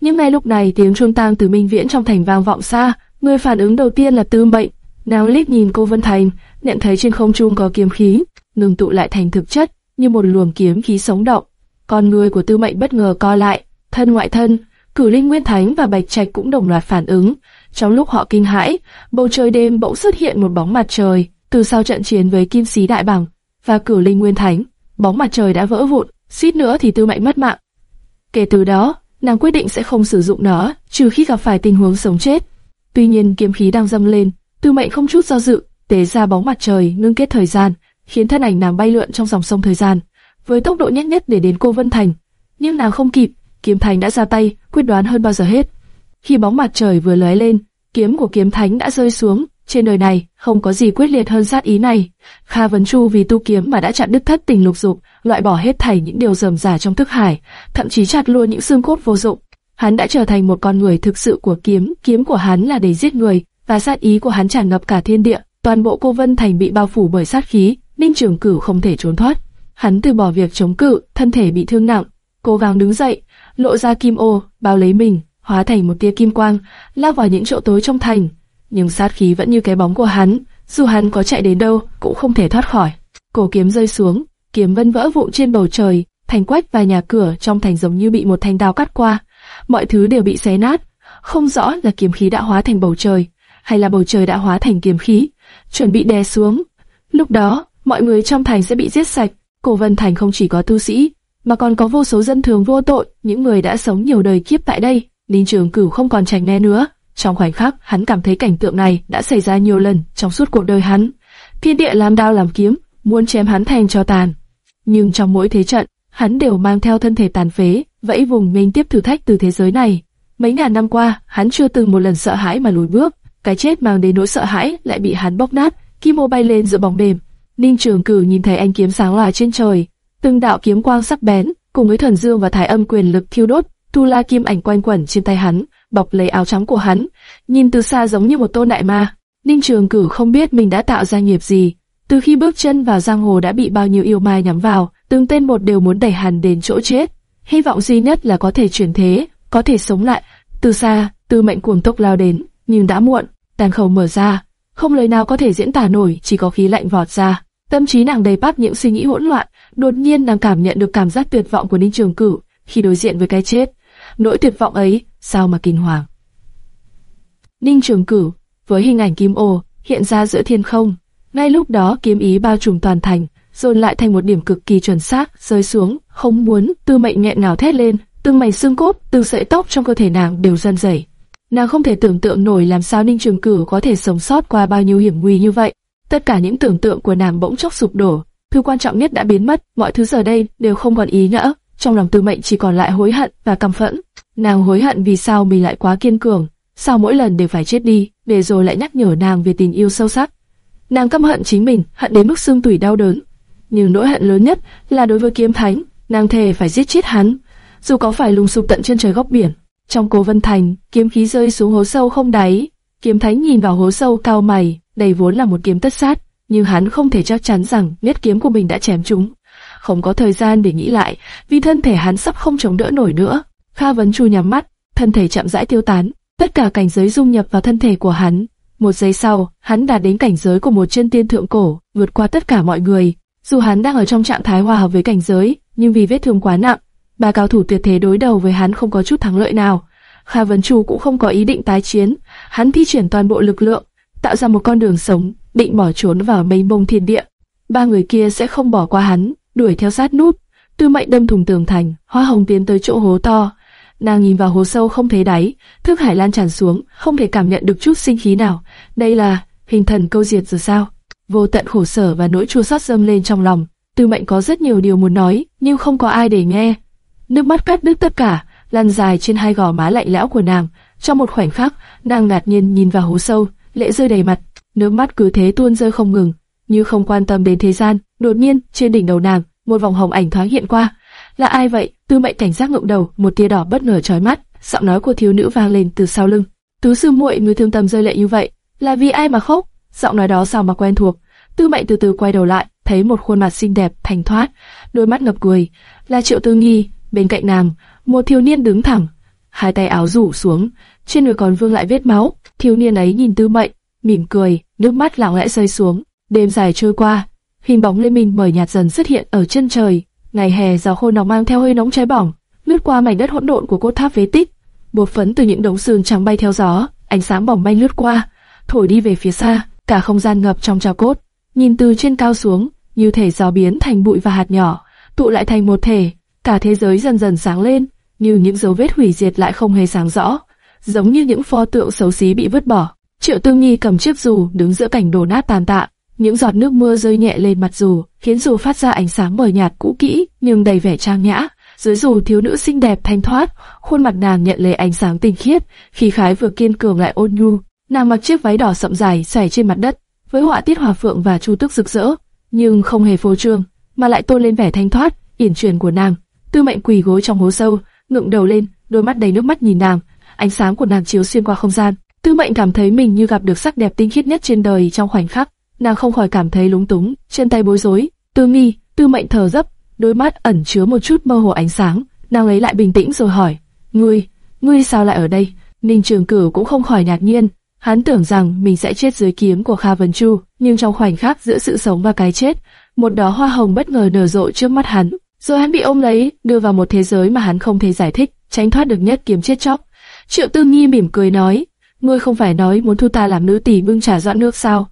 Nhưng ngay lúc này tiếng chuông tang từ minh viễn trong thành vang vọng xa, người phản ứng đầu tiên là Tư Mệnh. Nào liếc nhìn cô Vân Thành, nhận thấy trên không trung có kiếm khí, ngừng tụ lại thành thực chất, như một luồng kiếm khí sống động. Con người của Tư Mệnh bất ngờ co lại, thân ngoại thân, Cử Linh Nguyên Thánh và Bạch Trạch cũng đồng loạt phản ứng. Trong lúc họ kinh hãi, bầu trời đêm bỗng xuất hiện một bóng mặt trời, từ sau trận chiến với Kim Sĩ Đại Bằng và Cử Linh Nguyên Thánh, bóng mặt trời đã vỡ vụn, suýt nữa thì Tư Mệnh mất mạng. Kể từ đó, nàng quyết định sẽ không sử dụng nó, trừ khi gặp phải tình huống sống chết. Tuy nhiên kiếm khí đang dâng lên, Tư Mệnh không chút do dự, tế ra bóng mặt trời ngưng kết thời gian, khiến thân ảnh nàng bay lượn trong dòng sông thời gian, với tốc độ nhanh nhất để đến cô Vân Thành. Nhưng nào không kịp, Kiếm Thánh đã ra tay, quyết đoán hơn bao giờ hết. Khi bóng mặt trời vừa lóe lên, kiếm của Kiếm Thánh đã rơi xuống. Trên đời này, không có gì quyết liệt hơn sát ý này. Kha Vấn Chu vì tu kiếm mà đã chặn đứt thất tình lục dục, loại bỏ hết thảy những điều dầm giả trong thức hải, thậm chí chặt luôn những xương cốt vô dụng. Hắn đã trở thành một con người thực sự của kiếm, kiếm của hắn là để giết người, và sát ý của hắn tràn ngập cả thiên địa. Toàn bộ cô Vân Thành bị bao phủ bởi sát khí, Ninh Trường Cửu không thể trốn thoát. Hắn từ bỏ việc chống cự, thân thể bị thương nặng, cố gắng đứng dậy, lộ ra kim ô, bao lấy mình, hóa thành một tia kim quang, lao vào những chỗ tối trong thành. Nhưng sát khí vẫn như cái bóng của hắn, dù hắn có chạy đến đâu cũng không thể thoát khỏi. Cổ kiếm rơi xuống, kiếm vân vỡ vụn trên bầu trời, thành quách và nhà cửa trong thành giống như bị một thanh đao cắt qua, mọi thứ đều bị xé nát, không rõ là kiếm khí đã hóa thành bầu trời, hay là bầu trời đã hóa thành kiếm khí, chuẩn bị đè xuống. Lúc đó, mọi người trong thành sẽ bị giết sạch. Cổ Vân Thành không chỉ có tu sĩ, mà còn có vô số dân thường vô tội, những người đã sống nhiều đời kiếp tại đây. Ninh Trường Cửu không còn tránh né nữa. Trong khoảnh khắc, hắn cảm thấy cảnh tượng này đã xảy ra nhiều lần trong suốt cuộc đời hắn. Thiên địa làm đao làm kiếm, muốn chém hắn thành cho tàn. Nhưng trong mỗi thế trận, hắn đều mang theo thân thể tàn phế, vẫy vùng nghênh tiếp thử thách từ thế giới này. Mấy ngàn năm qua, hắn chưa từng một lần sợ hãi mà lùi bước. Cái chết mang đến nỗi sợ hãi lại bị hắn bóc nát. Kim ô bay lên giữa bóng đêm. Ninh Trường Cử nhìn thấy anh kiếm sáng lòa trên trời, từng đạo kiếm quang sắc bén, cùng với thần dương và thái âm quyền lực thiêu đốt, tu la kim ảnh quanh quẩn trên tay hắn, bọc lấy áo trắng của hắn, nhìn từ xa giống như một tôn đại ma. Ninh Trường Cử không biết mình đã tạo ra nghiệp gì, từ khi bước chân vào giang hồ đã bị bao nhiêu yêu mai nhắm vào, từng tên một đều muốn đẩy hắn đến chỗ chết. Hy vọng duy nhất là có thể chuyển thế, có thể sống lại. Từ xa, Tư Mệnh cuồng tốc lao đến, nhưng đã muộn, tàn khẩu mở ra, không lời nào có thể diễn tả nổi, chỉ có khí lạnh vọt ra. Tâm trí nàng đầy bắp những suy nghĩ hỗn loạn, đột nhiên nàng cảm nhận được cảm giác tuyệt vọng của Ninh Trường Cửu khi đối diện với cái chết. Nỗi tuyệt vọng ấy, sao mà kinh hoàng. Ninh Trường Cửu, với hình ảnh kim ô, hiện ra giữa thiên không. Ngay lúc đó kiếm ý bao trùm toàn thành, dồn lại thành một điểm cực kỳ chuẩn xác, rơi xuống, không muốn, tư mệnh nghẹn ngào thét lên, từng mảnh xương cốt, từng sợi tóc trong cơ thể nàng đều run rẩy. Nàng không thể tưởng tượng nổi làm sao Ninh Trường Cửu có thể sống sót qua bao nhiêu hiểm nguy như vậy. Tất cả những tưởng tượng của nàng bỗng chốc sụp đổ, thứ quan trọng nhất đã biến mất, mọi thứ giờ đây đều không còn ý nghĩa. Trong lòng Tư Mệnh chỉ còn lại hối hận và căm phẫn. Nàng hối hận vì sao mình lại quá kiên cường, sao mỗi lần đều phải chết đi, để rồi lại nhắc nhở nàng về tình yêu sâu sắc. Nàng căm hận chính mình, hận đến mức xương tủy đau đớn. Nhưng nỗi hận lớn nhất là đối với Kiếm Thánh, nàng thề phải giết chết hắn, dù có phải lùng sụp tận chân trời góc biển. Trong Cố Vân Thành, kiếm khí rơi xuống hố sâu không đáy. Kiếm Thánh nhìn vào hố sâu cao mày, đây vốn là một kiếm tất sát, nhưng hắn không thể chắc chắn rằng nhất kiếm của mình đã chém chúng. Không có thời gian để nghĩ lại, vì thân thể hắn sắp không chống đỡ nổi nữa. Kha Vấn Chu nhắm mắt, thân thể chậm rãi tiêu tán, tất cả cảnh giới dung nhập vào thân thể của hắn. Một giây sau, hắn đạt đến cảnh giới của một chân tiên thượng cổ, vượt qua tất cả mọi người. Dù hắn đang ở trong trạng thái hòa hợp với cảnh giới, nhưng vì vết thương quá nặng, ba cao thủ tuyệt thế đối đầu với hắn không có chút thắng lợi nào. Kha Vấn Chu cũng không có ý định tái chiến, hắn thi triển toàn bộ lực lượng, tạo ra một con đường sống, định bỏ trốn vào mây mông thiên địa. Ba người kia sẽ không bỏ qua hắn, đuổi theo sát nút. Tư Mệnh đâm thủng tường thành, Hoa Hồng tiến tới chỗ hố to. Nàng nhìn vào hố sâu không thấy đáy, thức hải lan tràn xuống, không thể cảm nhận được chút sinh khí nào. Đây là hình thần câu diệt rồi sao? Vô tận khổ sở và nỗi chua xót dâng lên trong lòng. Tư Mệnh có rất nhiều điều muốn nói, nhưng không có ai để nghe. Nước mắt cắt đứt tất cả, lan dài trên hai gò má lạnh lẽo của nàng. Trong một khoảnh khắc, nàng ngạc nhiên nhìn vào hố sâu, lệ rơi đầy mặt, nước mắt cứ thế tuôn rơi không ngừng, như không quan tâm đến thế gian. Đột nhiên, trên đỉnh đầu nàng, một vòng hồng ảnh thoáng hiện qua. Là ai vậy? Tư Mệnh cảnh giác ngẩng đầu, một tia đỏ bất ngờ chói mắt, giọng nói của thiếu nữ vang lên từ sau lưng. Tứ sư muội người thương tâm rơi lệ như vậy, là vì ai mà khóc? Giọng nói đó sao mà quen thuộc? Tư Mệnh từ từ quay đầu lại, thấy một khuôn mặt xinh đẹp, thanh thoát, đôi mắt ngập cười, là Triệu Tư Nghi. Bên cạnh nàng, một thiếu niên đứng thẳng, hai tay áo rủ xuống, trên người còn vương lại vết máu. Thiếu niên ấy nhìn Tư Mệnh, mỉm cười, nước mắt lặng lẽ rơi xuống. Đêm dài trôi qua, hình bóng Lê Minh mờ nhạt dần xuất hiện ở chân trời. Ngày hè gió khô nóng mang theo hơi nóng cháy bỏng, lướt qua mảnh đất hỗn độn của cốt tháp phế tích. Bột phấn từ những đống sườn trắng bay theo gió, ánh sáng bỏng manh lướt qua, thổi đi về phía xa, cả không gian ngập trong trào cốt. Nhìn từ trên cao xuống, như thể gió biến thành bụi và hạt nhỏ, tụ lại thành một thể, cả thế giới dần dần sáng lên, như những dấu vết hủy diệt lại không hề sáng rõ, giống như những pho tượng xấu xí bị vứt bỏ. Triệu Tư Nhi cầm chiếc dù đứng giữa cảnh đổ nát tàn tạ, những giọt nước mưa rơi nhẹ lên mặt dù, khiến dù phát ra ánh sáng mờ nhạt cũ kỹ nhưng đầy vẻ trang nhã. Dưới dù thiếu nữ xinh đẹp thanh thoát, khuôn mặt nàng nhận lấy ánh sáng tinh khiết, khí khái vừa kiên cường lại ôn nhu. Nàng mặc chiếc váy đỏ sậm dài trải trên mặt đất, với họa tiết hòa phượng và chu tước rực rỡ, nhưng không hề phô trương, mà lại tôn lên vẻ thanh thoát, yển chuyển của nàng. Tư Mệnh quỳ gối trong hố sâu, ngượng đầu lên, đôi mắt đầy nước mắt nhìn nàng, ánh sáng của nàng chiếu xuyên qua không gian. Tư Mệnh cảm thấy mình như gặp được sắc đẹp tinh khiết nhất trên đời trong khoảnh khắc nàng không khỏi cảm thấy lúng túng, trên tay bối rối. Tư nghi, tư mệnh thở dấp, đôi mắt ẩn chứa một chút mơ hồ ánh sáng. Nàng ấy lại bình tĩnh rồi hỏi, ngươi, ngươi sao lại ở đây? Ninh Trường Cửu cũng không khỏi ngạc nhiên, hắn tưởng rằng mình sẽ chết dưới kiếm của Kha Vân Chu, nhưng trong khoảnh khắc giữa sự sống và cái chết, một đóa hoa hồng bất ngờ nở rộ trước mắt hắn, rồi hắn bị ôm lấy, đưa vào một thế giới mà hắn không thể giải thích, tránh thoát được nhất kiếm chết chóc. Triệu Tư Nhi mỉm cười nói, ngươi không phải nói muốn thu ta làm nữ tỷ bưng trà dọn nước sao?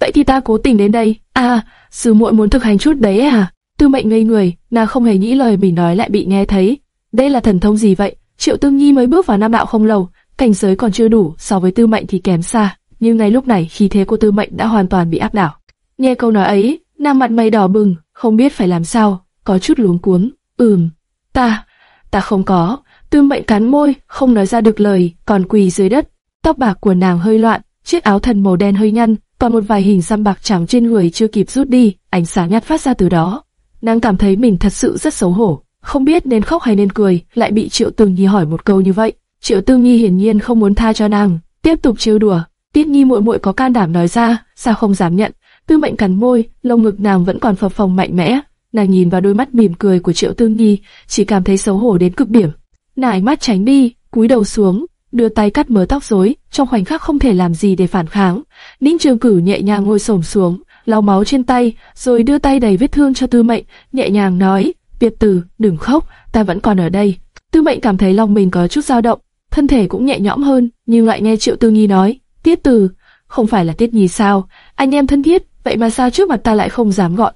Vậy thì ta cố tình đến đây. À, sư muội muốn thực hành chút đấy à? Tư Mệnh ngây người, nàng không hề nghĩ lời mình nói lại bị nghe thấy. Đây là thần thông gì vậy? Triệu Tư Nhi mới bước vào Nam đạo không lâu, cảnh giới còn chưa đủ, so với Tư Mệnh thì kém xa. Nhưng ngay lúc này, khí thế của Tư Mệnh đã hoàn toàn bị áp đảo. Nghe câu nói ấy, nàng mặt mày đỏ bừng, không biết phải làm sao, có chút luống cuống. Ừm, ta, ta không có. Tư Mệnh cắn môi, không nói ra được lời, còn quỳ dưới đất. Tóc bạc của nàng hơi loạn, chiếc áo thần màu đen hơi nhăn, còn một vài hình xăm bạc trắng trên người chưa kịp rút đi, ánh sáng nhạt phát ra từ đó. Nàng cảm thấy mình thật sự rất xấu hổ, không biết nên khóc hay nên cười, lại bị Triệu Tương Nhi hỏi một câu như vậy. Triệu Tương Nhi hiển nhiên không muốn tha cho nàng, tiếp tục trêu đùa. Tiết Nhi muội muội có can đảm nói ra, sao không dám nhận? Tư Mệnh cắn môi, lông ngực nàng vẫn còn phập phồng mạnh mẽ. Nàng nhìn vào đôi mắt mỉm cười của Triệu Tương Nhi, chỉ cảm thấy xấu hổ đến cực điểm nải mắt tránh đi, cúi đầu xuống, đưa tay cắt mớ tóc rối, trong khoảnh khắc không thể làm gì để phản kháng. Ninh Trường Cử nhẹ nhàng ngồi xổm xuống, lau máu trên tay, rồi đưa tay đầy vết thương cho Tư Mệnh, nhẹ nhàng nói: "Biệt Tử, đừng khóc, ta vẫn còn ở đây." Tư Mệnh cảm thấy lòng mình có chút dao động, thân thể cũng nhẹ nhõm hơn, nhưng lại nghe Triệu Tư Nhi nói: "Tiết Tử, không phải là Tiết Nhi sao? Anh em thân thiết, vậy mà sao trước mặt ta lại không dám gọi?"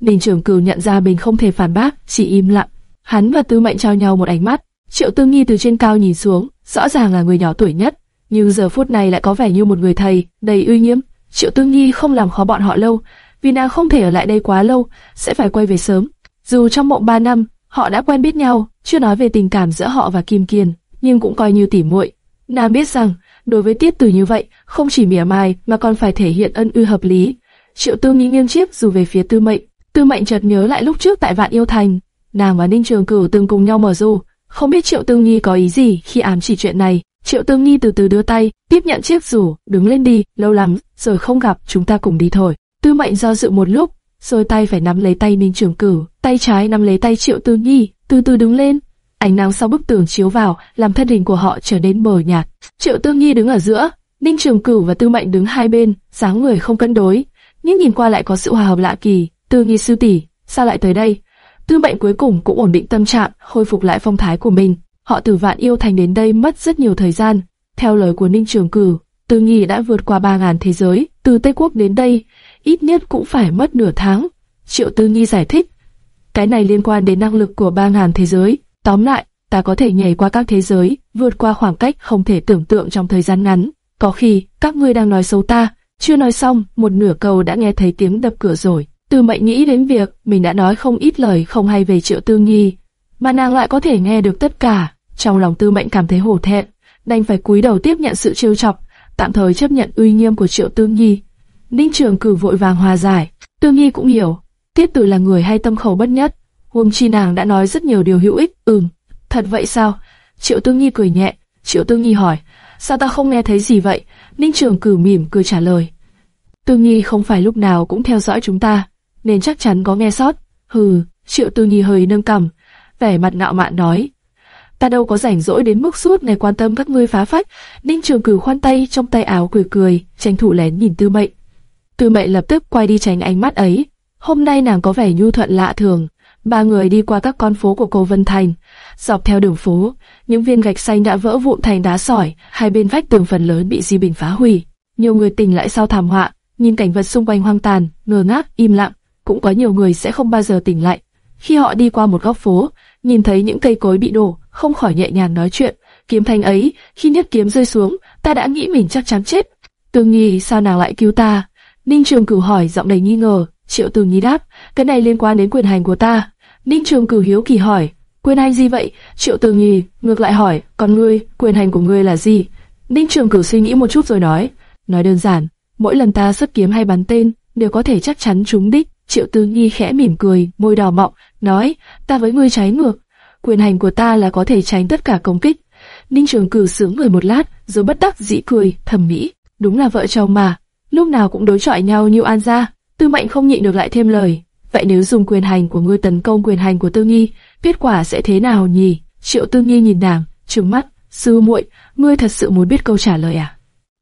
Ninh Trường Cửu nhận ra mình không thể phản bác, chỉ im lặng. Hắn và Tư Mệnh trao nhau một ánh mắt. Triệu Tư nghi từ trên cao nhìn xuống, rõ ràng là người nhỏ tuổi nhất, nhưng giờ phút này lại có vẻ như một người thầy, đầy uy nghiêm. Triệu Tương nghi không làm khó bọn họ lâu, vì nàng không thể ở lại đây quá lâu, sẽ phải quay về sớm. Dù trong mộng 3 năm, họ đã quen biết nhau, chưa nói về tình cảm giữa họ và Kim Kiên, nhưng cũng coi như tỉ muội. Nàng biết rằng, đối với Tiết từ như vậy, không chỉ mỉa mai mà còn phải thể hiện ân ư hợp lý. Triệu Tương nghi nghiêm chiếc dù về phía Tư Mệnh, Tư Mệnh chợt nhớ lại lúc trước tại Vạn Yêu Thành, nàng và Ninh Trường Cửu từng cùng nhau mở du, không biết Triệu Tương nghi có ý gì khi ám chỉ chuyện này. Triệu Tương nghi từ từ đưa tay, tiếp nhận chiếc rủ, đứng lên đi, lâu lắm, rồi không gặp, chúng ta cùng đi thôi. Tư Mệnh do dự một lúc, rồi tay phải nắm lấy tay Ninh Trường Cửu, tay trái nắm lấy tay Triệu Tương nghi từ từ đứng lên. Ánh nắng sau bức tường chiếu vào, làm thân hình của họ trở nên mờ nhạt. Triệu Tương nghi đứng ở giữa, Ninh Trường Cửu và Tư Mệnh đứng hai bên, dáng người không cân đối, nhưng nhìn qua lại có sự hòa hợp lạ kỳ. Tư nghi sư tỷ, sao lại tới đây? Tư Mệnh cuối cùng cũng ổn định tâm trạng, khôi phục lại phong thái của mình. Họ từ Vạn Yêu Thành đến đây mất rất nhiều thời gian. Theo lời của Ninh Trường Cử, Tư Nhi đã vượt qua 3.000 thế giới, từ Tây Quốc đến đây, ít nhất cũng phải mất nửa tháng. Triệu Tư Nhi giải thích, cái này liên quan đến năng lực của 3.000 thế giới. Tóm lại, ta có thể nhảy qua các thế giới, vượt qua khoảng cách không thể tưởng tượng trong thời gian ngắn. Có khi, các ngươi đang nói xấu ta, chưa nói xong, một nửa câu đã nghe thấy tiếng đập cửa rồi. Tư mệnh nghĩ đến việc mình đã nói không ít lời không hay về Triệu Tư Nhi, mà nàng lại có thể nghe được tất cả. Trong lòng Tư mệnh cảm thấy hổ thẹn, đành phải cúi đầu tiếp nhận sự trêu chọc, tạm thời chấp nhận uy nghiêm của Triệu Tư Nhi. Ninh Trường Cử vội vàng hòa giải, Tư Nhi cũng hiểu, Tiết Tử là người hay tâm khẩu bất nhất, huống chi nàng đã nói rất nhiều điều hữu ích. Ừm, thật vậy sao? Triệu Tư Nhi cười nhẹ. Triệu Tư Nhi hỏi, sao ta không nghe thấy gì vậy? Ninh Trường Cử mỉm cười trả lời. Tư Nhi không phải lúc nào cũng theo dõi chúng ta, nên chắc chắn có nghe sót. Hừ, Triệu Tư Nhi hơi nâng cằm, vẻ mặt ngạo mạn nói. Ta đâu có rảnh rỗi đến mức suốt ngày quan tâm các ngươi phá phách. Ninh Trường Cử khoan tay trong tay áo cười cười, tranh thủ lén nhìn Tư Mệnh. Tư Mệnh lập tức quay đi tránh ánh mắt ấy. Hôm nay nàng có vẻ nhu thuận lạ thường. Ba người đi qua các con phố của cô Vân Thành, dọc theo đường phố, những viên gạch xanh đã vỡ vụn thành đá sỏi, hai bên vách tường phần lớn bị di bình phá hủy. Nhiều người tỉnh lại sau thảm họa, nhìn cảnh vật xung quanh hoang tàn, ngơ ngác, im lặng cũng có nhiều người sẽ không bao giờ tỉnh lại. Khi họ đi qua một góc phố, nhìn thấy những cây cối bị đổ, không khỏi nhẹ nhàng nói chuyện. Kiếm thanh ấy, khi nhất kiếm rơi xuống, ta đã nghĩ mình chắc chắn chết. tường Nhi, sao nàng lại cứu ta? Ninh Trường Cửu hỏi giọng đầy nghi ngờ. Triệu tường Nhi đáp, cái này liên quan đến quyền hành của ta. Ninh Trường Cửu hiếu kỳ hỏi, quyền hành gì vậy? Triệu tường Nhi ngược lại hỏi, còn ngươi, quyền hành của ngươi là gì? Ninh Trường Cửu suy nghĩ một chút rồi nói, nói đơn giản, mỗi lần ta xuất kiếm hay bắn tên, đều có thể chắc chắn trúng đích. Triệu Tư Nhi khẽ mỉm cười, môi đỏ mọng, nói, ta với ngươi trái ngược, quyền hành của ta là có thể tránh tất cả công kích. Ninh Trường Cử sướng người một lát, rồi bất đắc dĩ cười, thầm mỹ, đúng là vợ chồng mà, lúc nào cũng đối chọi nhau như an gia. Tư mạnh không nhịn được lại thêm lời, vậy nếu dùng quyền hành của ngươi tấn công quyền hành của Tư Nhi, kết quả sẽ thế nào nhỉ? Triệu Tư Nhi nhìn nàng, trừng mắt, sư muội, ngươi thật sự muốn biết câu trả lời à?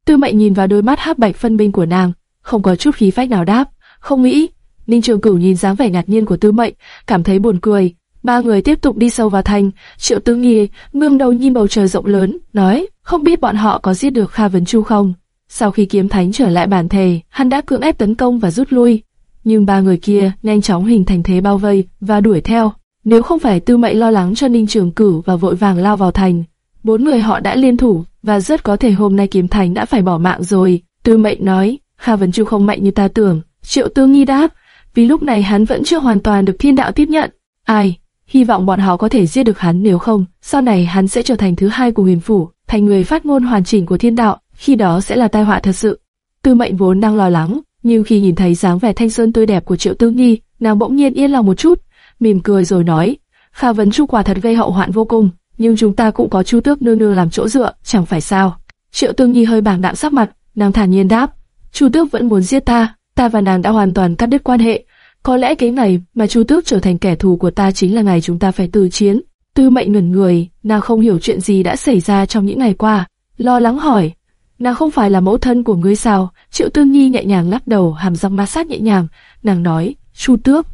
Tư mạnh nhìn vào đôi mắt hắc bạch phân minh của nàng, không có chút khí phách nào đáp, không nghĩ, Ninh Trường Cửu nhìn dáng vẻ ngạc nhiên của Tư Mệnh, cảm thấy buồn cười. Ba người tiếp tục đi sâu vào thành. Triệu Tư Nghi ngương đầu nhìn bầu trời rộng lớn, nói, không biết bọn họ có giết được Kha Vấn Chu không. Sau khi kiếm thánh trở lại bản thể, hắn đã cưỡng ép tấn công và rút lui. Nhưng ba người kia nhanh chóng hình thành thế bao vây và đuổi theo. Nếu không phải Tư Mệnh lo lắng cho Ninh Trường Cửu và vội vàng lao vào thành, bốn người họ đã liên thủ và rất có thể hôm nay kiếm thánh đã phải bỏ mạng rồi. Tư Mệnh nói, Kha Vấn Chu không mạnh như ta tưởng. Triệu Tư Nghi đáp, vì lúc này hắn vẫn chưa hoàn toàn được thiên đạo tiếp nhận. Ai? Hy vọng bọn họ có thể giết được hắn nếu không, sau này hắn sẽ trở thành thứ hai của huyền phủ, thành người phát ngôn hoàn chỉnh của thiên đạo, khi đó sẽ là tai họa thật sự. Tư mệnh vốn đang lo lắng, nhưng khi nhìn thấy dáng vẻ thanh xuân tươi đẹp của Triệu Tư Nghi, nàng bỗng nhiên yên lòng một chút, mỉm cười rồi nói, Kha vấn chu quả thật gây hậu hoạn vô cùng, nhưng chúng ta cũng có chu tước nương nương làm chỗ dựa, chẳng phải sao? Triệu tương nhi hơi bàng đạm sắc mặt, nàng thản nhiên đáp, chu tước vẫn muốn giết ta, ta và nàng đã hoàn toàn cắt đứt quan hệ. Có lẽ cái ngày mà Chu Tước trở thành kẻ thù của ta chính là ngày chúng ta phải từ chiến. Tư Mệnh ngẩn người, nàng không hiểu chuyện gì đã xảy ra trong những ngày qua, lo lắng hỏi, nàng không phải là mẫu thân của ngươi sao? Triệu Tương Nhi nhẹ nhàng lắc đầu, hàm răng ma sát nhẹ nhàng, nàng nói, Chu Tước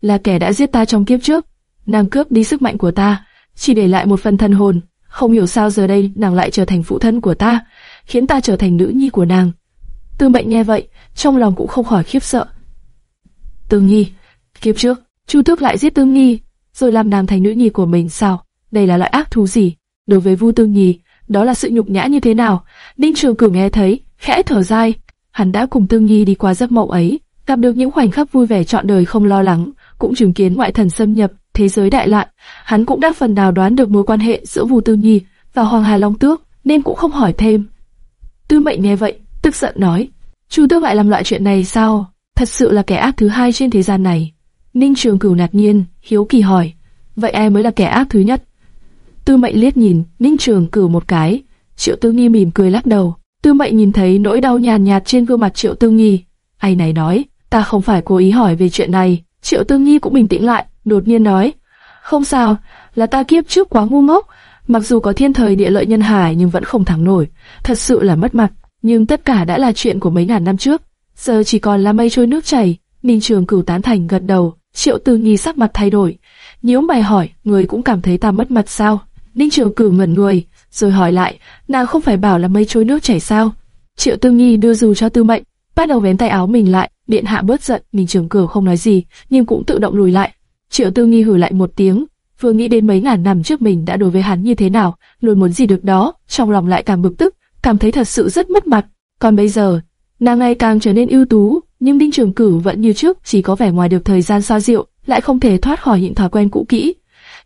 là kẻ đã giết ta trong kiếp trước, nàng cướp đi sức mạnh của ta, chỉ để lại một phần thân hồn. Không hiểu sao giờ đây nàng lại trở thành phụ thân của ta, khiến ta trở thành nữ nhi của nàng. Tư Mệnh nghe vậy, trong lòng cũng không khỏi khiếp sợ. Tương Nhi, kiếp trước, Chu Tước lại giết Tương Nhi, rồi làm nàng thành nữ nhi của mình sao? Đây là loại ác thú gì? Đối với Vu Tương Nhi, đó là sự nhục nhã như thế nào? Ninh Trường Cửu nghe thấy, khẽ thở dài. Hắn đã cùng Tương Nhi đi qua giấc mộng ấy, gặp được những khoảnh khắc vui vẻ trọn đời không lo lắng, cũng chứng kiến ngoại thần xâm nhập, thế giới đại loạn. Hắn cũng đã phần nào đoán được mối quan hệ giữa Vu Tương Nhi và Hoàng Hà Long Tước, nên cũng không hỏi thêm. Tư Mệnh nghe vậy, tức giận nói: Chu Tước lại làm loại chuyện này sao? Thật sự là kẻ ác thứ hai trên thế gian này. Ninh Trường Cửu ngạc nhiên, hiếu kỳ hỏi, vậy ai mới là kẻ ác thứ nhất? Tư Mệnh liếc nhìn Ninh Trường Cửu một cái, Triệu Tư Nghi mỉm cười lắc đầu. Tư Mệnh nhìn thấy nỗi đau nhàn nhạt trên gương mặt Triệu Tư Nghi, ai này nói, ta không phải cố ý hỏi về chuyện này. Triệu Tư Nghi cũng bình tĩnh lại, đột nhiên nói, không sao, là ta kiếp trước quá ngu ngốc, mặc dù có thiên thời địa lợi nhân hải nhưng vẫn không thắng nổi, thật sự là mất mặt nhưng tất cả đã là chuyện của mấy ngàn năm trước, giờ chỉ còn là mây trôi nước chảy. Ninh Trường Cửu tán thành gật đầu, Triệu Tư Nhi sắc mặt thay đổi. nhíu mày hỏi, người cũng cảm thấy ta mất mặt sao? Ninh Trường Cửu ngẩn người, rồi hỏi lại, nàng không phải bảo là mây trôi nước chảy sao? Triệu Tư Nhi đưa dù cho Tư Mệnh, bắt đầu vén tay áo mình lại, điện hạ bớt giận. Ninh Trường Cửu không nói gì, nhưng cũng tự động lùi lại. Triệu Tư Nhi hử lại một tiếng, vừa nghĩ đến mấy ngàn năm trước mình đã đối với hắn như thế nào, luôn muốn gì được đó, trong lòng lại càng bực tức cảm thấy thật sự rất mất mặt. Còn bây giờ, nàng ngày càng trở nên ưu tú, nhưng Đinh Trường Cửu vẫn như trước, chỉ có vẻ ngoài được thời gian xoa dịu, lại không thể thoát khỏi những thói quen cũ kỹ.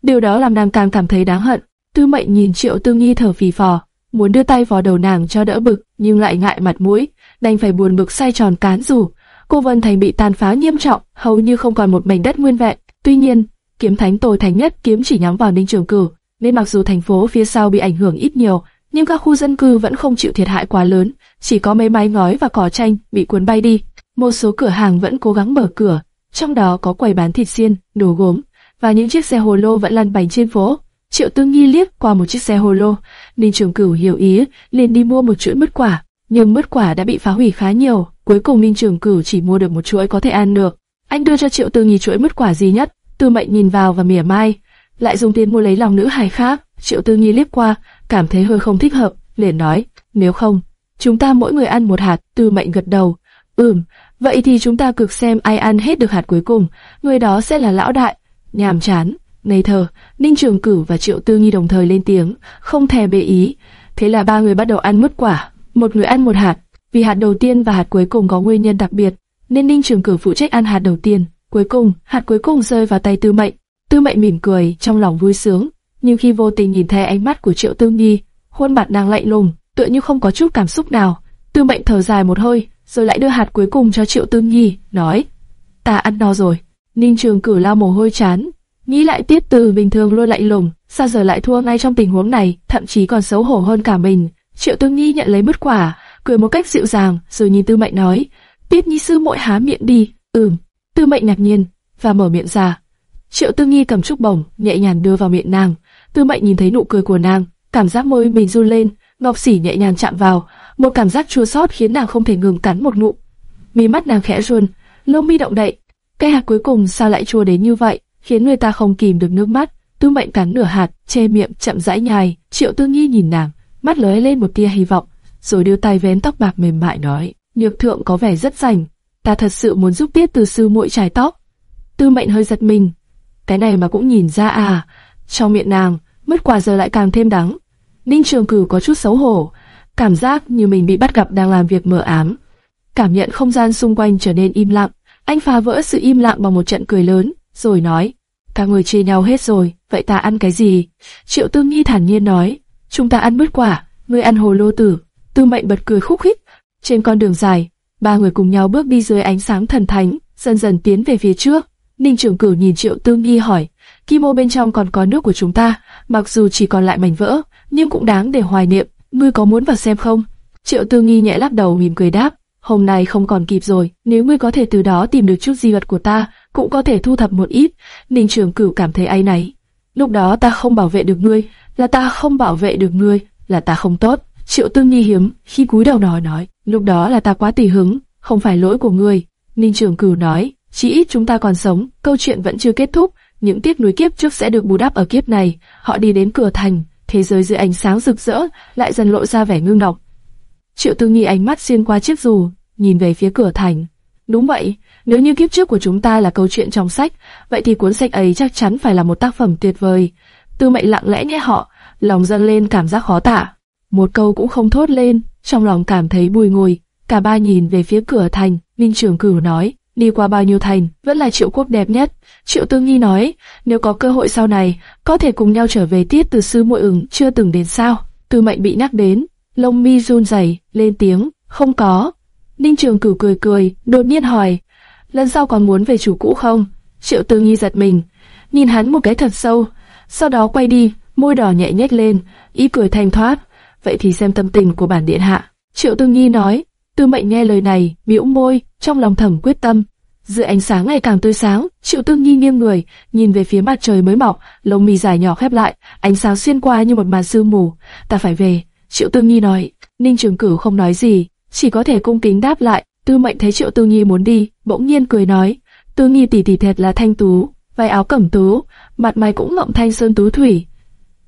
Điều đó làm nàng càng cảm thấy đáng hận. Tư Mệnh nhìn Triệu Tư Nghi thở phì phò, muốn đưa tay vào đầu nàng cho đỡ bực, nhưng lại ngại mặt mũi, đành phải buồn bực say tròn cán rủ. Cô Vân Thành bị tàn phá nghiêm trọng, hầu như không còn một mảnh đất nguyên vẹn. Tuy nhiên, kiếm thánh tồi thánh nhất kiếm chỉ nhắm vào Ninh Trường Cửu, nên mặc dù thành phố phía sau bị ảnh hưởng ít nhiều, nhưng các khu dân cư vẫn không chịu thiệt hại quá lớn, chỉ có mấy mái ngói và cỏ tranh bị cuốn bay đi. Một số cửa hàng vẫn cố gắng mở cửa, trong đó có quầy bán thịt xiên, đồ gốm và những chiếc xe hồ lô vẫn lăn bánh trên phố. Triệu Tương Nghi liếc qua một chiếc xe hồ lô, Ninh Trường Cửu hiểu ý, liền đi mua một chuỗi mứt quả, nhưng mứt quả đã bị phá hủy khá nhiều, cuối cùng Ninh Trường Cửu chỉ mua được một chuỗi có thể ăn được. Anh đưa cho Triệu Tương Nghi chuỗi mứt quả gì nhất? Tư Mệnh nhìn vào và mỉa mai, lại dùng tiền mua lấy lòng nữ hài khác. Triệu Tư Nghi liếc qua, cảm thấy hơi không thích hợp, liền nói, nếu không, chúng ta mỗi người ăn một hạt. Tư Mệnh gật đầu, ừm, vậy thì chúng ta cực xem ai ăn hết được hạt cuối cùng, người đó sẽ là lão đại. Nhàm chán, ngây thơ, Ninh Trường Cửu và Triệu Tư Nghi đồng thời lên tiếng, không thèm bệ ý. Thế là ba người bắt đầu ăn mứt quả, một người ăn một hạt. Vì hạt đầu tiên và hạt cuối cùng có nguyên nhân đặc biệt, nên Ninh Trường Cửu phụ trách ăn hạt đầu tiên. Cuối cùng, hạt cuối cùng rơi vào tay Tư Mệnh. Tư Mệnh mỉm cười, trong lòng vui sướng, nhưng khi vô tình nhìn thấy ánh mắt của Triệu tư nghi khuôn mặt nàng lạnh lùng, tựa như không có chút cảm xúc nào. Tư Mệnh thở dài một hơi, rồi lại đưa hạt cuối cùng cho Triệu tư nghi nói: "Ta ăn no rồi." Ninh Trường Cử lao mồ hôi chán, nghĩ lại Tiết Từ bình thường luôn lạnh lùng, sao giờ lại thua ngay trong tình huống này, thậm chí còn xấu hổ hơn cả mình. Triệu tư nghi nhận lấy bứt quả, cười một cách dịu dàng, rồi nhìn Tư Mệnh nói: "Tiết Nhi sư mỗi há miệng đi." "Ừm." Tư Mệnh ngạc nhiên và mở miệng ra. Triệu Tư Nghi cầm trúc bổng, nhẹ nhàng đưa vào miệng nàng. Tư Mệnh nhìn thấy nụ cười của nàng, cảm giác môi mình run lên, ngọc Sỉ nhẹ nhàng chạm vào, một cảm giác chua xót khiến nàng không thể ngừng cắn một ngụm. Mí mắt nàng khẽ run, lông mi động đậy. Cái hạt cuối cùng sao lại chua đến như vậy? khiến người ta không kìm được nước mắt. Tư Mệnh cắn nửa hạt, che miệng chậm rãi nhai. Triệu Tư Nghi nhìn nàng, mắt lóe lên một tia hy vọng, rồi đưa tay vén tóc bạc mềm mại nói: "Nhược thượng có vẻ rất rảnh, ta thật sự muốn giúp Tiết Từ sư muội trải tóc." Tư Mệnh hơi giật mình, cái này mà cũng nhìn ra à? Trong miệng nàng, mất quả giờ lại càng thêm đắng. Ninh Trường Cửu có chút xấu hổ, cảm giác như mình bị bắt gặp đang làm việc mờ ám. Cảm nhận không gian xung quanh trở nên im lặng, anh phá vỡ sự im lặng bằng một trận cười lớn, rồi nói: cả người chia nhau hết rồi, vậy ta ăn cái gì?" Triệu Tương Nhi thản nhiên nói: "Chúng ta ăn bứt quả, ngươi ăn hồ lô tử." Tư Mệnh bật cười khúc khích. Trên con đường dài, ba người cùng nhau bước đi dưới ánh sáng thần thánh, dần dần tiến về phía trước. Ninh Trường Cửu nhìn Triệu Tương Nhi hỏi: "Kim ô bên trong còn có nước của chúng ta, mặc dù chỉ còn lại mảnh vỡ, nhưng cũng đáng để hoài niệm. Ngươi có muốn vào xem không?" Triệu Tư Nhi nhẹ lắc đầu mỉm cười đáp: "Hôm nay không còn kịp rồi, nếu ngươi có thể từ đó tìm được chút di vật của ta, cũng có thể thu thập một ít." Ninh Trường Cửu cảm thấy ai nấy. Lúc đó ta không bảo vệ được ngươi, là ta không bảo vệ được ngươi, là ta không tốt. Triệu Tư Nhi hiếm khi cúi đầu nói nói, lúc đó là ta quá tỉ hứng, không phải lỗi của ngươi. Ninh Trường Cửu nói, chỉ ít chúng ta còn sống, câu chuyện vẫn chưa kết thúc, những tiếc nuối kiếp trước sẽ được bù đắp ở kiếp này. Họ đi đến cửa thành, thế giới dưới ánh sáng rực rỡ lại dần lộ ra vẻ ngưng độc. Triệu Tư Nghi ánh mắt xuyên qua chiếc dù, nhìn về phía cửa thành. Đúng vậy, nếu như kiếp trước của chúng ta là câu chuyện trong sách, vậy thì cuốn sách ấy chắc chắn phải là một tác phẩm tuyệt vời. Tư Mệnh lặng lẽ nghe họ, lòng dâng lên cảm giác khó tả. Một câu cũng không thốt lên, trong lòng cảm thấy bùi ngùi. Cả ba nhìn về phía cửa thành, Ninh Trường Cửu nói, đi qua bao nhiêu thành, vẫn là triệu quốc đẹp nhất. Triệu Tương Nhi nói, nếu có cơ hội sau này, có thể cùng nhau trở về tiết từ sư muội ửng chưa từng đến sao. Tư mệnh bị nhắc đến, lông mi run rẩy, lên tiếng, không có. Ninh Trường Cửu cười cười, đột nhiên hỏi, lần sau còn muốn về chủ cũ không? Triệu Tương Nhi giật mình, nhìn hắn một cái thật sâu, sau đó quay đi, môi đỏ nhẹ nhếch lên, ý cười thanh thoát. Vậy thì xem tâm tình của bản điện hạ. Triệu Tương Nhi nói, Tư Mệnh nghe lời này, miễu môi, trong lòng thầm quyết tâm. Giữa ánh sáng ngày càng tươi sáng, Triệu Tương Nhi nghiêng người, nhìn về phía mặt trời mới mọc, lông mi dài nhỏ khép lại, ánh sáng xuyên qua như một màn sương mù. Ta phải về. Triệu Tương Nhi nói. Ninh Trường Cửu không nói gì, chỉ có thể cung kính đáp lại. Tư Mệnh thấy Triệu Tương Nhi muốn đi, bỗng nhiên cười nói: Tương Nhi tỷ tỷ thật là thanh tú, váy áo cẩm tú, mặt mày cũng ngậm thanh sơn tú thủy.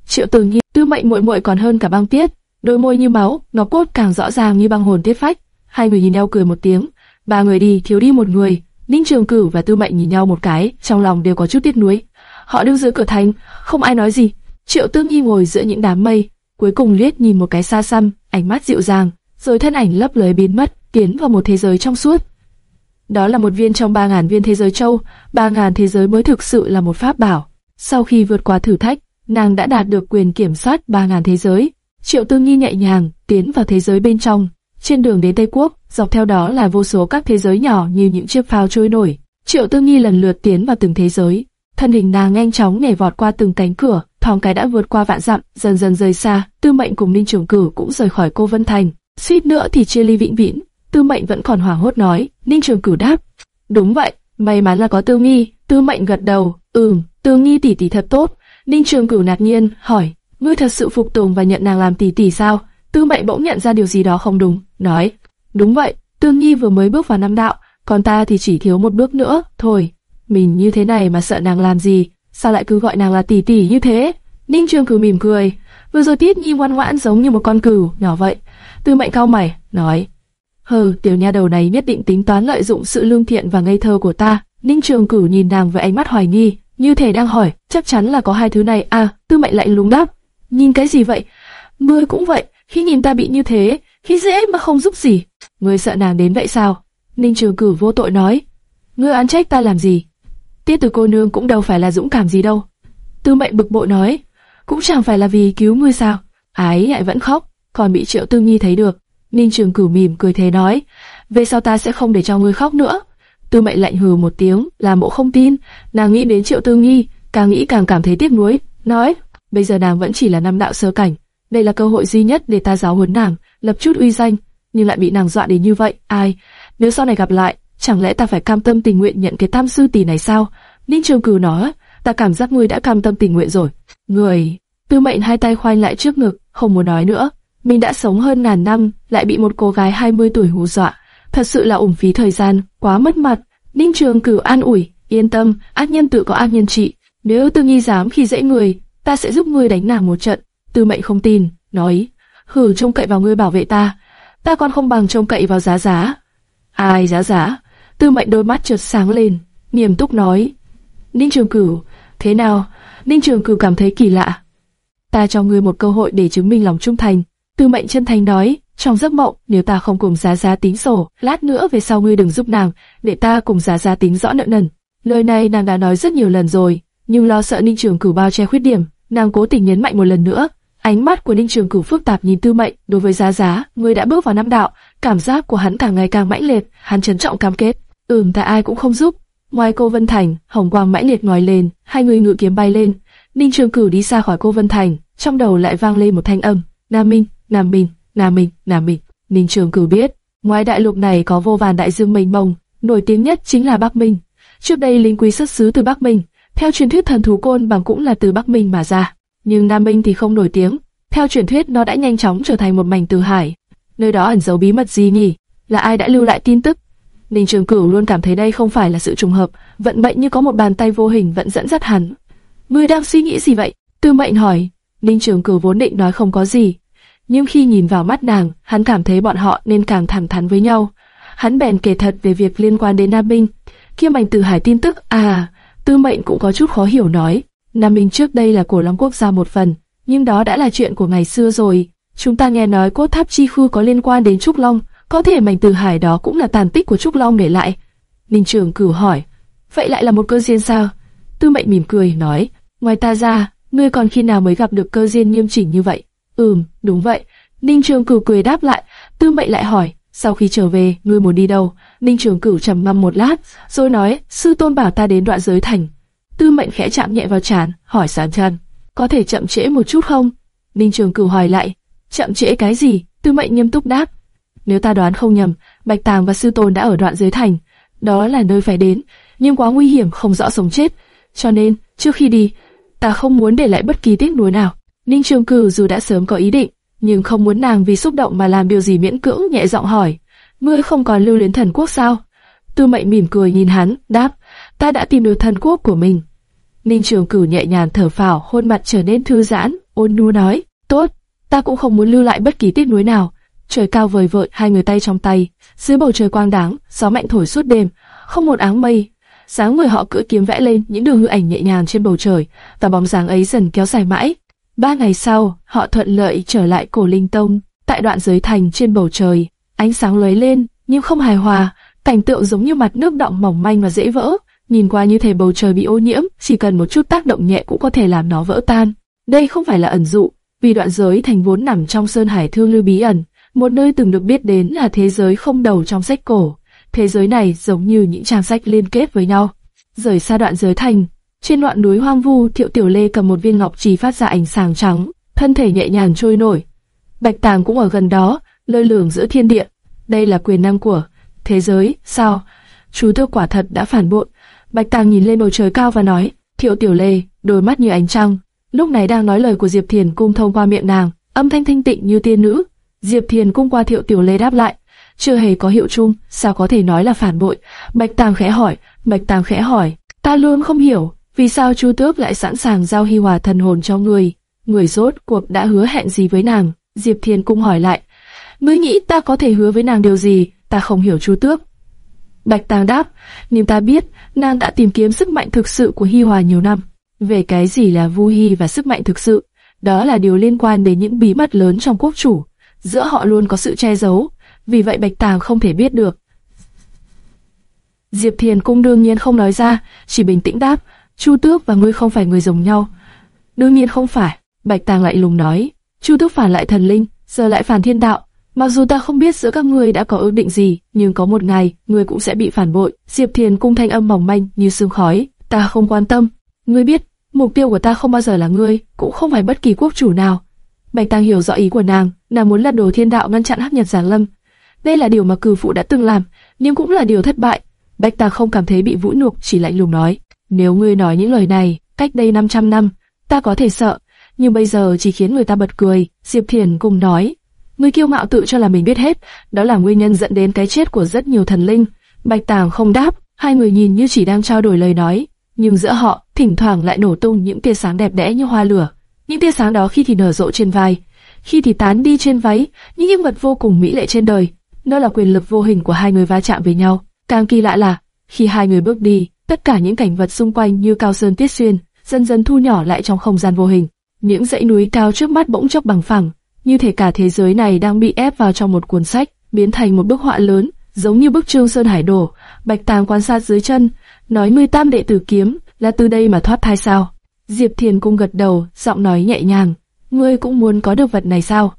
Triệu Tương Nhi, Tư Mệnh muội muội còn hơn cả băng tiết, đôi môi như máu, ngọc cốt càng rõ ràng như băng hồn tiết phách. Hai người nhìn nhau cười một tiếng, ba người đi thiếu đi một người. Ninh Trường Cửu và Tư Mệnh nhìn nhau một cái, trong lòng đều có chút tiếc nuối. Họ đứng giữa cửa thành, không ai nói gì. Triệu Tương Nhi ngồi giữa những đám mây, cuối cùng liếc nhìn một cái xa xăm, ánh mắt dịu dàng, rồi thân ảnh lấp lưới biến mất, tiến vào một thế giới trong suốt. Đó là một viên trong ba ngàn viên thế giới châu, ba ngàn thế giới mới thực sự là một pháp bảo. Sau khi vượt qua thử thách, nàng đã đạt được quyền kiểm soát ba ngàn thế giới. Triệu Tương Nhi nhẹ nhàng tiến vào thế giới bên trong. Trên đường đến Tây Quốc, dọc theo đó là vô số các thế giới nhỏ như những chiếc phao trôi nổi. Triệu tư nghi lần lượt tiến vào từng thế giới. Thân hình nàng nhanh chóng nhảy vọt qua từng cánh cửa, thoáng cái đã vượt qua vạn dặm, dần dần rời xa. Tư Mệnh cùng Ninh Trường Cử cũng rời khỏi Cô Vân Thành. Suýt nữa thì chia ly vĩnh viễn. Tư Mệnh vẫn còn hoảng hốt nói. Ninh Trường Cử đáp. Đúng vậy, may mắn là có Tư Nghi. Tư Mệnh gật đầu. Ừm, Tư Nghi tỷ tỷ thật tốt. Ninh Trường cửu ngạc nhiên hỏi. Ngươi thật sự phục tùng và nhận nàng làm tỷ tỷ sao? Tư Mệnh bỗng nhận ra điều gì đó không đúng, nói, đúng vậy, Tương Nhi vừa mới bước vào năm đạo, còn ta thì chỉ thiếu một bước nữa, thôi. Mình như thế này mà sợ nàng làm gì, sao lại cứ gọi nàng là tỷ tỷ như thế? Ninh Trường cứ mỉm cười, vừa rồi Tiết Nhi ngoan ngoãn giống như một con cừu nhỏ vậy. Tư Mệnh cao mày, nói, hừ, tiểu nha đầu này nhất định tính toán lợi dụng sự lương thiện và ngây thơ của ta. Ninh Trường Cửu nhìn nàng với ánh mắt hoài nghi, như thể đang hỏi, chắc chắn là có hai thứ này à? Tư Mệnh lạnh lùng đáp, nhìn cái gì vậy? Ngươi cũng vậy, khi nhìn ta bị như thế, khi dễ mà không giúp gì. Ngươi sợ nàng đến vậy sao? Ninh Trường Cửu vô tội nói. Ngươi án trách ta làm gì? Tiết từ cô nương cũng đâu phải là dũng cảm gì đâu. Tư mệnh bực bội nói. Cũng chẳng phải là vì cứu ngươi sao? Ái lại vẫn khóc, còn bị triệu tư nhi thấy được. Ninh Trường Cửu mỉm cười thế nói. Về sau ta sẽ không để cho ngươi khóc nữa. Tư mệnh lạnh hừ một tiếng, là bộ không tin. Nàng nghĩ đến triệu tư nghi, càng nghĩ càng cảm thấy tiếc nuối. Nói, bây giờ nàng vẫn chỉ là năm đạo sơ cảnh, đây là cơ hội duy nhất để ta giáo huấn nàng, lập chút uy danh, nhưng lại bị nàng dọa đến như vậy. Ai? Nếu sau này gặp lại, chẳng lẽ ta phải cam tâm tình nguyện nhận cái tam sư tỷ này sao? Ninh Trường Cửu nói, ta cảm giác ngươi đã cam tâm tình nguyện rồi. Người, Tư Mệnh hai tay khoanh lại trước ngực, không muốn nói nữa. Mình đã sống hơn ngàn năm, lại bị một cô gái 20 tuổi hù dọa, thật sự là ủng phí thời gian, quá mất mặt. Ninh Trường Cửu an ủi, Yên tâm, ác nhân tự có ác nhân trị. Nếu Tư Nhi dám khi dễ người, ta sẽ giúp ngươi đánh nàng một trận. Tư Mệnh không tin, nói, hử trông cậy vào ngươi bảo vệ ta, ta còn không bằng trông cậy vào giá giá. Ai giá giá? Tư Mệnh đôi mắt chợt sáng lên, nghiêm túc nói, Ninh Trường Cửu, thế nào? Ninh Trường Cửu cảm thấy kỳ lạ. Ta cho ngươi một cơ hội để chứng minh lòng trung thành. Tư Mệnh chân thành nói, trong giấc mộng, nếu ta không cùng Giá Giá tính sổ, lát nữa về sau ngươi đừng giúp nàng, để ta cùng Giá Giá tính rõ nợ nần. Lời này nàng đã nói rất nhiều lần rồi, nhưng lo sợ Ninh Trường Cửu bao che khuyết điểm, nàng cố tình nhấn mạnh một lần nữa. Ánh mắt của Ninh Trường Cửu phức tạp nhìn Tư Mệnh, đối với Giá Giá, người đã bước vào năm đạo, cảm giác của hắn càng ngày càng mãnh liệt, hắn trân trọng cam kết, ừm ta ai cũng không giúp. Ngoài cô Vân Thành, hồng quang mãnh liệt nói lên, hai người ngự kiếm bay lên. Ninh Trường Cửu đi xa khỏi cô Vân Thành, trong đầu lại vang lên một thanh âm, Nam Minh, Nam Minh, Nam Minh, Nam Minh. Ninh Trường Cửu biết, ngoài đại lục này có vô vàn đại dương mênh mông, nổi tiếng nhất chính là Bắc Minh. Trước đây linh quý xuất xứ từ Bắc Minh, theo truyền thuyết thần thú côn bằng cũng là từ Bắc Minh mà ra. Nhưng Nam Minh thì không nổi tiếng. Theo truyền thuyết nó đã nhanh chóng trở thành một mảnh từ hải. Nơi đó ẩn giấu bí mật gì nhỉ? Là ai đã lưu lại tin tức? Ninh Trường Cửu luôn cảm thấy đây không phải là sự trùng hợp, vận mệnh như có một bàn tay vô hình vẫn dẫn dắt hắn. Ngươi đang suy nghĩ gì vậy? Tư Mệnh hỏi. Ninh Trường Cửu vốn định nói không có gì, nhưng khi nhìn vào mắt nàng, hắn cảm thấy bọn họ nên càng thẳng thắn với nhau. Hắn bèn kể thật về việc liên quan đến Nam Minh. kia mảnh từ Hải tin tức, à, Tư Mệnh cũng có chút khó hiểu nói. Nam Minh trước đây là cổ Long Quốc gia một phần, nhưng đó đã là chuyện của ngày xưa rồi. Chúng ta nghe nói cốt tháp chi khu có liên quan đến Trúc Long, có thể mảnh từ Hải đó cũng là tàn tích của Trúc Long để lại. Ninh Trường cửu hỏi, vậy lại là một cơ duyên sao? Tư Mệnh mỉm cười nói, ngoài ta ra, ngươi còn khi nào mới gặp được cơ duyên nghiêm chỉnh như vậy? Ừm, đúng vậy. Ninh Trường Cửu cười đáp lại, Tư Mệnh lại hỏi, sau khi trở về, ngươi muốn đi đâu? Ninh Trường Cửu trầm ngâm một lát, rồi nói, sư tôn bảo ta đến đoạn giới thành. Tư Mệnh khẽ chạm nhẹ vào chán, hỏi sán chân, có thể chậm trễ một chút không? Ninh Trường Cửu hỏi lại, chậm trễ cái gì? Tư Mệnh nghiêm túc đáp, nếu ta đoán không nhầm, Bạch Tàng và sư tôn đã ở đoạn dưới thành, đó là nơi phải đến, nhưng quá nguy hiểm không rõ sống chết, cho nên trước khi đi, ta không muốn để lại bất kỳ tiếc nuối nào. Ninh Trường Cử dù đã sớm có ý định, nhưng không muốn nàng vì xúc động mà làm điều gì miễn cưỡng nhẹ giọng hỏi, ngươi không còn lưu luyến thần quốc sao? Tư Mệnh mỉm cười nhìn hắn, đáp, ta đã tìm được thần quốc của mình. Ninh Trường cửu nhẹ nhàng thở phào, hôn mặt trở nên thư giãn, ôn nhu nói, tốt, ta cũng không muốn lưu lại bất kỳ tiếc nuối nào. Trời cao vời vợi, hai người tay trong tay, dưới bầu trời quang đáng, gió mạnh thổi suốt đêm, không một áng mây. Sáng người họ cưỡi kiếm vẽ lên những đường hư ảnh nhẹ nhàng trên bầu trời, và bóng dáng ấy dần kéo dài mãi, Ba ngày sau, họ thuận lợi trở lại cổ linh tông, tại đoạn giới thành trên bầu trời, ánh sáng lóe lên, nhưng không hài hòa, cảnh tượng giống như mặt nước động mỏng manh và dễ vỡ, nhìn qua như thể bầu trời bị ô nhiễm, chỉ cần một chút tác động nhẹ cũng có thể làm nó vỡ tan. Đây không phải là ẩn dụ, vì đoạn giới thành vốn nằm trong sơn hải thương lưu bí ẩn, một nơi từng được biết đến là thế giới không đầu trong sách cổ. Thế giới này giống như những trang sách liên kết với nhau. Rời xa đoạn giới thành, trên ngọn núi hoang vu, Thiệu Tiểu Lê cầm một viên ngọc trì phát ra ánh sáng trắng, thân thể nhẹ nhàng trôi nổi. Bạch Tàng cũng ở gần đó, lơ lửng giữa thiên địa. Đây là quyền năng của thế giới, sao? Chú thơ quả thật đã phản bội. Bạch Tàng nhìn lên bầu trời cao và nói, Thiệu Tiểu Lê, đôi mắt như ánh trăng, lúc này đang nói lời của Diệp Thiền cung thông qua miệng nàng, âm thanh thanh tịnh như tiên nữ. Diệp Thiền cung qua Thiệu Tiểu Lê đáp lại, chưa hề có hiệu chung, sao có thể nói là phản bội? Bạch Tàng khẽ hỏi, Bạch Tàng khẽ hỏi, ta luôn không hiểu, vì sao Chu Tước lại sẵn sàng giao hy hòa thần hồn cho người? Người rốt cuộc đã hứa hẹn gì với nàng? Diệp Thiên cung hỏi lại. mới nghĩ ta có thể hứa với nàng điều gì? Ta không hiểu Chu Tước. Bạch Tàng đáp, nhưng ta biết nàng đã tìm kiếm sức mạnh thực sự của Hy Hòa nhiều năm. Về cái gì là Vu Hy và sức mạnh thực sự? Đó là điều liên quan đến những bí mật lớn trong quốc chủ. Giữa họ luôn có sự che giấu, vì vậy Bạch Tàng không thể biết được. Diệp Thiền cũng đương nhiên không nói ra, chỉ bình tĩnh đáp, Chu Tước và ngươi không phải người giống nhau. Đương nhiên không phải, Bạch Tàng lại lùng nói. Chu Tước phản lại thần linh, giờ lại phản thiên đạo. Mặc dù ta không biết giữa các ngươi đã có ước định gì, nhưng có một ngày, ngươi cũng sẽ bị phản bội. Diệp Thiền cung thanh âm mỏng manh như sương khói. Ta không quan tâm. Ngươi biết, mục tiêu của ta không bao giờ là ngươi, cũng không phải bất kỳ quốc chủ nào. Bạch Tăng hiểu rõ ý của nàng, nàng muốn lật đổ thiên đạo ngăn chặn hắc nhật giáng lâm. Đây là điều mà cử phụ đã từng làm, nhưng cũng là điều thất bại. Bạch ta không cảm thấy bị vũ nhục, chỉ lạnh lùng nói: nếu ngươi nói những lời này, cách đây 500 năm, ta có thể sợ, nhưng bây giờ chỉ khiến người ta bật cười. Diệp Thiền cùng nói, ngươi kiêu ngạo tự cho là mình biết hết, đó là nguyên nhân dẫn đến cái chết của rất nhiều thần linh. Bạch Tàng không đáp, Hai người nhìn như chỉ đang trao đổi lời nói, nhưng giữa họ thỉnh thoảng lại nổ tung những tia sáng đẹp đẽ như hoa lửa. Những tia sáng đó khi thì nở rộ trên vai, khi thì tán đi trên váy, những nhân vật vô cùng mỹ lệ trên đời. Nó là quyền lực vô hình của hai người va chạm với nhau. Càng kỳ lạ là, khi hai người bước đi, tất cả những cảnh vật xung quanh như cao sơn tiết xuyên, dần dần thu nhỏ lại trong không gian vô hình. Những dãy núi cao trước mắt bỗng chốc bằng phẳng, như thể cả thế giới này đang bị ép vào trong một cuốn sách, biến thành một bức họa lớn, giống như bức trương sơn hải đổ. Bạch Tàng quan sát dưới chân, nói mười tam đệ tử kiếm là từ đây mà thoát thai sao? Diệp Thiền cung gật đầu, giọng nói nhẹ nhàng. Ngươi cũng muốn có được vật này sao?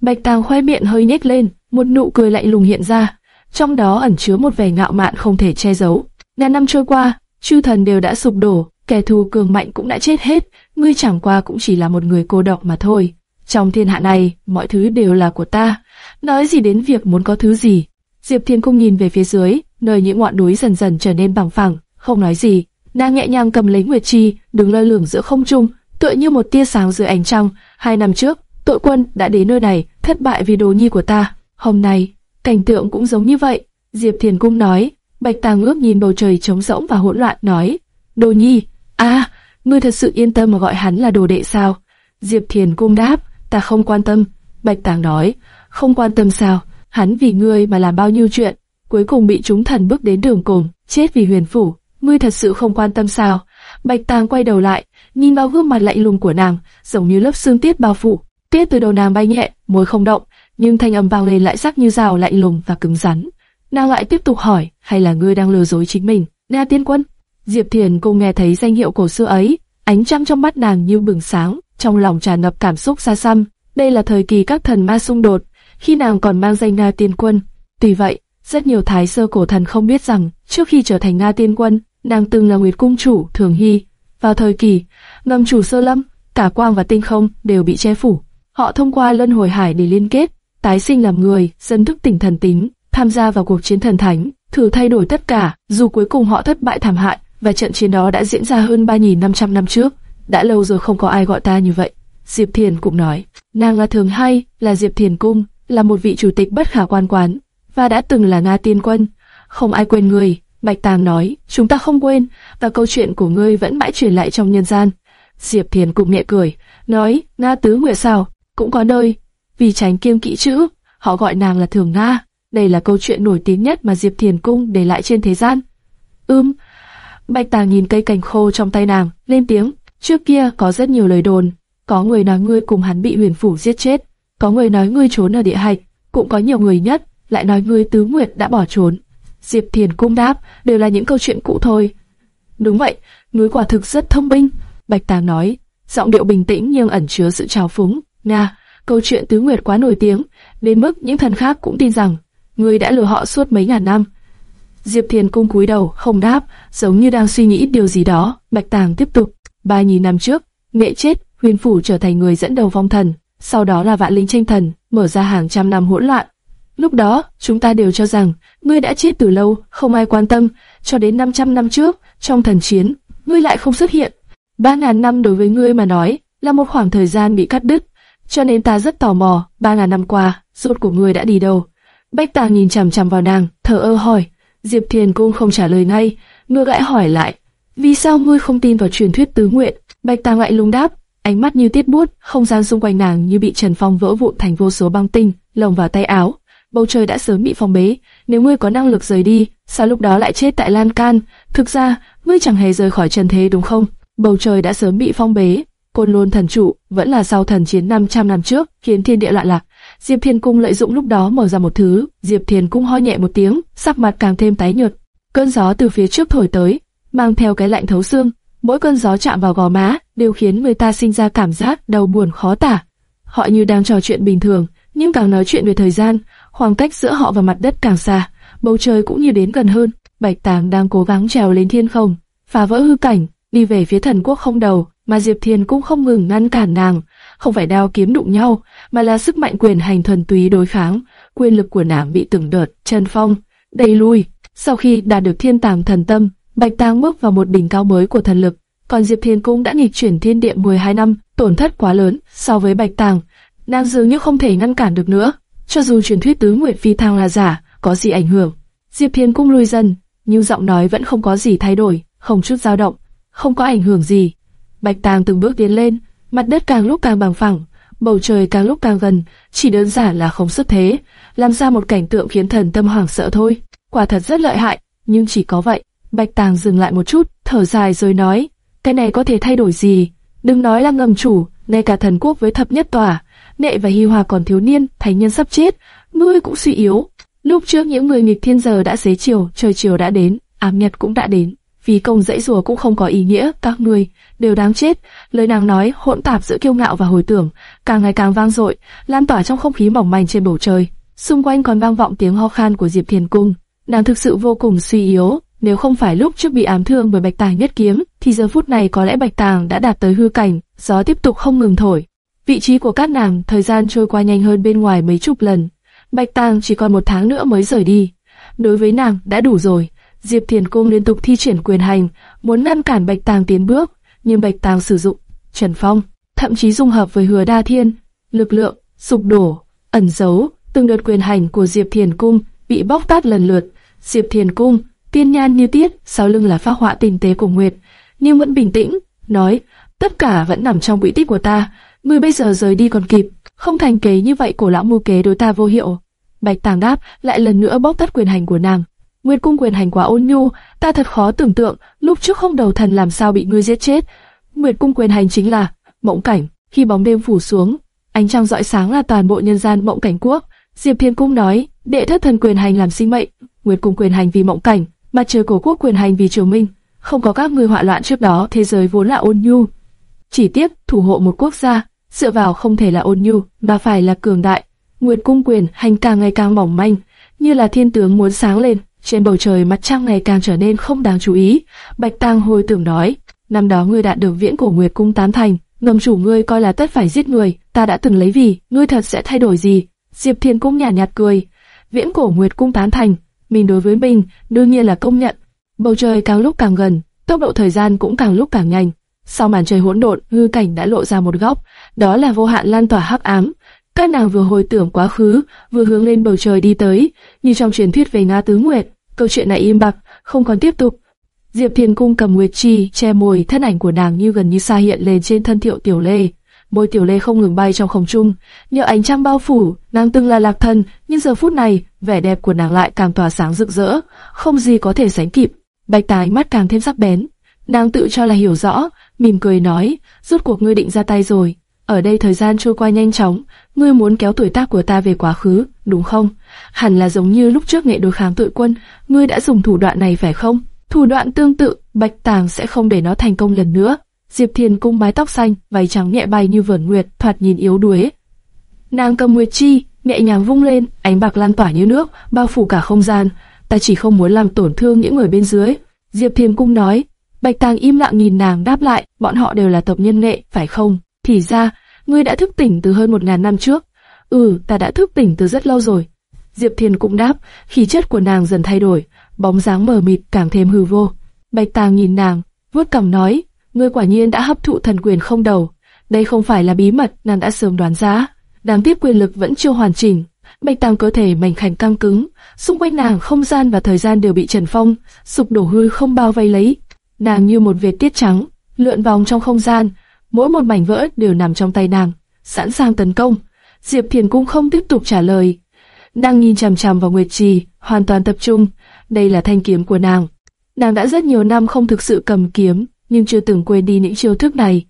Bạch Tàng khoe miệng hơi nhếch lên, một nụ cười lạnh lùng hiện ra, trong đó ẩn chứa một vẻ ngạo mạn không thể che giấu. Ngàn năm trôi qua, chư thần đều đã sụp đổ, kẻ thù cường mạnh cũng đã chết hết, ngươi chẳng qua cũng chỉ là một người cô độc mà thôi. Trong thiên hạ này, mọi thứ đều là của ta. Nói gì đến việc muốn có thứ gì? Diệp Thiên Cung nhìn về phía dưới, nơi những ngọn núi dần dần trở nên bằng phẳng, không nói gì. Nàng nhẹ nhàng cầm lấy Nguyệt Chi, đứng lơ lửng giữa không trung, tựa như một tia sáng dưới ánh trăng. Hai năm trước, tội quân đã đến nơi này, thất bại vì đồ nhi của ta. Hôm nay, cảnh tượng cũng giống như vậy. Diệp Thiền Cung nói. Bạch Tàng ước nhìn bầu trời trống rỗng và hỗn loạn nói. Đồ nhi, à, ngươi thật sự yên tâm mà gọi hắn là đồ đệ sao? Diệp Thiền Cung đáp, ta không quan tâm. Bạch Tàng nói, không quan tâm sao? Hắn vì ngươi mà làm bao nhiêu chuyện, cuối cùng bị chúng thần bước đến đường cùng, chết vì huyền phủ. Ngươi thật sự không quan tâm sao? Bạch Tàng quay đầu lại, nhìn vào gương mặt lạnh lùng của nàng, giống như lớp xương tiết bao phủ. Tiết từ đầu nàng bay nhẹ, môi không động, nhưng thanh âm vang lên lại sắc như rào lạnh lùng và cứng rắn. Nàng lại tiếp tục hỏi, hay là ngươi đang lừa dối chính mình? Na Tiên Quân. Diệp Thiền cô nghe thấy danh hiệu cổ xưa ấy, ánh trăng trong mắt nàng như bừng sáng, trong lòng tràn ngập cảm xúc xa xăm. Đây là thời kỳ các thần ma xung đột, khi nàng còn mang danh nga Tiên Quân. Tuy vậy, rất nhiều thái sơ cổ thần không biết rằng, trước khi trở thành nga Tiên Quân, nàng từng là Nguyệt Cung chủ Thường Hy. Vào thời kỳ, ngầm chủ sơ lâm, cả quang và tinh không đều bị che phủ. Họ thông qua lân hồi hải để liên kết, tái sinh làm người, dân thức tỉnh thần tính, tham gia vào cuộc chiến thần thánh, thử thay đổi tất cả, dù cuối cùng họ thất bại thảm hại, và trận chiến đó đã diễn ra hơn 3.500 năm trước. Đã lâu rồi không có ai gọi ta như vậy. Diệp Thiền cũng nói, nàng là thường hay, là Diệp Thiền Cung, là một vị chủ tịch bất khả quan quán, và đã từng là Nga Tiên Quân. Không ai quên người, Bạch Tàng nói, chúng ta không quên, và câu chuyện của ngươi vẫn mãi truyền lại trong nhân gian. Diệp Thiền cũng nhẹ cười, nói, Nga Tứ Nguyệt sao, cũng có nơi, vì tránh kiêng kỵ chữ, họ gọi nàng là Thường Nga. Đây là câu chuyện nổi tiếng nhất mà Diệp Thiền Cung để lại trên thế gian. Ưm, Bạch Tàng nhìn cây cành khô trong tay nàng, lên tiếng, trước kia có rất nhiều lời đồn, có người nói ngươi cùng hắn bị huyền phủ giết chết, có người nói ngươi trốn ở địa hạch, cũng có nhiều người nhất lại nói ngươi tứ nguyệt đã bỏ trốn. Diệp Thiền cung đáp, đều là những câu chuyện cũ thôi. Đúng vậy, núi quả thực rất thông minh. Bạch Tàng nói, giọng điệu bình tĩnh nhưng ẩn chứa sự trào phúng. Nga, câu chuyện tứ nguyệt quá nổi tiếng, đến mức những thần khác cũng tin rằng ngươi đã lừa họ suốt mấy ngàn năm. Diệp Thiền cung cúi đầu, không đáp, giống như đang suy nghĩ điều gì đó. Bạch Tàng tiếp tục, ba nghìn năm trước, mẹ chết, huyền phủ trở thành người dẫn đầu vong thần, sau đó là vạn linh tranh thần, mở ra hàng trăm năm hỗn loạn. Lúc đó, chúng ta đều cho rằng, ngươi đã chết từ lâu, không ai quan tâm, cho đến 500 năm trước, trong thần chiến, ngươi lại không xuất hiện. Ba ngàn năm đối với ngươi mà nói, là một khoảng thời gian bị cắt đứt, cho nên ta rất tò mò, ba ngàn năm qua, rốt của ngươi đã đi đâu? Bách Tàng nhìn chằm chằm vào nàng, thở ơ hỏi. Diệp Thiền cũng không trả lời ngay, ngược lại hỏi lại, vì sao ngươi không tin vào truyền thuyết tứ nguyện? Bạch Tàng lại lung đáp, ánh mắt như tiết bút, không gian xung quanh nàng như bị Trần Phong vỡ vụn thành vô số băng tinh, lồng vào tay áo. Bầu trời đã sớm bị phong bế, nếu ngươi có năng lực rời đi, sao lúc đó lại chết tại Lan Can? Thực ra, ngươi chẳng hề rời khỏi trần thế đúng không? Bầu trời đã sớm bị phong bế, Côn Lôn thần trụ vẫn là sau thần chiến 500 năm trước, khiến thiên địa loạn lạc. Diệp Thiên Cung lợi dụng lúc đó mở ra một thứ, Diệp Thiên Cung ho nhẹ một tiếng, sắc mặt càng thêm tái nhợt. Cơn gió từ phía trước thổi tới, mang theo cái lạnh thấu xương, mỗi cơn gió chạm vào gò má đều khiến người ta sinh ra cảm giác đau buồn khó tả. Họ như đang trò chuyện bình thường, nhưng càng nói chuyện về thời gian, khoảng cách giữa họ và mặt đất càng xa, bầu trời cũng như đến gần hơn. Bạch Tàng đang cố gắng trèo lên thiên không, phá vỡ hư cảnh, đi về phía thần quốc không đầu, mà Diệp Thiên cũng không ngừng ngăn cản nàng. Không phải đao kiếm đụng nhau, mà là sức mạnh quyền hành thuần túy đối kháng. Quyền lực của nàng bị từng đợt chân phong, đẩy lui. Sau khi đạt được thiên tàng thần tâm, Bạch Tàng bước vào một đỉnh cao mới của thần lực. Còn Diệp Thiên cũng đã nghịch chuyển thiên địa 12 năm, tổn thất quá lớn so với Bạch Tàng. Nàng dường như không thể ngăn cản được nữa. Cho dù truyền thuyết tứ nguyệt phi thăng là giả, có gì ảnh hưởng? Diệp Thiên cũng lui dần, nhưng giọng nói vẫn không có gì thay đổi, không chút dao động, không có ảnh hưởng gì. Bạch Tàng từng bước tiến lên, mặt đất càng lúc càng bằng phẳng, bầu trời càng lúc càng gần, chỉ đơn giản là không xuất thế, làm ra một cảnh tượng khiến thần tâm hoảng sợ thôi. Quả thật rất lợi hại, nhưng chỉ có vậy. Bạch Tàng dừng lại một chút, thở dài rồi nói, cái này có thể thay đổi gì? Đừng nói là ngầm chủ, ngay cả thần quốc với thập nhất tòa, nệ và hi hòa còn thiếu niên, Thánh nhân sắp chết, ngươi cũng suy yếu. Lúc trước những người nghịch thiên giờ đã xế chiều, trời chiều đã đến, ám nhật cũng đã đến. Vì công dãy rùa cũng không có ý nghĩa, các ngươi đều đáng chết. Lời nàng nói hỗn tạp giữa kiêu ngạo và hồi tưởng, càng ngày càng vang dội, lan tỏa trong không khí mỏng manh trên bầu trời. Xung quanh còn vang vọng tiếng ho khan của Diệp Thiền Cung. Nàng thực sự vô cùng suy yếu, nếu không phải lúc trước bị ám thương bởi Bạch Tàng nhất kiếm, thì giờ phút này có lẽ Bạch Tàng đã đạt tới hư cảnh, gió tiếp tục không ngừng thổi. Vị trí của các nàng, thời gian trôi qua nhanh hơn bên ngoài mấy chục lần. Bạch Tàng chỉ còn một tháng nữa mới rời đi. Đối với nàng, đã đủ rồi. Diệp Thiền Cung liên tục thi triển quyền hành, muốn ngăn cản Bạch Tàng tiến bước, nhưng Bạch Tàng sử dụng Trần Phong, thậm chí dung hợp với Hứa Đa Thiên, lực lượng sụp đổ, ẩn giấu, từng đợt quyền hành của Diệp Thiền Cung bị bóc tát lần lượt. Diệp Thiền Cung, tiên nhan như tiết, sau lưng là phác họa tinh tế của Nguyệt, nhưng vẫn bình tĩnh, nói, tất cả vẫn nằm trong quỹ tích của ta, ngươi bây giờ rời đi còn kịp, không thành kế như vậy cổ lão mưu kế đối ta vô hiệu. Bạch Tàng đáp, lại lần nữa bóc tắt quyền hành của nàng. Nguyệt cung quyền hành quá ôn nhu, ta thật khó tưởng tượng, lúc trước không đầu thần làm sao bị ngươi giết chết. Nguyệt cung quyền hành chính là mộng cảnh, khi bóng đêm phủ xuống, ánh trăng rọi sáng là toàn bộ nhân gian mộng cảnh quốc. Diệp Thiên cung nói, đệ thất thần quyền hành làm sinh mệnh, Nguyệt cung quyền hành vì mộng cảnh, mặt trời cổ quốc quyền hành vì triều minh. Không có các ngươi họa loạn trước đó, thế giới vốn là ôn nhu. Chỉ tiếp thủ hộ một quốc gia, dựa vào không thể là ôn nhu, mà phải là cường đại. Nguyệt cung quyền hành càng ngày càng mỏng manh, như là thiên tướng muốn sáng lên. Trên bầu trời mặt trăng ngày càng trở nên không đáng chú ý. Bạch Tang hồi tưởng nói, năm đó ngươi đạt được viễn cổ Nguyệt cung tán thành, ngầm chủ ngươi coi là tất phải giết người, ta đã từng lấy vì, ngươi thật sẽ thay đổi gì? Diệp Thiên cũng nhạt nhạt cười, viễn cổ Nguyệt cung tán thành, mình đối với mình đương nhiên là công nhận. Bầu trời càng lúc càng gần, tốc độ thời gian cũng càng lúc càng nhanh. Sau màn trời hỗn độn, hư cảnh đã lộ ra một góc, đó là vô hạn lan tỏa hắc ám. Các nàng vừa hồi tưởng quá khứ, vừa hướng lên bầu trời đi tới, như trong truyền thuyết về Nga Tứ Nguyệt. Câu chuyện này im bặt, không còn tiếp tục. Diệp thiền Cung cầm nguyệt chi, che môi, thân ảnh của nàng như gần như xa hiện lên trên thân Thiệu Tiểu Lê. Bôi Tiểu Lê không ngừng bay trong không trung, nhờ ánh trăng bao phủ, nàng từng là lạc thân, nhưng giờ phút này, vẻ đẹp của nàng lại càng tỏa sáng rực rỡ, không gì có thể sánh kịp. Bạch Tà ánh mắt càng thêm sắc bén, nàng tự cho là hiểu rõ, mỉm cười nói, rốt cuộc ngươi định ra tay rồi. Ở đây thời gian trôi qua nhanh chóng, ngươi muốn kéo tuổi tác của ta về quá khứ, đúng không? Hẳn là giống như lúc trước nghệ đối kháng tội quân, ngươi đã dùng thủ đoạn này phải không? Thủ đoạn tương tự, Bạch Tàng sẽ không để nó thành công lần nữa. Diệp Thiền cung mái tóc xanh, váy trắng nhẹ bay như vườn nguyệt, thoạt nhìn yếu đuối. Nàng cầm nguyệt chi, nhẹ nhàng vung lên, ánh bạc lan tỏa như nước, bao phủ cả không gian. Ta chỉ không muốn làm tổn thương những người bên dưới. Diệp Thiền cung nói. Bạch Tàng im lặng nhìn nàng đáp lại, bọn họ đều là tộc nhân nghệ, phải không? Thì ra, ngươi đã thức tỉnh từ hơn một ngàn năm trước. Ừ, ta đã thức tỉnh từ rất lâu rồi. Diệp Thiên cũng đáp, khí chất của nàng dần thay đổi, bóng dáng mờ mịt càng thêm hư vô. Bạch Tàng nhìn nàng, vuốt cằm nói, ngươi quả nhiên đã hấp thụ thần quyền không đầu. Đây không phải là bí mật, nàng đã sớm đoán ra. Đáng tiếc quyền lực vẫn chưa hoàn chỉnh. Bạch Tam cơ thể mảnh khảnh căng cứng, xung quanh nàng không gian và thời gian đều bị trần phong, sụp đổ hư không bao vây lấy. Nàng như một vệt tiết trắng, lượn vòng trong không gian, mỗi một mảnh vỡ đều nằm trong tay nàng, sẵn sàng tấn công. Diệp Thiền cũng không tiếp tục trả lời, đang nhìn chằm chằm vào Nguyệt Trì, hoàn toàn tập trung. Đây là thanh kiếm của nàng. Nàng đã rất nhiều năm không thực sự cầm kiếm, nhưng chưa từng quên đi những chiêu thức này.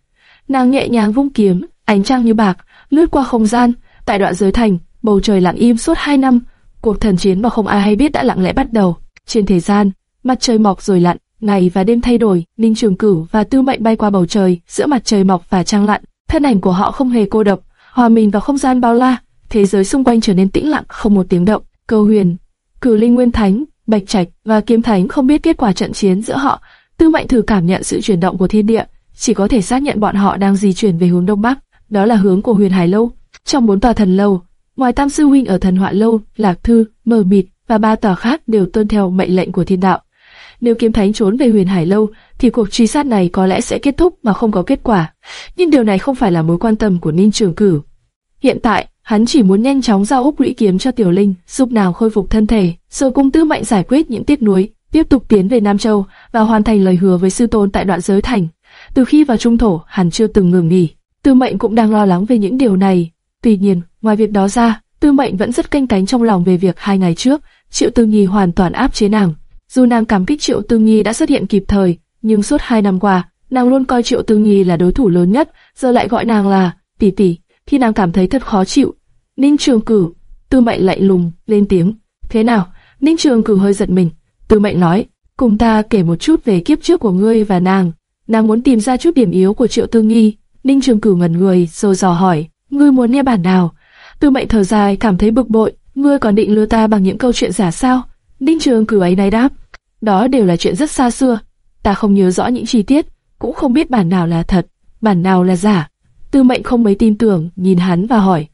Nàng nhẹ nhàng vung kiếm, ánh trăng như bạc, lướt qua không gian. Tại đoạn giới thành, bầu trời lặng im suốt hai năm. Cuộc thần chiến mà không ai hay biết đã lặng lẽ bắt đầu. Trên thế gian, mặt trời mọc rồi lặn, ngày và đêm thay đổi. Ninh Trường Cửu và Tư Mệnh bay qua bầu trời, giữa mặt trời mọc và trăng lặn. Thân ảnh của họ không hề cô độc, hòa mình vào không gian bao la thế giới xung quanh trở nên tĩnh lặng, không một tiếng động. Câu Huyền, Cửu Linh Nguyên Thánh, Bạch Trạch và Kiếm Thánh không biết kết quả trận chiến giữa họ. Tư Mệnh thử cảm nhận sự chuyển động của thiên địa, chỉ có thể xác nhận bọn họ đang di chuyển về hướng đông bắc, đó là hướng của Huyền Hải lâu. Trong bốn tòa thần lâu, ngoài Tam sư huynh ở Thần Họa lâu, Lạc Thư, Mờ Mịt và ba tòa khác đều tuân theo mệnh lệnh của thiên đạo. Nếu Kiếm Thánh trốn về Huyền Hải lâu, thì cuộc truy sát này có lẽ sẽ kết thúc mà không có kết quả. Nhưng điều này không phải là mối quan tâm của Ninh Trường Cửu. Hiện tại, Hắn chỉ muốn nhanh chóng giao úc lũy kiếm cho Tiểu Linh, giúp nào khôi phục thân thể, rồi cùng Tư Mệnh giải quyết những tiếc nuối, tiếp tục tiến về Nam Châu và hoàn thành lời hứa với sư tôn tại đoạn giới thành. Từ khi vào trung thổ, hắn chưa từng ngừng nghỉ. Tư Mệnh cũng đang lo lắng về những điều này. Tuy nhiên, ngoài việc đó ra, Tư Mệnh vẫn rất canh cánh trong lòng về việc hai ngày trước, Triệu Tư Nhi hoàn toàn áp chế nàng. Dù nàng cảm kích Triệu Tư Nhi đã xuất hiện kịp thời, nhưng suốt hai năm qua, nàng luôn coi Triệu Tư Nhi là đối thủ lớn nhất, giờ lại gọi nàng là tỷ tỷ, khi nàng cảm thấy thật khó chịu. Ninh Trường Cử, Tư Mệnh lạnh lùng lên tiếng, thế nào? Ninh Trường Cử hơi giật mình. Tư Mệnh nói, cùng ta kể một chút về kiếp trước của ngươi và nàng. Nàng muốn tìm ra chút điểm yếu của Triệu Tư Nhi. Ninh Trường Cửu ngẩn người, rồi dò hỏi, ngươi muốn nghe bản nào? Tư Mệnh thở dài, cảm thấy bực bội, ngươi còn định lừa ta bằng những câu chuyện giả sao? Ninh Trường Cửu ấy này đáp, đó đều là chuyện rất xa xưa, ta không nhớ rõ những chi tiết, cũng không biết bản nào là thật, bản nào là giả. Tư Mệnh không mấy tin tưởng, nhìn hắn và hỏi,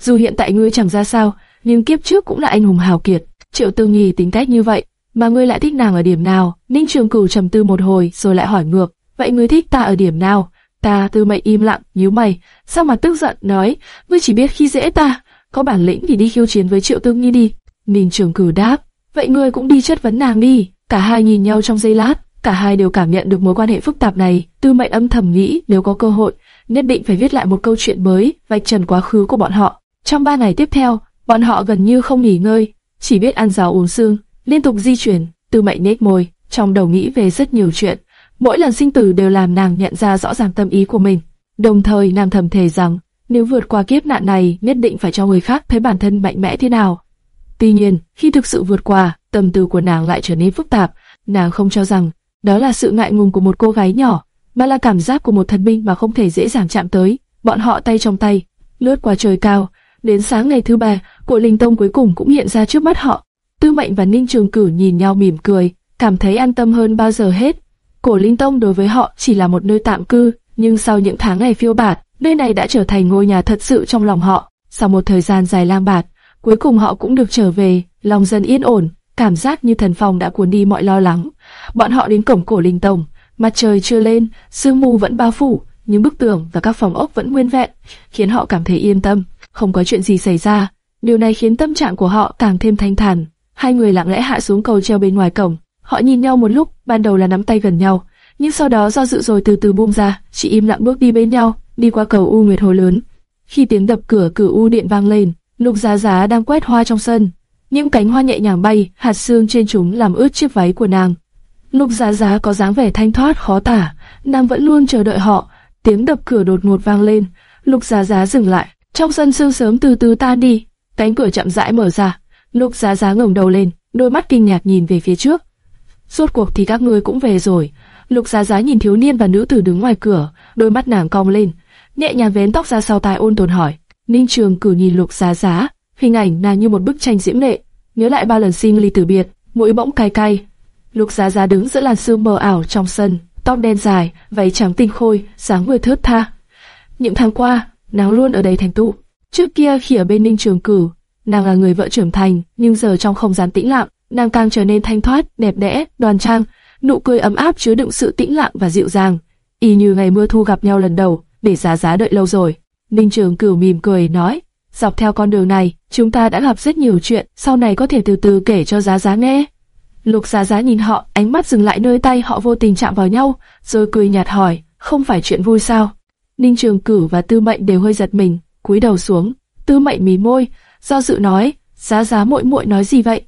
dù hiện tại ngươi chẳng ra sao, nhưng kiếp trước cũng là anh hùng hào kiệt. Triệu Tư Nghi tính cách như vậy, mà ngươi lại thích nàng ở điểm nào? Ninh Trường Cửu trầm tư một hồi, rồi lại hỏi ngược, vậy ngươi thích ta ở điểm nào? Ta Tư Mệnh im lặng, nhíu mày, sao mà tức giận nói, ngươi chỉ biết khi dễ ta, có bản lĩnh thì đi khiêu chiến với Triệu Tư Nghi đi. Ninh Trường Cửu đáp, vậy ngươi cũng đi chất vấn nàng đi. Cả hai nhìn nhau trong giây lát, cả hai đều cảm nhận được mối quan hệ phức tạp này. Tư Mệnh âm thầm nghĩ, nếu có cơ hội, nhất định phải viết lại một câu chuyện mới, vạch trần quá khứ của bọn họ. Trong ba ngày tiếp theo, bọn họ gần như không nghỉ ngơi, chỉ biết ăn rau uống xương, liên tục di chuyển. Tư Mệnh nết môi, trong đầu nghĩ về rất nhiều chuyện. Mỗi lần sinh tử đều làm nàng nhận ra rõ ràng tâm ý của mình. Đồng thời nàng thầm thề rằng, nếu vượt qua kiếp nạn này, nhất định phải cho người khác thấy bản thân mạnh mẽ thế nào. Tuy nhiên, khi thực sự vượt qua, tâm tư của nàng lại trở nên phức tạp. Nàng không cho rằng đó là sự ngại ngùng của một cô gái nhỏ, mà là cảm giác của một thần binh mà không thể dễ dàng chạm tới. Bọn họ tay trong tay, lướt qua trời cao. Đến sáng ngày thứ ba, cổ linh tông cuối cùng cũng hiện ra trước mắt họ. Tư Mệnh và Ninh Trường Cử nhìn nhau mỉm cười, cảm thấy an tâm hơn bao giờ hết. Cổ Linh Tông đối với họ chỉ là một nơi tạm cư, nhưng sau những tháng ngày phiêu bạt, nơi này đã trở thành ngôi nhà thật sự trong lòng họ. Sau một thời gian dài lang bạt, cuối cùng họ cũng được trở về, lòng dần yên ổn, cảm giác như thần phòng đã cuốn đi mọi lo lắng. Bọn họ đến cổng cổ Linh Tông, mặt trời chưa lên, sương mù vẫn bao phủ, nhưng bức tường và các phòng ốc vẫn nguyên vẹn, khiến họ cảm thấy yên tâm, không có chuyện gì xảy ra. Điều này khiến tâm trạng của họ càng thêm thanh thản. Hai người lặng lẽ hạ xuống cầu treo bên ngoài cổng. Họ nhìn nhau một lúc, ban đầu là nắm tay gần nhau, nhưng sau đó do dự rồi từ từ buông ra, chỉ im lặng bước đi bên nhau, đi qua cầu U Nguyệt Hồ lớn. Khi tiếng đập cửa cửa U điện vang lên, Lục Giá Giá đang quét hoa trong sân, những cánh hoa nhẹ nhàng bay, hạt sương trên chúng làm ướt chiếc váy của nàng. Lục Giá Giá có dáng vẻ thanh thoát khó tả, nàng vẫn luôn chờ đợi họ. Tiếng đập cửa đột ngột vang lên, Lục Giá Giá dừng lại. Trong sân sương sớm từ từ tan đi, cánh cửa chậm rãi mở ra. Lục Giá Giá ngẩng đầu lên, đôi mắt kinh ngạc nhìn về phía trước. Suốt cuộc thì các ngươi cũng về rồi. Lục Giá Giá nhìn thiếu niên và nữ tử đứng ngoài cửa, đôi mắt nàng cong lên, nhẹ nhàng vén tóc ra sau tai ôn tồn hỏi. Ninh Trường cử nhìn Lục Giá Giá, hình ảnh nàng như một bức tranh diễm lệ, nhớ lại ba lần sinh ly tử biệt, mũi bỗng cay cay. Lục Giá Giá đứng giữa làn sương mờ ảo trong sân, tóc đen dài, váy trắng tinh khôi, dáng người thướt tha. Những tháng qua, nàng luôn ở đây thành tụ. Trước kia khi ở bên Ninh Trường Cử, nàng là người vợ trưởng thành, nhưng giờ trong không gian tĩnh lặng, nàng càng trở nên thanh thoát, đẹp đẽ, đoan trang, nụ cười ấm áp chứa đựng sự tĩnh lặng và dịu dàng, y như ngày mưa thu gặp nhau lần đầu, để giá giá đợi lâu rồi. Ninh Trường Cửu mỉm cười nói, dọc theo con đường này, chúng ta đã gặp rất nhiều chuyện, sau này có thể từ từ kể cho giá giá nghe. Lục giá giá nhìn họ, ánh mắt dừng lại nơi tay họ vô tình chạm vào nhau, rồi cười nhạt hỏi, không phải chuyện vui sao? Ninh Trường Cửu và Tư Mệnh đều hơi giật mình, cúi đầu xuống. Tư Mệnh mí môi, do dự nói, giá giá muội muội nói gì vậy?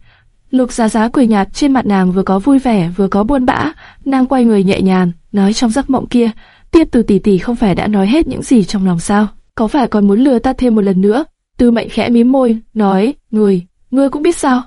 Lục giá giá cười nhạt trên mặt nàng vừa có vui vẻ vừa có buồn bã, nàng quay người nhẹ nhàng, nói trong giấc mộng kia, tiếp từ tỷ tỷ không phải đã nói hết những gì trong lòng sao? Có phải còn muốn lừa ta thêm một lần nữa? Tư mệnh khẽ mím môi, nói, người, ngươi cũng biết sao?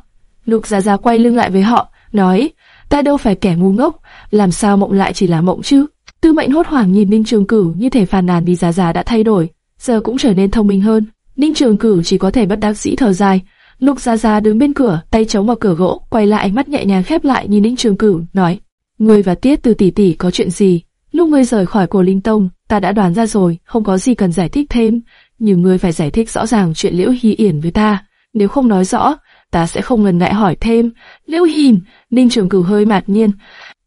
Lục giá giá quay lưng lại với họ, nói, ta đâu phải kẻ ngu ngốc, làm sao mộng lại chỉ là mộng chứ? Tư mệnh hốt hoảng nhìn Ninh Trường Cửu như thể phàn nàn vì giá giá đã thay đổi, giờ cũng trở nên thông minh hơn. Ninh Trường Cửu chỉ có thể bất đắc dĩ thở dài, Lục Gia Gia đứng bên cửa, tay chống vào cửa gỗ, quay lại ánh mắt nhẹ nhàng khép lại nhìn Ninh Trường Cửu, nói: "Ngươi và Tiết Từ tỷ tỷ có chuyện gì? Lúc ngươi rời khỏi Cổ Linh Tông, ta đã đoán ra rồi, không có gì cần giải thích thêm, nhưng ngươi phải giải thích rõ ràng chuyện Liễu Hi Yển với ta, nếu không nói rõ, ta sẽ không ngần ngại hỏi thêm." Liễu Hiển, Ninh Trường Cửu hơi mạc nhiên.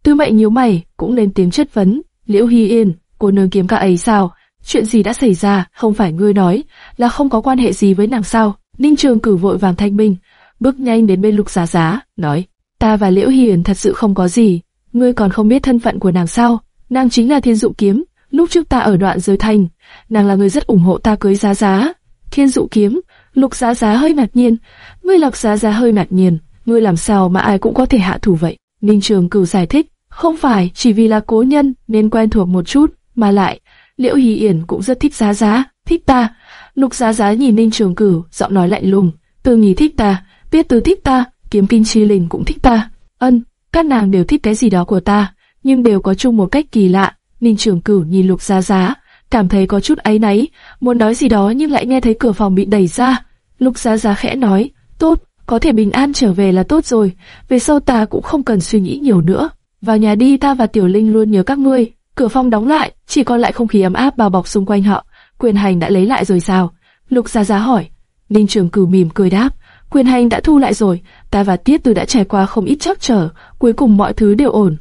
Tư Mệnh nhíu mày, cũng lên tiếng chất vấn, "Liễu Hi Yển, cô nương kiếm cả ấy sao? Chuyện gì đã xảy ra? Không phải ngươi nói là không có quan hệ gì với nàng sao?" Ninh Trường Cử vội vàng thanh minh, bước nhanh đến bên Lục Giá Giá, nói: ta và Liễu Hiền thật sự không có gì, ngươi còn không biết thân phận của nàng sao? Nàng chính là Thiên Dụ Kiếm, lúc trước ta ở đoạn giới thành, nàng là người rất ủng hộ ta cưới Giá Giá. Thiên Dụ Kiếm, Lục Giá Giá hơi ngạc nhiên, ngươi Lục Giá Giá hơi ngạc nhiên, ngươi làm sao mà ai cũng có thể hạ thủ vậy? Ninh Trường Cửu giải thích, không phải chỉ vì là cố nhân nên quen thuộc một chút, mà lại Liễu Hí Yển cũng rất thích Giá Giá, thích ta. Lục Giá Giá nhìn Ninh Trường Cửu, giọng nói lạnh lùng, Từ nghỉ thích ta, Biết Từ thích ta, Kiếm Kinh Chi Linh cũng thích ta. Ân, các nàng đều thích cái gì đó của ta, nhưng đều có chung một cách kỳ lạ. Ninh Trường Cửu nhìn Lục Giá Giá, cảm thấy có chút áy náy, muốn nói gì đó nhưng lại nghe thấy cửa phòng bị đẩy ra. Lục Giá Giá khẽ nói, tốt, có thể bình an trở về là tốt rồi, về sau ta cũng không cần suy nghĩ nhiều nữa. Vào nhà đi ta và Tiểu Linh luôn nhớ các ngươi. Cửa phòng đóng lại, chỉ còn lại không khí ấm áp bao bọc xung quanh họ. Quyền hành đã lấy lại rồi sao? Lục Gia Gia hỏi. Ninh Trường Cửu mỉm cười đáp, quyền hành đã thu lại rồi, ta và Tiết Từ đã trải qua không ít trắc trở, cuối cùng mọi thứ đều ổn.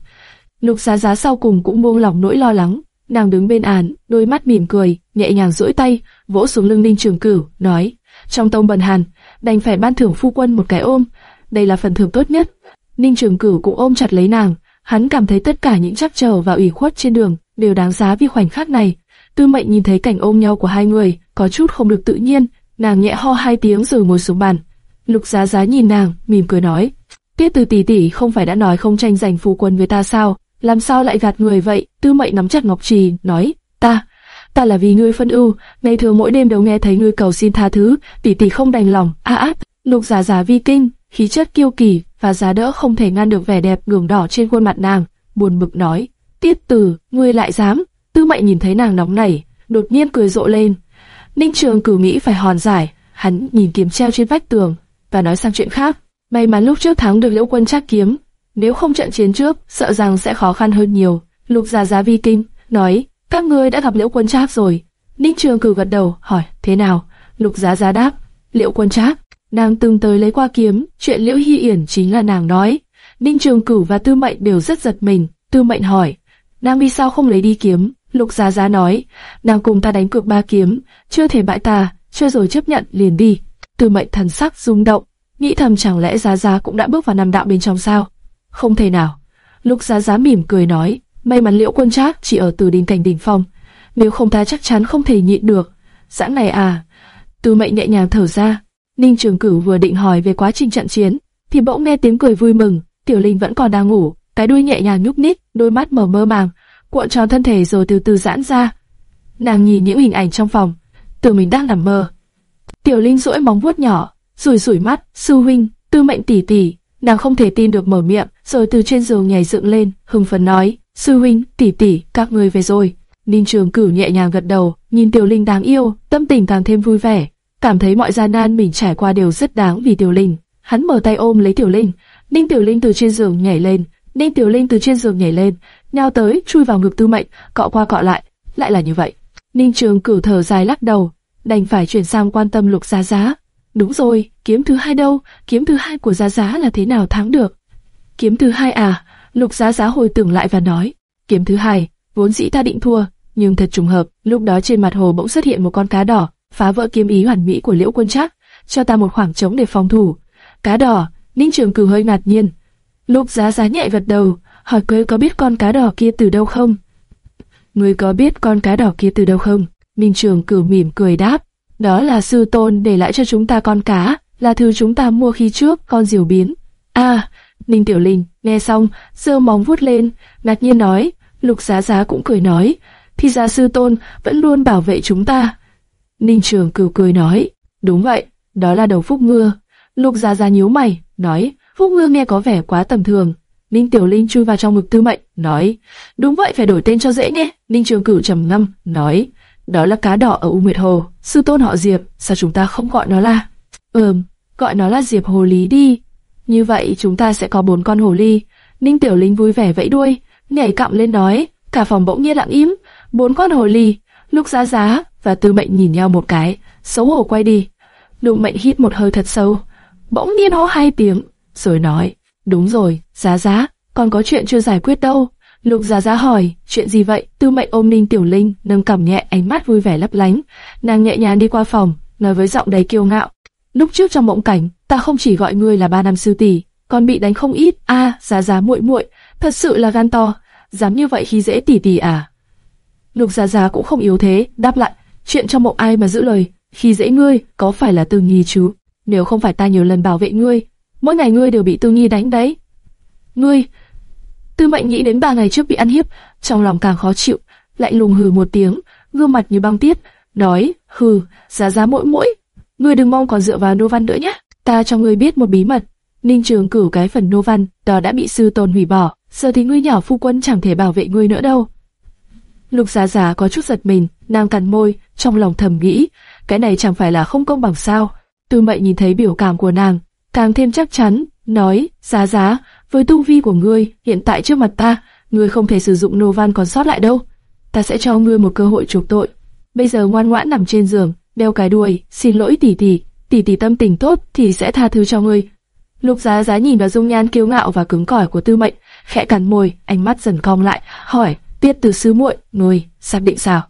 Lục Giá Giá sau cùng cũng buông lòng nỗi lo lắng, nàng đứng bên án, đôi mắt mỉm cười, nhẹ nhàng duỗi tay, vỗ xuống lưng Ninh Trường Cửu, nói: trong tông bần hàn, đành phải ban thưởng phu quân một cái ôm, đây là phần thưởng tốt nhất. Ninh Trường Cửu cũng ôm chặt lấy nàng, hắn cảm thấy tất cả những trắc trở và ủy khuất trên đường đều đáng giá vì khoảnh khắc này. Tư Mệnh nhìn thấy cảnh ôm nhau của hai người, có chút không được tự nhiên, nàng nhẹ ho hai tiếng rồi ngồi xuống bàn. Lục Giá Giá nhìn nàng, mỉm cười nói: Tiết Từ tỷ tỷ không phải đã nói không tranh giành phu quân với ta sao? Làm sao lại gạt người vậy? Tư Mệnh nắm chặt ngọc trì, nói: Ta, ta là vì ngươi phân ưu, ngày thường mỗi đêm đều nghe thấy ngươi cầu xin tha thứ, tỷ tỷ không đành lòng. A áp, Lục Giá Giá vi kinh, khí chất kiêu kỳ và giá đỡ không thể ngăn được vẻ đẹp ngường đỏ trên khuôn mặt nàng, buồn bực nói: Tiết tử ngươi lại dám? Tư Mệnh nhìn thấy nàng nóng nảy, đột nhiên cười rộ lên. Ninh Trường cử nghĩ phải hòn giải, hắn nhìn kiếm treo trên vách tường và nói sang chuyện khác. May mắn lúc trước thắng được Liễu Quân Trác kiếm, nếu không trận chiến trước, sợ rằng sẽ khó khăn hơn nhiều. Lục Giá Giá vi kinh nói: các ngươi đã gặp Liễu Quân Trác rồi. Ninh Trường cử gật đầu, hỏi thế nào? Lục Giá Giá đáp: Liễu Quân Trác, nàng từng tới lấy qua kiếm, chuyện Liễu Hy Yển chính là nàng nói. Ninh Trường Cửu và Tư Mệnh đều rất giật mình. Tư Mệnh hỏi: nàng vì sao không lấy đi kiếm? Lục Giá Giá nói: nàng cùng ta đánh cược ba kiếm, chưa thể bại ta, chưa rồi chấp nhận liền đi. Tư Mệnh thần sắc rung động, nghĩ thầm chẳng lẽ Giá Giá cũng đã bước vào năm đạo bên trong sao? Không thể nào. Lục Giá Giá mỉm cười nói: may mắn Liễu Quân Trác chỉ ở từ đỉnh cảnh đỉnh phong, nếu không ta chắc chắn không thể nhịn được. Giãn này à? Tư Mệnh nhẹ nhàng thở ra. Ninh Trường Cửu vừa định hỏi về quá trình trận chiến, thì bỗng nghe tiếng cười vui mừng. Tiểu Linh vẫn còn đang ngủ, cái đuôi nhẹ nhàng nhúc nhích, đôi mắt mở mơ màng, cuộn tròn thân thể rồi từ từ giãn ra. Nàng nhìn những hình ảnh trong phòng, tưởng mình đang nằm mơ. Tiểu Linh duỗi móng vuốt nhỏ, rủi rủi mắt, sư huynh, Tư Mệnh tỷ tỷ, nàng không thể tin được mở miệng, rồi từ trên giường nhảy dựng lên, hưng phấn nói: Sư huynh, tỷ tỷ, các người về rồi. Ninh Trường Cửu nhẹ nhàng gật đầu, nhìn Tiểu Linh đáng yêu, tâm tình càng thêm vui vẻ, cảm thấy mọi gian nan mình trải qua đều rất đáng vì Tiểu Linh. Hắn mở tay ôm lấy Tiểu Linh, Ninh Tiểu Linh từ trên giường nhảy lên, Ninh Tiểu Linh từ trên giường nhảy lên, nhào tới, chui vào ngực Tư Mệnh, cọ qua cọ lại, lại là như vậy. Ninh Trường Cửu thở dài lắc đầu, đành phải chuyển sang quan tâm Lục Giá Giá. Đúng rồi, kiếm thứ hai đâu? Kiếm thứ hai của Giá Giá là thế nào thắng được? Kiếm thứ hai à? Lục Giá Giá hồi tưởng lại và nói, kiếm thứ hai, vốn dĩ ta định thua, nhưng thật trùng hợp, lúc đó trên mặt hồ bỗng xuất hiện một con cá đỏ, phá vỡ kiếm ý hoàn mỹ của Liễu Quân Trác, cho ta một khoảng trống để phòng thủ. Cá đỏ, Ninh Trường Cửu hơi ngạc nhiên. Lục Giá Giá nhẹ gật đầu, hỏi ngươi có biết con cá đỏ kia từ đâu không? Ngươi có biết con cá đỏ kia từ đâu không? Ninh Trường Cửu mỉm cười đáp, đó là sư tôn để lại cho chúng ta con cá, là thứ chúng ta mua khi trước, con diều biến. À, Ninh Tiểu Linh nghe xong, giơ móng vuốt lên, ngạc nhiên nói, Lục Giá Giá cũng cười nói, thì ra sư tôn vẫn luôn bảo vệ chúng ta. Ninh Trường cửu cười nói, đúng vậy, đó là đầu Phúc Ngưa. Lục Gia Gia nhíu mày, nói, Phúc Ngưa nghe có vẻ quá tầm thường. Ninh Tiểu Linh chui vào trong ngực Tư Mệnh, nói, đúng vậy phải đổi tên cho dễ nhé. Ninh Trường Cửu trầm ngâm, nói, đó là cá đỏ ở U Nguyệt Hồ, sư tôn họ Diệp, sao chúng ta không gọi nó là? Ừm, gọi nó là Diệp Hồ Lý đi. Như vậy chúng ta sẽ có bốn con hồ ly. Ninh Tiểu Linh vui vẻ vẫy đuôi, nhảy cặm lên nói, cả phòng bỗng nhiên lặng im. Bốn con hồ ly, Lục Giá Giá và Tư Mệnh nhìn nhau một cái, xấu hổ quay đi. Lục Mệnh hít một hơi thật sâu, bỗng nhiên hó hai tiếng, rồi nói, đúng rồi, Giá Giá, còn có chuyện chưa giải quyết đâu. Lục Giá Giá hỏi, chuyện gì vậy? Tư Mệnh ôm Ninh Tiểu Linh, nâng cằm nhẹ, ánh mắt vui vẻ lấp lánh. Nàng nhẹ nhàng đi qua phòng, nói với giọng đầy kiêu ngạo, lúc trước trong mộng cảnh, ta không chỉ gọi ngươi là ba năm sư tỷ, còn còn bị đánh không ít. A, giá giá muội muội, thật sự là gan to, dám như vậy khi dễ tỷ tỷ à? Lục Giá Giá cũng không yếu thế, đáp lại, chuyện trong mộng ai mà giữ lời, khi dễ ngươi, có phải là Tư Nhi chứ? Nếu không phải ta nhiều lần bảo vệ ngươi, mỗi ngày ngươi đều bị Tư Nhi đánh đấy. Ngươi, Tư Mệnh nghĩ đến ba ngày trước bị ăn hiếp, trong lòng càng khó chịu, lại lùng hừ một tiếng, gương mặt như băng tiết, nói, hừ, Giá Giá mỗi mỗi, ngươi đừng mong còn dựa vào Nô Văn nữa nhé. Ta cho ngươi biết một bí mật, Ninh Trường cửu cái phần Nô Văn, đó đã bị sư tôn hủy bỏ, giờ thì ngươi nhỏ phu quân chẳng thể bảo vệ ngươi nữa đâu. Lục Giá Giá có chút giật mình, nàng cắn môi, trong lòng thầm nghĩ, cái này chẳng phải là không công bằng sao? Tư Mệnh nhìn thấy biểu cảm của nàng, càng thêm chắc chắn, nói, Giá Giá, với tu vi của ngươi, hiện tại trước mặt ta, ngươi không thể sử dụng nô van còn sót lại đâu. Ta sẽ cho ngươi một cơ hội chuộc tội. Bây giờ ngoan ngoãn nằm trên giường, đeo cái đuôi, xin lỗi tỷ tỷ, tỷ tỷ tâm tình tốt thì sẽ tha thứ cho ngươi. Lục Giá Giá nhìn vào dung nhan kiêu ngạo và cứng cỏi của Tư Mệnh, khẽ cắn môi, ánh mắt dần cong lại, hỏi: "Tiết Từ sư muội, ngươi xác định sao?"